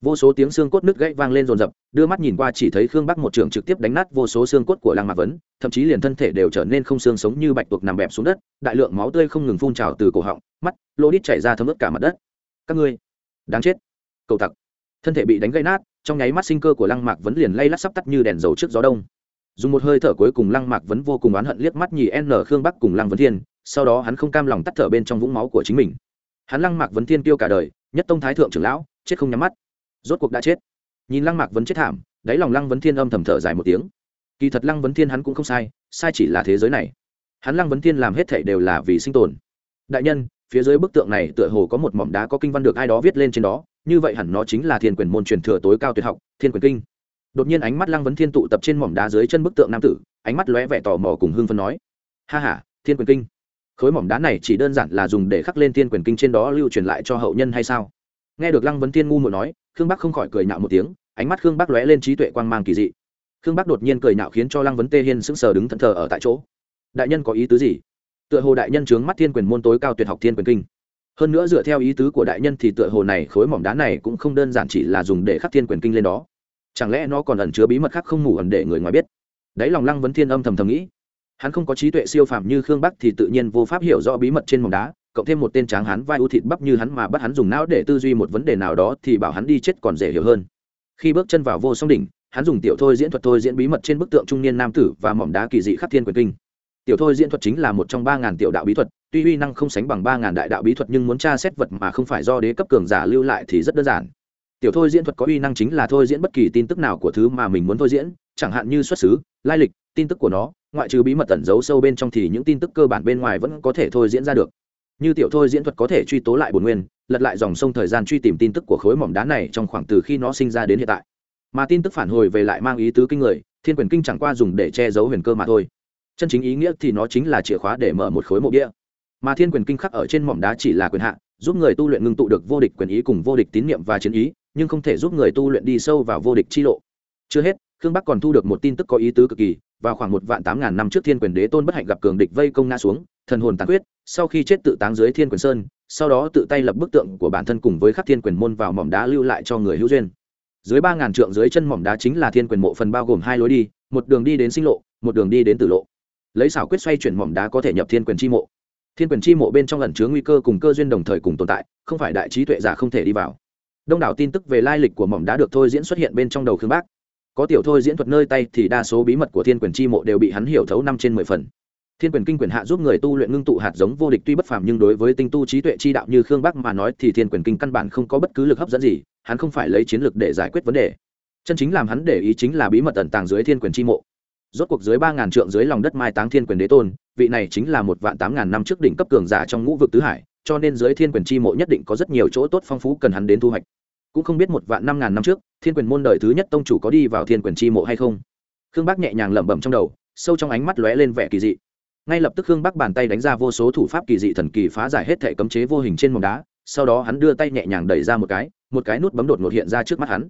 vô số tiếng xương cốt nứt gãy vang lên rồn rập đưa mắt nhìn qua chỉ thấy khương bắc một trường trực tiếp đánh nát vô số xương cốt của lăng mạc vấn, thậm chí liền thân thể đều trở nên không xương sống như bạch tuộc nằm bẹp xuống đất, đại lượng máu tươi không ngừng phun trào từ cổ họng, mắt lô đít chảy ra thấm ướt cả mặt đất. Các ngươi, đáng chết. Cầu tặc. Thân thể bị đánh gây nát, trong nháy mắt sinh cơ của lăng mạc vấn liền lay lắt sắp tắt như đèn dầu trước gió đông. Dùng một hơi thở cuối cùng lăng mạc vấn vô cùng oán hận liếc mắt nhì n khương bắc cùng lăng vấn thiên, sau đó hắn không cam lòng tắt thở bên trong vũng máu của chính mình. Hắn lăng mạc vấn thiên tiêu cả đời, nhất tông thái thượng trưởng lão, chết không nhắm mắt rốt cuộc đã chết. Nhìn lăng mạc vấn chết thảm, đáy lòng lăng vấn thiên âm thầm thở dài một tiếng. Kỳ thật lăng vấn thiên hắn cũng không sai sai chỉ là thế giới này. Hắn lăng vấn thiên làm hết thể đều là vì sinh tồn. Đại nhân, phía dưới bức tượng này tựa hồ có một mỏm đá có kinh văn được ai đó viết lên trên đó, như vậy hẳn nó chính là thiên quyền môn truyền thừa tối cao tuyệt học, thiên quyền kinh. Đột nhiên ánh mắt lăng vấn thiên tụ tập trên mỏm đá dưới chân bức tượng nam tử, ánh mắt lóe vẻ tò mò cùng hương phân nói, ha h a thiên quyền kinh. Khối mỏm đá này chỉ đơn giản là dùng để khắc lên thiên quyền kinh trên đó lưu truyền lại cho hậu nhân hay sao? Nghe được lăng vấn thiên ngu muội nói, khương bắc không khỏi cười nhạo một tiếng, ánh mắt khương bắc lóe lên trí tuệ quang mang kỳ dị. Khương bắc đột nhiên cười nhạo khiến cho lăng vấn tê hiên sững sờ đứng thận thờ ở tại chỗ. Đại nhân có ý tứ gì? Tựa hồ đại nhân trướng mắt thiên quyền môn tối cao tuyệt học thiên quyền kinh. Hơn nữa dựa theo ý tứ của đại nhân thì tựa hồ này khối mỏm đá này cũng không đơn giản chỉ là dùng để khắc thiên quyền kinh lên đó. Chẳng lẽ nó còn ẩn chứa bí mật khác không ngủ ẩn để người ngoài biết? Đấy lòng lăng vấn thiên âm thầm thầm nghĩ. Hắn không có trí tuệ siêu phàm như khương bắc thì tự nhiên vô pháp hiểu rõ bí mật trên mỏm đá cộng thêm một tên tráng hắn vai ưu thịt bắp như hắn mà bắt hắn dùng não để tư duy một vấn đề nào đó thì bảo hắn đi chết còn dễ hiểu hơn. Khi bước chân vào vô song đỉnh, hắn dùng tiểu thôi diễn thuật thôi diễn bí mật trên bức tượng trung niên nam tử và mỏm đá kỳ dị khắc thiên quyền kinh. Tiểu thôi diễn thuật chính là một trong ba ngàn tiểu đạo bí thuật, tuy uy năng không sánh bằng ba ngàn đại đạo bí thuật nhưng muốn tra xét vật mà không phải do đế cấp cường giả lưu lại thì rất đơn giản. Tiểu thôi diễn thuật có uy năng chính là thôi diễn bất kỳ tin tức nào của thứ mà mình muốn thôi diễn, chẳng hạn như xuất xứ, lai lịch, tin tức của nó, ngoại trừ bí mật tẩn giấu sâu bên trong thì những tin tức cơ bản bên ngoài vẫn có thể thôi diễn ra được như tiểu thôi diễn thuật có thể truy tố lại bổn nguyên, lật lại dòng sông thời gian truy tìm tin tức của khối mỏm đá này trong khoảng từ khi nó sinh ra đến hiện tại. Mà tin tức phản hồi về lại mang ý tứ kinh người, thiên quyền kinh chẳng qua dùng để che giấu huyền cơ mà thôi. Chân chính ý nghĩa thì nó chính là chìa khóa để mở một khối mộ địa. Mà thiên quyền kinh khắc ở trên mỏm đá chỉ là quyền hạn giúp người tu luyện ngưng tụ được vô địch quyền ý cùng vô địch tín niệm và chiến ý, nhưng không thể giúp người tu luyện đi sâu vào vô địch chi lộ. Chưa hết, khương bắc còn thu được một tin tức có ý tứ cực kỳ vào khoảng một vạn tám ngàn năm trước thiên quyền đế tôn bất hạnh gặp cường địch vây công ngã xuống thần hồn tàn huyết, sau khi chết tự táng dưới thiên quyền sơn sau đó tự tay lập bức tượng của bản thân cùng với khắc thiên quyền môn vào mỏm đá lưu lại cho người hữu duyên. Dưới ba ngàn trượng dưới chân mỏm đá chính là thiên quyền mộ phần bao gồm hai lối đi một đường đi đến sinh lộ một đường đi đến tử lộ. Lấy xảo quyết xoay chuyển mỏm đá có thể nhập thiên quyền chi mộ. Thiên quyền chi mộ bên trong ẩn chứa nguy cơ cùng cơ duyên đồng thời cùng tồn tại không phải đại trí tuệ giả không thể đi vào. Đông đảo tin tức về lai lịch của mỏm đá được thôi diễn xuất hiện bên trong đầu khương bác có tiểu thôi diễn thuật nơi tay thì đa số bí mật của thiên quyền chi mộ đều bị hắn hiểu thấu năm trên mười phần. Thiên quyền kinh quyền hạ giúp người tu luyện ngưng tụ hạt giống vô địch tuy bất phàm nhưng đối với tinh tu trí tuệ chi đạo như khương bắc mà nói thì thiên quyền kinh căn bản không có bất cứ lực hấp dẫn gì, hắn không phải lấy chiến lược để giải quyết vấn đề. Chân chính làm hắn để ý chính là bí mật ẩn tàng dưới thiên quyền chi mộ. Rốt cuộc dưới ba ngàn trượng dưới lòng đất mai táng thiên quyền đế tôn, vị này chính là một vạn tám ngàn năm trước đỉnh cấp cường giả trong ngũ vực tứ hải, cho nên dưới thiên quyền chi mộ nhất định có rất nhiều chỗ tốt phong phú cần hắn đến thu hoạch cũng không biết một vạn năm ngàn năm trước, thiên quyền môn đời thứ nhất tông chủ có đi vào thiên quyền chi mộ hay không? Khương bác nhẹ nhàng lẩm bẩm trong đầu, sâu trong ánh mắt lóe lên vẻ kỳ dị. Ngay lập tức khương bác bàn tay đánh ra vô số thủ pháp kỳ dị thần kỳ phá giải hết thể cấm chế vô hình trên mỏng đá, sau đó hắn đưa tay nhẹ nhàng đẩy ra một cái một cái nút bấm đột ngột hiện ra trước mắt hắn.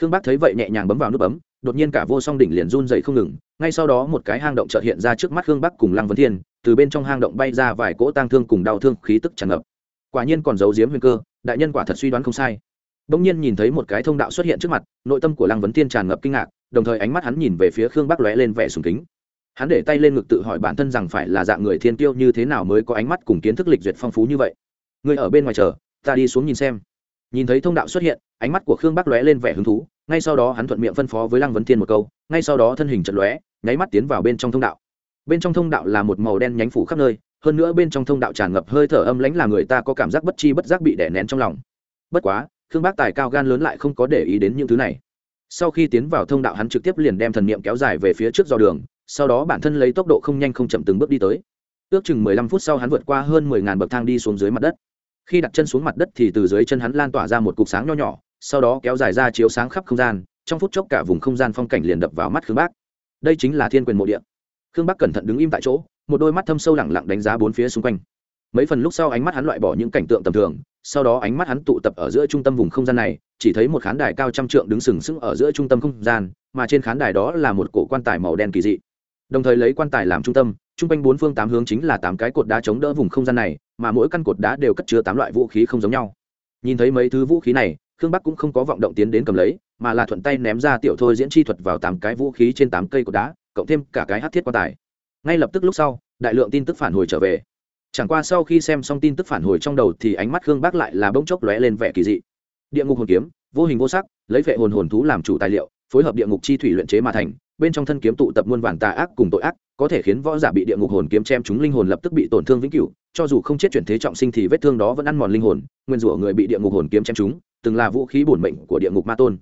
Khương bác thấy vậy nhẹ nhàng bấm vào nút bấm, đột nhiên cả vô song đỉnh liền run dậy không ngừng, ngay sau đó một cái hang động chợt hiện ra trước mắt khương bắc cùng lăng vấn thiên, từ bên trong hang động bay ra vài cỗ tang thương cùng đau thương khí tức tràn ngập. Quả nhiên còn giấu giếm huyền cơ, đại nhân quả thật suy đoán không sai đông nhiên nhìn thấy một cái thông đạo xuất hiện trước mặt, nội tâm của lăng vấn thiên tràn ngập kinh ngạc, đồng thời ánh mắt hắn nhìn về phía khương bắc lóe lên vẻ sùng kính. Hắn để tay lên ngực tự hỏi bản thân rằng phải là dạng người thiên tiêu như thế nào mới có ánh mắt cùng kiến thức lịch duyệt phong phú như vậy. Người ở bên ngoài chờ, ta đi xuống nhìn xem. Nhìn thấy thông đạo xuất hiện, ánh mắt của khương bắc lóe lên vẻ hứng thú, ngay sau đó hắn thuận miệng phân phó với lăng vấn thiên một câu, ngay sau đó thân hình chợt lóe, nháy mắt tiến vào bên trong thông đạo. Bên trong thông đạo là một màu đen nhánh phủ khắp nơi, hơn nữa bên trong thông đạo tràn ngập hơi thở âm lãnh làm người ta có cảm giác bất chi bất giác bị đè nén trong lòng. Bất quá khương bác tài cao gan lớn lại không có để ý đến những thứ này. Sau khi tiến vào thông đạo hắn trực tiếp liền đem thần niệm kéo dài về phía trước do đường, sau đó bản thân lấy tốc độ không nhanh không chậm từng bước đi tới. Ước chừng mười lăm phút sau hắn vượt qua hơn mười ngàn bậc thang đi xuống dưới mặt đất. Khi đặt chân xuống mặt đất thì từ dưới chân hắn lan tỏa ra một cục sáng nho nhỏ, sau đó kéo dài ra chiếu sáng khắp không gian, trong phút chốc cả vùng không gian phong cảnh liền đập vào mắt khương bác. Đây chính là thiên quyền mộ địa. Khương bác cẩn thận đứng im tại chỗ, một đôi mắt thâm sâu lẳng lặng đánh giá bốn phía xung quanh. Mấy phần lúc sau ánh mắt hắn loại bỏ những cảnh tượng tầm thường sau đó ánh mắt hắn tụ tập ở giữa trung tâm vùng không gian này, chỉ thấy một khán đài cao trăm trượng đứng sừng sững ở giữa trung tâm không gian, mà trên khán đài đó là một cổ quan tài màu đen kỳ dị. Đồng thời lấy quan tài làm trung tâm, trung quanh bốn phương tám hướng chính là tám cái cột đá chống đỡ vùng không gian này, mà mỗi căn cột đá đều cất chứa tám loại vũ khí không giống nhau. Nhìn thấy mấy thứ vũ khí này, khương bắc cũng không có vọng động tiến đến cầm lấy, mà là thuận tay ném ra tiểu thôi diễn chi thuật vào tám cái vũ khí trên tám cây cột đá, cộng thêm cả cái hát thiết quan tài. Ngay lập tức lúc sau, đại lượng tin tức phản hồi trở về chẳng qua sau khi xem xong tin tức phản hồi trong đầu thì ánh mắt khương bác lại là bỗng chốc lóe lên vẻ kỳ dị. Địa ngục hồn kiếm, vô hình vô sắc, lấy vệ hồn hồn thú làm chủ tài liệu, phối hợp địa ngục chi thủy luyện chế mà thành, bên trong thân kiếm tụ tập muôn vàn tà ác cùng tội ác, có thể khiến võ giả bị địa ngục hồn kiếm chém chúng linh hồn lập tức bị tổn thương vĩnh cửu, cho dù không chết chuyển thế trọng sinh thì vết thương đó vẫn ăn mòn linh hồn, nguyên rủa người bị địa ngục hồn kiếm chém chúng từng là vũ khí bổn mệnh của địa ngục ma tôn.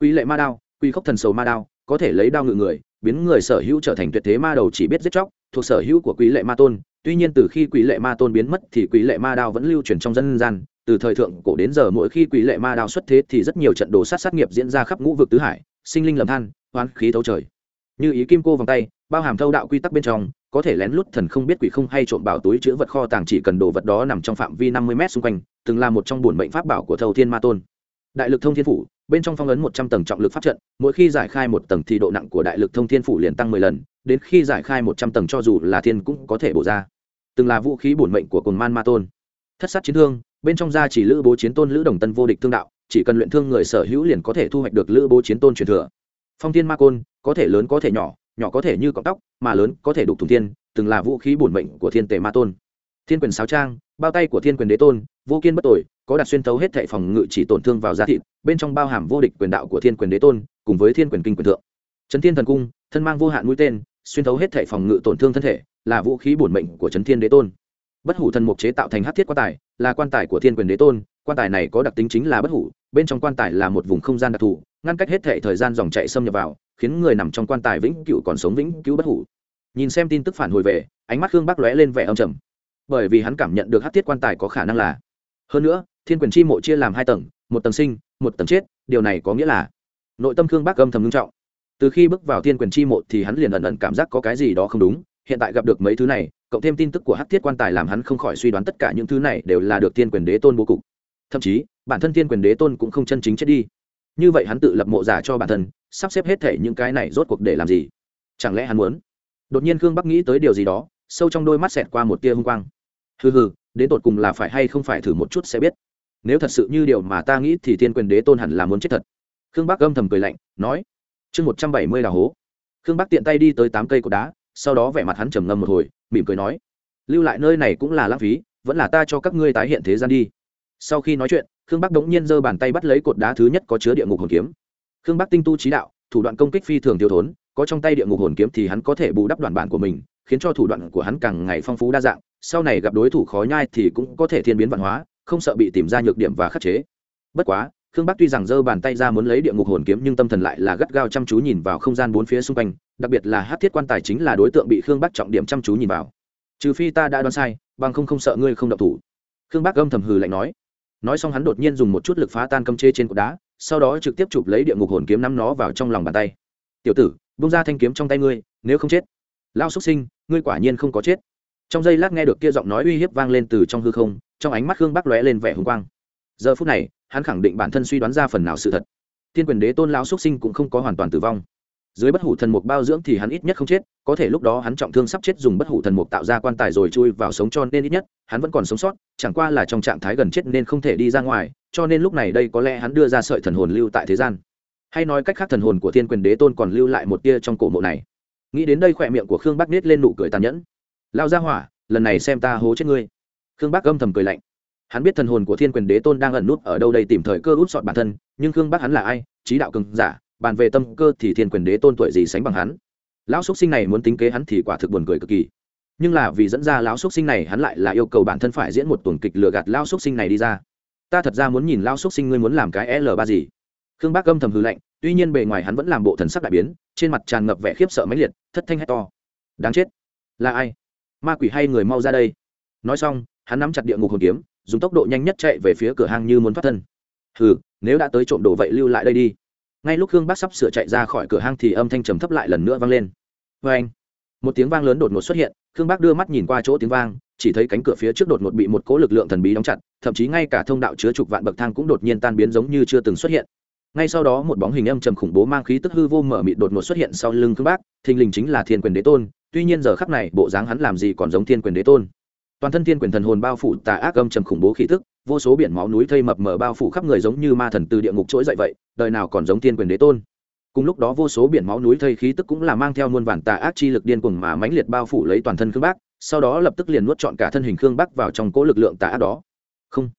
Quy lệ ma đao quy khốc thần sầu ma đao, có thể lấy đao ngự người, biến người sở hữu trở thành tuyệt thế ma đầu chỉ biết giết chóc, thuộc sở hữu của quý lệ ma tôn tuy nhiên từ khi quỷ lệ ma tôn biến mất thì quỷ lệ ma đao vẫn lưu truyền trong dân gian. Từ thời thượng cổ đến giờ mỗi khi quỷ lệ ma đao xuất thế thì rất nhiều trận đồ sát sát nghiệp diễn ra khắp ngũ vực tứ hải, sinh linh lầm than oán khí thấu trời. Như ý kim cô vòng tay, bao hàm thâu đạo quy tắc bên trong, có thể lén lút thần không biết quỷ không hay trộm bảo túi chứa vật kho tàng chỉ cần đồ vật đó nằm trong phạm vi năm mươi m xung quanh, từng là một trong bổn mệnh pháp bảo của thâu thiên ma tôn. Đại lực thông thiên phủ, bên trong phong ấn một trăm tầng trọng lực pháp trận, mỗi khi giải khai một tầng thì độ nặng của đại lực thông thiên phủ liền tăng mười lần, đến khi giải khai một trăm tầng cho dù là thiên cũng có thể bổ ra từng là vũ khí bổn mệnh của cồn man ma tôn. Thất sát chiến thương, bên trong da chỉ lữ bố chiến tôn lữ đồng tân vô địch thương đạo, chỉ cần luyện thương người sở hữu liền có thể thu hoạch được lữ bố chiến tôn truyền thừa. Phong thiên ma côn, có thể lớn có thể nhỏ nhỏ có thể như cọng tóc, mà lớn có thể đục thùng thiên, từng là vũ khí bổn mệnh của thiên tề ma tôn. Thiên quyền sáo trang, bao tay của thiên quyền đế tôn, vô kiên bất tội, có đặt xuyên thấu hết thệ phòng ngự chỉ tổn thương vào da thịt, bên trong bao hàm vô địch quyền đạo của thiên quyền đế tôn, cùng với thiên quyền kinh quyền thượng. Trấn thiên thần cung, thân mang vô hạn mũi tên, xuyên thấu hết thệ phòng ngự tổn thương thân thể là vũ khí bổn mệnh của trấn thiên đế tôn. Bất hủ thần mục chế tạo thành hát thiết quan tài, là quan tài của thiên quyền đế tôn. Quan tài này có đặc tính chính là bất hủ, bên trong quan tài là một vùng không gian đặc thù, ngăn cách hết thệ thời gian dòng chạy xâm nhập vào, khiến người nằm trong quan tài vĩnh cựu còn sống vĩnh cứu bất hủ. Nhìn xem tin tức phản hồi về, ánh mắt khương bắc lóe lên vẻ âm trầm. Bởi vì hắn cảm nhận được hát thiết quan tài có khả năng là. Hơn nữa, thiên quyền chi mộ chia làm hai tầng, một tầng sinh, một tầng chết, điều này có nghĩa là nội tâm khương bắc âm thầm nghiêm trọng. Từ khi bước vào thiên quyền chi mộ thì hắn liền ẩn ẩn cảm giác có cái gì đó không đúng hiện tại gặp được mấy thứ này, cộng thêm tin tức của hát thiết quan tài làm hắn không khỏi suy đoán tất cả những thứ này đều là được thiên quyền đế tôn bố cục. Thậm chí, bản thân thiên quyền đế tôn cũng không chân chính chết đi. Như vậy hắn tự lập mộ giả cho bản thân, sắp xếp hết thể những cái này rốt cuộc để làm gì? Chẳng lẽ hắn muốn? Đột nhiên khương bắc nghĩ tới điều gì đó, sâu trong đôi mắt xẹt qua một tia hung quang. Hừ hừ, đến tột cùng là phải hay không phải thử một chút sẽ biết. Nếu thật sự như điều mà ta nghĩ thì thiên quyền đế tôn hẳn là muốn chết thật. Khương bắc âm thầm cười lạnh, nói, chương một trăm bảy mươi là hố. Khương bắc tiện tay đi tới tám cây cột đá sau đó vẻ mặt hắn trầm ngâm một hồi, mỉm cười nói, lưu lại nơi này cũng là lãng phí, vẫn là ta cho các ngươi tái hiện thế gian đi. Sau khi nói chuyện, khương bắc đống nhiên giơ bàn tay bắt lấy cột đá thứ nhất có chứa địa ngục hồn kiếm. Khương bắc tinh tu trí đạo, thủ đoạn công kích phi thường tiêu thốn, có trong tay địa ngục hồn kiếm thì hắn có thể bù đắp đoạn bản của mình, khiến cho thủ đoạn của hắn càng ngày phong phú đa dạng, sau này gặp đối thủ khó nhai thì cũng có thể thiên biến văn hóa, không sợ bị tìm ra nhược điểm và khắc chế. Bất quá, khương bắc tuy rằng giơ bàn tay ra muốn lấy địa ngục hồn kiếm nhưng tâm thần lại là gắt gao chăm chú nhìn vào không gian bốn phía xung quanh đặc biệt là hát thiết quan tài chính là đối tượng bị khương bắc trọng điểm chăm chú nhìn vào. Trừ phi ta đã đoán sai, bằng không không sợ ngươi không độc thủ. Khương bắc âm thầm hừ lạnh nói. Nói xong hắn đột nhiên dùng một chút lực phá tan cấm chê trên cột đá, sau đó trực tiếp chụp lấy địa ngục hồn kiếm nắm nó vào trong lòng bàn tay. Tiểu tử bung ra thanh kiếm trong tay ngươi, nếu không chết. Lao xuất sinh, ngươi quả nhiên không có chết. Trong giây lát nghe được kia giọng nói uy hiếp vang lên từ trong hư không, trong ánh mắt khương bắc lóe lên vẻ hùng quang. Giờ phút này, hắn khẳng định bản thân suy đoán ra phần nào sự thật. Thiên quyền đế tôn lao xuất sinh cũng không có hoàn toàn tử vong dưới bất hủ thần mục bao dưỡng thì hắn ít nhất không chết, có thể lúc đó hắn trọng thương sắp chết dùng bất hủ thần mục tạo ra quan tài rồi chui vào sống cho nên ít nhất, hắn vẫn còn sống sót, chẳng qua là trong trạng thái gần chết nên không thể đi ra ngoài, cho nên lúc này đây có lẽ hắn đưa ra sợi thần hồn lưu tại thế gian. Hay nói cách khác thần hồn của thiên quyền đế tôn còn lưu lại một tia trong cổ mộ này. Nghĩ đến đây khỏe miệng của khương bắc nết lên nụ cười tàn nhẫn. Lao ra hỏa, lần này xem ta hố chết ngươi. Khương bắc âm thầm cười lạnh. Hắn biết thần hồn của thiên quyền đế tôn đang ẩn nút ở đâu đây tìm thời cơ út sọt bản thân, nhưng khương bắc hắn là ai? Trí đạo cường giả bàn về tâm cơ thì thiên quyền đế tôn tuổi gì sánh bằng hắn. Lão xúc sinh này muốn tính kế hắn thì quả thực buồn cười cực kỳ. Nhưng là vì dẫn ra lão xúc sinh này, hắn lại là yêu cầu bản thân phải diễn một tuồng kịch lừa gạt lão xúc sinh này đi ra. Ta thật ra muốn nhìn lão xúc sinh ngươi muốn làm cái l ba gì. Khương bác âm thầm hư lạnh, tuy nhiên bề ngoài hắn vẫn làm bộ thần sắc đại biến, trên mặt tràn ngập vẻ khiếp sợ mãnh liệt, thất thanh hét to. Đáng chết. Là ai? Ma quỷ hay người mau ra đây. Nói xong, hắn nắm chặt địa ngục hồn kiếm, dùng tốc độ nhanh nhất chạy về phía cửa hang như muốn thoát thân. Hừ, nếu đã tới trộm đồ vậy lưu lại đây đi ngay lúc khương bác sắp sửa chạy ra khỏi cửa hang thì âm thanh trầm thấp lại lần nữa vang lên. Vê anh, một tiếng vang lớn đột ngột xuất hiện, khương bác đưa mắt nhìn qua chỗ tiếng vang, chỉ thấy cánh cửa phía trước đột ngột bị một cỗ lực lượng thần bí đóng chặt, thậm chí ngay cả thông đạo chứa chục vạn bậc thang cũng đột nhiên tan biến giống như chưa từng xuất hiện. Ngay sau đó một bóng hình âm trầm khủng bố mang khí tức hư vô mở mịt đột ngột xuất hiện sau lưng khương bác, thình lình chính là thiên quyền đế tôn, tuy nhiên giờ khắc này bộ dáng hắn làm gì còn giống thiên quyền đế tôn. Toàn thân thiên quyền thần hồn bao phủ tà ác âm trầm khủng bố khí tức vô số biển máu núi thây mập mờ bao phủ khắp người giống như ma thần từ địa ngục trỗi dậy vậy, đời nào còn giống tiên quyền đế tôn. Cùng lúc đó vô số biển máu núi thây khí tức cũng là mang theo muôn vàn tà ác chi lực điên cuồng mà mãnh liệt bao phủ lấy toàn thân khương bác, sau đó lập tức liền nuốt trọn cả thân hình khương bắc vào trong cỗ lực lượng tà ác đó. Không.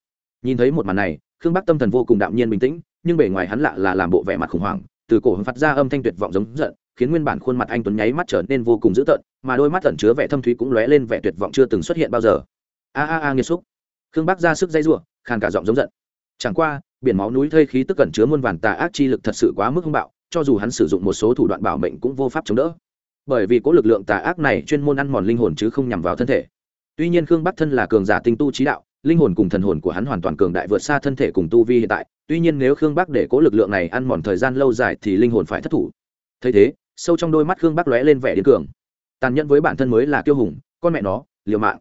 Nhìn thấy một màn này, khương bắc tâm thần vô cùng đạm nhiên bình tĩnh, nhưng bề ngoài hắn lạ là làm bộ vẻ mặt khủng hoảng, từ cổ phát ra âm thanh tuyệt vọng giống giận, khiến nguyên bản khuôn mặt anh tuấn nháy mắt trở nên vô cùng dữ tợn, mà đôi mắt tẩn chứa vẻ thâm thúy cũng lóe lên vẻ tuyệt vọng chưa từng xuất hiện bao giờ. A a a, nghiêm xúc khương bắc ra sức dây giụa khàn cả giọng giống giận. Chẳng qua, biển máu núi thây khí tức cẩn chứa muôn vàn tà ác chi lực thật sự quá mức hung bạo, cho dù hắn sử dụng một số thủ đoạn bảo mệnh cũng vô pháp chống đỡ. Bởi vì có lực lượng tà ác này chuyên môn ăn mòn linh hồn chứ không nhằm vào thân thể. Tuy nhiên khương bắc thân là cường giả tinh tu trí đạo, linh hồn cùng thần hồn của hắn hoàn toàn cường đại vượt xa thân thể cùng tu vi hiện tại, tuy nhiên nếu khương bắc để cố lực lượng này ăn mòn thời gian lâu dài thì linh hồn phải thất thủ. Thấy thế, sâu trong đôi mắt khương bắc lóe lên vẻ điên cường tàn nhẫn với bản thân mới là kiêu hùng, con mẹ nó, liều mạng.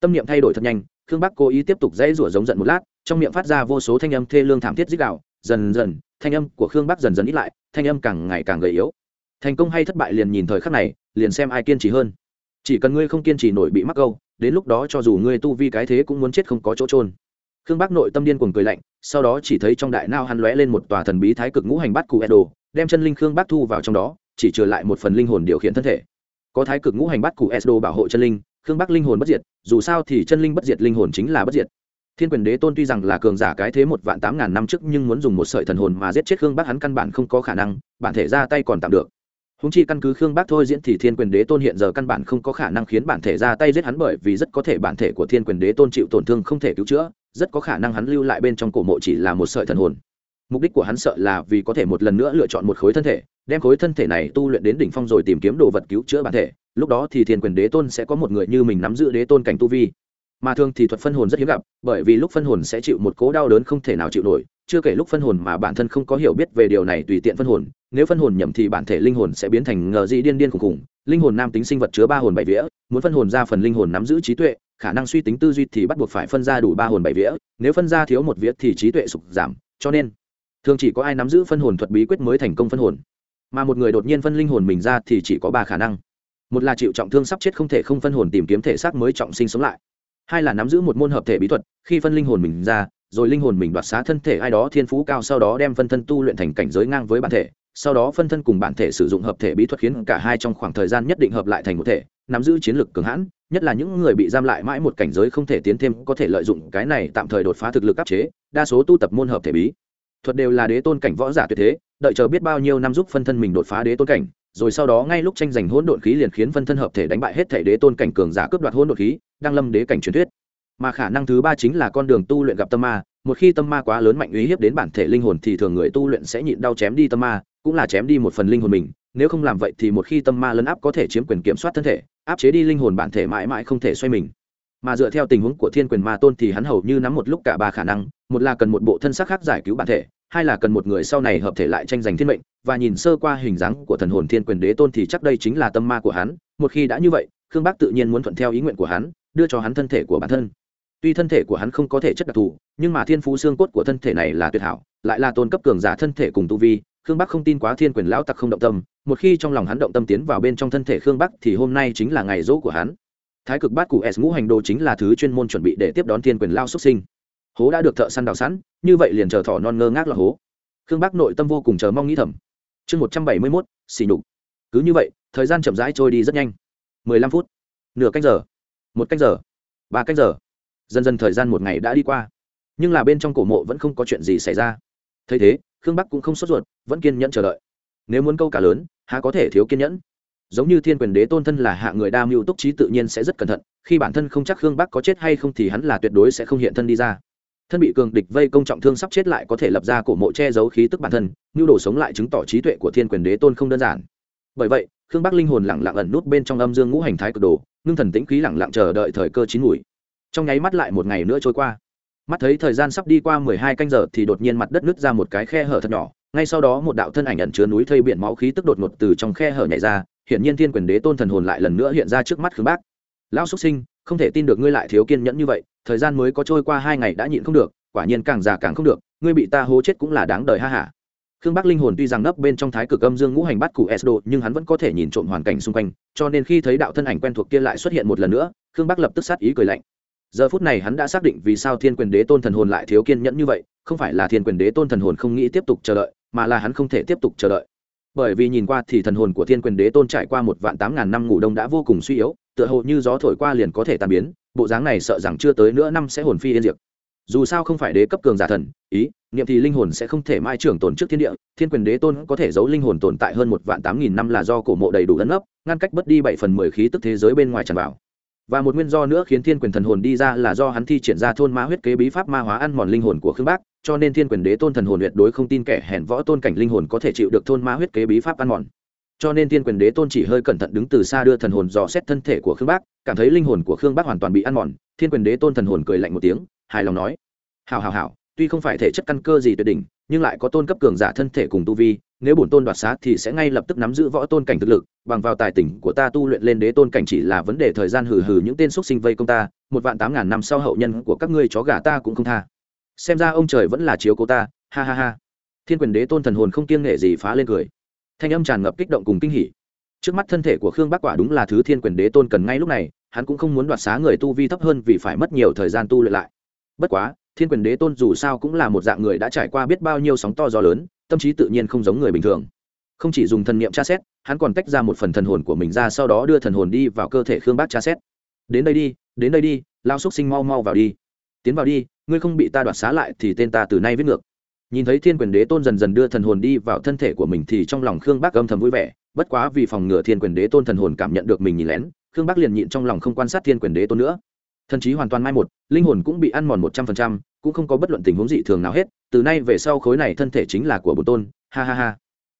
Tâm niệm thay đổi thật nhanh khương bắc cố ý tiếp tục dãy rủa giống giận một lát, trong miệng phát ra vô số thanh âm thê lương thảm thiết dích đạo dần dần, thanh âm của khương bắc dần dần ít lại, thanh âm càng ngày càng gầy yếu. Thành công hay thất bại liền nhìn thời khắc này, liền xem ai kiên trì hơn. Chỉ cần ngươi không kiên trì nổi bị mắc câu, đến lúc đó cho dù ngươi tu vi cái thế cũng muốn chết không có chỗ trôn khương bắc nội tâm điên cuồng cười lạnh, sau đó chỉ thấy trong đại nao hắn lóe lên một tòa thần bí thái cực ngũ hành bát cụ edo, đem chân linh khương bắc thu vào trong đó, chỉ trừ lại một phần linh hồn điều khiển thân thể. Có thái cực ngũ hành bát cụ edo bảo hộ chân linh khương bắc linh hồn bất diệt, dù sao thì chân linh bất diệt linh hồn chính là bất diệt. Thiên quyền đế tôn tuy rằng là cường giả cái thế một vạn tám ngàn năm trước nhưng muốn dùng một sợi thần hồn mà giết chết khương bắc hắn căn bản không có khả năng, bản thể ra tay còn tạm được. Húng chi căn cứ khương bắc thôi diễn thì thiên quyền đế tôn hiện giờ căn bản không có khả năng khiến bản thể ra tay giết hắn bởi vì rất có thể bản thể của thiên quyền đế tôn chịu tổn thương không thể cứu chữa, rất có khả năng hắn lưu lại bên trong cổ mộ chỉ là một sợi thần hồn mục đích của hắn sợ là vì có thể một lần nữa lựa chọn một khối thân thể, đem khối thân thể này tu luyện đến đỉnh phong rồi tìm kiếm đồ vật cứu chữa bản thể. Lúc đó thì thiên quyền đế tôn sẽ có một người như mình nắm giữ đế tôn cảnh tu vi. Mà thường thì thuật phân hồn rất hiếm gặp, bởi vì lúc phân hồn sẽ chịu một cố đau đớn không thể nào chịu nổi. Chưa kể lúc phân hồn mà bản thân không có hiểu biết về điều này tùy tiện phân hồn, nếu phân hồn nhầm thì bản thể linh hồn sẽ biến thành ngờ dị điên điên khủng khủng. Linh hồn nam tính sinh vật chứa ba hồn bảy vía, muốn phân hồn ra phần linh hồn nắm giữ trí tuệ, khả năng suy tính tư duy thì bắt buộc phải phân ra đủ ba hồn bảy vía, nếu phân ra thiếu một vía thì trí tuệ sụp giảm. Cho nên thường chỉ có ai nắm giữ phân hồn thuật bí quyết mới thành công phân hồn. Mà một người đột nhiên phân linh hồn mình ra thì chỉ có ba khả năng. Một là chịu trọng thương sắp chết không thể không phân hồn tìm kiếm thể xác mới trọng sinh sống lại. Hai là nắm giữ một môn hợp thể bí thuật, khi phân linh hồn mình ra, rồi linh hồn mình đoạt xá thân thể ai đó thiên phú cao sau đó đem phân thân tu luyện thành cảnh giới ngang với bản thể, sau đó phân thân cùng bản thể sử dụng hợp thể bí thuật khiến cả hai trong khoảng thời gian nhất định hợp lại thành một thể, nắm giữ chiến lược cường hãn, nhất là những người bị giam lại mãi một cảnh giới không thể tiến thêm có thể lợi dụng cái này tạm thời đột phá thực lực áp chế, đa số tu tập môn hợp thể bí thuật đều là đế tôn cảnh võ giả tuyệt thế, đợi chờ biết bao nhiêu năm giúp phân thân mình đột phá đế tôn cảnh, rồi sau đó ngay lúc tranh giành hỗn độn khí liền khiến phân thân hợp thể đánh bại hết thể đế tôn cảnh cường giả cướp đoạt hỗn độn khí đang lâm đế cảnh truyền thuyết. Mà khả năng thứ ba chính là con đường tu luyện gặp tâm ma, một khi tâm ma quá lớn mạnh uy hiếp đến bản thể linh hồn thì thường người tu luyện sẽ nhịn đau chém đi tâm ma, cũng là chém đi một phần linh hồn mình, nếu không làm vậy thì một khi tâm ma lấn áp có thể chiếm quyền kiểm soát thân thể, áp chế đi linh hồn bản thể mãi mãi không thể xoay mình mà dựa theo tình huống của thiên quyền ma tôn thì hắn hầu như nắm một lúc cả ba khả năng, một là cần một bộ thân xác khác giải cứu bản thể, hai là cần một người sau này hợp thể lại tranh giành thiên mệnh, và nhìn sơ qua hình dáng của thần hồn thiên quyền đế tôn thì chắc đây chính là tâm ma của hắn, một khi đã như vậy, khương bác tự nhiên muốn thuận theo ý nguyện của hắn, đưa cho hắn thân thể của bản thân. Tuy thân thể của hắn không có thể chất đặc thù, nhưng mà thiên phú xương cốt của thân thể này là tuyệt hảo, lại là tôn cấp cường giả thân thể cùng tu vi, khương bắc không tin quá thiên quyền lão tặc không động tâm, một khi trong lòng hắn động tâm tiến vào bên trong thân thể khương bắc thì hôm nay chính là ngày dỗ của hắn thái cực bát cụ s ngũ hành đồ chính là thứ chuyên môn chuẩn bị để tiếp đón thiên quyền lao xuất sinh. Hố đã được thợ săn đào sẵn, như vậy liền chờ thỏ non ngơ ngác là hố. Khương bắc nội tâm vô cùng chờ mong nghĩ thầm. Chương một trăm bảy mươi mốt xì nhục. Cứ như vậy, thời gian chậm rãi trôi đi rất nhanh. mười lăm phút. Nửa canh giờ. Một canh giờ. Ba canh giờ. Dần dần thời gian một ngày đã đi qua. Nhưng là bên trong cổ mộ vẫn không có chuyện gì xảy ra. Thấy thế, khương bắc cũng không sốt ruột, vẫn kiên nhẫn chờ đợi. Nếu muốn câu cả lớn, há có thể thiếu kiên nhẫn? Giống như thiên quyền đế tôn thân là hạ người đa mưu túc trí tự nhiên sẽ rất cẩn thận, khi bản thân không chắc khương bắc có chết hay không thì hắn là tuyệt đối sẽ không hiện thân đi ra. Thân bị cường địch vây công trọng thương sắp chết lại có thể lập ra cổ mộ che giấu khí tức bản thân nhu đồ sống lại chứng tỏ trí tuệ của thiên quyền đế tôn không đơn giản. Bởi vậy, khương bắc linh hồn lẳng lặng ẩn nút bên trong âm dương ngũ hành thái cực đồ, ngưng thần tĩnh khí lẳng lặng chờ đợi thời cơ chín mùi. Trong nháy mắt lại một ngày nữa trôi qua. Mắt thấy thời gian sắp đi qua mười hai canh giờ thì đột nhiên mặt đất nứt ra một cái khe hở thật nhỏ, ngay sau đó một đạo thân ảnh ẩn chứa núi thây biển máu khí tức đột ngột từ trong khe hở nhảy ra hiện nhiên thiên quyền đế tôn thần hồn lại lần nữa hiện ra trước mắt khương bác. Lão xuất sinh, không thể tin được ngươi lại thiếu kiên nhẫn như vậy, thời gian mới có trôi qua hai ngày đã nhịn không được, quả nhiên càng già càng không được, ngươi bị ta hố chết cũng là đáng đời ha hả. Khương bắc linh hồn tuy rằng nấp bên trong thái cực âm dương ngũ hành bắt cụ esdo, nhưng hắn vẫn có thể nhìn trộm hoàn cảnh xung quanh, cho nên khi thấy đạo thân ảnh quen thuộc kia lại xuất hiện một lần nữa, khương bắc lập tức sát ý cười lạnh. Giờ phút này hắn đã xác định vì sao thiên quyền đế tôn thần hồn lại thiếu kiên nhẫn như vậy, không phải là thiên quyền đế tôn thần hồn không nghĩ tiếp tục chờ đợi, mà là hắn không thể tiếp tục chờ đợi bởi vì nhìn qua thì thần hồn của thiên quyền đế tôn trải qua một vạn tám ngàn năm ngủ đông đã vô cùng suy yếu, tựa hồ như gió thổi qua liền có thể tàn biến, bộ dáng này sợ rằng chưa tới nữa năm sẽ hồn phi yên diệt. Dù sao không phải đế cấp cường giả thần, ý, niệm thì linh hồn sẽ không thể mai trưởng tồn trước thiên địa, thiên quyền đế tôn có thể giấu linh hồn tồn tại hơn một vạn tám nghìn năm là do cổ mộ đầy đủ ấn ấp, ngăn cách bất đi bảy phần mười khí tức thế giới bên ngoài tràn vào và một nguyên do nữa khiến thiên quyền thần hồn đi ra là do hắn thi triển ra thôn ma huyết kế bí pháp ma hóa ăn mòn linh hồn của khương bác, cho nên thiên quyền đế tôn thần hồn tuyệt đối không tin kẻ hèn võ tôn cảnh linh hồn có thể chịu được thôn ma huyết kế bí pháp ăn mòn. Cho nên thiên quyền đế tôn chỉ hơi cẩn thận đứng từ xa đưa thần hồn dò xét thân thể của khương bác, cảm thấy linh hồn của khương bác hoàn toàn bị ăn mòn, thiên quyền đế tôn thần hồn cười lạnh một tiếng, hài lòng nói hào hào hào tuy không phải thể chất căn cơ gì tuyệt đỉnh, nhưng lại có tôn cấp cường giả thân thể cùng tu vi nếu bổn tôn đoạt xá thì sẽ ngay lập tức nắm giữ võ tôn cảnh thực lực, bằng vào tài tỉnh của ta tu luyện lên đế tôn cảnh chỉ là vấn đề thời gian hừ hừ những tên x sinh vây công ta, một vạn tám ngàn năm sau hậu nhân của các ngươi chó gà ta cũng không tha. Xem ra ông trời vẫn là chiếu cố ta, ha ha ha. Thiên quyền đế tôn thần hồn không kiêng nghệ gì phá lên cười. Thanh âm tràn ngập kích động cùng kinh hỉ. Trước mắt thân thể của khương bắc quả đúng là thứ thiên quyền đế tôn cần ngay lúc này, hắn cũng không muốn đoạt xá người tu vi thấp hơn vì phải mất nhiều thời gian tu luyện lại. Bất quá, thiên quyền đế tôn dù sao cũng là một dạng người đã trải qua biết bao nhiêu sóng to gió lớn tâm trí tự nhiên không giống người bình thường. Không chỉ dùng thần niệm tra xét, hắn còn tách ra một phần thần hồn của mình ra sau đó đưa thần hồn đi vào cơ thể khương bác tra xét. Đến đây đi, đến đây đi lao xúc sinh mau mau vào đi. Tiến vào đi, ngươi không bị ta đoạt xá lại thì tên ta từ nay viết ngược. Nhìn thấy thiên quyền đế tôn dần dần đưa thần hồn đi vào thân thể của mình thì trong lòng khương bác âm thầm vui vẻ, bất quá vì phòng ngừa thiên quyền đế tôn thần hồn cảm nhận được mình nhìn lén, khương bác liền nhịn trong lòng không quan sát thiên quyền đế tôn nữa thần trí hoàn toàn mai một, linh hồn cũng bị ăn mòn một trăm phần trăm, cũng không có bất luận tình huống dị thường nào hết, từ nay về sau khối này thân thể chính là của bồn tôn, ha ha ha.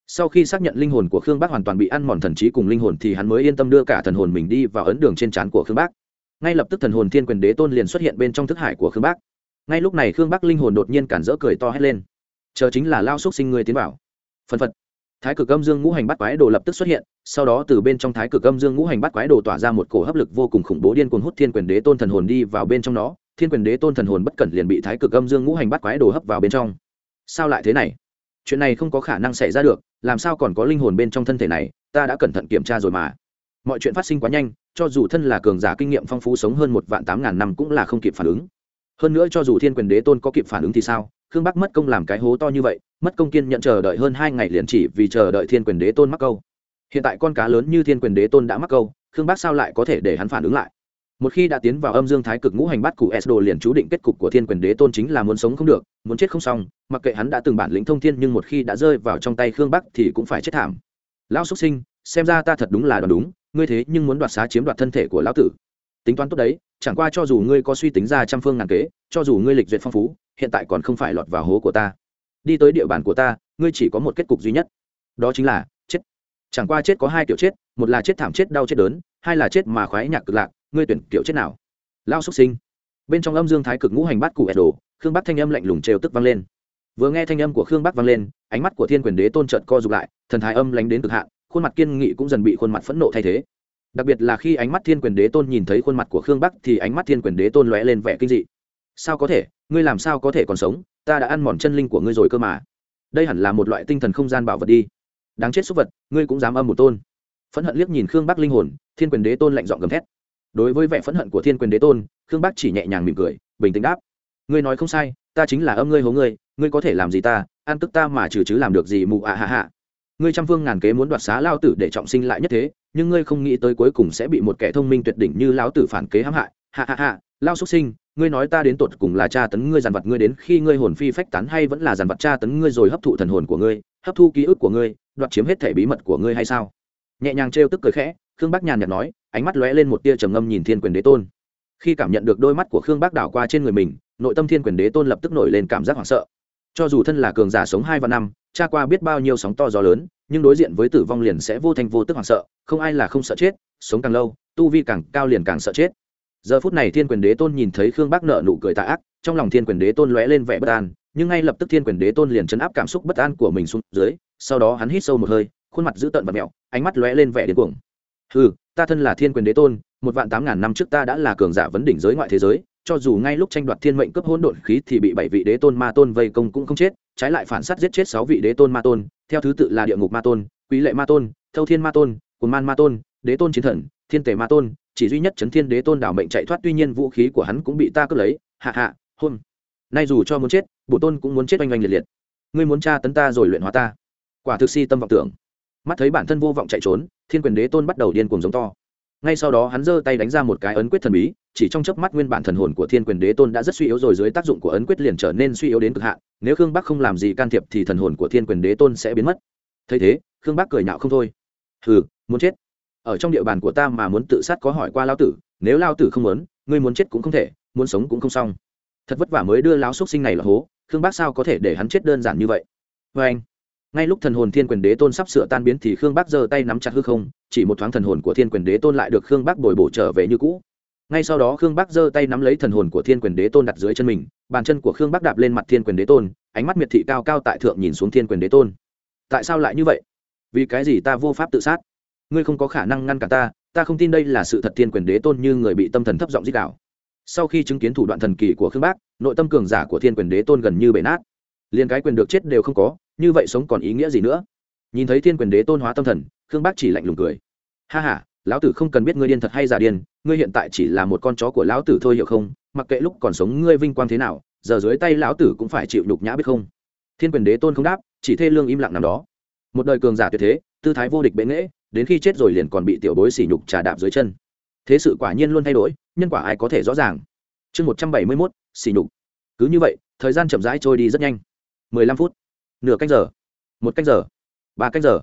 Sau khi xác nhận linh hồn của khương bác hoàn toàn bị ăn mòn thần trí cùng linh hồn thì hắn mới yên tâm đưa cả thần hồn mình đi vào ấn đường trên trán của khương bác. Ngay lập tức thần hồn thiên quyền đế tôn liền xuất hiện bên trong thức hải của khương bác. Ngay lúc này khương bác linh hồn đột nhiên cản rỡ cười to hét lên. Chờ chính là lao xúc sinh người tiến vào. Phân phật. Thái cực âm dương ngũ hành bắt quái đồ lập tức xuất hiện sau đó từ bên trong thái cực âm dương ngũ hành bắt quái đồ tỏa ra một cổ hấp lực vô cùng khủng bố điên cuồng hút thiên quyền đế tôn thần hồn đi vào bên trong nó. Thiên quyền đế tôn thần hồn bất cẩn liền bị thái cực âm dương ngũ hành bắt quái đồ hấp vào bên trong. Sao lại thế này? Chuyện này không có khả năng xảy ra được, làm sao còn có linh hồn bên trong thân thể này? Ta đã cẩn thận kiểm tra rồi mà. Mọi chuyện phát sinh quá nhanh, cho dù thân là cường giả kinh nghiệm phong phú sống hơn một vạn tám ngàn năm cũng là không kịp phản ứng. Hơn nữa cho dù thiên quyền đế tôn có kịp phản ứng thì sao? Khương bắc mất công làm cái hố to như vậy, mất công kiên nhận chờ đợi hơn hai ngày liền chỉ vì chờ đợi thiên quyền đế tôn mắc câu hiện tại con cá lớn như thiên quyền đế tôn đã mắc câu, khương Bác sao lại có thể để hắn phản ứng lại? Một khi đã tiến vào âm dương thái cực ngũ hành bắt cụ s đồ liền chú định kết cục của thiên quyền đế tôn chính là muốn sống không được, muốn chết không xong, mặc kệ hắn đã từng bản lĩnh thông thiên nhưng một khi đã rơi vào trong tay khương bắc thì cũng phải chết thảm. Lão xuất sinh, xem ra ta thật đúng là đoán đúng, ngươi thế nhưng muốn đoạt xá chiếm đoạt thân thể của lão tử. Tính toán tốt đấy, chẳng qua cho dù ngươi có suy tính ra trăm phương ngàn kế, cho dù ngươi lịch duyệt phong phú, hiện tại còn không phải lọt vào hố của ta. Đi tới địa bàn của ta, ngươi chỉ có một kết cục duy nhất. Đó chính là chẳng qua chết có hai kiểu chết, một là chết thảm chết đau chết đớn, hai là chết mà khoái nhạc cực lạc, ngươi tuyển kiểu chết nào? Lao xuất sinh. Bên trong âm dương thái cực ngũ hành bát cụ ẹt đồ khương bắc thanh âm lạnh lùng trêu tức vang lên. Vừa nghe thanh âm của khương bắc vang lên, ánh mắt của thiên quyền đế tôn trợt co rụt lại, thần thái âm lánh đến cực hạn, khuôn mặt kiên nghị cũng dần bị khuôn mặt phẫn nộ thay thế. Đặc biệt là khi ánh mắt thiên quyền đế tôn nhìn thấy khuôn mặt của khương bắc thì ánh mắt thiên quyền đế tôn lóe lên vẻ kinh dị. Sao có thể? Ngươi làm sao có thể còn sống? Ta đã ăn mòn chân linh của ngươi rồi cơ mà. Đây hẳn là một loại tinh thần không gian bảo vật đi đáng chết súc vật, ngươi cũng dám âm một tôn. Phẫn hận liếc nhìn khương bắc linh hồn, thiên quyền đế tôn lạnh dọn gầm thét. Đối với vẻ phẫn hận của thiên quyền đế tôn, khương bắc chỉ nhẹ nhàng mỉm cười, bình tĩnh đáp. Ngươi nói không sai, ta chính là âm ngươi hố ngươi ngươi có thể làm gì ta, ăn tức ta mà trừ chứ làm được gì mụ ạ à hạ hạ. Ngươi trăm phương ngàn kế muốn đoạt xá lao tử để trọng sinh lại nhất thế, nhưng ngươi không nghĩ tới cuối cùng sẽ bị một kẻ thông minh tuyệt đỉnh như lão tử phản kế hãm hại. Hạ hạ hạ, lao xuất sinh, ngươi nói ta đến tột cùng là cha tấn ngươi dàn vật ngươi đến khi ngươi hồn phi phách tán hay vẫn là dàn vật cha tấn ngươi rồi hấp thụ thần hồn của ngươi, hấp thu ký ức của ngươi đoạt chiếm hết thể bí mật của ngươi hay sao? Nhẹ nhàng trêu tức cười khẽ, khương bắc nhàn nhạt nói, ánh mắt lóe lên một tia trầm ngâm nhìn thiên quyền đế tôn. Khi cảm nhận được đôi mắt của khương bắc đảo qua trên người mình, nội tâm thiên quyền đế tôn lập tức nổi lên cảm giác hoảng sợ. Cho dù thân là cường giả sống hai và năm cha qua biết bao nhiêu sóng to gió lớn, nhưng đối diện với tử vong liền sẽ vô thành vô tức hoảng sợ, không ai là không sợ chết, sống càng lâu, tu vi càng cao liền càng sợ chết. Giờ phút này thiên quyền đế tôn nhìn thấy khương bác nợ nụ cười tạ ác, trong lòng thiên quyền đế tôn lóe lên vẻ bất an, nhưng ngay lập tức thiên quyền đế tôn liền chấn áp cảm xúc bất an của mình xuống dưới sau đó hắn hít sâu một hơi, khuôn mặt dữ tợn và mẹo, ánh mắt lóe lên vẻ điên cuồng. Ừ ta thân là thiên quyền đế tôn, một vạn tám ngàn năm trước ta đã là cường giả vấn đỉnh giới ngoại thế giới, cho dù ngay lúc tranh đoạt thiên mệnh cấp hỗn độn khí thì bị bảy vị đế tôn ma tôn vây công cũng không chết, trái lại phản sát giết chết sáu vị đế tôn ma tôn, theo thứ tự là địa ngục ma tôn, quý lệ ma tôn, thâu thiên ma tôn cồn man ma tôn, đế tôn chiến thần, thiên tể ma tôn, chỉ duy nhất chấn thiên đế tôn đảo mệnh chạy thoát tuy nhiên vũ khí của hắn cũng bị ta cướp lấy, hạ hạ, hôm nay dù cho muốn chết, bộ tôn cũng muốn chết oanh oanh liệt liệt. Ngươi muốn tra tấn ta rồi luyện hóa ta quả thực si tâm vọng tưởng. Mắt thấy bản thân vô vọng chạy trốn, thiên quyền đế tôn bắt đầu điên cuồng giống to. Ngay sau đó hắn giơ tay đánh ra một cái ấn quyết thần bí, chỉ trong chớp mắt nguyên bản thần hồn của thiên quyền đế tôn đã rất suy yếu rồi dưới tác dụng của ấn quyết liền trở nên suy yếu đến cực hạn, nếu khương bắc không làm gì can thiệp thì thần hồn của thiên quyền đế tôn sẽ biến mất. Thấy thế, khương bắc cười nhạo không thôi. Hừ, muốn chết. Ở trong địa bàn của ta mà muốn tự sát có hỏi qua lao tử, nếu lao tử không muốn, ngươi muốn chết cũng không thể, muốn sống cũng không xong. Thật vất vả mới đưa lão xúc sinh này là hố, khương bác sao có thể để hắn chết đơn giản như vậy? Vê anh ngay lúc thần hồn thiên quyền đế tôn sắp sửa tan biến thì khương bác giơ tay nắm chặt hư không, chỉ một thoáng thần hồn của thiên quyền đế tôn lại được khương bác bồi bổ trở về như cũ. Ngay sau đó khương bác giơ tay nắm lấy thần hồn của thiên quyền đế tôn đặt dưới chân mình, bàn chân của khương bác đạp lên mặt thiên quyền đế tôn, ánh mắt miệt thị cao cao tại thượng nhìn xuống thiên quyền đế tôn. Tại sao lại như vậy? Vì cái gì ta vô pháp tự sát? Ngươi không có khả năng ngăn cản ta ta không tin đây là sự thật thiên quyền đế tôn như người bị tâm thần thấp giọng dích đạo sau khi chứng kiến thủ đoạn thần kỳ của khương bác, nội tâm cường giả của thiên quyền đế tôn gần như bể nát. Liền cái quyền được chết đều không có như vậy sống còn ý nghĩa gì nữa? Nhìn thấy thiên quyền đế tôn hóa tâm thần, khương bác chỉ lạnh lùng cười. Ha h a lão tử không cần biết ngươi điên thật hay giả điên, ngươi hiện tại chỉ là một con chó của lão tử thôi hiểu không? Mặc kệ lúc còn sống ngươi vinh quang thế nào, giờ dưới tay lão tử cũng phải chịu nhục nhã biết không? Thiên quyền đế tôn không đáp, chỉ thê lương im lặng nằm đó. Một đời cường giả tuyệt thế, tư thái vô địch bệ nghễ đến khi chết rồi liền còn bị tiểu bối sỉ nhục trà đạp dưới chân. Thế sự quả nhiên luôn thay đổi, nhân quả ai có thể rõ ràng? Chương một trăm bảy mươi mốt xỉ nhục. Cứ như vậy, thời gian chậm rãi trôi đi rất nhanh. mười lăm phút nửa canh giờ, một canh giờ, ba canh giờ.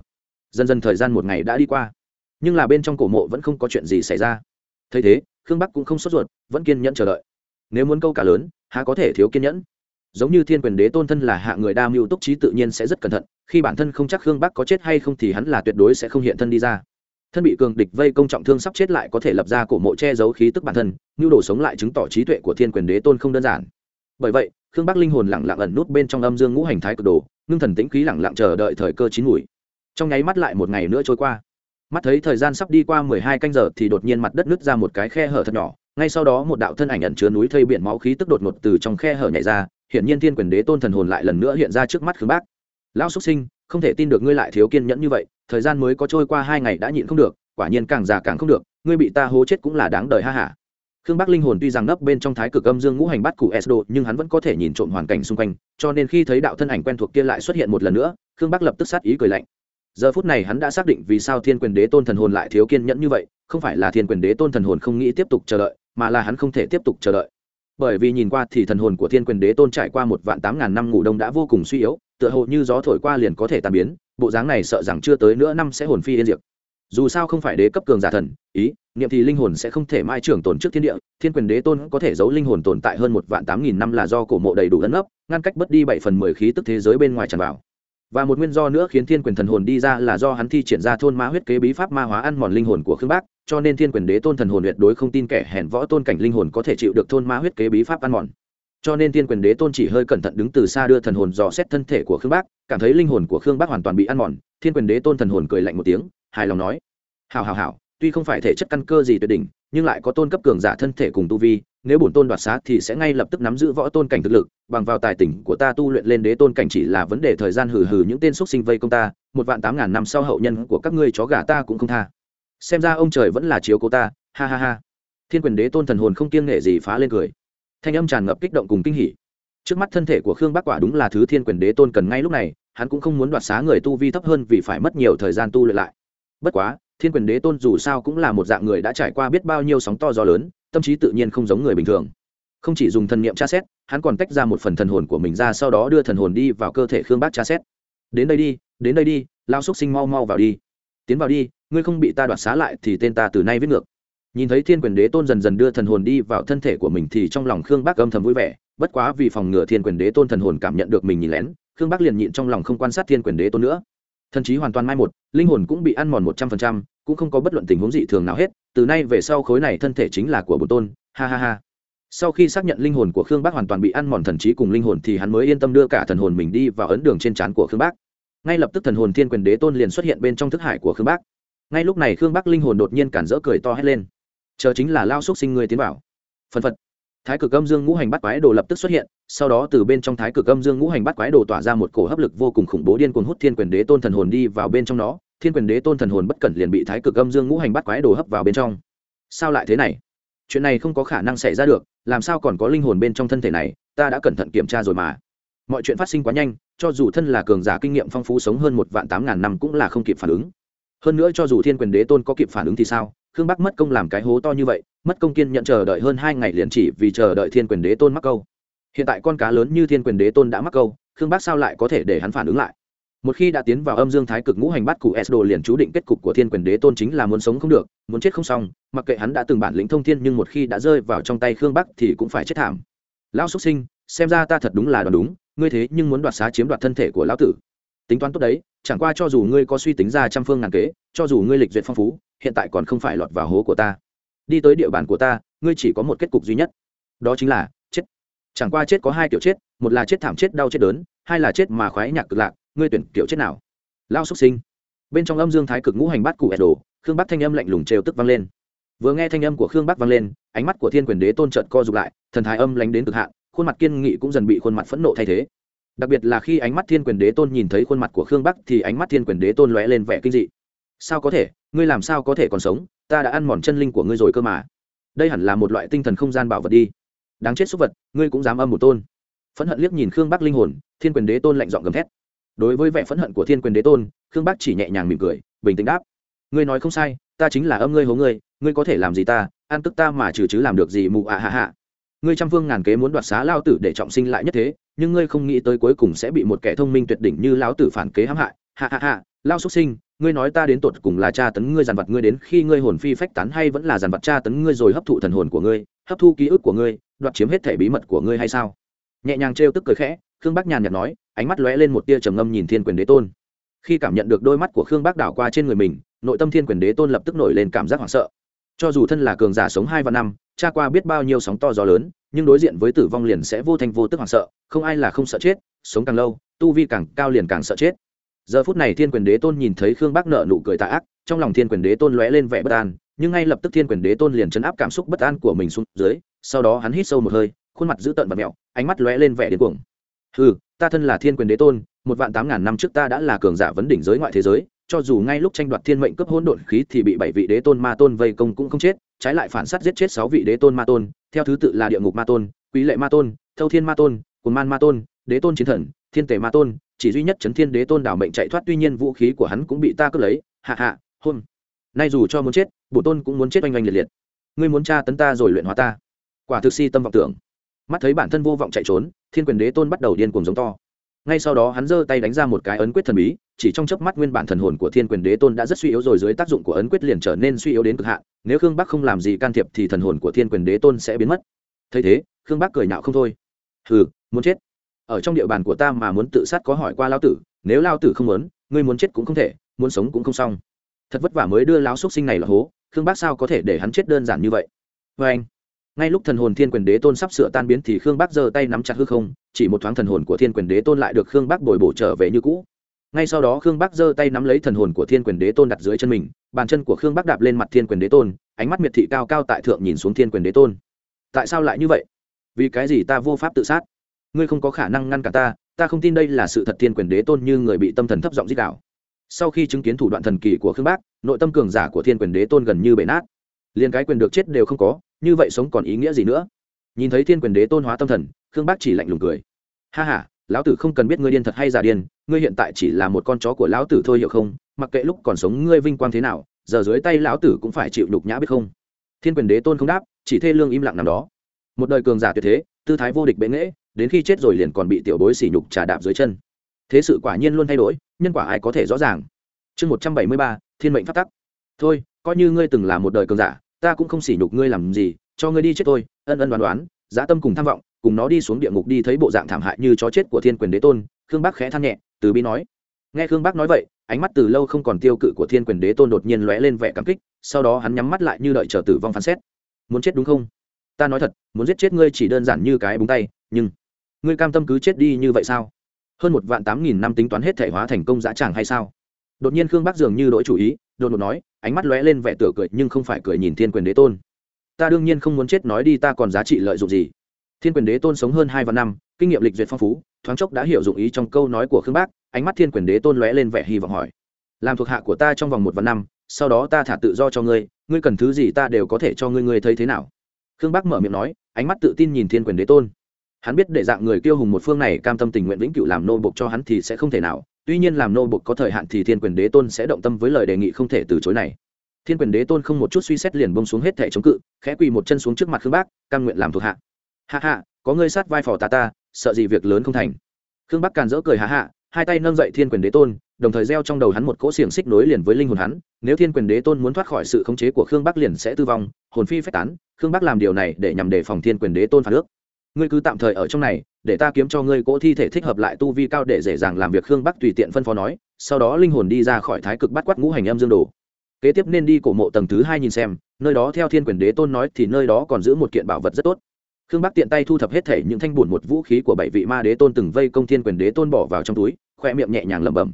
Dần dần thời gian một ngày đã đi qua. Nhưng là bên trong cổ mộ vẫn không có chuyện gì xảy ra. Thấy thế, khương bắc cũng không sốt ruột, vẫn kiên nhẫn chờ đợi. Nếu muốn câu cả lớn, há có thể thiếu kiên nhẫn. Giống như thiên quyền đế tôn thân là hạ người đa mưu túc trí tự nhiên sẽ rất cẩn thận, khi bản thân không chắc khương bắc có chết hay không thì hắn là tuyệt đối sẽ không hiện thân đi ra. Thân bị cường địch vây công trọng thương sắp chết lại có thể lập ra cổ mộ che giấu khí tức bản thân, nhu đồ sống lại chứng tỏ trí tuệ của thiên quyền đế tôn không đơn giản. Bởi vậy, khương bắc linh hồn lẳng lặng ẩn nút bên trong âm dương ngũ hành thái cực đồ ngưng thần tĩnh khí lẳng lặng chờ đợi thời cơ chín mùi. Trong nháy mắt lại một ngày nữa trôi qua. Mắt thấy thời gian sắp đi qua mười hai canh giờ thì đột nhiên mặt đất nứt ra một cái khe hở thật nhỏ. Ngay sau đó một đạo thân ảnh ẩn chứa núi thây biển máu khí tức đột ngột từ trong khe hở nhảy ra. Hiện nhiên thiên quyền đế tôn thần hồn lại lần nữa hiện ra trước mắt khương bác. Lão xuất sinh, không thể tin được ngươi lại thiếu kiên nhẫn như vậy. Thời gian mới có trôi qua hai ngày đã nhịn không được, quả nhiên càng già càng không được. Ngươi bị ta hố chết cũng là đáng đời ha hả khương bắc linh hồn tuy rằng nấp bên trong thái cực âm dương ngũ hành bát cụ s nhưng hắn vẫn có thể nhìn trộm hoàn cảnh xung quanh, cho nên khi thấy đạo thân ảnh quen thuộc kia lại xuất hiện một lần nữa, khương bắc lập tức sát ý cười lạnh. Giờ phút này hắn đã xác định vì sao thiên quyền đế tôn thần hồn lại thiếu kiên nhẫn như vậy, không phải là thiên quyền đế tôn thần hồn không nghĩ tiếp tục chờ đợi, mà là hắn không thể tiếp tục chờ đợi. Bởi vì nhìn qua thì thần hồn của thiên quyền đế tôn trải qua một vạn tám ngàn năm ngủ đông đã vô cùng suy yếu, tựa hồ như gió thổi qua liền có thể tàn biến, bộ dáng này sợ rằng chưa tới nữa năm sẽ hồn phi yên diệt. Dù sao không phải đế cấp cường giả thần, ý niệm thì linh hồn sẽ không thể mai trưởng tồn trước thiên địa, thiên quyền đế tôn có thể giấu linh hồn tồn tại hơn một vạn tám nghìn năm là do cổ mộ đầy đủ ấn ấp ngăn cách bất đi bảy phần mười khí tức thế giới bên ngoài tràn vào. Và một nguyên do nữa khiến thiên quyền thần hồn đi ra là do hắn thi triển ra thôn ma huyết kế bí pháp ma hóa ăn mòn linh hồn của khương bác, cho nên thiên quyền đế tôn thần hồn tuyệt đối không tin kẻ hèn võ tôn cảnh linh hồn có thể chịu được thôn ma huyết kế bí pháp ăn mòn. Cho nên thiên quyền đế tôn chỉ hơi cẩn thận đứng từ xa đưa thần hồn dò xét thân thể của khương bác, cảm thấy linh hồn của khương bác hoàn toàn bị ăn mòn. Thiên quyền đế tôn thần hồn cười lạnh một tiếng, hài lòng nói hào hào hào tuy không phải thể chất căn cơ gì tuyệt đỉnh, nhưng lại có tôn cấp cường giả thân thể cùng tu vi, nếu bổn tôn đoạt xá thì sẽ ngay lập tức nắm giữ võ tôn cảnh thực lực, bằng vào tài tỉnh của ta tu luyện lên đế tôn cảnh chỉ là vấn đề thời gian hừ hừ những tên xuất sinh vây công ta, một vạn tám ngàn năm sau hậu nhân của các ngươi chó gà ta cũng không tha. Xem ra ông trời vẫn là chiếu cố ta, ha ha ha. Thiên quyền đế tôn thần hồn không kiêng nghệ gì phá lên cười. Thanh âm tràn ngập kích động cùng kinh hỉ. Trước mắt thân thể của khương bắc quả đúng là thứ thiên quyền đế tôn cần ngay lúc này, hắn cũng không muốn đoạt xá người tu vi thấp hơn vì phải mất nhiều thời gian tu luyện lại. Bất quá thiên quyền đế tôn dù sao cũng là một dạng người đã trải qua biết bao nhiêu sóng to gió lớn, tâm trí tự nhiên không giống người bình thường. Không chỉ dùng thần niệm tra xét, hắn còn tách ra một phần thần hồn của mình ra sau đó đưa thần hồn đi vào cơ thể khương bác tra xét. Đến đây đi, đến đây đi lao xúc sinh mau mau vào đi. Tiến vào đi, ngươi không bị ta đoạt xá lại thì tên ta từ nay viết ngược. Nhìn thấy thiên quyền đế tôn dần dần đưa thần hồn đi vào thân thể của mình thì trong lòng khương bác âm thầm vui vẻ, bất quá vì phòng ngừa thiên quyền đế tôn thần hồn cảm nhận được mình nhìn lén, khương Bác liền nhịn trong lòng không quan sát thiên quyền đế tôn nữa thần trí hoàn toàn mai một, linh hồn cũng bị ăn mòn một trăm phần trăm, cũng không có bất luận tình huống dị thường nào hết, từ nay về sau khối này thân thể chính là của bồn tôn, ha ha ha. Sau khi xác nhận linh hồn của khương bác hoàn toàn bị ăn mòn thần trí cùng linh hồn thì hắn mới yên tâm đưa cả thần hồn mình đi vào ấn đường trên trán của khương bác. Ngay lập tức thần hồn thiên quyền đế tôn liền xuất hiện bên trong thức hải của khương bác. Ngay lúc này khương bác linh hồn đột nhiên cản rỡ cười to hét lên. Chờ chính là lao xúc sinh người tiến vào. Phần phật thái cực âm dương ngũ hành bắt quái đồ lập tức xuất hiện, sau đó từ bên trong thái cực âm dương ngũ hành bắt quái đồ tỏa ra một cổ hấp lực vô cùng khủng bố điên cuồng hút thiên quyền đế tôn thần hồn đi vào bên trong nó. Thiên quyền đế tôn thần hồn bất cẩn liền bị thái cực âm dương ngũ hành bắt quái đồ hấp vào bên trong. Sao lại thế này? Chuyện này không có khả năng xảy ra được, làm sao còn có linh hồn bên trong thân thể này? Ta đã cẩn thận kiểm tra rồi mà. Mọi chuyện phát sinh quá nhanh, cho dù thân là cường giả kinh nghiệm phong phú sống hơn một vạn tám ngàn năm cũng là không kịp phản ứng. Hơn nữa cho dù thiên quyền đế tôn có kịp phản ứng thì sao? Khương bắc mất công làm cái hố to như vậy mất công kiên nhận chờ đợi hơn hai ngày liền chỉ vì chờ đợi thiên quyền đế tôn mắc câu. Hiện tại con cá lớn như thiên quyền đế tôn đã mắc câu, khương bắc sao lại có thể để hắn phản ứng lại? Một khi đã tiến vào âm dương thái cực ngũ hành bắt cụ s đồ liền chú định kết cục của thiên quyền đế tôn chính là muốn sống không được, muốn chết không xong, mặc kệ hắn đã từng bản lĩnh thông thiên nhưng một khi đã rơi vào trong tay khương bắc thì cũng phải chết thảm. Lão xuất sinh, xem ra ta thật đúng là đoán đúng, ngươi thế nhưng muốn đoạt xá chiếm đoạt thân thể của lão tử. Tính toán tốt đấy, chẳng qua cho dù ngươi có suy tính ra trăm phương ngàn kế, cho dù ngươi lịch duyệt phong phú, hiện tại còn không phải lọt vào hố của ta đi tới địa bàn của ta, ngươi chỉ có một kết cục duy nhất. Đó chính là chết. Chẳng qua chết có hai kiểu chết, một là chết thảm chết đau chết đớn, hai là chết mà khoái nhạc cực lạc, ngươi tuyển kiểu chết nào? Lao xuất sinh. Bên trong âm dương thái cực ngũ hành bát cụ ẹt đồ khương bắc thanh âm lạnh lùng trêu tức vang lên. Vừa nghe thanh âm của khương bắc vang lên, ánh mắt của thiên quyền đế tôn trợt co rụt lại, thần thái âm lánh đến cực hạn, khuôn mặt kiên nghị cũng dần bị khuôn mặt phẫn nộ thay thế. Đặc biệt là khi ánh mắt thiên quyền đế tôn nhìn thấy khuôn mặt của khương bắc thì ánh mắt thiên quyền đế tôn lóe lên vẻ kinh dị. Sao có thể? Ngươi làm sao có thể còn sống? Ta đã ăn mòn chân linh của ngươi rồi cơ mà. Đây hẳn là một loại tinh thần không gian bảo vật đi. Đáng chết súc vật, ngươi cũng dám âm một tôn. Phẫn hận liếc nhìn khương bắc linh hồn, thiên quyền đế tôn lạnh dọn gầm thét. Đối với vẻ phẫn hận của thiên quyền đế tôn, khương bắc chỉ nhẹ nhàng mỉm cười, bình tĩnh đáp. Ngươi nói không sai, ta chính là âm ngươi hố ngươi ngươi có thể làm gì ta, ăn tức ta mà trừ chứ làm được gì mụ ạ hạ hạ. Ngươi trăm phương ngàn kế muốn đoạt xá lao tử để trọng sinh lại nhất thế, nhưng ngươi không nghĩ tới cuối cùng sẽ bị một kẻ thông minh tuyệt đỉnh như lão tử phản kế hãm hại. Hạ hạ hạ lao xuất sinh ngươi nói ta đến tột cùng là cha tấn ngươi dàn vật ngươi đến khi ngươi hồn phi phách tán hay vẫn là dàn vật cha tấn ngươi rồi hấp thụ thần hồn của ngươi, hấp thu ký ức của ngươi, đoạt chiếm hết thể bí mật của ngươi hay sao? Nhẹ nhàng trêu tức cười khẽ, khương Bác nhàn nhạt nói, ánh mắt lóe lên một tia trầm ngâm nhìn thiên quyền đế tôn. Khi cảm nhận được đôi mắt của khương Bác đảo qua trên người mình, nội tâm thiên quyền đế tôn lập tức nổi lên cảm giác hoảng sợ. Cho dù thân là cường giả sống hai và năm cha qua biết bao nhiêu sóng to gió lớn, nhưng đối diện với tử vong liền sẽ vô thành vô tức hoảng sợ, không ai là không sợ chết, sống càng lâu, tu vi càng cao liền càng sợ chết giờ phút này thiên quyền đế tôn nhìn thấy khương bác nợ nụ cười tạ ác, trong lòng thiên quyền đế tôn lóe lên vẻ bất an, nhưng ngay lập tức thiên quyền đế tôn liền chấn áp cảm xúc bất an của mình xuống dưới, sau đó hắn hít sâu một hơi, khuôn mặt dữ tợn và mẹo, ánh mắt lóe lên vẻ điên cuồng. Ừ ta thân là thiên quyền đế tôn, một vạn tám ngàn năm trước ta đã là cường giả vấn đỉnh giới ngoại thế giới, cho dù ngay lúc tranh đoạt thiên mệnh cấp hỗn độn khí thì bị bảy vị đế tôn ma tôn vây công cũng không chết, trái lại phản sát giết chết sáu vị đế tôn ma tôn, theo thứ tự là địa ngục ma tôn, quý lệ ma tôn, thâu thiên ma tôn cồn man ma tôn, đế tôn chiến thần, thiên tể ma tôn chỉ duy nhất chấn thiên đế tôn đảo mệnh chạy thoát, tuy nhiên vũ khí của hắn cũng bị ta cướp lấy. Hạ hạ hôn nay dù cho muốn chết bộ tôn cũng muốn chết oanh oanh liệt liệt. Ngươi muốn tra tấn ta rồi luyện hóa ta. Quả thực si tâm vọng tưởng. Mắt thấy bản thân vô vọng chạy trốn, thiên quyền đế tôn bắt đầu điên cuồng giống to. Ngay sau đó hắn giơ tay đánh ra một cái ấn quyết thần bí, chỉ trong chớp mắt nguyên bản thần hồn của thiên quyền đế tôn đã rất suy yếu rồi, dưới tác dụng của ấn quyết liền trở nên suy yếu đến cực hạn. Nếu khương bắc không làm gì can thiệp thì thần hồn của thiên quyền đế tôn sẽ biến mất. Thấy thế, khương bắc cười nhạo không thôi. Hừ, muốn chết ở trong địa bàn của ta mà muốn tự sát có hỏi qua lao tử, nếu lao tử không muốn, ngươi muốn chết cũng không thể, muốn sống cũng không xong. Thật vất vả mới đưa lão xúc sinh này là hố, khương bác sao có thể để hắn chết đơn giản như vậy? Vê anh, ngay lúc thần hồn thiên quyền đế tôn sắp sửa tan biến thì khương bác giơ tay nắm chặt hư không, chỉ một thoáng thần hồn của thiên quyền đế tôn lại được khương bác bồi bổ trở về như cũ. Ngay sau đó khương bác giơ tay nắm lấy thần hồn của thiên quyền đế tôn đặt dưới chân mình, bàn chân của khương bác đạp lên mặt thiên quyền đế tôn, ánh mắt miệt thị cao cao tại thượng nhìn xuống thiên quyền đế tôn. Tại sao lại như vậy? Vì cái gì ta vô pháp tự sát? Ngươi không có khả năng ngăn cản ta ta không tin đây là sự thật thiên quyền đế tôn như người bị tâm thần thấp giọng dích đạo sau khi chứng kiến thủ đoạn thần kỳ của khương bác, nội tâm cường giả của thiên quyền đế tôn gần như bể nát. Liền cái quyền được chết đều không có, như vậy sống còn ý nghĩa gì nữa? Nhìn thấy thiên quyền đế tôn hóa tâm thần, khương bác chỉ lạnh lùng cười. Ha h a lão tử không cần biết ngươi điên thật hay giả điên, ngươi hiện tại chỉ là một con chó của lão tử thôi hiểu không? Mặc kệ lúc còn sống ngươi vinh quang thế nào, giờ dưới tay lão tử cũng phải chịu đục nhã biết không? Thiên quyền đế tôn không đáp, chỉ thê lương im lặng nằm đó. Một đời cường giả tuyệt thế, tư thái vô địch bệ nghễ đến khi chết rồi liền còn bị tiểu bối sỉ nhục trà đạp dưới chân. Thế sự quả nhiên luôn thay đổi, nhân quả ai có thể rõ ràng. Chương một trăm bảy mươi ba, thiên mệnh phát tắc. Thôi, coi như ngươi từng là một đời cường giả, ta cũng không sỉ nhục ngươi làm gì, cho ngươi đi chết thôi, ân ân đoán đoán giá tâm cùng tham vọng, cùng nó đi xuống địa ngục đi thấy bộ dạng thảm hại như chó chết của thiên quyền đế tôn, khương bác khẽ than nhẹ, từ bi nói. Nghe khương bác nói vậy, ánh mắt từ lâu không còn tiêu cự của thiên quyền đế tôn đột nhiên lóe lên vẻ cảm kích, sau đó hắn nhắm mắt lại như đợi chờ tử vong phán xét. Muốn chết đúng không? Ta nói thật, muốn giết chết ngươi chỉ đơn giản như cái búng tay, nhưng ngươi cam tâm cứ chết đi như vậy sao? Hơn một vạn tám nghìn năm tính toán hết thể hóa thành công giá tràng hay sao? Đột nhiên khương bác dường như đổi chủ ý, đột ngột nói, ánh mắt lóe lên vẻ tựa cười, nhưng không phải cười nhìn thiên quyền đế tôn. Ta đương nhiên không muốn chết, nói đi, ta còn giá trị lợi dụng gì? Thiên quyền đế tôn sống hơn hai vạn năm, kinh nghiệm lịch duyệt phong phú, thoáng chốc đã hiểu dụng ý trong câu nói của khương bác, ánh mắt thiên quyền đế tôn lóe lên vẻ hy vọng hỏi. Làm thuộc hạ của ta trong vòng một vạn năm, sau đó ta thả tự do cho ngươi ngươi cần thứ gì ta đều có thể cho ngươi ngươi thấy thế nào? Khương bác mở miệng nói, ánh mắt tự tin nhìn thiên quyền đế tôn hắn biết để dạng người tiêu hùng một phương này cam tâm tình nguyện vĩnh cửu làm nô bộc cho hắn thì sẽ không thể nào. Tuy nhiên làm nô bộc có thời hạn thì thiên quyền đế tôn sẽ động tâm với lời đề nghị không thể từ chối này. Thiên quyền đế tôn không một chút suy xét liền bông xuống hết thẻ chống cự, khẽ quỳ một chân xuống trước mặt khương bác, cam nguyện làm thuộc hạ. Hạ hạ có ngươi sát vai phò ta ta, sợ gì việc lớn không thành. Khương bắc càn dỡ cười hạ hạ hai tay nâng dậy thiên quyền đế tôn, đồng thời gieo trong đầu hắn một cỗ xiềng xích nối liền với linh hồn hắn. Nếu thiên quyền đế tôn muốn thoát khỏi sự khống chế của khương bắc liền sẽ tư vong, hồn phi phách tán. Khương bắc làm điều này để nhằm đề phòng thiên quyền đế tôn phản ước ngươi cứ tạm thời ở trong này, để ta kiếm cho ngươi cỗ thi thể thích hợp lại tu vi cao để dễ dàng làm việc. Khương bắc tùy tiện phân phó nói, sau đó linh hồn đi ra khỏi thái cực bắt quát ngũ hành âm dương đồ. Kế tiếp nên đi cổ mộ tầng thứ hai nhìn xem, nơi đó theo thiên quyền đế tôn nói thì nơi đó còn giữ một kiện bảo vật rất tốt. Khương bắc tiện tay thu thập hết thể những thanh bùn một vũ khí của bảy vị ma đế tôn từng vây công thiên quyền đế tôn bỏ vào trong túi, khoe miệng nhẹ nhàng lẩm bẩm.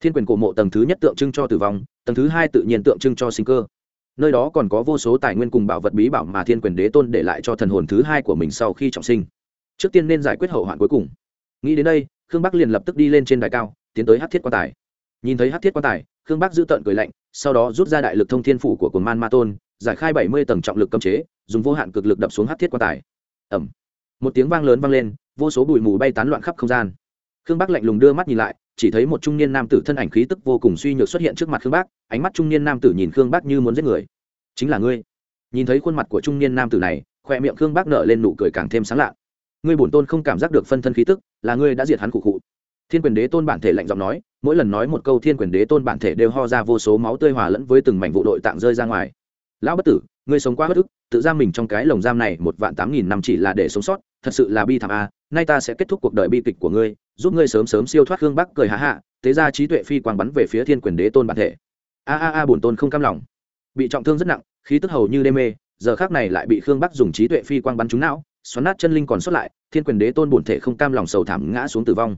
Thiên quyền cổ mộ tầng thứ nhất tượng trưng cho tử vong, tầng thứ hai tự nhiên tượng trưng cho sinh cơ nơi đó còn có vô số tài nguyên cùng bảo vật bí bảo mà thiên quyền đế tôn để lại cho thần hồn thứ hai của mình sau khi trọng sinh. Trước tiên nên giải quyết hậu hoạn cuối cùng. Nghĩ đến đây, khương bắc liền lập tức đi lên trên đài cao, tiến tới hát thiết quan tài. Nhìn thấy hát thiết quan tài, khương bắc giữ tợn cười lạnh, sau đó rút ra đại lực thông thiên phủ của cồn man ma tôn, giải khai bảy mươi tầng trọng lực cấm chế, dùng vô hạn cực lực đập xuống hát thiết quan tài. Ẩm một tiếng vang lớn vang lên, vô số bụi mù bay tán loạn khắp không gian. Khương bắc lạnh lùng đưa mắt nhìn lại chỉ thấy một trung niên nam tử thân ảnh khí tức vô cùng suy nhược xuất hiện trước mặt khương bác, ánh mắt trung niên nam tử nhìn khương bác như muốn giết người. Chính là ngươi. Nhìn thấy khuôn mặt của trung niên nam tử này khoe miệng khương bác nở lên nụ cười càng thêm sáng lạ. Ngươi bổn tôn không cảm giác được phân thân khí tức là ngươi đã diệt hắn cụ cụ thiên quyền đế tôn bản thể lạnh giọng nói mỗi lần nói một câu thiên quyền đế tôn bản thể đều ho ra vô số máu tươi hòa lẫn với từng mảnh vụ đội tạng rơi ra ngoài. Lão bất tử ngươi sống quá bất ức, tự giam mình trong cái lồng giam này một vạn tám nghìn năm chỉ là để sống sót, thật sự là bi thảm a, nay ta sẽ kết thúc cuộc đời bi kịch của ngươi, giúp ngươi sớm sớm siêu thoát hương bắc cười hạ hạ tế ra trí tuệ phi quang bắn về phía thiên quyền đế tôn bản thể. A a a bổn tôn không cam lòng. Bị trọng thương rất nặng, khí tức hầu như đê mê, giờ khác này lại bị khương bắc dùng trí tuệ phi quang bắn trúng não, xoắn nát chân linh còn sót lại, thiên quyền đế tôn bổn thể không cam lòng sầu thảm ngã xuống tử vong.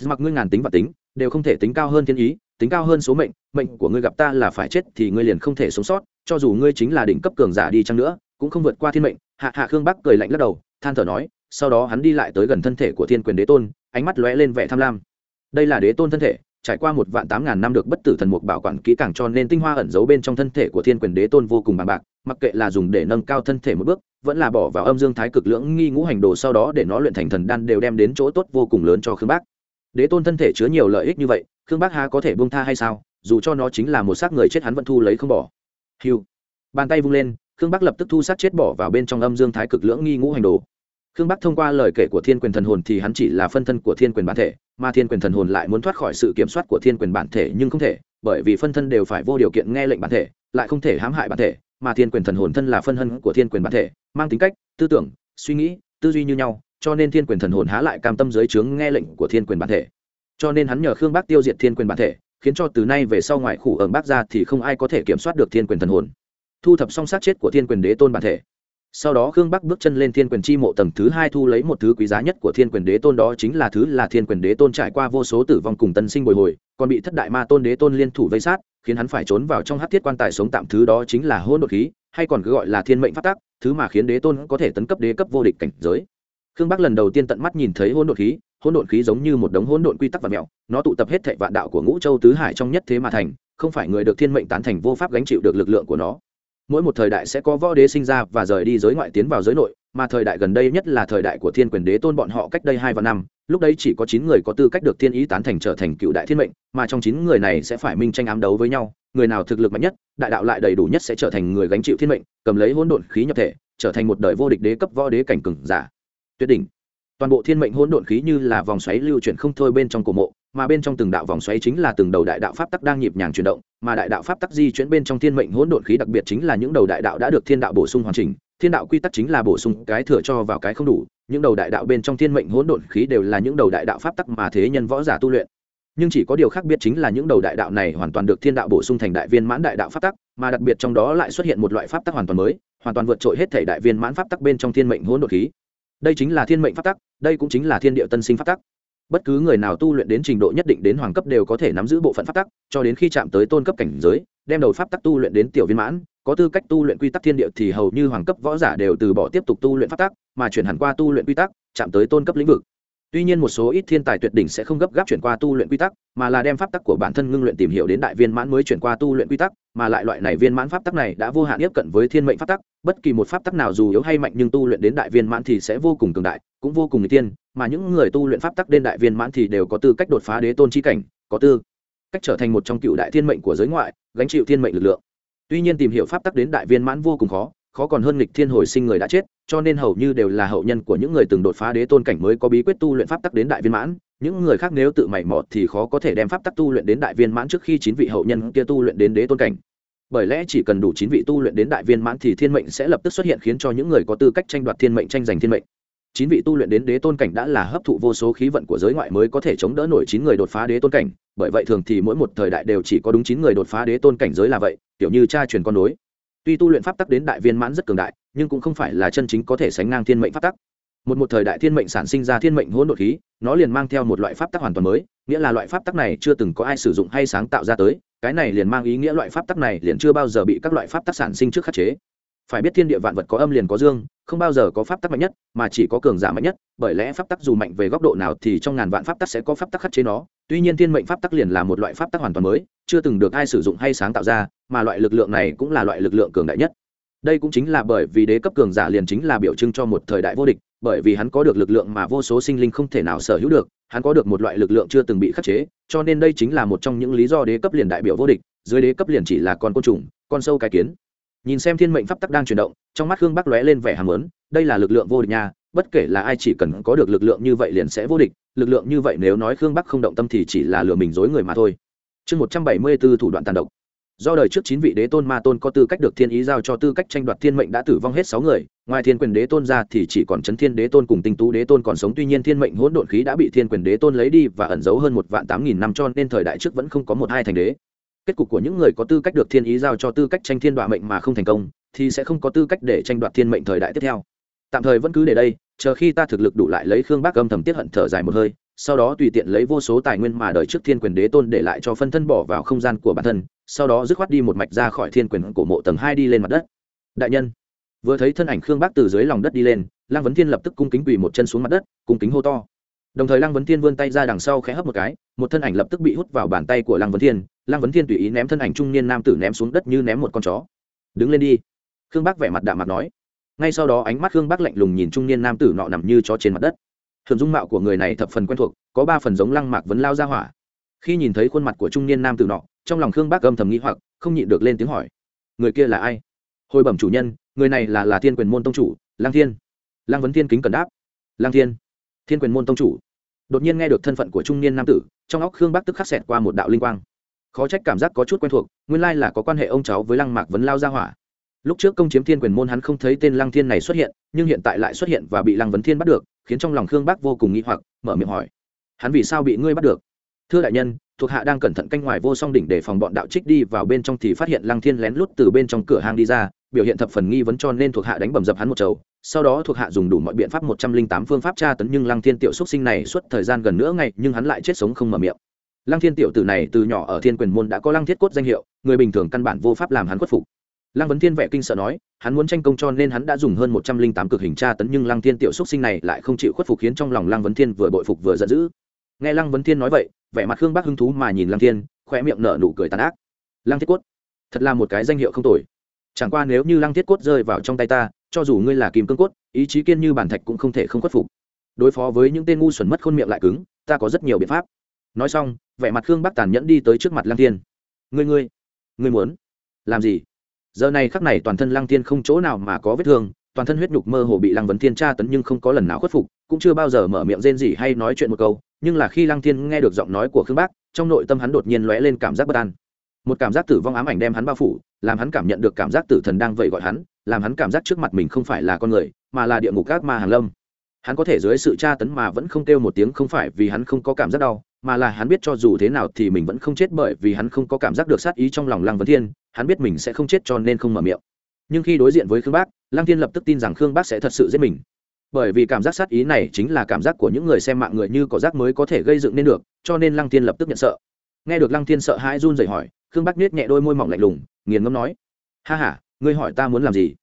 S mặc ngươi ngàn tính và tính, đều không thể tính cao hơn thiên ý, tính cao hơn số mệnh mệnh của ngươi gặp ta là phải chết thì ngươi liền không thể sống sót cho dù ngươi chính là đỉnh cấp cường giả đi chăng nữa, cũng không vượt qua thiên mệnh. Hạ hạ khương bắc cười lạnh lắc đầu, than thở nói, sau đó hắn đi lại tới gần thân thể của thiên quyền đế tôn, ánh mắt lóe lên vẻ tham lam. Đây là đế tôn thân thể, trải qua một vạn tám ngàn năm được bất tử thần mục bảo quản kỹ càng cho nên tinh hoa ẩn giấu bên trong thân thể của thiên quyền đế tôn vô cùng bằng bạc, mặc kệ là dùng để nâng cao thân thể một bước, vẫn là bỏ vào âm dương thái cực lưỡng nghi ngũ hành đồ sau đó để nó luyện thành thần đan đều đem đến chỗ tốt vô cùng lớn cho khương bác đế tôn thân thể chứa nhiều lợi ích như vậy, khương bác há có thể buông tha hay sao? Dù cho nó chính là một xác người chết hắn vẫn thu lấy không bỏ hiu bàn tay vung lên, khương bắc lập tức thu sát chết bỏ vào bên trong âm dương thái cực lưỡng nghi ngũ hành đồ. Khương bắc thông qua lời kể của thiên quyền thần hồn thì hắn chỉ là phân thân của thiên quyền bản thể, mà thiên quyền thần hồn lại muốn thoát khỏi sự kiểm soát của thiên quyền bản thể nhưng không thể, bởi vì phân thân đều phải vô điều kiện nghe lệnh bản thể, lại không thể hãm hại bản thể, mà thiên quyền thần hồn thân là phân thân của thiên quyền bản thể, mang tính cách, tư tưởng, suy nghĩ, tư duy như nhau, cho nên thiên quyền thần hồn há lại cam tâm dưới trướng nghe lệnh của thiên quyền bản thể. Cho nên hắn nhờ khương bắc tiêu diệt thiên quyền bản thể khiến cho từ nay về sau ngoại khủ ở bác ra thì không ai có thể kiểm soát được thiên quyền thần hồn. Thu thập xong sát chết của thiên quyền đế tôn bản thể. Sau đó khương bắc bước chân lên thiên quyền chi mộ tầng thứ hai thu lấy một thứ quý giá nhất của thiên quyền đế tôn đó chính là thứ là thiên quyền đế tôn trải qua vô số tử vong cùng tân sinh bồi hồi, còn bị thất đại ma tôn đế tôn liên thủ vây sát, khiến hắn phải trốn vào trong hát thiết quan tài sống tạm thứ đó chính là hôn đột khí, hay còn cứ gọi là thiên mệnh phát tác thứ mà khiến đế tôn có thể tấn cấp đế cấp vô địch cảnh giới. Khương bắc lần đầu tiên tận mắt nhìn thấy hôn đột khí hôn độn khí giống như một đống hôn độn quy tắc và mẹo, nó tụ tập hết thệ vạn đạo của ngũ châu tứ hải trong nhất thế mà thành, không phải người được thiên mệnh tán thành vô pháp gánh chịu được lực lượng của nó. Mỗi một thời đại sẽ có võ đế sinh ra và rời đi giới ngoại tiến vào giới nội, mà thời đại gần đây nhất là thời đại của thiên quyền đế tôn bọn họ cách đây hai và năm, lúc đấy chỉ có chín người có tư cách được thiên ý tán thành trở thành cựu đại thiên mệnh, mà trong chín người này sẽ phải minh tranh ám đấu với nhau, người nào thực lực mạnh nhất, đại đạo lại đầy đủ nhất sẽ trở thành người gánh chịu thiên mệnh, cầm lấy hỗn độn khí nhập thể, trở thành một đời vô địch đế cấp võ đế cảnh cừng giả. Tuyết đỉnh toàn bộ thiên mệnh hỗn độn khí như là vòng xoáy lưu chuyển không thôi bên trong cổ mộ, mà bên trong từng đạo vòng xoáy chính là từng đầu đại đạo pháp tắc đang nhịp nhàng chuyển động, mà đại đạo pháp tắc di chuyển bên trong thiên mệnh hỗn độn khí đặc biệt chính là những đầu đại đạo đã được thiên đạo bổ sung hoàn chỉnh, thiên đạo quy tắc chính là bổ sung cái thừa cho vào cái không đủ, những đầu đại đạo bên trong thiên mệnh hỗn độn khí đều là những đầu đại đạo pháp tắc mà thế nhân võ giả tu luyện. Nhưng chỉ có điều khác biệt chính là những đầu đại đạo này hoàn toàn được thiên đạo bổ sung thành đại viên mãn đại đạo pháp tắc, mà đặc biệt trong đó lại xuất hiện một loại pháp tắc hoàn toàn mới, hoàn toàn vượt trội hết thể đại viên mãn pháp tắc bên trong thiên mệnh hỗn độn khí đây chính là thiên mệnh pháp tắc, đây cũng chính là thiên địa tân sinh pháp tắc. Bất cứ người nào tu luyện đến trình độ nhất định đến hoàng cấp đều có thể nắm giữ bộ phận pháp tắc, cho đến khi chạm tới tôn cấp cảnh giới, đem đầu pháp tắc tu luyện đến tiểu viên mãn, có tư cách tu luyện quy tắc thiên địa thì hầu như hoàng cấp võ giả đều từ bỏ tiếp tục tu luyện pháp tắc, mà chuyển hẳn qua tu luyện quy tắc, chạm tới tôn cấp lĩnh vực tuy nhiên một số ít thiên tài tuyệt đỉnh sẽ không gấp gáp chuyển qua tu luyện quy tắc, mà là đem pháp tắc của bản thân ngưng luyện tìm hiểu đến đại viên mãn mới chuyển qua tu luyện quy tắc, mà lại loại này viên mãn pháp tắc này đã vô hạn tiếp cận với thiên mệnh pháp tắc, bất kỳ một pháp tắc nào dù yếu hay mạnh nhưng tu luyện đến đại viên mãn thì sẽ vô cùng cường đại, cũng vô cùng người tiên mà những người tu luyện pháp tắc đến đại viên mãn thì đều có tư cách đột phá đế tôn chi cảnh, có tư cách trở thành một trong cựu đại thiên mệnh của giới ngoại, gánh chịu thiên mệnh lực lượng. Tuy nhiên tìm hiểu pháp tắc đến đại viên mãn vô cùng khó khó còn hơn nghịch thiên hồi sinh người đã chết, cho nên hầu như đều là hậu nhân của những người từng đột phá đế tôn cảnh mới có bí quyết tu luyện pháp tắc đến đại viên mãn. Những người khác nếu tự mày mò thì khó có thể đem pháp tắc tu luyện đến đại viên mãn trước khi chín vị hậu nhân kia tu luyện đến đế tôn cảnh. Bởi lẽ chỉ cần đủ chín vị tu luyện đến đại viên mãn thì thiên mệnh sẽ lập tức xuất hiện khiến cho những người có tư cách tranh đoạt thiên mệnh tranh giành thiên mệnh. Chín vị tu luyện đến đế tôn cảnh đã là hấp thụ vô số khí vận của giới ngoại mới có thể chống đỡ nổi chín người đột phá đế tôn cảnh. Bởi vậy thường thì mỗi một thời đại đều chỉ có đúng chín người đột phá đế tôn cảnh giới là vậy, kiểu như cha truyền con nối tuy tu luyện pháp tắc đến đại viên mãn rất cường đại, nhưng cũng không phải là chân chính có thể sánh ngang thiên mệnh pháp tắc. Một một thời đại thiên mệnh sản sinh ra thiên mệnh hỗn độn khí, nó liền mang theo một loại pháp tắc hoàn toàn mới, nghĩa là loại pháp tắc này chưa từng có ai sử dụng hay sáng tạo ra tới, cái này liền mang ý nghĩa loại pháp tắc này liền chưa bao giờ bị các loại pháp tắc sản sinh trước khắc chế phải biết thiên địa vạn vật có âm liền có dương, không bao giờ có pháp tắc mạnh nhất, mà chỉ có cường giả mạnh nhất, bởi lẽ pháp tắc dù mạnh về góc độ nào thì trong ngàn vạn pháp tắc sẽ có pháp tắc khắc chế nó. Tuy nhiên thiên mệnh pháp tắc liền là một loại pháp tắc hoàn toàn mới, chưa từng được ai sử dụng hay sáng tạo ra, mà loại lực lượng này cũng là loại lực lượng cường đại nhất. Đây cũng chính là bởi vì đế cấp cường giả liền chính là biểu trưng cho một thời đại vô địch, bởi vì hắn có được lực lượng mà vô số sinh linh không thể nào sở hữu được, hắn có được một loại lực lượng chưa từng bị khắc chế, cho nên đây chính là một trong những lý do đế cấp liền đại biểu vô địch, dưới đế cấp liền chỉ là con côn trùng, con sâu cái kiến nhìn xem thiên mệnh pháp tắc đang chuyển động, trong mắt khương bắc lóe lên vẻ hàm lớn đây là lực lượng vô địch nha, bất kể là ai chỉ cần có được lực lượng như vậy liền sẽ vô địch, lực lượng như vậy nếu nói khương bắc không động tâm thì chỉ là lừa mình dối người mà thôi. Chương một trăm bảy mươi b ố thủ đoạn tàn độc. Do đời trước chín vị đế tôn ma tôn có tư cách được thiên ý giao cho tư cách tranh đoạt thiên mệnh đã tử vong hết sáu người, ngoài thiên quyền đế tôn ra thì chỉ còn chấn thiên đế tôn cùng tinh tú đế tôn còn sống, tuy nhiên thiên mệnh hỗn độn khí đã bị thiên quyền đế tôn lấy đi và ẩn giấu hơn một vạn tám nghìn năm cho nên thời đại trước vẫn không có một hai thành đế kết cục của những người có tư cách được thiên ý giao cho tư cách tranh thiên đoạ mệnh mà không thành công, thì sẽ không có tư cách để tranh đoạt thiên mệnh thời đại tiếp theo. Tạm thời vẫn cứ để đây, chờ khi ta thực lực đủ lại lấy khương bác âm thầm tiết hận thở dài một hơi, sau đó tùy tiện lấy vô số tài nguyên mà đời trước thiên quyền đế tôn để lại cho phân thân bỏ vào không gian của bản thân, sau đó dứt khoát đi một mạch ra khỏi thiên quyền cổ mộ tầng hai đi lên mặt đất. Đại nhân, vừa thấy thân ảnh khương bác từ dưới lòng đất đi lên Lang vấn thiên lập tức cung kính quỳ một chân xuống mặt đất, cung kính hô to đồng thời lăng vấn thiên vươn tay ra đằng sau khẽ hấp một cái, một thân ảnh lập tức bị hút vào bàn tay của lăng vấn thiên. Lăng vấn thiên tùy ý ném thân ảnh trung niên nam tử ném xuống đất như ném một con chó. Đứng lên đi. Khương bác vẻ mặt đạm mặt nói. Ngay sau đó ánh mắt khương bác lạnh lùng nhìn trung niên nam tử nọ nằm như chó trên mặt đất. Thường dung mạo của người này thập phần quen thuộc, có ba phần giống lăng mạc vấn lao ra hỏa. Khi nhìn thấy khuôn mặt của trung niên nam tử nọ, trong lòng khương bác âm thầm nghĩ hoặc, không nhịn được lên tiếng hỏi. Người kia là ai? Hồi bẩm chủ nhân, người này là là thiên quyền môn tông chủ lang thiên. Lang vấn thiên kính cần đáp. Lang thiên thiên quyền môn tông chủ. Đột nhiên nghe được thân phận của trung niên nam tử, trong óc khương bác tức khắc xẹt qua một đạo linh quang. Khó trách cảm giác có chút quen thuộc, nguyên lai là có quan hệ ông cháu với lăng mạc vấn lao gia hỏa. Lúc trước công chiếm thiên quyền môn hắn không thấy tên lăng thiên này xuất hiện, nhưng hiện tại lại xuất hiện và bị lăng vấn thiên bắt được, khiến trong lòng khương bác vô cùng nghĩ hoặc, mở miệng hỏi. Hắn vì sao bị ngươi bắt được? Thưa đại nhân, thuộc hạ đang cẩn thận canh ngoài vô song đỉnh để phòng bọn đạo trích đi vào bên trong thì phát hiện lăng thiên lén lút từ bên trong cửa hang đi ra, biểu hiện thập phần nghi vấn cho nên thuộc hạ đánh bầm dập hắn một chầu. Sau đó thuộc hạ dùng đủ mọi biện pháp một trăm linh tám phương pháp tra tấn nhưng lăng thiên tiểu xuất sinh này suốt thời gian gần nữa ngày nhưng hắn lại chết sống không mở miệng. Lăng thiên tiểu tử này từ nhỏ ở thiên quyền môn đã có lăng thiết cốt danh hiệu, người bình thường căn bản vô pháp làm hắn khuất phục. Lăng vấn thiên vẻ kinh sợ nói, hắn muốn tranh công cho nên hắn đã dùng hơn một trăm linh tám cực hình tra tấn nhưng lăng thiên tiểu xuất sinh này lại không chịu khuất phục khiến trong lòng lăng vấn thiên vừa bội phục vừa giận dữ nghe lăng vấn thiên nói vậy, vẻ mặt khương bác hứng thú mà nhìn lăng thiên khoe miệng nở nụ cười tàn ác. Lăng thiết cốt, thật là một cái danh hiệu không tồi. Chẳng qua nếu như lăng thiết cốt rơi vào trong tay ta, cho dù ngươi là kim cương cốt, ý chí kiên như bản thạch cũng không thể không khuất phục. Đối phó với những tên ngu xuẩn mất khôn miệng lại cứng, ta có rất nhiều biện pháp. Nói xong, vẻ mặt khương bắc tàn nhẫn đi tới trước mặt lăng thiên. Ngươi ngươi ngươi muốn làm gì? Giờ này khắc này toàn thân lăng thiên không chỗ nào mà có vết thương, toàn thân huyết nhục mơ hồ bị lăng vấn thiên tra tấn nhưng không có lần nào khuất phục, cũng chưa bao giờ mở miệng rên gì hay nói chuyện một câu nhưng là khi lăng thiên nghe được giọng nói của khương bác, trong nội tâm hắn đột nhiên lóe lên cảm giác bất an. Một cảm giác tử vong ám ảnh đem hắn bao phủ, làm hắn cảm nhận được cảm giác tử thần đang vậy gọi hắn, làm hắn cảm giác trước mặt mình không phải là con người, mà là địa ngục các ma hàn lâm. Hắn có thể dưới sự tra tấn mà vẫn không kêu một tiếng không phải vì hắn không có cảm giác đau, mà là hắn biết cho dù thế nào thì mình vẫn không chết bởi vì hắn không có cảm giác được sát ý trong lòng lăng vấn thiên, hắn biết mình sẽ không chết cho nên không mở miệng. Nhưng khi đối diện với khương bác, lăng thiên lập tức tin rằng khương bác sẽ thật sự giết mình bởi vì cảm giác sát ý này chính là cảm giác của những người xem mạng người như có giác mới có thể gây dựng nên được, cho nên lăng thiên lập tức nhận sợ. Nghe được lăng thiên sợ hãi run rẩy hỏi, khương bắc niết nhẹ đôi môi mỏng lạnh lùng, nghiền ngâm nói, ha h a ngươi hỏi ta muốn làm gì?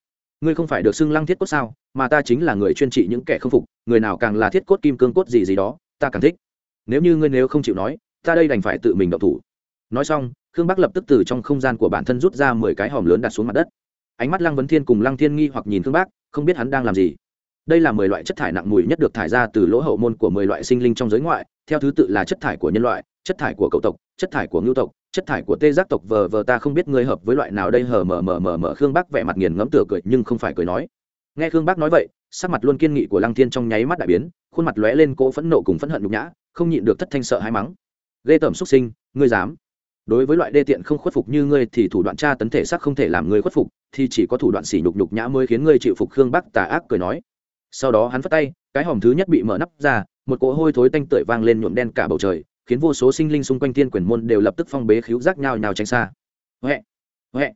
Ngươi không phải được xưng lăng thiết cốt sao, mà ta chính là người chuyên trị những kẻ không phục, người nào càng là thiết cốt kim cương cốt gì gì đó, ta càng thích. Nếu như ngươi nếu không chịu nói, ta đây đành phải tự mình động thủ. Nói xong, khương bắc lập tức từ trong không gian của bản thân rút ra mười cái hòm lớn đặt xuống mặt đất. Ánh mắt lăng vấn thiên cùng lăng thiên nghi hoặc nhìn khương bắc không biết hắn đang làm gì đây là mười loại chất thải nặng mùi nhất được thải ra từ lỗ hậu môn của mười loại sinh linh trong giới ngoại, theo thứ tự là chất thải của nhân loại, chất thải của cậu tộc, chất thải của ngưu tộc, chất thải của tê giác tộc. Vờ vờ, ta không biết ngươi hợp với loại nào đây. Hờ, mờ mờ mờ mờ. Khương bác vẻ mặt nghiền ngẫm tựa cười, nhưng không phải cười nói. Nghe khương bác nói vậy, sắc mặt luôn kiên nghị của lăng thiên trong nháy mắt đại biến, khuôn mặt lóe lên cỗ phẫn nộ cùng phẫn hận nhục nhã, không nhịn được thất thanh sợ hãi mắng. Ghê tởm xuất sinh, ngươi dám. Đối với loại đê tiện không khuất phục như ngươi thì thủ đoạn tra tấn thể xác không thể làm ngươi khuất phục, thì chỉ có thủ đoạn sỉ nhục nhục nhã mới khiến ngươi chịu phục. Khương Bác tà ác cười nói sau đó hắn phất tay, cái hòm thứ nhất bị mở nắp ra, một cỗ hôi thối tanh tưởi vang lên nhuộm đen cả bầu trời, khiến vô số sinh linh xung quanh thiên quyền môn đều lập tức phong bế khíu giác nhào nhào tránh xa. Huệ! Huệ!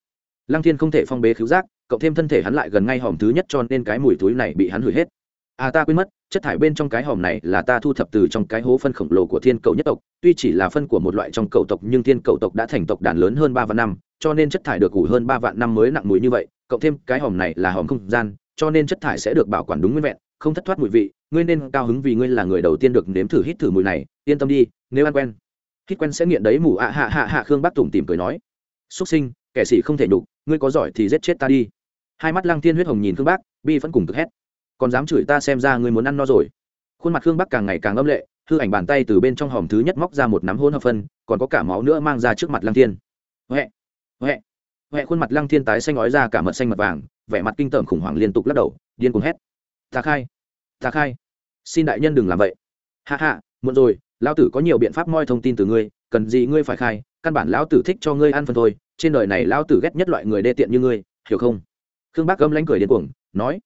Lăng thiên không thể phong bế khíu giác, cộng thêm thân thể hắn lại gần ngay hòm thứ nhất cho nên cái mùi túi này bị hắn hủy hết. À ta quên mất, chất thải bên trong cái hòm này là ta thu thập từ trong cái hố phân khổng lồ của thiên cầu nhất tộc. Tuy chỉ là phân của một loại trong cầu tộc, nhưng thiên cầu tộc đã thành tộc đàn lớn hơn ba vạn năm, cho nên chất thải được ủ hơn ba vạn năm mới nặng mùi như vậy, cộng thêm cái hòm này là hòm không gian cho nên chất thải sẽ được bảo quản đúng nguyên vẹn, không thất thoát mùi vị. Ngươi nên cao hứng vì ngươi là người đầu tiên được nếm thử hít thử mùi này. Yên tâm đi, nếu ăn quen, hít quen sẽ nghiện đấy mù. Ạ hạ hạ hạ, khương bác tùng tìm cười nói. Xuất sinh, kẻ sĩ không thể nhục ngươi có giỏi thì giết chết ta đi. Hai mắt lăng thiên huyết hồng nhìn khương bác, bi vẫn cùng cực hét. Còn dám chửi ta xem ra ngươi muốn ăn no rồi. Khuôn mặt khương bắc càng ngày càng âm lệ, hư ảnh bàn tay từ bên trong hòm thứ nhất móc ra một nắm hôn hợp phân, còn có cả máu nữa mang ra trước mặt lăng thiên. Huệ huệ huệ, khuôn mặt lăng thiên tái xanh ói ra cả mật xanh mật vàng vẻ mặt kinh tởm khủng hoảng liên tục lắc đầu, điên cuồng hét. Ta khai ta khai, xin đại nhân đừng làm vậy. Hạ hạ muộn rồi, lão tử có nhiều biện pháp moi thông tin từ ngươi, cần gì ngươi phải khai, căn bản lão tử thích cho ngươi ăn phân thôi, trên đời này lão tử ghét nhất loại người đê tiện như ngươi, hiểu không? Khương bác gấm lánh cười điên cuồng, nói,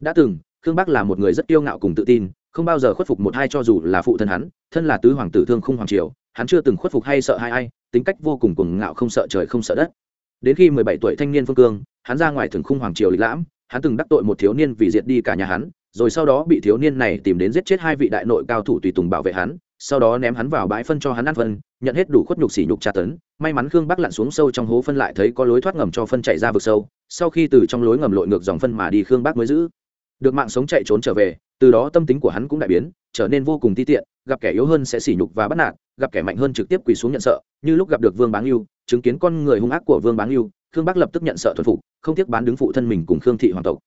đã từng, khương bác là một người rất yêu ngạo cùng tự tin, không bao giờ khuất phục một hai cho dù là phụ thân hắn, thân là tứ hoàng tử thương không hoàng triều, hắn chưa từng khuất phục hay sợ hai ai, tính cách vô cùng cuồng ngạo không sợ trời không sợ đất đến khi mười bảy tuổi thanh niên phương cương, hắn ra ngoài thường khung hoàng triều lịch lãm, hắn từng đắc tội một thiếu niên vì diệt đi cả nhà hắn, rồi sau đó bị thiếu niên này tìm đến giết chết hai vị đại nội cao thủ tùy tùng bảo vệ hắn, sau đó ném hắn vào bãi phân cho hắn ăn phân, nhận hết đủ khuất nhục sỉ nhục tra tấn. May mắn khương bắc lặn xuống sâu trong hố phân lại thấy có lối thoát ngầm cho phân chạy ra vực sâu, sau khi từ trong lối ngầm lội ngược dòng phân mà đi khương bắc mới giữ. Được mạng sống chạy trốn trở về từ đó tâm tính của hắn cũng đại biến, trở nên vô cùng ti tiện, gặp kẻ yếu hơn sẽ sỉ nhục và bắt nạt, gặp kẻ mạnh hơn trực tiếp quỳ xuống nhận sợ, như lúc gặp được vương báng yêu chứng kiến con người hung ác của vương báng yêu khương bắc lập tức nhận sợ thuần phục, không tiếc bán đứng phụ thân mình cùng khương thị hoàng tộc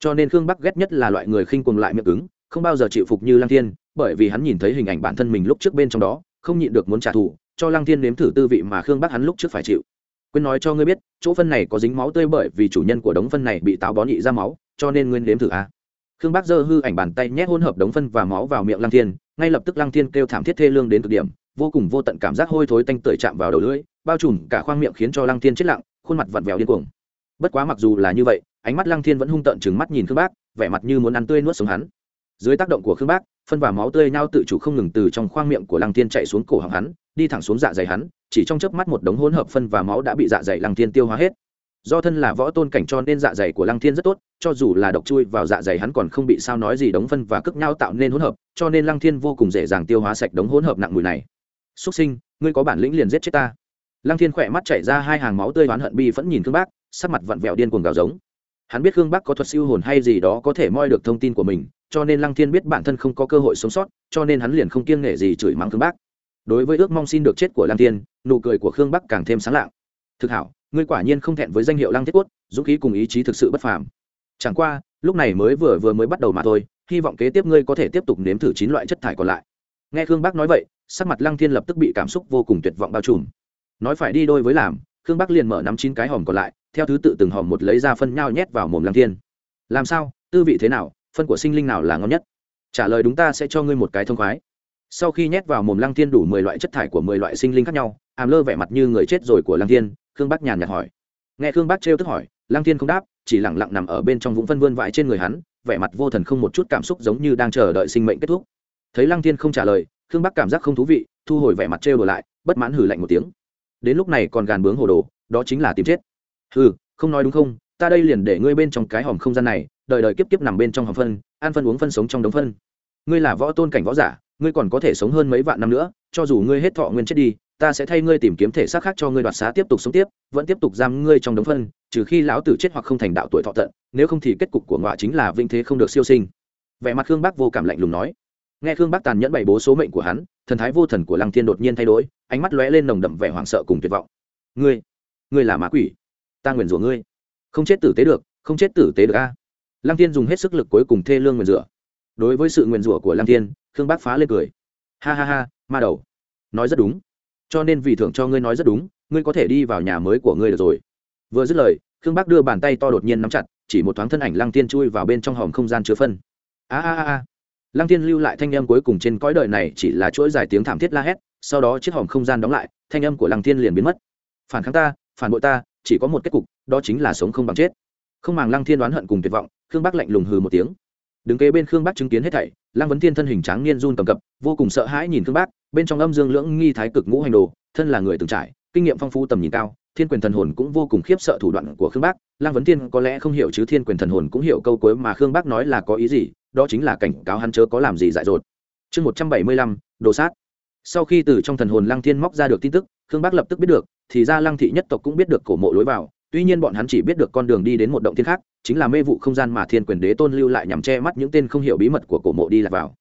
cho nên khương bắc ghét nhất là loại người khinh cùng lại miệng cứng, không bao giờ chịu phục như lăng thiên, bởi vì hắn nhìn thấy hình ảnh bản thân mình lúc trước bên trong đó, không nhịn được muốn trả thù, cho lăng thiên nếm thử tư vị mà khương bắc hắn lúc trước phải chịu quên nói cho ngươi biết, chỗ phân này có dính máu tươi bởi vì chủ nhân của đống phân này bị táo bón nhị ra máu, cho nên nguyên nếm thử a à khương Bác dơ hư ảnh bàn tay nhét hỗn hợp đống phân và máu vào miệng lăng thiên, ngay lập tức lăng thiên kêu thảm thiết thê lương đến cực điểm, vô cùng vô tận cảm giác hôi thối tanh tưởi chạm vào đầu lưỡi, bao trùm cả khoang miệng khiến cho lăng thiên chết lặng, khuôn mặt vặn vẹo điên cuồng. Bất quá mặc dù là như vậy, ánh mắt lăng thiên vẫn hung tợn chừng mắt nhìn khương bác, vẻ mặt như muốn ăn tươi nuốt sống hắn. Dưới tác động của khương bác, phân và máu tươi nhau tự chủ không ngừng từ trong khoang miệng của lăng thiên chạy xuống cổ họng hắn, đi thẳng xuống dạ dày hắn, chỉ trong chớp mắt một đống hỗn hợp phân và máu đã bị dạ dày lăng thiên tiêu hóa hết. Do thân là võ tôn cảnh cho nên dạ dày của lăng thiên rất tốt cho dù là độc chui vào dạ dày hắn còn không bị sao nói gì đống phân và cức nhau tạo nên hỗn hợp, cho nên lăng thiên vô cùng dễ dàng tiêu hóa sạch đống hỗn hợp nặng mùi này. Xuất sinh, ngươi có bản lĩnh liền giết chết ta. Lăng thiên khỏe mắt chảy ra hai hàng máu tươi oán hận bi vẫn nhìn thương bác, sắc mặt vặn vẹo điên cuồng gào giống. Hắn biết khương bắc có thuật siêu hồn hay gì đó có thể moi được thông tin của mình, cho nên lăng thiên biết bản thân không có cơ hội sống sót, cho nên hắn liền không kiêng nể gì chửi mắng khương bắc đối với ước mong xin được chết của lăng thiên, nụ cười của khương bắc càng thêm sáng lạng. Thực hảo, ngươi quả nhiên không thẹn với danh hiệu lăng thiết quất dũng khí cùng ý chí thực sự bất phàm chẳng qua, lúc này mới vừa vừa mới bắt đầu mà thôi, hy vọng kế tiếp ngươi có thể tiếp tục nếm thử chín loại chất thải còn lại. Nghe khương bác nói vậy, sắc mặt lăng thiên lập tức bị cảm xúc vô cùng tuyệt vọng bao trùm. Nói phải đi đôi với làm, khương bác liền mở nắm chín cái hòm còn lại, theo thứ tự từng hòm một lấy ra phân nhau nhét vào mồm lăng thiên. Làm sao? Tư vị thế nào? Phân của sinh linh nào là ngon nhất? Trả lời đúng ta sẽ cho ngươi một cái thông khoái. Sau khi nhét vào mồm lăng thiên đủ mười loại chất thải của mười loại sinh linh khác nhau, hàm lơ vẻ mặt như người chết rồi của lăng thiên, khương bác nhàn nhạt hỏi. Nghe khương bác trêu tức hỏi, lăng thiên không đáp chỉ lẳng lặng nằm ở bên trong vũng phân vươn vãi trên người hắn, vẻ mặt vô thần không một chút cảm xúc giống như đang chờ đợi sinh mệnh kết thúc. Thấy lăng thiên không trả lời, khương bắc cảm giác không thú vị, thu hồi vẻ mặt trêu đổi lại, bất mãn hử lạnh một tiếng. Đến lúc này còn gàn bướng hồ đồ, đó chính là tìm chết. Hừ, không nói đúng không, ta đây liền để ngươi bên trong cái hòm không gian này, đợi đợi kiếp kiếp nằm bên trong hòm phân, ăn phân uống phân sống trong đống phân. Ngươi là võ tôn cảnh võ giả, ngươi còn có thể sống hơn mấy vạn năm nữa, cho dù ngươi hết thọ nguyên chết đi ta sẽ thay ngươi tìm kiếm thể xác khác cho ngươi đoạt xá tiếp tục sống tiếp, vẫn tiếp tục giam ngươi trong đống phân, trừ khi lão tử chết hoặc không thành đạo tuổi thọ tận, nếu không thì kết cục của ngọa chính là vinh thế không được siêu sinh. Vẻ mặt khương bác vô cảm lạnh lùng nói. Nghe khương bác tàn nhẫn bày bố số mệnh của hắn, thần thái vô thần của lăng thiên đột nhiên thay đổi, ánh mắt lóe lên nồng đậm vẻ hoảng sợ cùng tuyệt vọng. Ngươi ngươi là ma quỷ. Ta nguyền rủa ngươi. Không chết tử tế được, không chết tử tế được a. Lăng thiên dùng hết sức lực cuối cùng thê lương nguyền rủa. Đối với sự nguyền rủa của lăng thiên, khương bác phá lên cười. Ha ha ha, ma đầu. Nói rất đúng cho nên vì thưởng cho ngươi nói rất đúng, ngươi có thể đi vào nhà mới của ngươi được rồi. Vừa dứt lời, khương bác đưa bàn tay to đột nhiên nắm chặt, chỉ một thoáng thân ảnh lăng tiên chui vào bên trong hòm không gian chứa phân. A a a lăng tiên lưu lại thanh âm cuối cùng trên cõi đời này chỉ là chuỗi dài tiếng thảm thiết la hét, sau đó chiếc hòm không gian đóng lại, thanh âm của lăng tiên liền biến mất. Phản kháng ta, phản bội ta, chỉ có một kết cục, đó chính là sống không bằng chết. Không màng lăng thiên đoán hận cùng tuyệt vọng, khương bác lạnh lùng hừ một tiếng. Đứng kế bên khương bác chứng kiến hết thảy, lăng vấn thiên thân hình tráng niên run cầm cập, vô cùng sợ hãi nhìn khương bác bên trong âm dương lưỡng nghi thái cực ngũ hành đồ, thân là người từng trải, kinh nghiệm phong phú tầm nhìn cao, thiên quyền thần hồn cũng vô cùng khiếp sợ thủ đoạn của khương bác. Lăng vấn thiên có lẽ không hiểu chứ thiên quyền thần hồn cũng hiểu câu cuối mà khương bác nói là có ý gì, đó chính là cảnh cáo hắn chớ có làm gì dại dột. Chương một trăm bảy mươi lăm, đồ sát. Sau khi từ trong thần hồn lăng thiên móc ra được tin tức, khương bác lập tức biết được, thì ra lăng thị nhất tộc cũng biết được cổ mộ lối vào, tuy nhiên bọn hắn chỉ biết được con đường đi đến một động thiên khác, chính là mê vụ không gian mà thiên quyền đế tôn lưu lại nhằm che mắt những tên không hiểu bí mật của cổ mộ đi lạc vào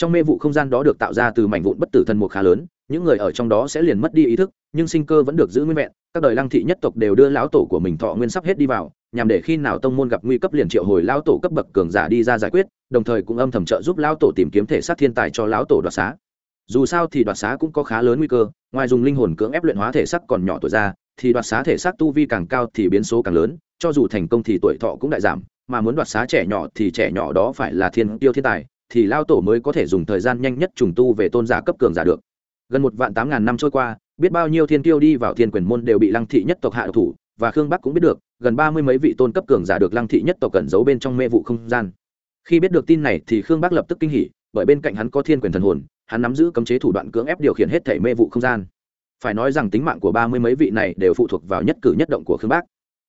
trong mê vụ không gian đó được tạo ra từ mảnh vụn bất tử thần mục khá lớn, những người ở trong đó sẽ liền mất đi ý thức, nhưng sinh cơ vẫn được giữ nguyên vẹn, các đời lăng thị nhất tộc đều đưa lão tổ của mình thọ nguyên sắp hết đi vào, nhằm để khi nào tông môn gặp nguy cấp liền triệu hồi lão tổ cấp bậc cường giả đi ra giải quyết, đồng thời cũng âm thầm trợ giúp lão tổ tìm kiếm thể xác thiên tài cho lão tổ đoạt xá. Dù sao thì đoạt xá cũng có khá lớn nguy cơ, ngoài dùng linh hồn cưỡng ép luyện hóa thể xác còn nhỏ tuổi ra, thì đoạt xá thể xác tu vi càng cao thì biến số càng lớn, cho dù thành công thì tuổi thọ cũng đại giảm, mà muốn đoạt xá trẻ nhỏ thì trẻ nhỏ đó phải là thiên tiêu thiên tài thì lao tổ mới có thể dùng thời gian nhanh nhất trùng tu về tôn giả cấp cường giả được. Gần một vạn tám ngàn năm trôi qua, biết bao nhiêu thiên tiêu đi vào thiên quyền môn đều bị lăng thị nhất tộc hạ độc thủ, và khương bắc cũng biết được, gần ba mươi mấy vị tôn cấp cường giả được lăng thị nhất tộc cẩn giấu bên trong mê vụ không gian. Khi biết được tin này thì khương bắc lập tức kinh hỉ, bởi bên cạnh hắn có thiên quyền thần hồn, hắn nắm giữ cấm chế thủ đoạn cưỡng ép điều khiển hết thể mê vụ không gian. Phải nói rằng tính mạng của ba mươi mấy vị này đều phụ thuộc vào nhất cử nhất động của khương bác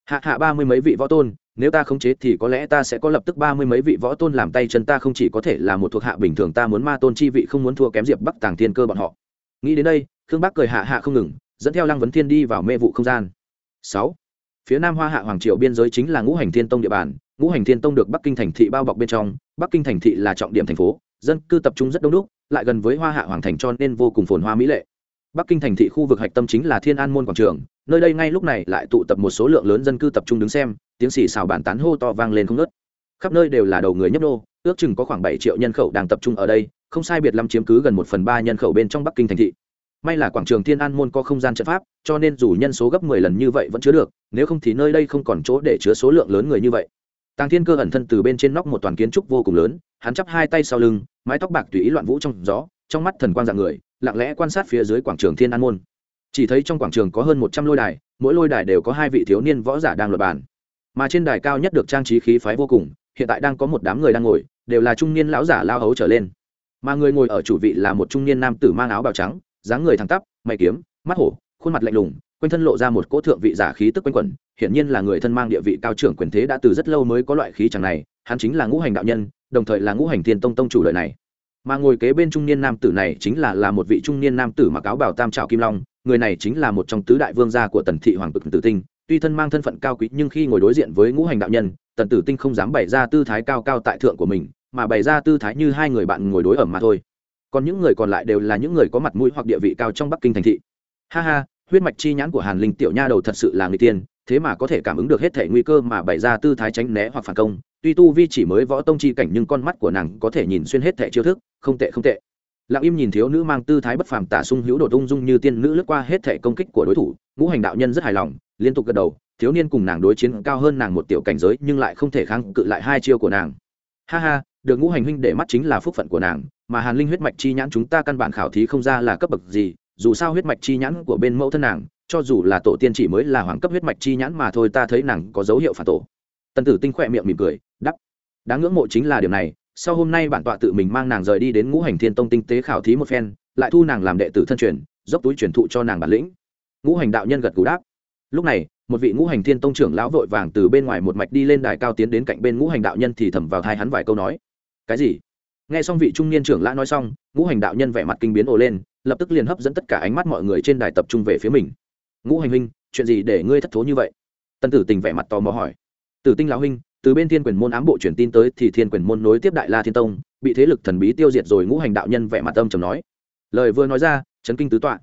hạ hạ ba mươi mấy vị võ tôn nếu ta không chế thì có lẽ ta sẽ có lập tức ba mươi mấy vị võ tôn làm tay chân ta không chỉ có thể là một thuộc hạ bình thường ta muốn ma tôn chi vị không muốn thua kém diệp bắc tàng thiên cơ bọn họ. Nghĩ đến đây, khương bác cười hạ hạ không ngừng, dẫn theo lăng vấn thiên đi vào mê vụ không gian. Sáu, phía nam hoa hạ hoàng triều biên giới chính là ngũ hành thiên tông địa bàn. Ngũ hành thiên tông được bắc kinh thành thị bao bọc bên trong, bắc kinh thành thị là trọng điểm thành phố, dân cư tập trung rất đông đúc, lại gần với hoa hạ hoàng thành cho nên vô cùng phồn hoa mỹ lệ. Bắc kinh thành thị khu vực hạch tâm chính là thiên an môn quảng trường nơi đây ngay lúc này lại tụ tập một số lượng lớn dân cư tập trung đứng xem, tiếng xì xào bàn tán hô to vang lên không ngớt. Khắp nơi đều là đầu người nhấp nô, ước chừng có khoảng bảy triệu nhân khẩu đang tập trung ở đây, không sai biệt lắm chiếm cứ gần một phần ba nhân khẩu bên trong bắc kinh thành thị. May là quảng trường thiên an môn có không gian trận pháp, cho nên dù nhân số gấp mười lần như vậy vẫn chứa được, nếu không thì nơi đây không còn chỗ để chứa số lượng lớn người như vậy. Tàng thiên cơ ẩn thân từ bên trên nóc một toàn kiến trúc vô cùng lớn, hắn chắp hai tay sau lưng, mái tóc bạc tùy ý loạn vũ trong gió, trong mắt thần quang dạng người, lặng lẽ quan sát phía dưới quảng trường thiên an môn chỉ thấy trong quảng trường có hơn một trăm lôi đài, mỗi lôi đài đều có hai vị thiếu niên võ giả đang luật bàn. Mà trên đài cao nhất được trang trí khí phái vô cùng, hiện tại đang có một đám người đang ngồi, đều là trung niên lão giả lao hấu trở lên. Mà người ngồi ở chủ vị là một trung niên nam tử mang áo bào trắng, dáng người thẳng tắp, mày kiếm, mắt hổ, khuôn mặt lạnh lùng, quanh thân lộ ra một cỗ thượng vị giả khí tức quanh quẩn, hiển nhiên là người thân mang địa vị cao trưởng quyền thế đã từ rất lâu mới có loại khí chẳng này, hắn chính là ngũ hành đạo nhân, đồng thời là ngũ hành thiên tông tông chủ lợi này. Mà ngồi kế bên trung niên nam tử này chính là là một vị trung niên nam tử mặc áo bào tam trào kim long người này chính là một trong tứ đại vương gia của tần thị hoàng cực tử tinh. Tuy thân mang thân phận cao quý, nhưng khi ngồi đối diện với ngũ hành đạo nhân, tần tử tinh không dám bày ra tư thái cao cao tại thượng của mình, mà bày ra tư thái như hai người bạn ngồi đối ẩm mà thôi. Còn những người còn lại đều là những người có mặt mũi hoặc địa vị cao trong bắc kinh thành thị. Ha ha, huyết mạch chi nhãn của hàn linh tiểu nha đầu thật sự là người tiên, thế mà có thể cảm ứng được hết thể nguy cơ mà bày ra tư thái tránh né hoặc phản công. Tuy tu vi chỉ mới võ tông chi cảnh, nhưng con mắt của nàng có thể nhìn xuyên hết thể chiêu thức, không tệ không tệ lặng im nhìn thiếu nữ mang tư thái bất phàm tả sung hữu đột ung dung như tiên nữ lướt qua hết thể công kích của đối thủ, ngũ hành đạo nhân rất hài lòng, liên tục gật đầu, thiếu niên cùng nàng đối chiến cao hơn nàng một tiểu cảnh giới nhưng lại không thể kháng cự lại hai chiêu của nàng. Ha ha, được ngũ hành huynh để mắt chính là phúc phận của nàng, mà hàn linh huyết mạch chi nhãn chúng ta căn bản khảo thí không ra là cấp bậc gì, dù sao huyết mạch chi nhãn của bên mẫu thân nàng, cho dù là tổ tiên chỉ mới là hoàng cấp huyết mạch chi nhãn mà thôi ta thấy nàng có dấu hiệu phản tổ. Tần tử tinh khỏe miệng mỉm cười đắp đáng ngưỡng mộ chính là điều này sau hôm nay bản tọa tự mình mang nàng rời đi đến ngũ hành thiên tông tinh tế khảo thí một phen, lại thu nàng làm đệ tử thân truyền, dốc túi truyền thụ cho nàng bản lĩnh. Ngũ hành đạo nhân gật cú đáp. Lúc này, một vị ngũ hành thiên tông trưởng lão vội vàng từ bên ngoài một mạch đi lên đài cao tiến đến cạnh bên ngũ hành đạo nhân thì thầm vào thai hắn vài câu nói. Cái gì? Nghe xong vị trung niên trưởng lão nói xong, ngũ hành đạo nhân vẻ mặt kinh biến ồ lên, lập tức liền hấp dẫn tất cả ánh mắt mọi người trên đài tập trung về phía mình. Ngũ hành huynh, chuyện gì để ngươi thất thố như vậy? Tân tử tình vẻ mặt tò mò hỏi. Tử tinh lão huynh từ bên thiên quyền môn ám bộ truyền tin tới thì thiên quyền môn nối tiếp đại la thiên tông, bị thế lực thần bí tiêu diệt rồi ngũ hành đạo nhân vẻ mặt âm trầm nói. Lời vừa nói ra, chấn kinh tứ tọa.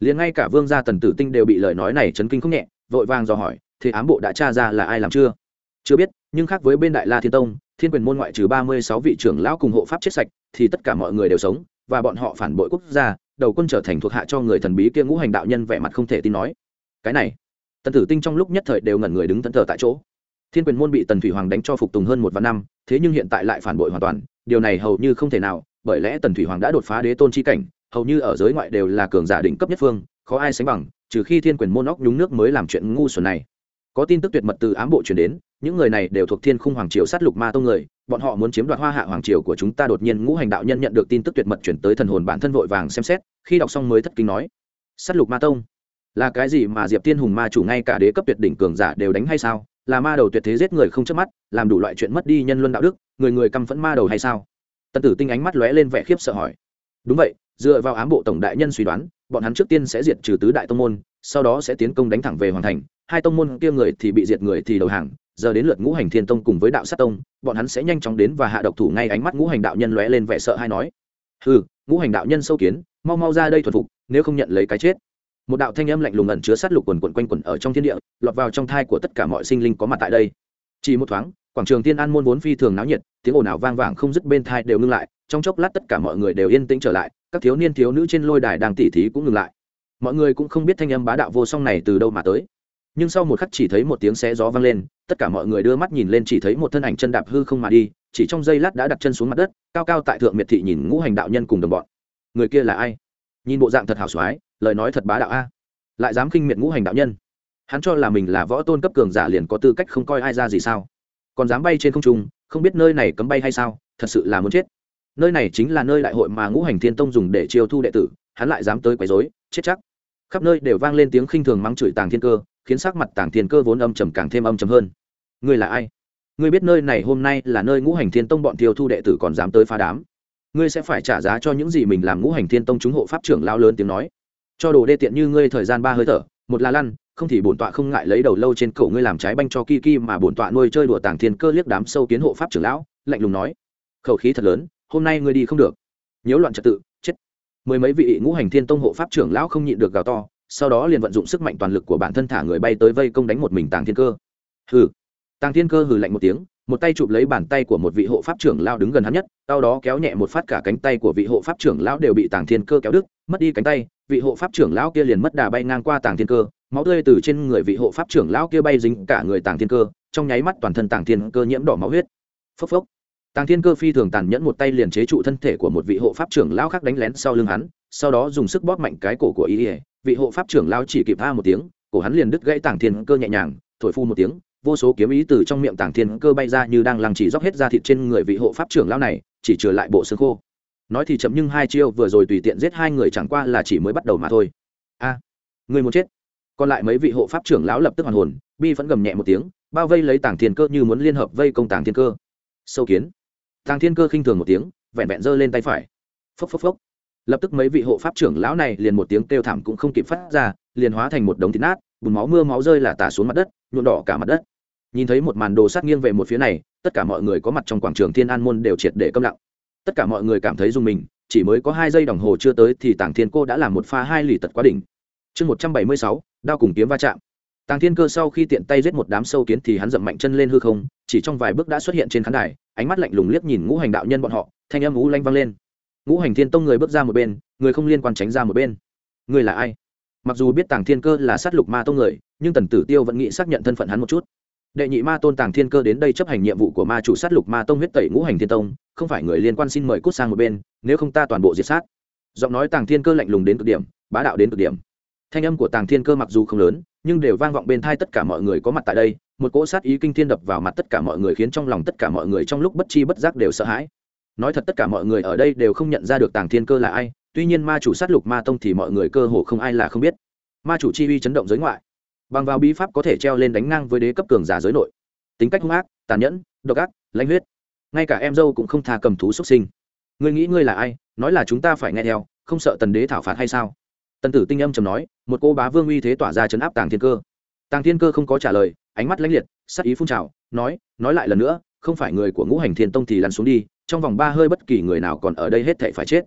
Liền ngay cả vương gia tần tử tinh đều bị lời nói này chấn kinh không nhẹ, vội vàng dò hỏi, thế ám bộ đã tra ra là ai làm chưa? Chưa biết, nhưng khác với bên đại la thiên tông, thiên quyền môn ngoại trừ ba mươi sáu vị trưởng lão cùng hộ pháp chết sạch, thì tất cả mọi người đều sống, và bọn họ phản bội quốc gia, đầu quân trở thành thuộc hạ cho người thần bí kia ngũ hành đạo nhân vẻ mặt không thể tin nói. Cái này, tần tử tinh trong lúc nhất thời đều ngẩn người đứng tận thờ tại chỗ thiên quyền môn bị tần thủy hoàng đánh cho phục tùng hơn một vạn năm, thế nhưng hiện tại lại phản bội hoàn toàn, điều này hầu như không thể nào, bởi lẽ tần thủy hoàng đã đột phá đế tôn chi cảnh, hầu như ở giới ngoại đều là cường giả đỉnh cấp nhất phương, khó ai sánh bằng, trừ khi thiên quyền môn óc nhúng nước mới làm chuyện ngu xuẩn này. Có tin tức tuyệt mật từ ám bộ truyền đến, những người này đều thuộc thiên khung hoàng triều sát lục ma tông người, bọn họ muốn chiếm đoạt hoa hạ hoàng triều của chúng ta đột nhiên, ngũ hành đạo nhân nhận được tin tức tuyệt mật chuyển tới thần hồn bản thân vội vàng xem xét, khi đọc xong mới thất kinh nói, sát lục ma tông? Là cái gì mà diệp tiên hùng ma chủ ngay cả đế cấp tuyệt đỉnh cường giả đều đánh hay sao? Là ma đầu tuyệt thế giết người không chớp mắt, làm đủ loại chuyện mất đi nhân luân đạo đức, người người căm phẫn ma đầu hay sao? Tân tử tinh ánh mắt lóe lên vẻ khiếp sợ hỏi. Đúng vậy, dựa vào ám bộ tổng đại nhân suy đoán, bọn hắn trước tiên sẽ diệt trừ tứ đại tông môn, sau đó sẽ tiến công đánh thẳng về hoàng thành. Hai tông môn kia người thì bị diệt người thì đầu hàng, giờ đến lượt ngũ hành thiên tông cùng với đạo sát tông, bọn hắn sẽ nhanh chóng đến và hạ độc thủ ngay ánh mắt ngũ hành đạo nhân lóe lên vẻ sợ hay nói. Ừ ngũ hành đạo nhân sâu kiến, mau mau ra đây thuần phục, nếu không nhận lấy cái chết một đạo thanh âm lạnh lùng ẩn chứa sát lục quần quần quanh quần ở trong thiên địa, lọt vào trong thai của tất cả mọi sinh linh có mặt tại đây. Chỉ một thoáng, quảng trường tiên an môn vốn phi thường náo nhiệt, tiếng ồn ào vang vàng không dứt bên thai đều ngưng lại, trong chốc lát tất cả mọi người đều yên tĩnh trở lại, các thiếu niên thiếu nữ trên lôi đài đang tỉ thí cũng ngừng lại. Mọi người cũng không biết thanh âm bá đạo vô song này từ đâu mà tới. Nhưng sau một khắc chỉ thấy một tiếng xé gió vang lên, tất cả mọi người đưa mắt nhìn lên chỉ thấy một thân ảnh chân đạp hư không mà đi, chỉ trong giây lát đã đặt chân xuống mặt đất, cao cao tại thượng miệt thị nhìn ngũ hành đạo nhân cùng đồng bọn. Người kia là ai? Nhìn bộ dạng thật hảo soái lời nói thật bá đạo a. Lại dám khinh miệt ngũ hành đạo nhân. Hắn cho là mình là võ tôn cấp cường giả liền có tư cách không coi ai ra gì sao? Còn dám bay trên không trung, không biết nơi này cấm bay hay sao, thật sự là muốn chết. Nơi này chính là nơi đại hội mà ngũ hành thiên tông dùng để chiêu thu đệ tử, hắn lại dám tới quấy rối, chết chắc. Khắp nơi đều vang lên tiếng khinh thường mắng chửi tàng thiên cơ, khiến sắc mặt tàng thiên cơ vốn âm trầm càng thêm âm trầm hơn. Ngươi là ai? Ngươi biết nơi này hôm nay là nơi ngũ hành thiên tông bọn thiêu thu đệ tử còn dám tới phá đám? Ngươi sẽ phải trả giá cho những gì mình làm ngũ hành thiên tông chúng hộ pháp trưởng lao lớn tiếng nói. Cho đồ đê tiện như ngươi thời gian ba hơi thở, một là lăn, không thì bổn tọa không ngại lấy đầu lâu trên cổ ngươi làm trái banh cho kiki mà bổn tọa nuôi chơi đùa tàng thiên cơ liếc đám sâu kiến hộ pháp trưởng lão, lạnh lùng nói. Khẩu khí thật lớn, hôm nay ngươi đi không được. Nhiễu loạn trật tự, chết. Mười mấy vị ngũ hành thiên tông hộ pháp trưởng lão không nhịn được gào to, sau đó liền vận dụng sức mạnh toàn lực của bản thân thả người bay tới vây công đánh một mình tàng thiên cơ. Hừ. Tàng thiên cơ hừ lạnh một tiếng một tay chụp lấy bàn tay của một vị hộ pháp trưởng lao đứng gần hắn nhất, sau đó kéo nhẹ một phát cả cánh tay của vị hộ pháp trưởng lão đều bị tàng thiên cơ kéo đứt, mất đi cánh tay, vị hộ pháp trưởng lão kia liền mất đà bay ngang qua tàng thiên cơ, máu tươi từ trên người vị hộ pháp trưởng lão kia bay dính cả người tàng thiên cơ, trong nháy mắt toàn thân tàng thiên cơ nhiễm đỏ máu huyết. Phốc phốc. Tàng thiên cơ phi thường tàn nhẫn một tay liền chế trụ thân thể của một vị hộ pháp trưởng lão khác đánh lén sau lưng hắn, sau đó dùng sức bóp mạnh cái cổ của y. Vị hộ pháp trưởng lão chỉ kịp tha một tiếng, cổ hắn liền đứt gãy tàng thiên cơ nhẹ nhàng, thổi phu một tiếng vô số kiếm ý từ trong miệng tàng thiên cơ bay ra như đang lăng chỉ dốc hết ra thịt trên người vị hộ pháp trưởng lão này, chỉ trừ lại bộ xương khô. Nói thì chậm nhưng hai chiêu vừa rồi tùy tiện giết hai người chẳng qua là chỉ mới bắt đầu mà thôi. A, người muốn chết. Còn lại mấy vị hộ pháp trưởng lão lập tức hoàn hồn, bi vẫn gầm nhẹ một tiếng, bao vây lấy tàng thiên cơ như muốn liên hợp vây công tàng thiên cơ. Sâu kiến. Tàng thiên cơ khinh thường một tiếng, vẹn vẹn giơ lên tay phải. Phốc phốc phốc. Lập tức mấy vị hộ pháp trưởng lão này liền một tiếng kêu thảm cũng không kịp phát ra, liền hóa thành một đống thịt nát, bùn máu mưa máu rơi là tả xuống mặt đất nhuộm đỏ cả mặt đất. Nhìn thấy một màn đồ sát nghiêng về một phía này, tất cả mọi người có mặt trong quảng trường thiên an môn đều triệt để câm lặng. Tất cả mọi người cảm thấy dùng mình, chỉ mới có hai giây đồng hồ chưa tới thì tàng thiên cô đã làm một pha hai lì tật quá đỉnh. Chương một trăm bảy mươi sáu, đao cùng kiếm va chạm. Tàng thiên cơ sau khi tiện tay giết một đám sâu kiến thì hắn dậm mạnh chân lên hư không, chỉ trong vài bước đã xuất hiện trên khán đài, ánh mắt lạnh lùng liếc nhìn ngũ hành đạo nhân bọn họ, thanh âm ngũ lanh vang lên. Ngũ hành thiên tông người bước ra một bên, người không liên quan tránh ra một bên. Người là ai? Mặc dù biết tàng thiên cơ là sát lục ma tông người, nhưng tần tử tiêu vẫn nghĩ xác nhận thân phận hắn một chút. Đệ nhị ma tôn tàng thiên cơ đến đây chấp hành nhiệm vụ của ma chủ sát lục ma tông huyết tẩy ngũ hành thiên tông, không phải người liên quan xin mời cút sang một bên, nếu không ta toàn bộ diệt sát. Giọng nói tàng thiên cơ lạnh lùng đến cực điểm, bá đạo đến cực điểm. Thanh âm của tàng thiên cơ mặc dù không lớn, nhưng đều vang vọng bên thai tất cả mọi người có mặt tại đây, một cỗ sát ý kinh thiên đập vào mặt tất cả mọi người khiến trong lòng tất cả mọi người trong lúc bất chi bất giác đều sợ hãi. Nói thật tất cả mọi người ở đây đều không nhận ra được tàng thiên cơ là ai tuy nhiên ma chủ sát lục ma tông thì mọi người cơ hồ không ai là không biết. Ma chủ chi uy chấn động giới ngoại. Bằng vào bí pháp có thể treo lên đánh ngang với đế cấp cường giả giới nội. Tính cách hung ác, tàn nhẫn, độc ác, lãnh huyết. Ngay cả em dâu cũng không tha cầm thú xuất sinh. Ngươi nghĩ ngươi là ai? Nói là chúng ta phải nghe theo, không sợ tần đế thảo phạt hay sao? Tần tử tinh âm trầm nói, một cô bá vương uy thế tỏa ra chấn áp tàng thiên cơ. Tàng thiên cơ không có trả lời, ánh mắt lãnh liệt, sắc ý phun trào, nói nói lại lần nữa, không phải người của ngũ hành thiên tông thì lăn xuống đi, trong vòng ba hơi bất kỳ người nào còn ở đây hết thể phải chết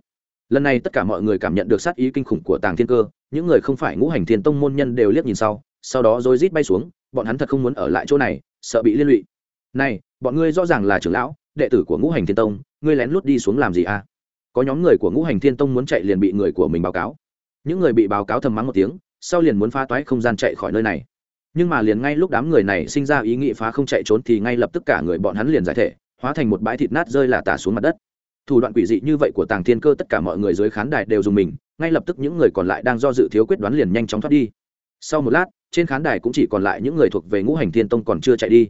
lần này tất cả mọi người cảm nhận được sát ý kinh khủng của tàng thiên cơ, những người không phải ngũ hành thiên tông môn nhân đều liếc nhìn sau sau đó rồi rít bay xuống, bọn hắn thật không muốn ở lại chỗ này, sợ bị liên lụy. Này, bọn ngươi rõ ràng là trưởng lão, đệ tử của ngũ hành thiên tông, ngươi lén lút đi xuống làm gì à? Có nhóm người của ngũ hành thiên tông muốn chạy liền bị người của mình báo cáo. Những người bị báo cáo thầm mắng một tiếng, sau liền muốn phá toái không gian chạy khỏi nơi này. Nhưng mà liền ngay lúc đám người này sinh ra ý nghĩ phá không chạy trốn thì ngay lập tức cả người bọn hắn liền giải thể, hóa thành một bãi thịt nát rơi là tả xuống mặt đất thủ đoạn quỷ dị như vậy của tàng thiên cơ tất cả mọi người dưới khán đài đều dùng mình, ngay lập tức những người còn lại đang do dự thiếu quyết đoán liền nhanh chóng thoát đi. Sau một lát, trên khán đài cũng chỉ còn lại những người thuộc về ngũ hành thiên tông còn chưa chạy đi.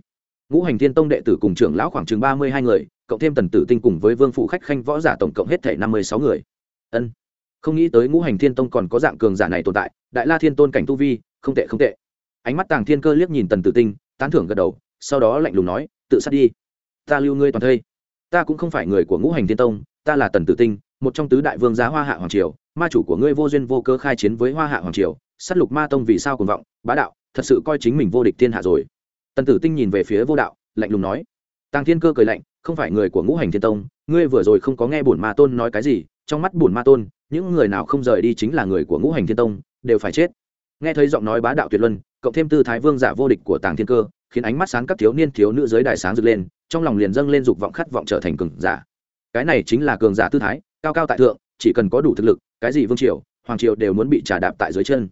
Ngũ hành thiên tông đệ tử cùng trưởng lão khoảng chừng ba mươi hai người, cộng thêm tần tử tinh cùng với vương phụ khách khanh võ giả tổng cộng hết thể năm mươi sáu người. Ân, không nghĩ tới ngũ hành thiên tông còn có dạng cường giả này tồn tại, đại la thiên tôn cảnh tu vi, không tệ không tệ. Ánh mắt tàng thiên cơ liếc nhìn tần tử tinh, tán thưởng gật đầu, sau đó lạnh lùng nói, tự sát đi. Ta lưu ngươi toàn thây ta cũng không phải người của ngũ hành thiên tông, ta là tần tử tinh, một trong tứ đại vương giá hoa hạ hoàng triều, ma chủ của ngươi vô duyên vô cơ khai chiến với hoa hạ hoàng triều s á t lục ma tông vì sao cùng vọng, bá đạo, thật sự coi chính mình vô địch thiên hạ rồi. Tần tử tinh nhìn về phía vô đạo, lạnh lùng nói. Tàng thiên cơ cười lạnh, không phải người của ngũ hành thiên tông, ngươi vừa rồi không có nghe bổn ma tôn nói cái gì, trong mắt bổn ma tôn, những người nào không rời đi chính là người của ngũ hành thiên tông, đều phải chết. Nghe thấy giọng nói bá đạo tuyệt luân, cộng thêm tư thái vương giả vô địch của tàng thiên cơ khiến ánh mắt sáng các thiếu niên thiếu nữ dưới đài sáng rực lên, trong lòng liền dâng lên dục vọng khát vọng trở thành cường giả. Cái này chính là cường giả tư thái, cao cao tại thượng, chỉ cần có đủ thực lực, cái gì vương triều, hoàng triều đều muốn bị trả đạp tại dưới chân.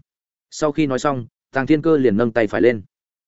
Sau khi nói xong, tàng thiên cơ liền nâng tay phải lên.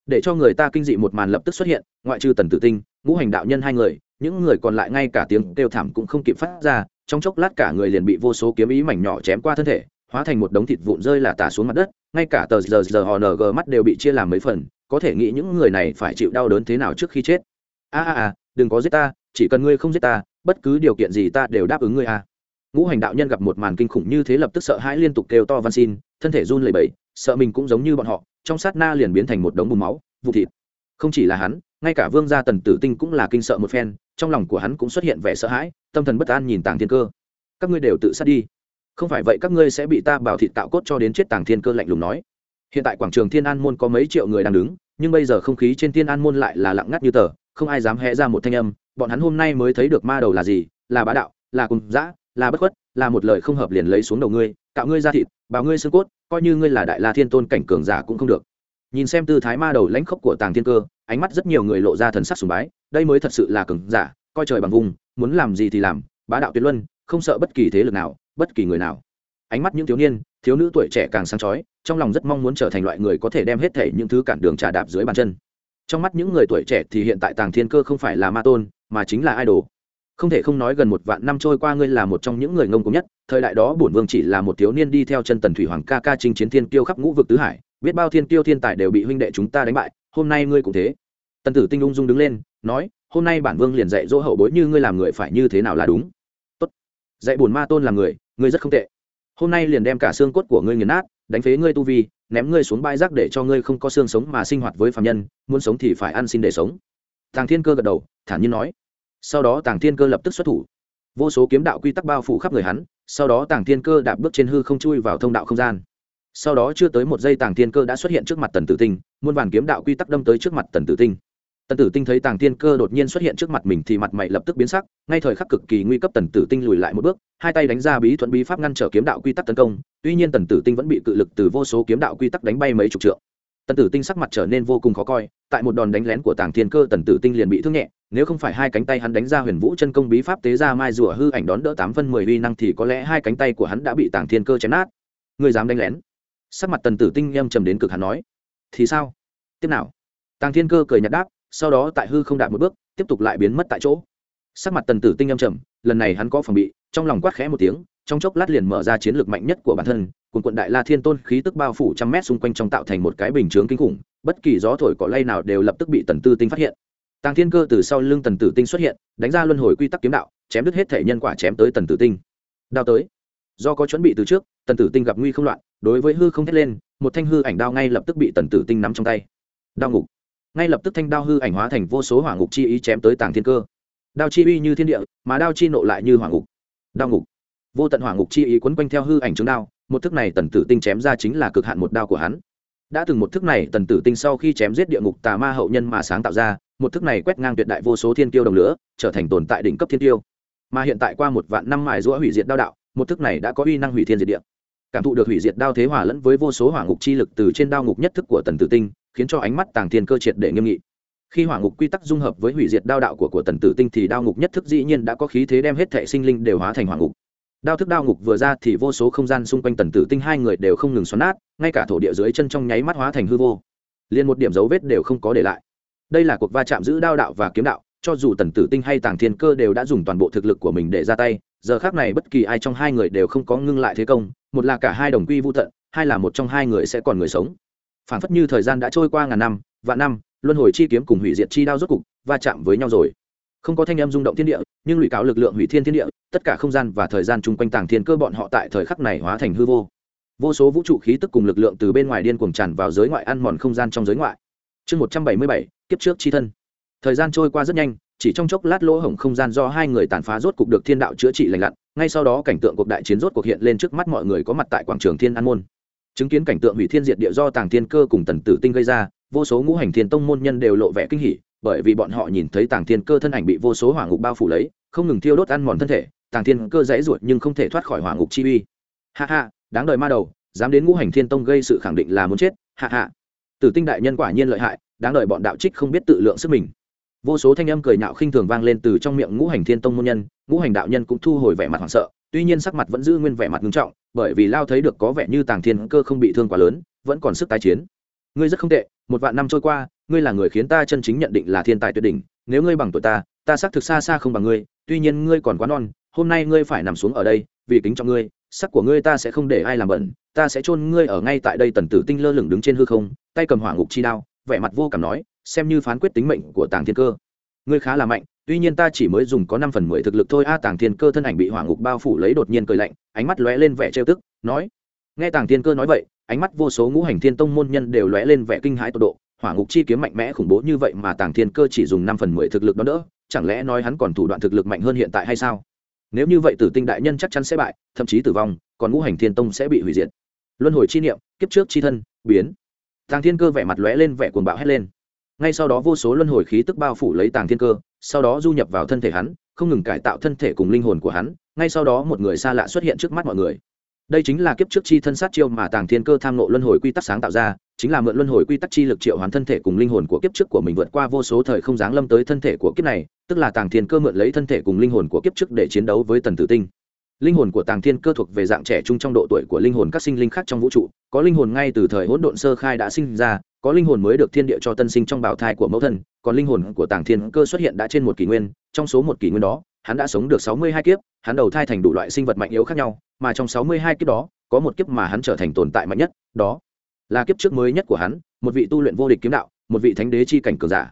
Để cho người ta kinh dị một màn lập tức xuất hiện, ngoại trừ tần tử tinh, ngũ hành đạo nhân hai người, những người còn lại ngay cả tiếng kêu thảm cũng không kịp phát ra, trong chốc lát cả người liền bị vô số kiếm ý mảnh nhỏ chém qua thân thể, hóa thành một đống thịt vụn rơi là tả xuống mặt đất, ngay cả tờ giờ giờ họ ng mắt đều bị chia làm mấy phần có thể nghĩ những người này phải chịu đau đớn thế nào trước khi chết. A a a, đừng có giết ta, chỉ cần ngươi không giết ta, bất cứ điều kiện gì ta đều đáp ứng ngươi a. Ngũ hành đạo nhân gặp một màn kinh khủng như thế lập tức sợ hãi liên tục kêu to van xin, thân thể run lẩy bẩy, sợ mình cũng giống như bọn họ, trong sát na liền biến thành một đống bùn máu, vụ thịt. Không chỉ là hắn, ngay cả vương gia tần tử tinh cũng là kinh sợ một phen, trong lòng của hắn cũng xuất hiện vẻ sợ hãi, tâm thần bất an nhìn tàng thiên cơ. Các ngươi đều tự sát đi. Không phải vậy các ngươi sẽ bị ta bảo thịt tạo cốt cho đến chết tàng thiên cơ lạnh lùng nói. Hiện tại quảng trường thiên an môn có mấy triệu người đang đứng nhưng bây giờ không khí trên thiên an môn lại là lặng ngắt như tờ, không ai dám hé ra một thanh âm, bọn hắn hôm nay mới thấy được ma đầu là gì, là bá đạo, là cùng dã, là bất khuất, là một lời không hợp liền lấy xuống đầu ngươi, cạo ngươi ra thịt bào ngươi xương cốt, coi như ngươi là đại la thiên tôn cảnh cường giả cũng không được. Nhìn xem tư thái ma đầu lãnh khốc của tàng thiên cơ, ánh mắt rất nhiều người lộ ra thần sắc sùng bái, đây mới thật sự là cường giả, coi trời bằng vùng, muốn làm gì thì làm, bá đạo tuyệt luân, không sợ bất kỳ thế lực nào, bất kỳ người nào. Ánh mắt những thiếu niên thiếu nữ tuổi trẻ càng sáng chói, trong lòng rất mong muốn trở thành loại người có thể đem hết thể những thứ cản đường trà đạp dưới bàn chân. Trong mắt những người tuổi trẻ thì hiện tại tàng thiên cơ không phải là ma tôn, mà chính là idol. Không thể không nói gần một vạn năm trôi qua ngươi là một trong những người ngông cùng nhất, thời đại đó bổn vương chỉ là một thiếu niên đi theo chân tần thủy hoàng ca ca chinh chiến thiên kiêu khắp ngũ vực tứ hải, biết bao thiên kiêu thiên tài đều bị huynh đệ chúng ta đánh bại, hôm nay ngươi cũng thế. Tần tử tinh ung dung đứng lên, nói, hôm nay bản vương liền dạy dỗ hậu bối như ngươi làm người phải như thế nào là đúng. Tốt. Dạy bổn ma tôn làm người, ngươi rất không tệ hôm nay liền đem cả xương cốt của ngươi nghiền nát, đánh phế ngươi tu vi, ném ngươi xuống bãi rác để cho ngươi không có xương sống mà sinh hoạt với phạm nhân, muốn sống thì phải ăn xin để sống. Tàng thiên cơ gật đầu, thản nhiên nói. Sau đó tàng thiên cơ lập tức xuất thủ. Vô số kiếm đạo quy tắc bao phủ khắp người hắn, sau đó tàng thiên cơ đạp bước trên hư không chui vào thông đạo không gian. Sau đó chưa tới một giây tàng thiên cơ đã xuất hiện trước mặt tần tử tinh, muôn vàn kiếm đạo quy tắc đâm tới trước mặt tần tử tinh tần tử tinh thấy tàng thiên cơ đột nhiên xuất hiện trước mặt mình thì mặt mày lập tức biến sắc, ngay thời khắc cực kỳ nguy cấp tần tử tinh lùi lại một bước, hai tay đánh ra bí thuận bí pháp ngăn trở kiếm đạo quy tắc tấn công, tuy nhiên tần tử tinh vẫn bị cự lực từ vô số kiếm đạo quy tắc đánh bay mấy chục trượng. Tần tử tinh sắc mặt trở nên vô cùng khó coi, tại một đòn đánh lén của tàng thiên cơ, tần tử tinh liền bị thương nhẹ, nếu không phải hai cánh tay hắn đánh ra huyền vũ chân công bí pháp tế ra mai rùa hư ảnh đón đỡ tám phân mười uy năng thì có lẽ hai cánh tay của hắn đã bị tàng thiên cơ chém nát. Người dám đánh lén? Sắc mặt tần tử tinh em trầm đến cực hắn nói. Thì sao? Tiếp nào. Tàng thiên cơ cười nhạt đáp sau đó tại hư không đạt một bước, tiếp tục lại biến mất tại chỗ. Sắc mặt tần tử tinh âm trầm, lần này hắn có phòng bị, trong lòng quát khẽ một tiếng, trong chốc lát liền mở ra chiến lược mạnh nhất của bản thân cùng quận đại la thiên tôn khí tức bao phủ trăm mét xung quanh trong tạo thành một cái bình chướng kinh khủng, bất kỳ gió thổi cỏ lay nào đều lập tức bị tần tư tinh phát hiện. Tàng thiên cơ từ sau lưng tần tử tinh xuất hiện, đánh ra luân hồi quy tắc kiếm đạo, chém đứt hết thể nhân quả chém tới tần tử tinh. Đao tới. Do có chuẩn bị từ trước, tần tử tinh gặp nguy không loạn, đối với hư không thét lên, một thanh hư ảnh đao ngay lập tức bị tần tử tinh nắm trong tay. Đao ngục ngay lập tức thanh đao hư ảnh hóa thành vô số hỏa ngục chi ý chém tới tàng thiên cơ. Đao chi uy như thiên địa, mà đao chi nộ lại như hỏa ngục. Đao ngục. Vô tận hỏa ngục chi ý quấn quanh theo hư ảnh trướng đao, một thức này tần tử tinh chém ra chính là cực hạn một đao của hắn. Đã từng một thức này tần tử tinh sau khi chém giết địa ngục tà ma hậu nhân mà sáng tạo ra, một thức này quét ngang tuyệt đại vô số thiên tiêu đồng lửa, trở thành tồn tại đỉnh cấp thiên tiêu mà hiện tại qua một vạn năm mài giũa hủy diệt đao đạo, một thức này đã có uy năng hủy thiên diệt địa. Cảm thụ được hủy diệt đao thế hỏa lẫn với vô số hỏa ngục chi lực từ trên đao ngục nhất thức của tần tử tinh khiến cho ánh mắt tàng thiên cơ triệt để nghiêm nghị. Khi hỏa ngục quy tắc dung hợp với hủy diệt đao đạo của của tần tử tinh thì đao ngục nhất thức dĩ nhiên đã có khí thế đem hết thệ sinh linh đều hóa thành hỏa ngục. Đao thức đao ngục vừa ra thì vô số không gian xung quanh tần tử tinh hai người đều không ngừng xoắn nát, ngay cả thổ địa dưới chân trong nháy mắt hóa thành hư vô. Liền một điểm dấu vết đều không có để lại. Đây là cuộc va chạm giữ đao đạo và kiếm đạo, cho dù tần tử tinh hay tàng thiên cơ đều đã dùng toàn bộ thực lực của mình để ra tay, giờ khác này bất kỳ ai trong hai người đều không có ngưng lại thế công, một là cả hai đồng quy vô tận, hai là một trong hai người sẽ còn người sống phản phất như thời gian đã trôi qua ngàn năm, vạn năm, luân hồi chi kiếm cùng hủy diệt chi đao rốt cục va chạm với nhau rồi. Không có thanh âm rung động thiên địa, nhưng lụy cáo lực lượng hủy thiên thiên địa, tất cả không gian và thời gian chung quanh tàng thiên cơ bọn họ tại thời khắc này hóa thành hư vô. Vô số vũ trụ khí tức cùng lực lượng từ bên ngoài điên cuồng tràn vào giới ngoại ăn mòn không gian trong giới ngoại. Chương một trăm bảy mươi bảy, kiếp trước chi thân. Thời gian trôi qua rất nhanh, chỉ trong chốc lát lỗ hổng không gian do hai người tàn phá rốt cục được thiên đạo chữa trị lành lặn, ngay sau đó cảnh tượng cuộc đại chiến rốt cuộc hiện lên trước mắt mọi người có mặt tại quảng trường thiên an môn chứng kiến cảnh tượng hủy thiên diệt địa do tàng thiên cơ cùng tần tử tinh gây ra, vô số ngũ hành thiên tông môn nhân đều lộ vẻ kinh hỉ, bởi vì bọn họ nhìn thấy tàng thiên cơ thân ảnh bị vô số hỏa ngục bao phủ lấy, không ngừng thiêu đốt ăn mòn thân thể, tàng thiên cơ dãy ruột nhưng không thể thoát khỏi hỏa ngục chi uy. Hạ hạ đáng đời ma đầu, dám đến ngũ hành thiên tông gây sự khẳng định là muốn chết hạ hạ tử tinh đại nhân quả nhiên lợi hại, đáng đời bọn đạo trích không biết tự lượng sức mình. Vô số thanh âm cười nhạo khinh thường vang lên từ trong miệng ngũ hành thiên tông môn nhân, ngũ hành đạo nhân cũng thu hồi vẻ mặt hoảng sợ, tuy nhiên sắc mặt vẫn giữ nguyên vẻ mặt nghiêm trọng bởi vì lao thấy được có vẻ như tàng thiên cơ không bị thương quá lớn, vẫn còn sức tái chiến. Ngươi rất không tệ, một vạn năm trôi qua, ngươi là người khiến ta chân chính nhận định là thiên tài tuyệt đỉnh, nếu ngươi bằng tuổi ta ta xác thực xa xa không bằng ngươi, tuy nhiên ngươi còn quá non, hôm nay ngươi phải nằm xuống ở đây, vì kính trọng ngươi, sắc của ngươi ta sẽ không để ai làm bẩn, ta sẽ chôn ngươi ở ngay tại đây tần tử tinh lơ lửng đứng trên hư không, tay cầm hỏa ngục chi đao, vẻ mặt vô cảm nói, xem như phán quyết tính mệnh của tàng thiên cơ. Ngươi khá là mạnh tuy nhiên ta chỉ mới dùng có năm phần mười thực lực thôi. A, tàng thiên cơ thân ảnh bị hỏa ngục bao phủ lấy đột nhiên cười lạnh, ánh mắt lóe lên vẻ trêu tức, nói, nghe tàng thiên cơ nói vậy, ánh mắt vô số ngũ hành thiên tông môn nhân đều lóe lên vẻ kinh hãi tột độ. Hỏa ngục chi kiếm mạnh mẽ khủng bố như vậy mà tàng thiên cơ chỉ dùng năm phần mười thực lực đó đỡ chẳng lẽ nói hắn còn thủ đoạn thực lực mạnh hơn hiện tại hay sao? Nếu như vậy, tử tinh đại nhân chắc chắn sẽ bại, thậm chí tử vong, còn ngũ hành thiên tông sẽ bị hủy diệt. Luân hồi chi niệm, kiếp trước chi thân, biến. Tàng thiên cơ vẻ mặt lóe lên vẻ cuồng bạo hét lên. Ngay sau đó vô số luân hồi khí tức bao phủ lấy tàng thiên cơ sau đó du nhập vào thân thể hắn, không ngừng cải tạo thân thể cùng linh hồn của hắn, ngay sau đó một người xa lạ xuất hiện trước mắt mọi người. Đây chính là kiếp trước chi thân sát chiêu mà tàng thiên cơ tham nộ luân hồi quy tắc sáng tạo ra, chính là mượn luân hồi quy tắc chi lực triệu hoàn thân thể cùng linh hồn của kiếp trước của mình vượt qua vô số thời không giáng lâm tới thân thể của kiếp này, tức là tàng thiên cơ mượn lấy thân thể cùng linh hồn của kiếp trước để chiến đấu với tần tử tinh. Linh hồn của tàng thiên cơ thuộc về dạng trẻ trung trong độ tuổi của linh hồn các sinh linh khác trong vũ trụ, có linh hồn ngay từ thời hỗn độn sơ khai đã sinh ra có linh hồn mới được thiên địa cho tân sinh trong bào thai của mẫu thân, còn linh hồn của tàng thiên cơ xuất hiện đã trên một kỷ nguyên, trong số một kỷ nguyên đó, hắn đã sống được sáu mươi hai kiếp, hắn đầu thai thành đủ loại sinh vật mạnh yếu khác nhau, mà trong sáu mươi hai kiếp đó, có một kiếp mà hắn trở thành tồn tại mạnh nhất, đó là kiếp trước mới nhất của hắn, một vị tu luyện vô địch kiếm đạo, một vị thánh đế chi cảnh cường giả.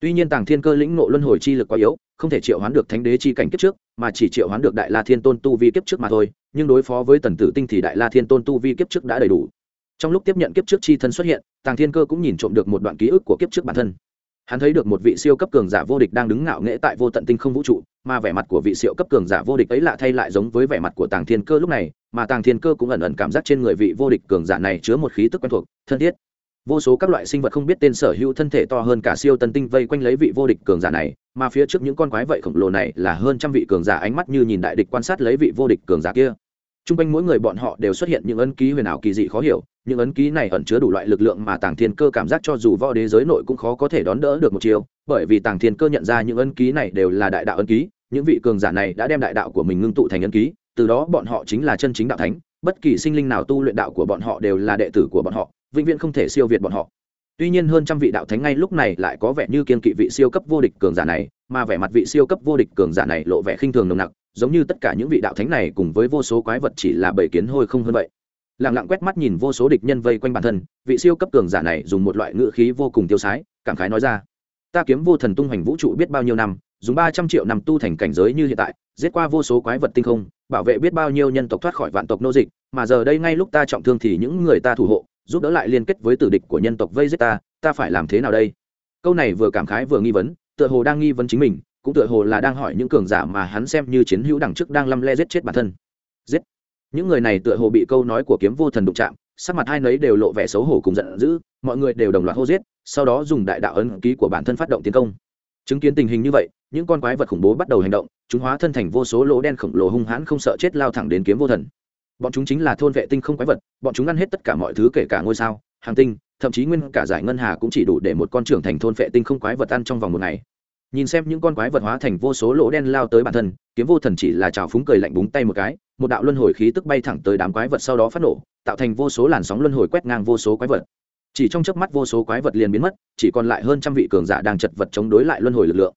Tuy nhiên tàng thiên cơ lĩnh nộ luân hồi chi lực quá yếu, không thể triệu hoán được thánh đế chi cảnh kiếp trước, mà chỉ triệu hoán được đại la thiên tôn tu vi kiếp trước mà thôi, nhưng đối phó với tần tử tinh thì đại la thiên tôn tu vi kiếp trước đã đầy đủ trong lúc tiếp nhận kiếp trước chi thân xuất hiện, tàng thiên cơ cũng nhìn trộm được một đoạn ký ức của kiếp trước bản thân. Hắn thấy được một vị siêu cấp cường giả vô địch đang đứng ngạo nghễ tại vô tận tinh không vũ trụ, mà vẻ mặt của vị siêu cấp cường giả vô địch ấy lạ thay lại giống với vẻ mặt của tàng thiên cơ lúc này, mà tàng thiên cơ cũng ẩn ẩn cảm giác trên người vị vô địch cường giả này chứa một khí tức quen thuộc, thân thiết. Vô số các loại sinh vật không biết tên sở hữu thân thể to hơn cả siêu tân tinh vây quanh lấy vị vô địch cường giả này, mà phía trước những con quái vậy khổng lồ này là hơn trăm vị cường giả ánh mắt như nhìn đại địch quan sát lấy vị vô địch cường giả kia. T r u n g quanh mỗi người bọn họ đều xuất hiện những ấn ký huyền ảo kỳ dị khó hiểu những ấn ký này ẩn chứa đủ loại lực lượng mà tàng thiên cơ cảm giác cho dù võ đế giới nội cũng khó có thể đón đỡ được một chiều bởi vì tàng thiên cơ nhận ra những ấn ký này đều là đại đạo ấn ký, những vị cường giả này đã đem đại đạo của mình ngưng tụ thành ấn ký, từ đó bọn họ chính là chân chính đạo thánh, bất kỳ sinh linh nào tu luyện đạo của bọn họ đều là đệ tử của bọn họ, vĩnh viễn không thể siêu việt bọn họ. Tuy nhiên hơn trăm vị đạo thánh ngay lúc này lại có vẻ như kiên kỵ vị siêu cấp vô địch cường giả này, mà vẻ mặt vị siêu cấp vô địch cường giả này lộ vẻ khinh thường nồng nặc, giống như tất cả những vị đạo thánh này cùng với vô số quái vật chỉ là bảy kiến hôi không hơn vậy lẳng lặng quét mắt nhìn vô số địch nhân vây quanh bản thân, vị siêu cấp cường giả này dùng một loại ngữ khí vô cùng tiêu sái, cảm khái nói ra, ta kiếm vô thần tung hoành vũ trụ biết bao nhiêu năm, dùng ba trăm triệu năm tu thành cảnh giới như hiện tại, giết qua vô số quái vật tinh không, bảo vệ biết bao nhiêu nhân tộc thoát khỏi vạn tộc nô dịch, mà giờ đây ngay lúc ta trọng thương thì những người ta thủ hộ, giúp đỡ lại liên kết với tử địch của nhân tộc vây giết ta ta phải làm thế nào đây? Câu này vừa cảm khái vừa nghi vấn, tựa hồ đang nghi vấn chính mình, cũng tựa hồ là đang hỏi những cường giả mà hắn xem như chiến hữu đằng trước đang lăm le giết chết bản thân. Giết! Những người này tựa hồ bị câu nói của kiếm vô thần đụng chạm, sắc mặt hai nấy đều lộ vẻ xấu hổ cùng giận dữ, mọi người đều đồng loạt hô giết, sau đó dùng đại đạo ấn ký của bản thân phát động tiến công. Chứng kiến tình hình như vậy, những con quái vật khủng bố bắt đầu hành động, chúng hóa thân thành vô số lỗ đen khổng lồ hung hãn không sợ chết lao thẳng đến kiếm vô thần. Bọn chúng chính là thôn vệ tinh không quái vật, bọn chúng ăn hết tất cả mọi thứ kể cả ngôi sao, hàng tinh, thậm chí nguyên cả giải ngân hà cũng chỉ đủ để một con trưởng thành thôn vệ tinh không quái vật ăn trong vòng một ngày nhìn xem những con quái vật hóa thành vô số lỗ đen lao tới bản thân, kiếm vô thần chỉ là trào phúng cười lạnh búng tay một cái, một đạo luân hồi khí tức bay thẳng tới đám quái vật sau đó phát nổ, tạo thành vô số làn sóng luân hồi quét ngang vô số quái vật. Chỉ trong chớp mắt vô số quái vật liền biến mất, chỉ còn lại hơn trăm vị cường giả đang chật vật chống đối lại luân hồi lực lượng.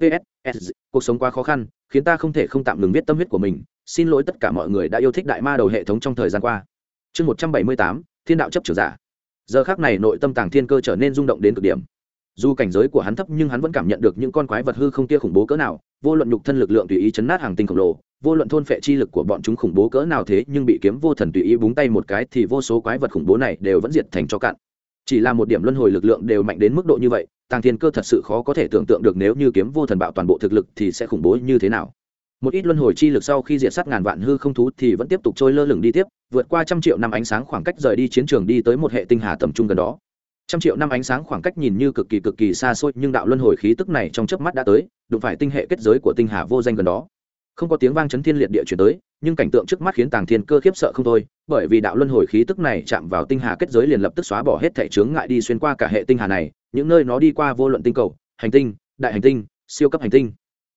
Ps cuộc sống quá khó khăn, khiến ta không thể không tạm ngừng viết tâm huyết của mình. Xin lỗi tất cả mọi người đã yêu thích đại ma đầu hệ thống trong thời gian qua. Chương một trăm bảy mươi tám, thiên đạo chấp trưởng giả. Giờ khác này nội tâm tàng thiên cơ trở nên rung động đến cực điểm dù cảnh giới của hắn thấp nhưng hắn vẫn cảm nhận được những con quái vật hư không kia khủng bố cỡ nào, vô luận nhục thân lực lượng tùy ý chấn nát hàng tinh khổng lồ, vô luận thôn phệ chi lực của bọn chúng khủng bố cỡ nào thế nhưng bị kiếm vô thần tùy ý búng tay một cái thì vô số quái vật khủng bố này đều vẫn diệt thành cho cạn. Chỉ là một điểm luân hồi lực lượng đều mạnh đến mức độ như vậy, tàng thiên cơ thật sự khó có thể tưởng tượng được nếu như kiếm vô thần bạo toàn bộ thực lực thì sẽ khủng bố như thế nào. Một ít luân hồi chi lực sau khi diệt sát ngàn vạn hư không thú thì vẫn tiếp tục trôi lơ lửng đi tiếp, vượt qua trăm triệu năm ánh sáng khoảng cách rời đi chiến trường đi tới một hệ tinh hà tầm trung gần đó trăm triệu năm ánh sáng khoảng cách nhìn như cực kỳ cực kỳ xa xôi, nhưng đạo luân hồi khí tức này trong chớp mắt đã tới, đụng phải tinh hệ kết giới của tinh hà vô danh gần đó. Không có tiếng vang chấn thiên liệt địa chuyển tới, nhưng cảnh tượng trước mắt khiến tàng thiên cơ khiếp sợ không thôi, bởi vì đạo luân hồi khí tức này chạm vào tinh hà kết giới liền lập tức xóa bỏ hết thể chướng ngại đi xuyên qua cả hệ tinh hà này, những nơi nó đi qua vô luận tinh cầu, hành tinh, đại hành tinh, siêu cấp hành tinh,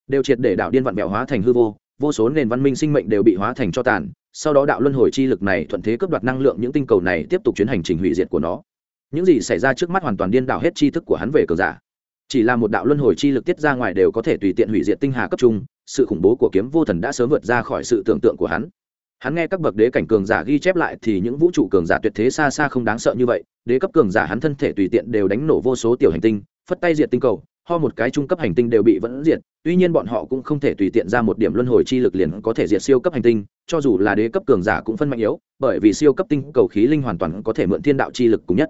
đều triệt để đạo điên vạn vẹo hóa thành hư vô vô số nền văn minh sinh mệnh đều bị hóa thành cho tàn, sau đó đạo luân hồi chi lực này thuận thế cướp đoạt năng lượng những tinh cầu này tiếp tục chuyến hành trình hủy diệt của nó những gì xảy ra trước mắt hoàn toàn điên đảo hết tri thức của hắn về cờ giả. Chỉ là một đạo luân hồi chi lực tiết ra ngoài đều có thể tùy tiện hủy diệt tinh hà cấp trung, sự khủng bố của kiếm vô thần đã sớm vượt ra khỏi sự tưởng tượng của hắn. Hắn nghe các bậc đế cảnh cường giả ghi chép lại thì những vũ trụ cường giả tuyệt thế xa xa không đáng sợ như vậy, đế cấp cường giả hắn thân thể tùy tiện đều đánh nổ vô số tiểu hành tinh, phất tay diệt tinh cầu, ho một cái trung cấp hành tinh đều bị vẫn diệt, tuy nhiên bọn họ cũng không thể tùy tiện ra một điểm luân hồi chi lực liền có thể diệt siêu cấp hành tinh, cho dù là đế cấp cường giả cũng phân mạnh yếu, bởi vì siêu cấp tinh cầu khí linh hoàn toàn có thể mượn thiên đạo chi lực cùng nhất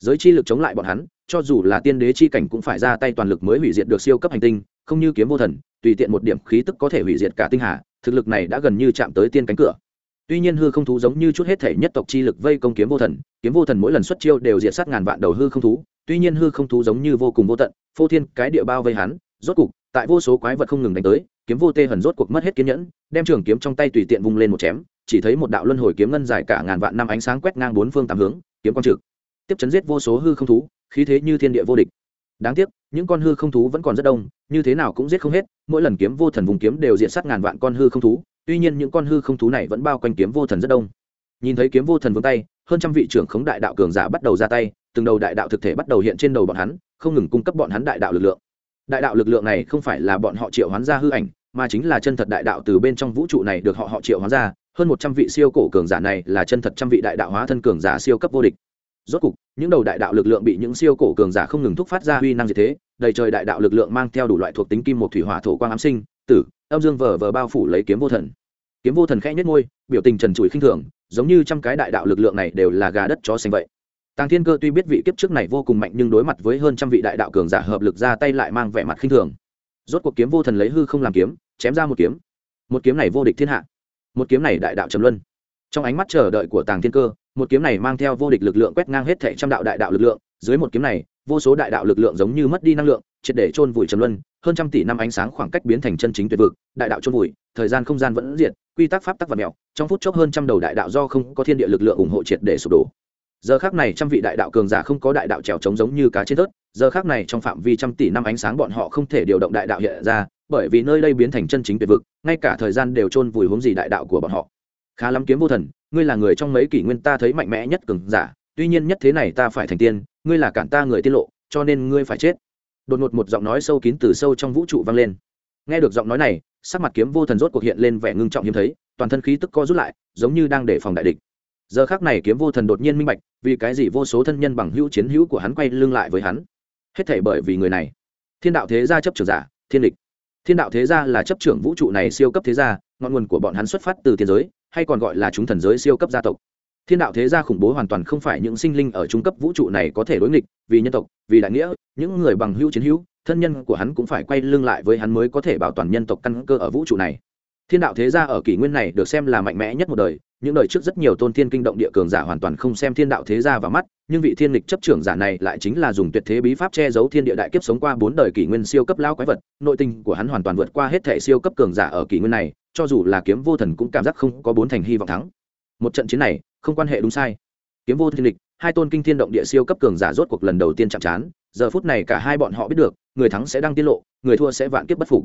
giới chi lực chống lại bọn hắn, cho dù là tiên đế chi cảnh cũng phải ra tay toàn lực mới hủy diệt được siêu cấp hành tinh, không như kiếm vô thần, tùy tiện một điểm khí tức có thể hủy diệt cả tinh hà, thực lực này đã gần như chạm tới tiên cánh cửa. Tuy nhiên hư không thú giống như chút hết thể nhất tộc chi lực vây công kiếm vô thần, kiếm vô thần mỗi lần xuất chiêu đều diệt sát ngàn vạn đầu hư không thú, tuy nhiên hư không thú giống như vô cùng vô tận, phô thiên cái địa bao vây hắn, rốt cục, tại vô số quái vật không ngừng đánh tới, kiếm vô tê hần rốt cuộc mất hết kiên nhẫn, đem trường kiếm trong tay tùy tiện vung lên một chém, chỉ thấy một đạo luân hồi kiếm ngân dài cả ngàn vạn năm ánh sáng quét ngang bốn phương tám hướng, kiếm quang trực tiếp chấn giết vô số hư không thú, khí thế như thiên địa vô địch. Đáng tiếc, những con hư không thú vẫn còn rất đông, như thế nào cũng giết không hết, mỗi lần kiếm vô thần vùng kiếm đều diện sát ngàn vạn con hư không thú, tuy nhiên những con hư không thú này vẫn bao quanh kiếm vô thần rất đông. Nhìn thấy kiếm vô thần vươn tay, hơn trăm vị trưởng khống đại đạo cường giả bắt đầu ra tay, từng đầu đại đạo thực thể bắt đầu hiện trên đầu bọn hắn, không ngừng cung cấp bọn hắn đại đạo lực lượng. Đại đạo lực lượng này không phải là bọn họ triệu hoán ra hư ảnh, mà chính là chân thật đại đạo từ bên trong vũ trụ này được họ họ triệu hoán ra, hơn một trăm vị siêu cổ cường giả này là chân thật trăm vị đại đạo hóa thân cường giả siêu cấp vô địch rốt cục, những đầu đại đạo lực lượng bị những siêu cổ cường giả không ngừng thúc phát ra huy năng gì thế, đầy trời đại đạo lực lượng mang theo đủ loại thuộc tính kim một thủy hỏa thổ quang ám sinh, tử, âm dương vờ vờ bao phủ lấy kiếm vô thần. Kiếm vô thần khẽ nhất ngôi biểu tình trần trụi khinh thường, giống như trăm cái đại đạo lực lượng này đều là gà đất chó xanh vậy. Tàng thiên cơ tuy biết vị kiếp trước này vô cùng mạnh, nhưng đối mặt với hơn trăm vị đại đạo cường giả hợp lực ra tay lại mang vẻ mặt khinh thường. Rốt cuộc kiếm vô thần lấy hư không làm kiếm, chém ra một kiếm. Một kiếm này vô địch thiên hạ. Một kiếm này đại đạo trầm luân. Trong ánh mắt chờ đợi của tàng thiên cơ một kiếm này mang theo vô địch lực lượng quét ngang hết thảy trăm đạo đại đạo lực lượng, dưới một kiếm này, vô số đại đạo lực lượng giống như mất đi năng lượng, triệt để chôn vùi trầm luân, hơn trăm tỷ năm ánh sáng khoảng cách biến thành chân chính tuyệt vực, đại đạo chôn vùi, thời gian không gian vẫn diệt, quy tắc pháp tắc và mèo trong phút chốc hơn trăm đầu đại đạo do không có thiên địa lực lượng ủng hộ triệt để sụp đổ. Giờ khắc này trăm vị đại đạo cường giả không có đại đạo trèo trống giống như cá trên tớt giờ khắc này trong phạm vi trăm tỷ năm ánh sáng bọn họ không thể điều động đại đạo hiện ra, bởi vì nơi đây biến thành chân chính tuyệt vực, ngay cả thời gian đều chôn vùi hướng gì đại đạo của bọn họ khá lắm kiếm vô thần, ngươi là người trong mấy kỷ nguyên ta thấy mạnh mẽ nhất cường giả, tuy nhiên nhất thế này ta phải thành tiên, ngươi là cản ta người tiết lộ, cho nên ngươi phải chết. Đột ngột một giọng nói sâu kín từ sâu trong vũ trụ vang lên. Nghe được giọng nói này, sắc mặt kiếm vô thần rốt cuộc hiện lên vẻ ngưng trọng hiếm thấy, toàn thân khí tức co rút lại, giống như đang đề phòng đại địch. Giờ khác này kiếm vô thần đột nhiên minh bạch, vì cái gì vô số thân nhân bằng hữu chiến hữu của hắn quay lưng lại với hắn. Hết thể bởi vì người này. Thiên đạo thế gia chấp trưởng giả, thiên địch. Thiên đạo thế gia là chấp trưởng vũ trụ này siêu cấp thế gia, ngọn nguồn của bọn hắn xuất phát từ thiên giới hay còn gọi là chúng thần giới siêu cấp gia tộc. Thiên đạo thế gia khủng bố hoàn toàn không phải những sinh linh ở trung cấp vũ trụ này có thể đối nghịch, vì nhân tộc, vì đại nghĩa, những người bằng hữu chiến hữu, thân nhân của hắn cũng phải quay lưng lại với hắn mới có thể bảo toàn nhân tộc căn cơ ở vũ trụ này. Thiên đạo thế gia ở kỷ nguyên này được xem là mạnh mẽ nhất một đời những đời trước rất nhiều tôn thiên kinh động địa cường giả hoàn toàn không xem thiên đạo thế gia vào mắt, nhưng vị thiên lịch chấp trưởng giả này lại chính là dùng tuyệt thế bí pháp che giấu thiên địa đại kiếp sống qua bốn đời kỷ nguyên siêu cấp lao quái vật, nội tình của hắn hoàn toàn vượt qua hết thể siêu cấp cường giả ở kỷ nguyên này, cho dù là kiếm vô thần cũng cảm giác không có bốn thành hy vọng thắng. Một trận chiến này, không quan hệ đúng sai. Kiếm vô thiên lịch, hai tôn kinh thiên động địa siêu cấp cường giả rốt cuộc lần đầu tiên chạm trán, giờ phút này cả hai bọn họ biết được, người thắng sẽ đăng tiết lộ, người thua sẽ vạn kiếp bất phục.